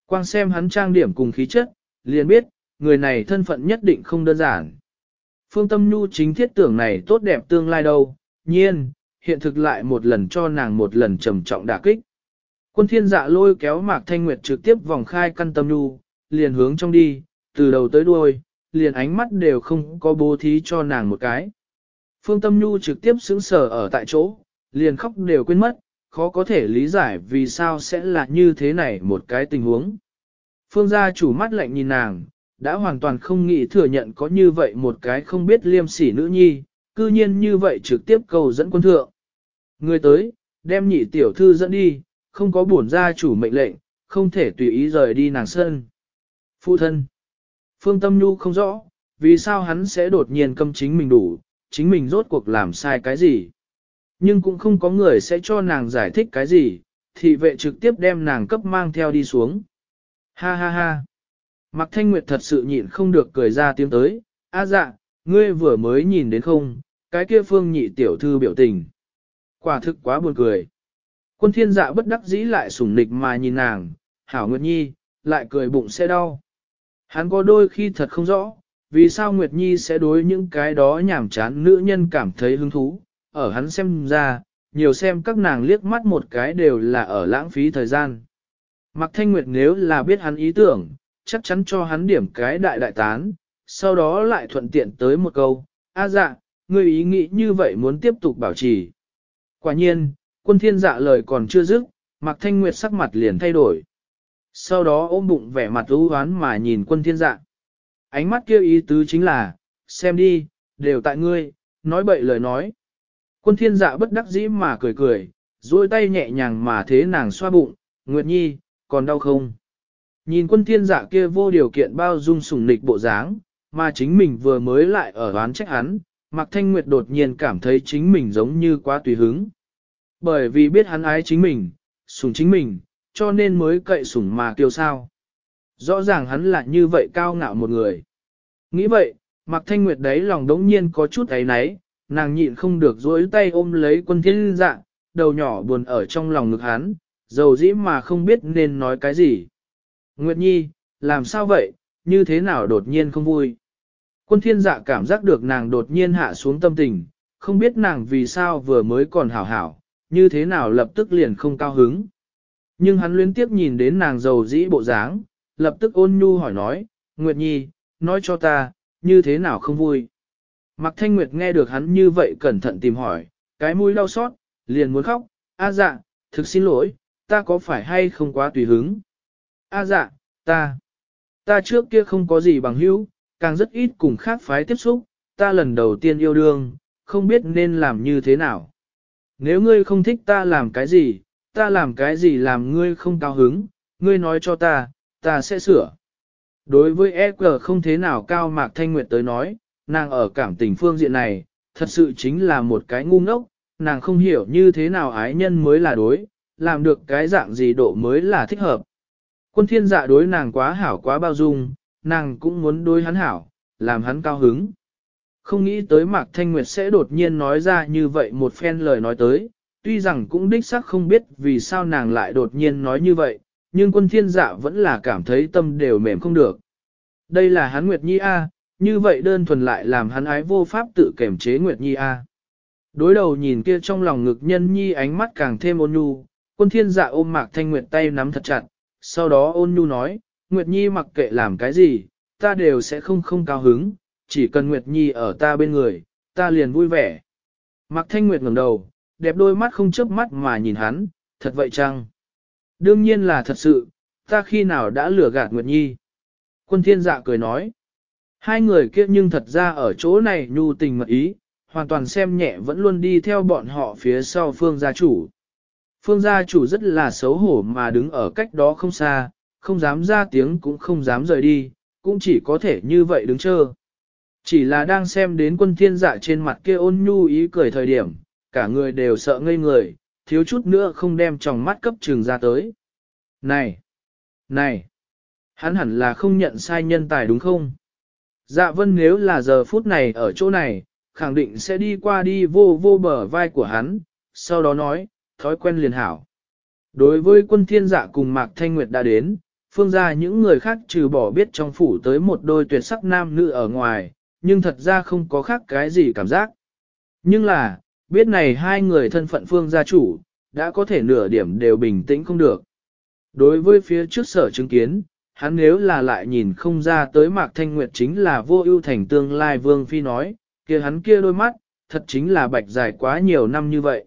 Quang xem hắn trang điểm cùng khí chất, liền biết, người này thân phận nhất định không đơn giản. Phương Tâm Nhu chính thiết tưởng này tốt đẹp tương lai đâu, nhiên, hiện thực lại một lần cho nàng một lần trầm trọng đả kích. Quân thiên dạ lôi kéo Mạc Thanh Nguyệt trực tiếp vòng khai căn tâm nhu, liền hướng trong đi, từ đầu tới đuôi, liền ánh mắt đều không có bố thí cho nàng một cái. Phương Tâm Nhu trực tiếp sững sờ ở tại chỗ, liền khóc đều quên mất, khó có thể lý giải vì sao sẽ là như thế này một cái tình huống. Phương gia chủ mắt lạnh nhìn nàng, đã hoàn toàn không nghĩ thừa nhận có như vậy một cái không biết liêm sỉ nữ nhi, cư nhiên như vậy trực tiếp cầu dẫn quân thượng. Người tới, đem nhị tiểu thư dẫn đi, không có bổn gia chủ mệnh lệnh, không thể tùy ý rời đi nàng sân. Phụ thân. Phương Tâm Nhu không rõ, vì sao hắn sẽ đột nhiên câm chính mình đủ, chính mình rốt cuộc làm sai cái gì. Nhưng cũng không có người sẽ cho nàng giải thích cái gì, thị vệ trực tiếp đem nàng cấp mang theo đi xuống. Ha ha ha. Mạc Thanh Nguyệt thật sự nhịn không được cười ra tiếng tới, a dạ, ngươi vừa mới nhìn đến không, cái kia phương nhị tiểu thư biểu tình. Quả thực quá buồn cười. Quân thiên dạ bất đắc dĩ lại sủng nịch mà nhìn nàng, hảo Nguyệt Nhi, lại cười bụng sẽ đau. Hắn có đôi khi thật không rõ, vì sao Nguyệt Nhi sẽ đối những cái đó nhảm chán nữ nhân cảm thấy hứng thú, ở hắn xem ra, nhiều xem các nàng liếc mắt một cái đều là ở lãng phí thời gian. Mặc thanh Nguyệt nếu là biết hắn ý tưởng, chắc chắn cho hắn điểm cái đại đại tán, sau đó lại thuận tiện tới một câu, a dạ, ngươi ý nghĩ như vậy muốn tiếp tục bảo trì. Quả nhiên, quân thiên dạ lời còn chưa dứt, Mạc Thanh Nguyệt sắc mặt liền thay đổi. Sau đó ôm bụng vẻ mặt ưu hoán mà nhìn quân thiên dạ. Ánh mắt kia ý tứ chính là, xem đi, đều tại ngươi, nói bậy lời nói. Quân thiên dạ bất đắc dĩ mà cười cười, duỗi tay nhẹ nhàng mà thế nàng xoa bụng, Nguyệt Nhi, còn đau không? Nhìn quân thiên dạ kia vô điều kiện bao dung sủng nịch bộ dáng, mà chính mình vừa mới lại ở đoán trách hắn, Mạc Thanh Nguyệt đột nhiên cảm thấy chính mình giống như quá tùy hứng. Bởi vì biết hắn ái chính mình, sủng chính mình, cho nên mới cậy sủng mà kiêu sao. Rõ ràng hắn là như vậy cao ngạo một người. Nghĩ vậy, Mạc Thanh Nguyệt đấy lòng đống nhiên có chút ấy náy, nàng nhịn không được dối tay ôm lấy quân thiên dạ, đầu nhỏ buồn ở trong lòng ngực hắn, dầu dĩ mà không biết nên nói cái gì. Nguyệt Nhi, làm sao vậy, như thế nào đột nhiên không vui. Quân thiên dạ cảm giác được nàng đột nhiên hạ xuống tâm tình, không biết nàng vì sao vừa mới còn hảo hảo, như thế nào lập tức liền không cao hứng. Nhưng hắn liên tiếp nhìn đến nàng giàu dĩ bộ dáng, lập tức ôn nhu hỏi nói, Nguyệt Nhi, nói cho ta, như thế nào không vui. Mạc Thanh Nguyệt nghe được hắn như vậy cẩn thận tìm hỏi, cái mũi đau xót, liền muốn khóc, a dạ, thực xin lỗi, ta có phải hay không quá tùy hứng. A dạ, ta, ta trước kia không có gì bằng hữu, càng rất ít cùng khác phái tiếp xúc, ta lần đầu tiên yêu đương, không biết nên làm như thế nào. Nếu ngươi không thích ta làm cái gì, ta làm cái gì làm ngươi không cao hứng, ngươi nói cho ta, ta sẽ sửa. Đối với EQ không thế nào cao Mạc Thanh Nguyệt tới nói, nàng ở cảm tình phương diện này, thật sự chính là một cái ngu ngốc, nàng không hiểu như thế nào ái nhân mới là đối, làm được cái dạng gì độ mới là thích hợp. Quân thiên dạ đối nàng quá hảo quá bao dung, nàng cũng muốn đối hắn hảo, làm hắn cao hứng. Không nghĩ tới Mạc Thanh Nguyệt sẽ đột nhiên nói ra như vậy một phen lời nói tới, tuy rằng cũng đích xác không biết vì sao nàng lại đột nhiên nói như vậy, nhưng quân thiên dạ vẫn là cảm thấy tâm đều mềm không được. Đây là hắn Nguyệt Nhi A, như vậy đơn thuần lại làm hắn ái vô pháp tự kiểm chế Nguyệt Nhi A. Đối đầu nhìn kia trong lòng ngực nhân nhi ánh mắt càng thêm ôn nhu, quân thiên dạ ôm mạc thanh nguyệt tay nắm thật chặt, sau đó ôn nhu nói, Nguyệt Nhi mặc kệ làm cái gì, ta đều sẽ không không cao hứng, chỉ cần Nguyệt Nhi ở ta bên người, ta liền vui vẻ. Mạc thanh nguyệt ngẩng đầu, đẹp đôi mắt không chớp mắt mà nhìn hắn, thật vậy chăng? Đương nhiên là thật sự, ta khi nào đã lừa gạt Nguyệt Nhi. Quân thiên dạ cười nói. Hai người kia nhưng thật ra ở chỗ này nhu tình mật ý, hoàn toàn xem nhẹ vẫn luôn đi theo bọn họ phía sau phương gia chủ. Phương gia chủ rất là xấu hổ mà đứng ở cách đó không xa, không dám ra tiếng cũng không dám rời đi, cũng chỉ có thể như vậy đứng chờ. Chỉ là đang xem đến quân thiên dạ trên mặt kia ôn nhu ý cười thời điểm, cả người đều sợ ngây người, thiếu chút nữa không đem tròng mắt cấp trường ra tới. Này! Này! Hắn hẳn là không nhận sai nhân tài đúng không? Dạ vân nếu là giờ phút này ở chỗ này, khẳng định sẽ đi qua đi vô vô bờ vai của hắn, sau đó nói, thói quen liền hảo. Đối với quân thiên dạ cùng Mạc Thanh Nguyệt đã đến, phương gia những người khác trừ bỏ biết trong phủ tới một đôi tuyệt sắc nam nữ ở ngoài, nhưng thật ra không có khác cái gì cảm giác. Nhưng là, biết này hai người thân phận phương gia chủ, đã có thể nửa điểm đều bình tĩnh không được. Đối với phía trước sở chứng kiến, hắn nếu là lại nhìn không ra tới Mạc Thanh Nguyệt chính là vô ưu thành tương lai Vương Phi nói, kia hắn kia đôi mắt, thật chính là bạch dài quá nhiều năm như vậy.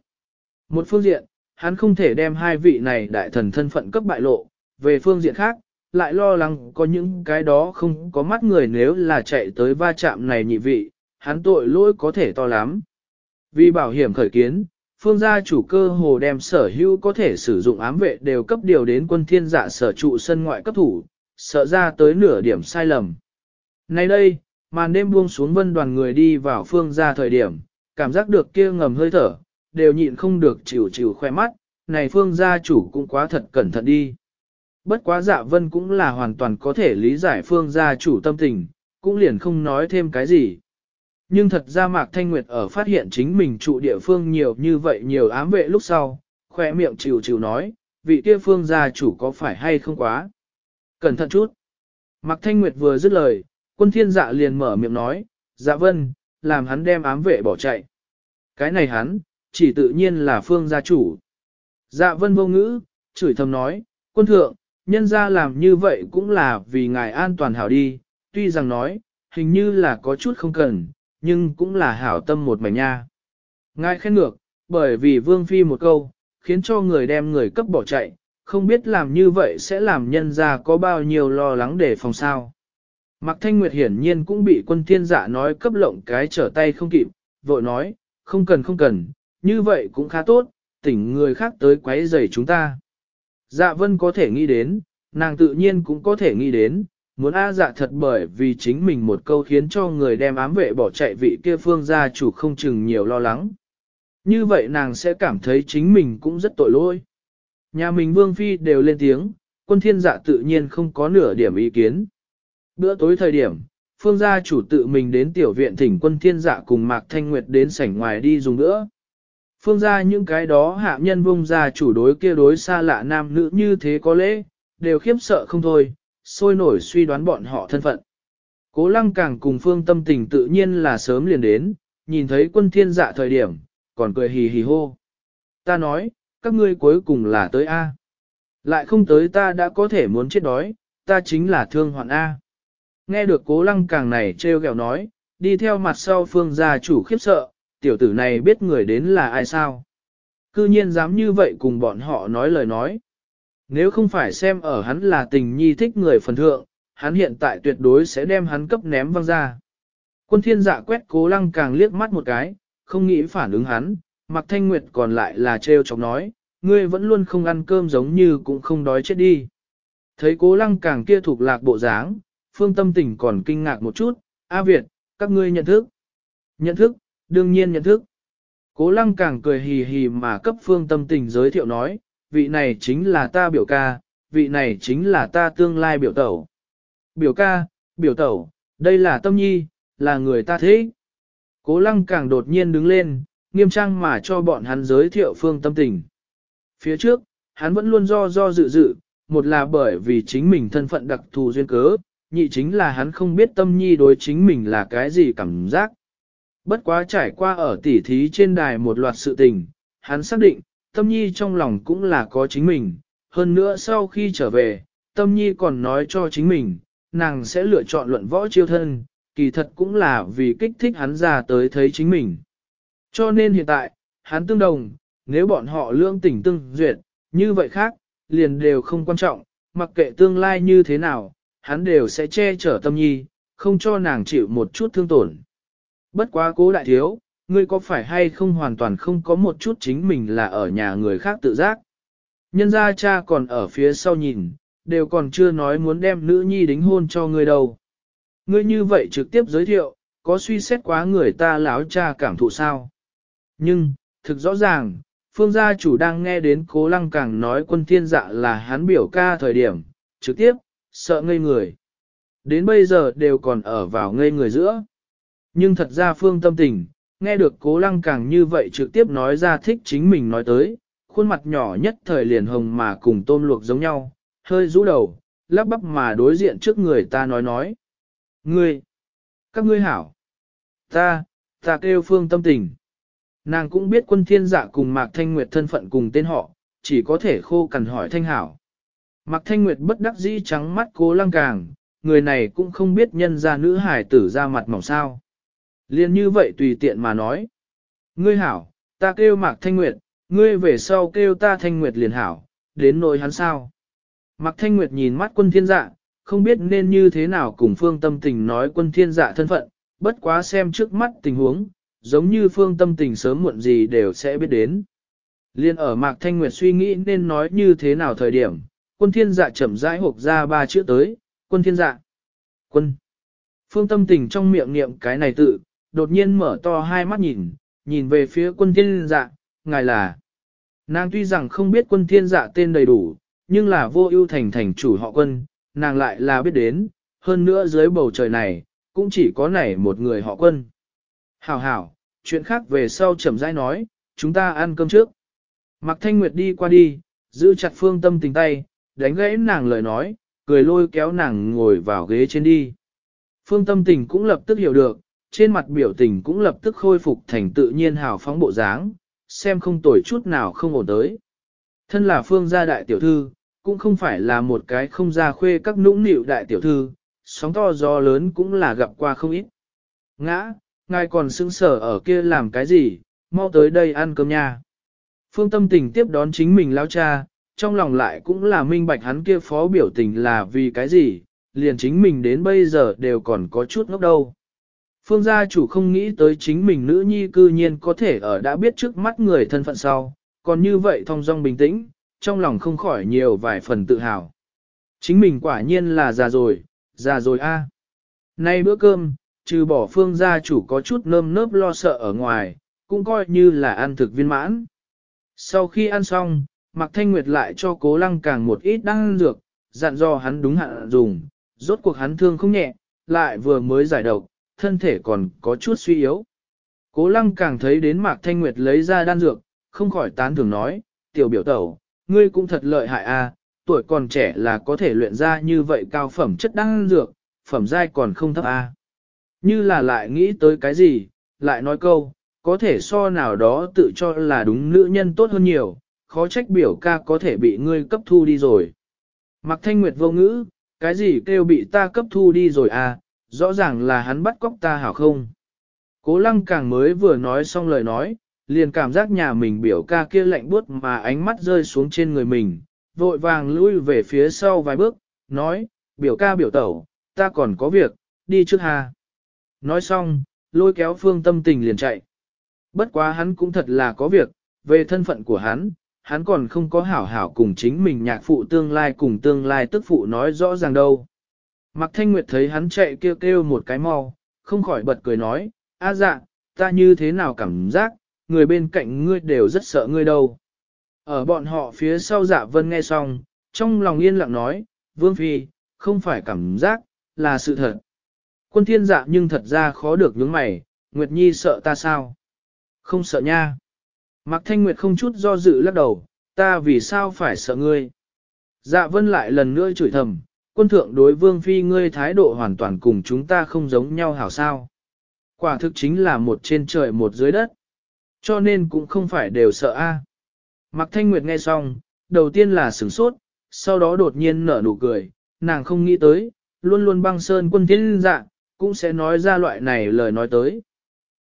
Một phương diện, hắn không thể đem hai vị này đại thần thân phận cấp bại lộ, về phương diện khác, lại lo lắng có những cái đó không có mắt người nếu là chạy tới va chạm này nhị vị, hắn tội lỗi có thể to lắm. Vì bảo hiểm khởi kiến, phương gia chủ cơ hồ đem sở hữu có thể sử dụng ám vệ đều cấp điều đến quân thiên giả sở trụ sân ngoại cấp thủ, sợ ra tới nửa điểm sai lầm. Nay đây, màn đêm buông xuống vân đoàn người đi vào phương gia thời điểm, cảm giác được kia ngầm hơi thở, đều nhịn không được chịu chịu khoe mắt, này phương gia chủ cũng quá thật cẩn thận đi. Bất quá dạ vân cũng là hoàn toàn có thể lý giải phương gia chủ tâm tình, cũng liền không nói thêm cái gì. Nhưng thật ra Mạc Thanh Nguyệt ở phát hiện chính mình trụ địa phương nhiều như vậy nhiều ám vệ lúc sau, khỏe miệng chịu chịu nói, vị kia phương gia chủ có phải hay không quá. Cẩn thận chút. Mạc Thanh Nguyệt vừa dứt lời, quân thiên dạ liền mở miệng nói, dạ vân, làm hắn đem ám vệ bỏ chạy. Cái này hắn, chỉ tự nhiên là phương gia chủ. Dạ vân vô ngữ, chửi thầm nói, quân thượng, nhân ra làm như vậy cũng là vì ngài an toàn hảo đi, tuy rằng nói, hình như là có chút không cần, nhưng cũng là hảo tâm một mảnh nha. Ngài khen ngược, bởi vì vương phi một câu, khiến cho người đem người cấp bỏ chạy, không biết làm như vậy sẽ làm nhân ra có bao nhiêu lo lắng để phòng sao. Mạc Thanh Nguyệt hiển nhiên cũng bị quân thiên dạ nói cấp lộng cái trở tay không kịp, vội nói, không cần không cần, như vậy cũng khá tốt, tỉnh người khác tới quấy rầy chúng ta. Dạ vân có thể nghĩ đến, nàng tự nhiên cũng có thể nghĩ đến, muốn A dạ thật bởi vì chính mình một câu khiến cho người đem ám vệ bỏ chạy vị kia phương gia chủ không chừng nhiều lo lắng. Như vậy nàng sẽ cảm thấy chính mình cũng rất tội lỗi. Nhà mình vương phi đều lên tiếng, quân thiên dạ tự nhiên không có nửa điểm ý kiến. Bữa tối thời điểm, phương gia chủ tự mình đến tiểu viện thỉnh quân thiên dạ cùng Mạc Thanh Nguyệt đến sảnh ngoài đi dùng nữa. Phương gia những cái đó hạ nhân vung ra chủ đối kia đối xa lạ nam nữ như thế có lẽ, đều khiếp sợ không thôi, sôi nổi suy đoán bọn họ thân phận. Cố lăng càng cùng phương tâm tình tự nhiên là sớm liền đến, nhìn thấy quân thiên dạ thời điểm, còn cười hì hì hô. Ta nói, các ngươi cuối cùng là tới A. Lại không tới ta đã có thể muốn chết đói, ta chính là thương hoạn A. Nghe được cố lăng càng này treo gẹo nói, đi theo mặt sau phương gia chủ khiếp sợ, tiểu tử này biết người đến là ai sao. Cư nhiên dám như vậy cùng bọn họ nói lời nói. Nếu không phải xem ở hắn là tình nhi thích người phần thượng, hắn hiện tại tuyệt đối sẽ đem hắn cấp ném văng ra. Quân thiên dạ quét cố lăng càng liếc mắt một cái, không nghĩ phản ứng hắn, mặc thanh nguyệt còn lại là treo chọc nói, ngươi vẫn luôn không ăn cơm giống như cũng không đói chết đi. Thấy cố lăng càng kia thuộc lạc bộ dáng, phương tâm tình còn kinh ngạc một chút, A Việt, các ngươi nhận thức. Nhận thức, đương nhiên nhận thức. Cố lăng càng cười hì hì mà cấp phương tâm tình giới thiệu nói, vị này chính là ta biểu ca, vị này chính là ta tương lai biểu tẩu. Biểu ca, biểu tẩu, đây là tâm nhi, là người ta thế. Cố lăng càng đột nhiên đứng lên, nghiêm trang mà cho bọn hắn giới thiệu phương tâm tình. Phía trước, hắn vẫn luôn do do dự dự, một là bởi vì chính mình thân phận đặc thù duyên cớ, nhị chính là hắn không biết tâm nhi đối chính mình là cái gì cảm giác. Bất quá trải qua ở tỉ thí trên đài một loạt sự tình, hắn xác định, tâm nhi trong lòng cũng là có chính mình, hơn nữa sau khi trở về, tâm nhi còn nói cho chính mình, nàng sẽ lựa chọn luận võ chiêu thân, kỳ thật cũng là vì kích thích hắn ra tới thấy chính mình. Cho nên hiện tại, hắn tương đồng, nếu bọn họ lương tình tương duyệt, như vậy khác, liền đều không quan trọng, mặc kệ tương lai như thế nào, hắn đều sẽ che chở tâm nhi, không cho nàng chịu một chút thương tổn. Bất quá cố đại thiếu, ngươi có phải hay không hoàn toàn không có một chút chính mình là ở nhà người khác tự giác. Nhân gia cha còn ở phía sau nhìn, đều còn chưa nói muốn đem nữ nhi đính hôn cho ngươi đâu. Ngươi như vậy trực tiếp giới thiệu, có suy xét quá người ta lão cha cảm thụ sao. Nhưng, thực rõ ràng, phương gia chủ đang nghe đến cố lăng càng nói quân thiên dạ là hắn biểu ca thời điểm, trực tiếp, sợ ngây người. Đến bây giờ đều còn ở vào ngây người giữa. Nhưng thật ra phương tâm tình, nghe được cố lăng càng như vậy trực tiếp nói ra thích chính mình nói tới, khuôn mặt nhỏ nhất thời liền hồng mà cùng tôm luộc giống nhau, hơi rũ đầu, lắp bắp mà đối diện trước người ta nói nói. Ngươi, các ngươi hảo, ta, ta kêu phương tâm tình. Nàng cũng biết quân thiên dạ cùng Mạc Thanh Nguyệt thân phận cùng tên họ, chỉ có thể khô cằn hỏi thanh hảo. Mạc Thanh Nguyệt bất đắc dĩ trắng mắt cố lăng càng, người này cũng không biết nhân ra nữ hải tử ra mặt mỏng sao. Liên như vậy tùy tiện mà nói. Ngươi hảo, ta kêu Mạc Thanh Nguyệt, ngươi về sau kêu ta Thanh Nguyệt liền hảo, đến nỗi hắn sao. Mạc Thanh Nguyệt nhìn mắt quân thiên dạ, không biết nên như thế nào cùng phương tâm tình nói quân thiên dạ thân phận, bất quá xem trước mắt tình huống, giống như phương tâm tình sớm muộn gì đều sẽ biết đến. Liên ở Mạc Thanh Nguyệt suy nghĩ nên nói như thế nào thời điểm, quân thiên dạ chậm rãi hộp ra ba chữ tới, quân thiên dạ. Quân. Phương tâm tình trong miệng niệm cái này tự, đột nhiên mở to hai mắt nhìn, nhìn về phía quân thiên dạ, ngài là. Nàng tuy rằng không biết quân thiên dạ tên đầy đủ, nhưng là vô ưu thành thành chủ họ quân, nàng lại là biết đến, hơn nữa dưới bầu trời này, cũng chỉ có nảy một người họ quân. Hảo hảo, chuyện khác về sau chậm rãi nói, chúng ta ăn cơm trước. Mạc Thanh Nguyệt đi qua đi, giữ chặt phương tâm tình tay, đánh gãy nàng lời nói, cười lôi kéo nàng ngồi vào ghế trên đi. Phương tâm tình cũng lập tức hiểu được, trên mặt biểu tình cũng lập tức khôi phục thành tự nhiên hào phóng bộ dáng, xem không tồi chút nào không ổn tới. Thân là phương gia đại tiểu thư, cũng không phải là một cái không ra khuê các nũng nịu đại tiểu thư, sóng to gió lớn cũng là gặp qua không ít. Ngã, ngài còn sững sở ở kia làm cái gì, mau tới đây ăn cơm nha. Phương tâm tình tiếp đón chính mình lao cha, trong lòng lại cũng là minh bạch hắn kia phó biểu tình là vì cái gì, liền chính mình đến bây giờ đều còn có chút ngốc đâu. Phương gia chủ không nghĩ tới chính mình nữ nhi cư nhiên có thể ở đã biết trước mắt người thân phận sau, còn như vậy thong dong bình tĩnh, trong lòng không khỏi nhiều vài phần tự hào. Chính mình quả nhiên là già rồi, già rồi a. Nay bữa cơm, trừ bỏ phương gia chủ có chút nơm nớp lo sợ ở ngoài, cũng coi như là ăn thực viên mãn. Sau khi ăn xong, Mạc Thanh Nguyệt lại cho cố lăng càng một ít đăng dược, dặn do hắn đúng hạn dùng, rốt cuộc hắn thương không nhẹ, lại vừa mới giải độc, thân thể còn có chút suy yếu. Cố lăng càng thấy đến Mạc Thanh Nguyệt lấy ra đan dược, không khỏi tán thưởng nói, tiểu biểu tẩu, ngươi cũng thật lợi hại a, tuổi còn trẻ là có thể luyện ra như vậy cao phẩm chất đan dược, phẩm giai còn không thấp a. Như là lại nghĩ tới cái gì, lại nói câu, có thể so nào đó tự cho là đúng nữ nhân tốt hơn nhiều, khó trách biểu ca có thể bị ngươi cấp thu đi rồi. mạc thanh nguyệt vô ngữ, cái gì kêu bị ta cấp thu đi rồi à, rõ ràng là hắn bắt cóc ta hảo không. Cố lăng càng mới vừa nói xong lời nói, liền cảm giác nhà mình biểu ca kia lạnh buốt mà ánh mắt rơi xuống trên người mình, vội vàng lui về phía sau vài bước, nói, biểu ca biểu tẩu, ta còn có việc, đi trước ha. Nói xong, lôi kéo phương tâm tình liền chạy. Bất quá hắn cũng thật là có việc, về thân phận của hắn, hắn còn không có hảo hảo cùng chính mình nhạc phụ tương lai cùng tương lai tức phụ nói rõ ràng đâu. Mạc Thanh Nguyệt thấy hắn chạy kêu kêu một cái mau, không khỏi bật cười nói, a dạ, ta như thế nào cảm giác, người bên cạnh ngươi đều rất sợ ngươi đâu. Ở bọn họ phía sau dạ vân nghe xong, trong lòng yên lặng nói, Vương Phi, không phải cảm giác, là sự thật. Quân thiên dạ nhưng thật ra khó được nhướng mày, Nguyệt Nhi sợ ta sao? Không sợ nha. Mạc Thanh Nguyệt không chút do dự lắc đầu, ta vì sao phải sợ ngươi? Dạ vân lại lần nữa chửi thầm, quân thượng đối vương phi ngươi thái độ hoàn toàn cùng chúng ta không giống nhau hảo sao. Quả thực chính là một trên trời một dưới đất. Cho nên cũng không phải đều sợ a. Mạc Thanh Nguyệt nghe xong, đầu tiên là sửng sốt, sau đó đột nhiên nở nụ cười, nàng không nghĩ tới, luôn luôn băng sơn quân thiên dạ, cũng sẽ nói ra loại này lời nói tới.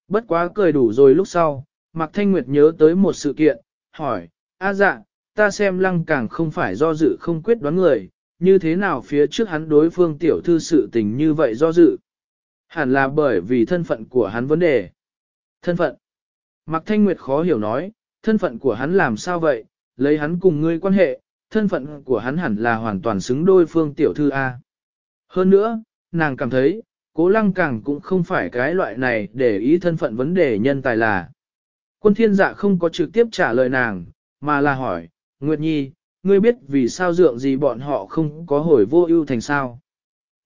Bất quá cười đủ rồi lúc sau, Mạc Thanh Nguyệt nhớ tới một sự kiện, hỏi, a dạ, ta xem lăng càng không phải do dự không quyết đoán người, như thế nào phía trước hắn đối phương tiểu thư sự tình như vậy do dự. Hẳn là bởi vì thân phận của hắn vấn đề. Thân phận. Mạc Thanh Nguyệt khó hiểu nói, thân phận của hắn làm sao vậy, lấy hắn cùng ngươi quan hệ, thân phận của hắn hẳn là hoàn toàn xứng đôi phương tiểu thư A. Hơn nữa, nàng cảm thấy, cố lăng càng cũng không phải cái loại này để ý thân phận vấn đề nhân tài là. Quân thiên dạ không có trực tiếp trả lời nàng, mà là hỏi, Nguyệt Nhi, ngươi biết vì sao dượng gì bọn họ không có hồi vô ưu thành sao?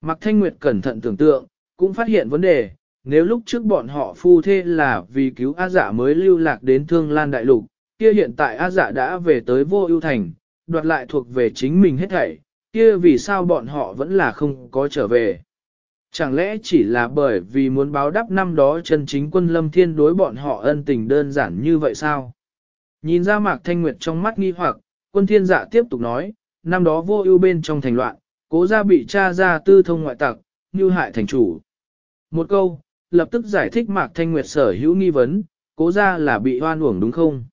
Mạc Thanh Nguyệt cẩn thận tưởng tượng, cũng phát hiện vấn đề, nếu lúc trước bọn họ phu thê là vì cứu A dạ mới lưu lạc đến thương lan đại lục, kia hiện tại A dạ đã về tới vô ưu thành, đoạt lại thuộc về chính mình hết thảy, kia vì sao bọn họ vẫn là không có trở về. Chẳng lẽ chỉ là bởi vì muốn báo đáp năm đó chân chính quân lâm thiên đối bọn họ ân tình đơn giản như vậy sao? Nhìn ra mạc thanh nguyệt trong mắt nghi hoặc, quân thiên dạ tiếp tục nói, năm đó vô ưu bên trong thành loạn, cố gia bị cha ra tư thông ngoại tặc, như hại thành chủ. Một câu, lập tức giải thích mạc thanh nguyệt sở hữu nghi vấn, cố gia là bị hoan uổng đúng không?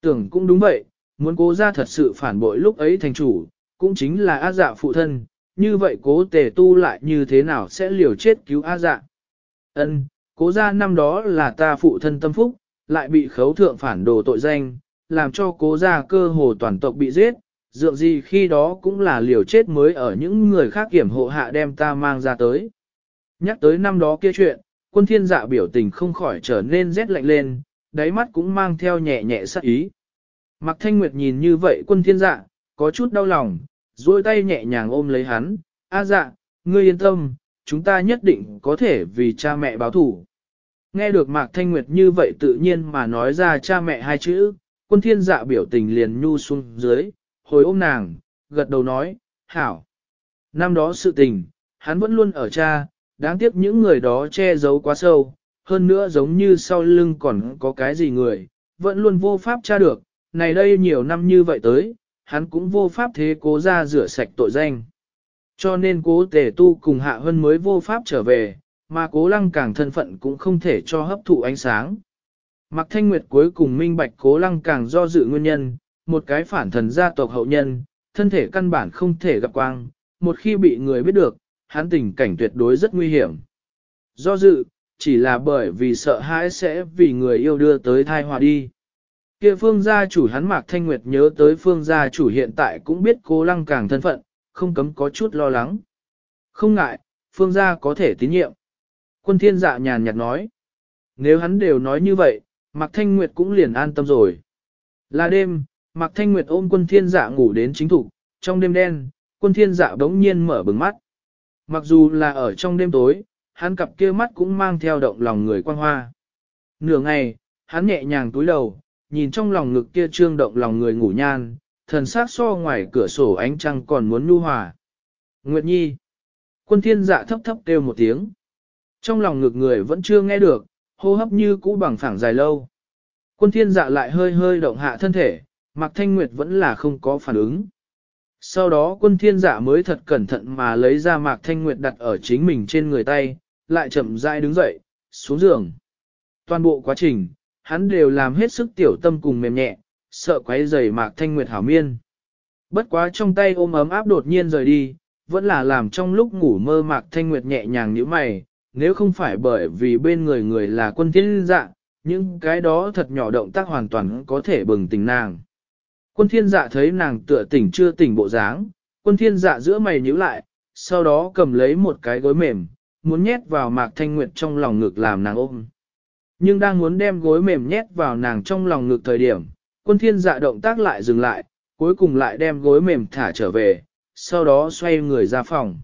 Tưởng cũng đúng vậy, muốn cố gia thật sự phản bội lúc ấy thành chủ, cũng chính là Á dạ phụ thân, như vậy cố tề tu lại như thế nào sẽ liều chết cứu Á dạ. Ân, cố Gia năm đó là ta phụ thân tâm phúc, lại bị khấu thượng phản đồ tội danh, làm cho cố gia cơ hồ toàn tộc bị giết, dựa gì khi đó cũng là liều chết mới ở những người khác kiểm hộ hạ đem ta mang ra tới. Nhắc tới năm đó kia chuyện, quân thiên dạ biểu tình không khỏi trở nên rét lạnh lên, đáy mắt cũng mang theo nhẹ nhẹ sắc ý. Mạc Thanh Nguyệt nhìn như vậy quân thiên dạ, có chút đau lòng, duỗi tay nhẹ nhàng ôm lấy hắn, a dạ, ngươi yên tâm, chúng ta nhất định có thể vì cha mẹ báo thủ. Nghe được Mạc Thanh Nguyệt như vậy tự nhiên mà nói ra cha mẹ hai chữ, quân thiên dạ biểu tình liền nhu xuống dưới, hồi ôm nàng, gật đầu nói, hảo. Năm đó sự tình, hắn vẫn luôn ở cha, đáng tiếc những người đó che giấu quá sâu, hơn nữa giống như sau lưng còn có cái gì người, vẫn luôn vô pháp tra được, này đây nhiều năm như vậy tới, hắn cũng vô pháp thế cố ra rửa sạch tội danh. Cho nên cố tề tu cùng hạ hơn mới vô pháp trở về, mà cố lăng càng thân phận cũng không thể cho hấp thụ ánh sáng. Mạc Thanh Nguyệt cuối cùng minh bạch cố lăng càng do dự nguyên nhân, một cái phản thần gia tộc hậu nhân, thân thể căn bản không thể gặp quang, một khi bị người biết được, hắn tình cảnh tuyệt đối rất nguy hiểm. Do dự, chỉ là bởi vì sợ hãi sẽ vì người yêu đưa tới thai hòa đi. Kia phương gia chủ hắn Mạc Thanh Nguyệt nhớ tới phương gia chủ hiện tại cũng biết cố lăng càng thân phận, không cấm có chút lo lắng. Không ngại, phương gia có thể tín nhiệm. Quân thiên dạ nhàn nhạt nói. Nếu hắn đều nói như vậy, Mạc Thanh Nguyệt cũng liền an tâm rồi. Là đêm, Mạc Thanh Nguyệt ôm quân thiên dạ ngủ đến chính thủ, trong đêm đen, quân thiên dạ đống nhiên mở bừng mắt. Mặc dù là ở trong đêm tối, hắn cặp kia mắt cũng mang theo động lòng người quan hoa. Nửa ngày, hắn nhẹ nhàng túi đầu, nhìn trong lòng ngực kia trương động lòng người ngủ nhan, thần sát so ngoài cửa sổ ánh trăng còn muốn nhu hòa. Nguyệt Nhi. Quân thiên dạ thấp thấp kêu một tiếng. Trong lòng ngực người vẫn chưa nghe được, hô hấp như cũ bằng phẳng dài lâu. Quân thiên dạ lại hơi hơi động hạ thân thể, Mạc Thanh Nguyệt vẫn là không có phản ứng. Sau đó quân thiên dạ mới thật cẩn thận mà lấy ra Mạc Thanh Nguyệt đặt ở chính mình trên người tay, lại chậm rãi đứng dậy, xuống giường. Toàn bộ quá trình, hắn đều làm hết sức tiểu tâm cùng mềm nhẹ, sợ quấy rầy Mạc Thanh Nguyệt hảo miên. Bất quá trong tay ôm ấm áp đột nhiên rời đi, vẫn là làm trong lúc ngủ mơ Mạc Thanh Nguyệt nhẹ nhàng như mày, nếu không phải bởi vì bên người người là quân thiên dạ, những cái đó thật nhỏ động tác hoàn toàn có thể bừng tỉnh nàng. Quân thiên dạ thấy nàng tựa tỉnh chưa tỉnh bộ dáng, quân thiên dạ giữa mày nhíu lại, sau đó cầm lấy một cái gối mềm, muốn nhét vào mạc thanh nguyệt trong lòng ngực làm nàng ôm. Nhưng đang muốn đem gối mềm nhét vào nàng trong lòng ngực thời điểm, quân thiên dạ động tác lại dừng lại, cuối cùng lại đem gối mềm thả trở về, sau đó xoay người ra phòng.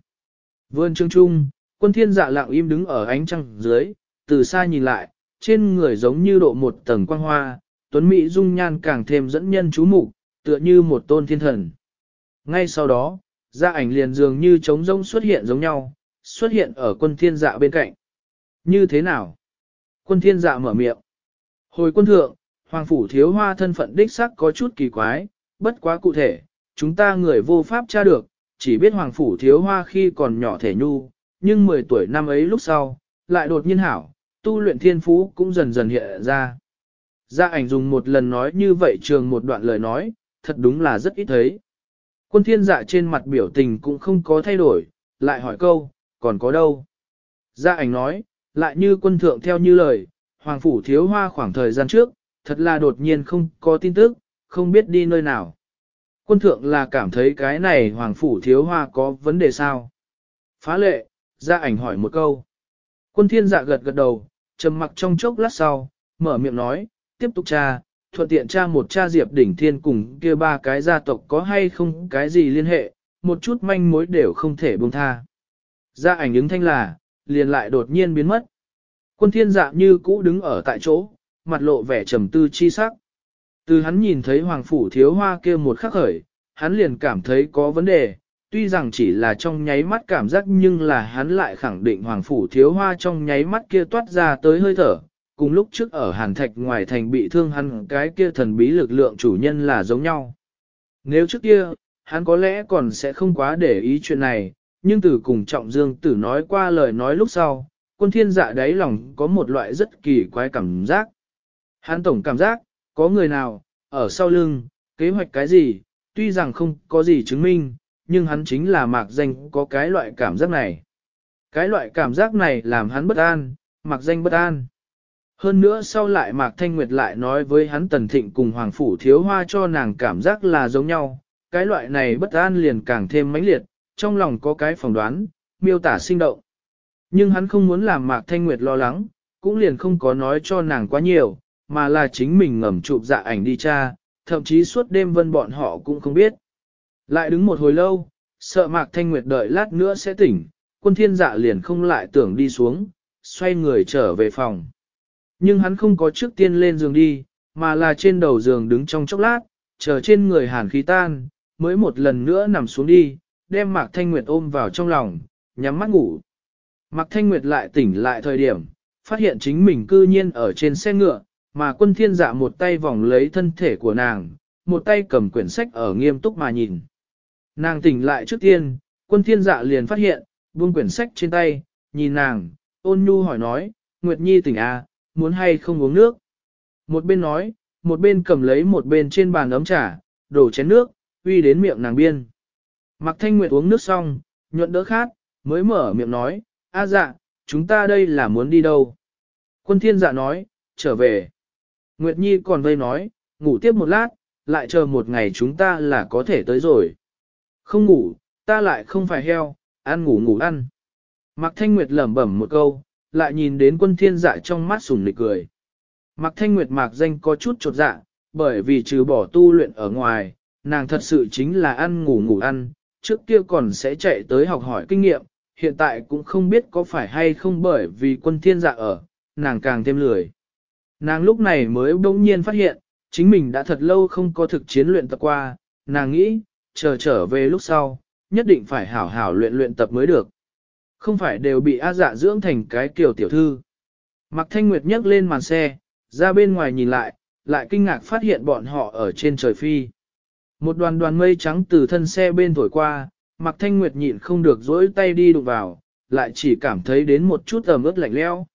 Vươn trương trung, quân thiên dạ lặng im đứng ở ánh trăng dưới, từ xa nhìn lại, trên người giống như độ một tầng quang hoa, tuấn mỹ dung nhan càng thêm dẫn nhân chú mục, tựa như một tôn thiên thần. Ngay sau đó, gia ảnh liền dường như trống rông xuất hiện giống nhau, xuất hiện ở quân thiên dạ bên cạnh. Như thế nào? Quân thiên dạ mở miệng. Hồi quân thượng, hoàng phủ thiếu hoa thân phận đích sắc có chút kỳ quái, bất quá cụ thể, chúng ta người vô pháp tra được, chỉ biết hoàng phủ thiếu hoa khi còn nhỏ thể nhu, nhưng 10 tuổi năm ấy lúc sau, lại đột nhiên hảo, tu luyện thiên phú cũng dần dần hiện ra. Gia ảnh dùng một lần nói như vậy trường một đoạn lời nói, thật đúng là rất ít thấy. Quân thiên dạ trên mặt biểu tình cũng không có thay đổi, lại hỏi câu, còn có đâu? Gia ảnh nói, lại như quân thượng theo như lời, hoàng phủ thiếu hoa khoảng thời gian trước, thật là đột nhiên không có tin tức, không biết đi nơi nào. Quân thượng là cảm thấy cái này hoàng phủ thiếu hoa có vấn đề sao? Phá lệ, gia ảnh hỏi một câu. Quân thiên dạ gật gật đầu, trầm mặc trong chốc lát sau, mở miệng nói, tiếp tục tra, thuận tiện tra một cha diệp đỉnh thiên cùng kia ba cái gia tộc có hay không cái gì liên hệ, một chút manh mối đều không thể buông tha. Gia ảnh ứng thanh là, liền lại đột nhiên biến mất. Quân thiên dạ như cũ đứng ở tại chỗ, mặt lộ vẻ trầm tư chi sắc. Từ hắn nhìn thấy hoàng phủ thiếu hoa kia một khắc khởi, hắn liền cảm thấy có vấn đề, tuy rằng chỉ là trong nháy mắt cảm giác nhưng là hắn lại khẳng định hoàng phủ thiếu hoa trong nháy mắt kia toát ra tới hơi thở, cùng lúc trước ở hàn thạch ngoài thành bị thương hắn cái kia thần bí lực lượng chủ nhân là giống nhau. Nếu trước kia, hắn có lẽ còn sẽ không quá để ý chuyện này, nhưng từ cùng trọng dương tử nói qua lời nói lúc sau, quân thiên dạ đáy lòng có một loại rất kỳ quái cảm giác. Hắn tổng cảm giác, có người nào, ở sau lưng, kế hoạch cái gì, tuy rằng không có gì chứng minh, nhưng hắn chính là mạc danh có cái loại cảm giác này. Cái loại cảm giác này làm hắn bất an, mạc danh bất an. Hơn nữa sau lại Mạc Thanh Nguyệt lại nói với hắn Tần Thịnh cùng Hoàng Phủ Thiếu Hoa cho nàng cảm giác là giống nhau, cái loại này bất an liền càng thêm mãnh liệt, trong lòng có cái phỏng đoán, miêu tả sinh động. Nhưng hắn không muốn làm Mạc Thanh Nguyệt lo lắng, cũng liền không có nói cho nàng quá nhiều, mà là chính mình ngầm chụp dạ ảnh đi cha, thậm chí suốt đêm vân bọn họ cũng không biết. Lại đứng một hồi lâu, sợ Mạc Thanh Nguyệt đợi lát nữa sẽ tỉnh, quân thiên dạ liền không lại tưởng đi xuống, xoay người trở về phòng. Nhưng hắn không có trước tiên lên giường đi, mà là trên đầu giường đứng trong chốc lát, chờ trên người hàn khí tan, mới một lần nữa nằm xuống đi, đem Mạc Thanh Nguyệt ôm vào trong lòng, nhắm mắt ngủ. Mạc Thanh Nguyệt lại tỉnh lại thời điểm, phát hiện chính mình cư nhiên ở trên xe ngựa, mà quân thiên dạ một tay vòng lấy thân thể của nàng, một tay cầm quyển sách ở nghiêm túc mà nhìn. Nàng tỉnh lại trước tiên, quân thiên dạ liền phát hiện, buông quyển sách trên tay, nhìn nàng, ôn nhu hỏi nói, Nguyệt Nhi tỉnh à, muốn hay không uống nước. Một bên nói, một bên cầm lấy một bên trên bàn ấm trà, đổ chén nước, uy đến miệng nàng biên. Mặc thanh nguyệt uống nước xong, nhuận đỡ khát, mới mở miệng nói, a dạ, chúng ta đây là muốn đi đâu. Quân thiên dạ nói, trở về. Nguyệt Nhi còn vây nói, ngủ tiếp một lát, lại chờ một ngày chúng ta là có thể tới rồi. Không ngủ, ta lại không phải heo, ăn ngủ ngủ ăn. Mạc Thanh Nguyệt lẩm bẩm một câu, lại nhìn đến quân thiên dạ trong mắt sùng nịch cười. Mạc Thanh Nguyệt mạc danh có chút trột dạ, bởi vì trừ bỏ tu luyện ở ngoài, nàng thật sự chính là ăn ngủ ngủ ăn, trước kia còn sẽ chạy tới học hỏi kinh nghiệm, hiện tại cũng không biết có phải hay không bởi vì quân thiên dạ ở, nàng càng thêm lười. Nàng lúc này mới bỗng nhiên phát hiện, chính mình đã thật lâu không có thực chiến luyện tập qua, nàng nghĩ, chờ trở về lúc sau, nhất định phải hảo hảo luyện luyện tập mới được. Không phải đều bị A dạ dưỡng thành cái kiểu tiểu thư. Mặc thanh nguyệt nhấc lên màn xe, ra bên ngoài nhìn lại, lại kinh ngạc phát hiện bọn họ ở trên trời phi. Một đoàn đoàn mây trắng từ thân xe bên thổi qua, Mặc thanh nguyệt nhịn không được dỗi tay đi đụng vào, lại chỉ cảm thấy đến một chút ẩm ướt lạnh leo.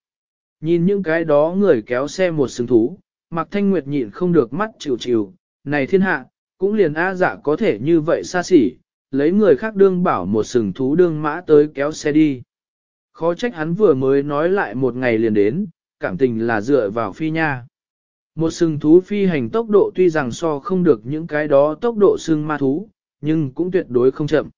Nhìn những cái đó người kéo xe một sừng thú, Mặc thanh nguyệt nhịn không được mắt chịu chịu, này thiên hạ, cũng liền A dạ có thể như vậy xa xỉ, lấy người khác đương bảo một sừng thú đương mã tới kéo xe đi. Khó trách hắn vừa mới nói lại một ngày liền đến, cảm tình là dựa vào phi nha. Một sừng thú phi hành tốc độ tuy rằng so không được những cái đó tốc độ sừng ma thú, nhưng cũng tuyệt đối không chậm.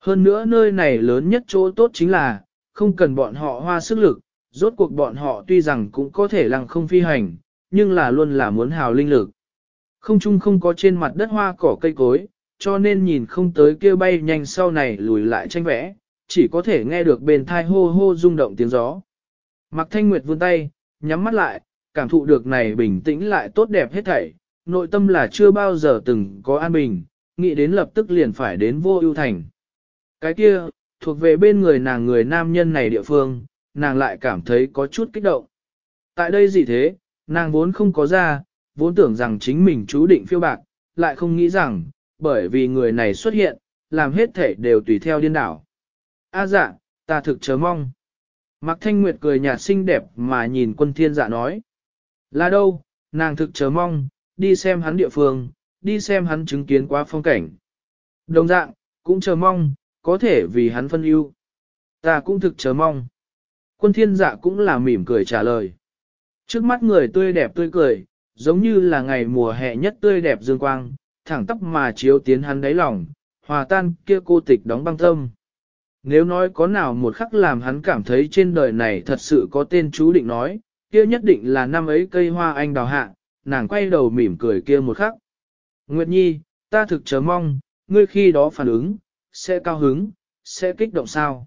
Hơn nữa nơi này lớn nhất chỗ tốt chính là, không cần bọn họ hoa sức lực, rốt cuộc bọn họ tuy rằng cũng có thể lăng không phi hành, nhưng là luôn là muốn hào linh lực. Không chung không có trên mặt đất hoa cỏ cây cối, cho nên nhìn không tới kia bay nhanh sau này lùi lại tranh vẽ, chỉ có thể nghe được bên thai hô hô rung động tiếng gió. Mặc thanh nguyệt vươn tay, nhắm mắt lại, cảm thụ được này bình tĩnh lại tốt đẹp hết thảy, nội tâm là chưa bao giờ từng có an bình, nghĩ đến lập tức liền phải đến vô ưu thành. Cái kia, thuộc về bên người nàng người nam nhân này địa phương, nàng lại cảm thấy có chút kích động. Tại đây gì thế, nàng vốn không có ra, vốn tưởng rằng chính mình chú định phiêu bạc, lại không nghĩ rằng, bởi vì người này xuất hiện, làm hết thể đều tùy theo điên đảo. A dạ, ta thực chớ mong. Mạc Thanh Nguyệt cười nhạt xinh đẹp mà nhìn quân thiên dạ nói. Là đâu, nàng thực chớ mong, đi xem hắn địa phương, đi xem hắn chứng kiến quá phong cảnh. Đồng dạng, cũng chờ mong, có thể vì hắn phân ưu. Ta cũng thực chờ mong. Quân thiên dạ cũng là mỉm cười trả lời. Trước mắt người tươi đẹp tươi cười, giống như là ngày mùa hè nhất tươi đẹp dương quang, thẳng tóc mà chiếu tiến hắn đáy lòng, hòa tan kia cô tịch đóng băng tâm. Nếu nói có nào một khắc làm hắn cảm thấy trên đời này thật sự có tên chú định nói, kia nhất định là năm ấy cây hoa anh đào hạ, nàng quay đầu mỉm cười kia một khắc. Nguyệt Nhi, ta thực chờ mong, ngươi khi đó phản ứng, sẽ cao hứng, sẽ kích động sao.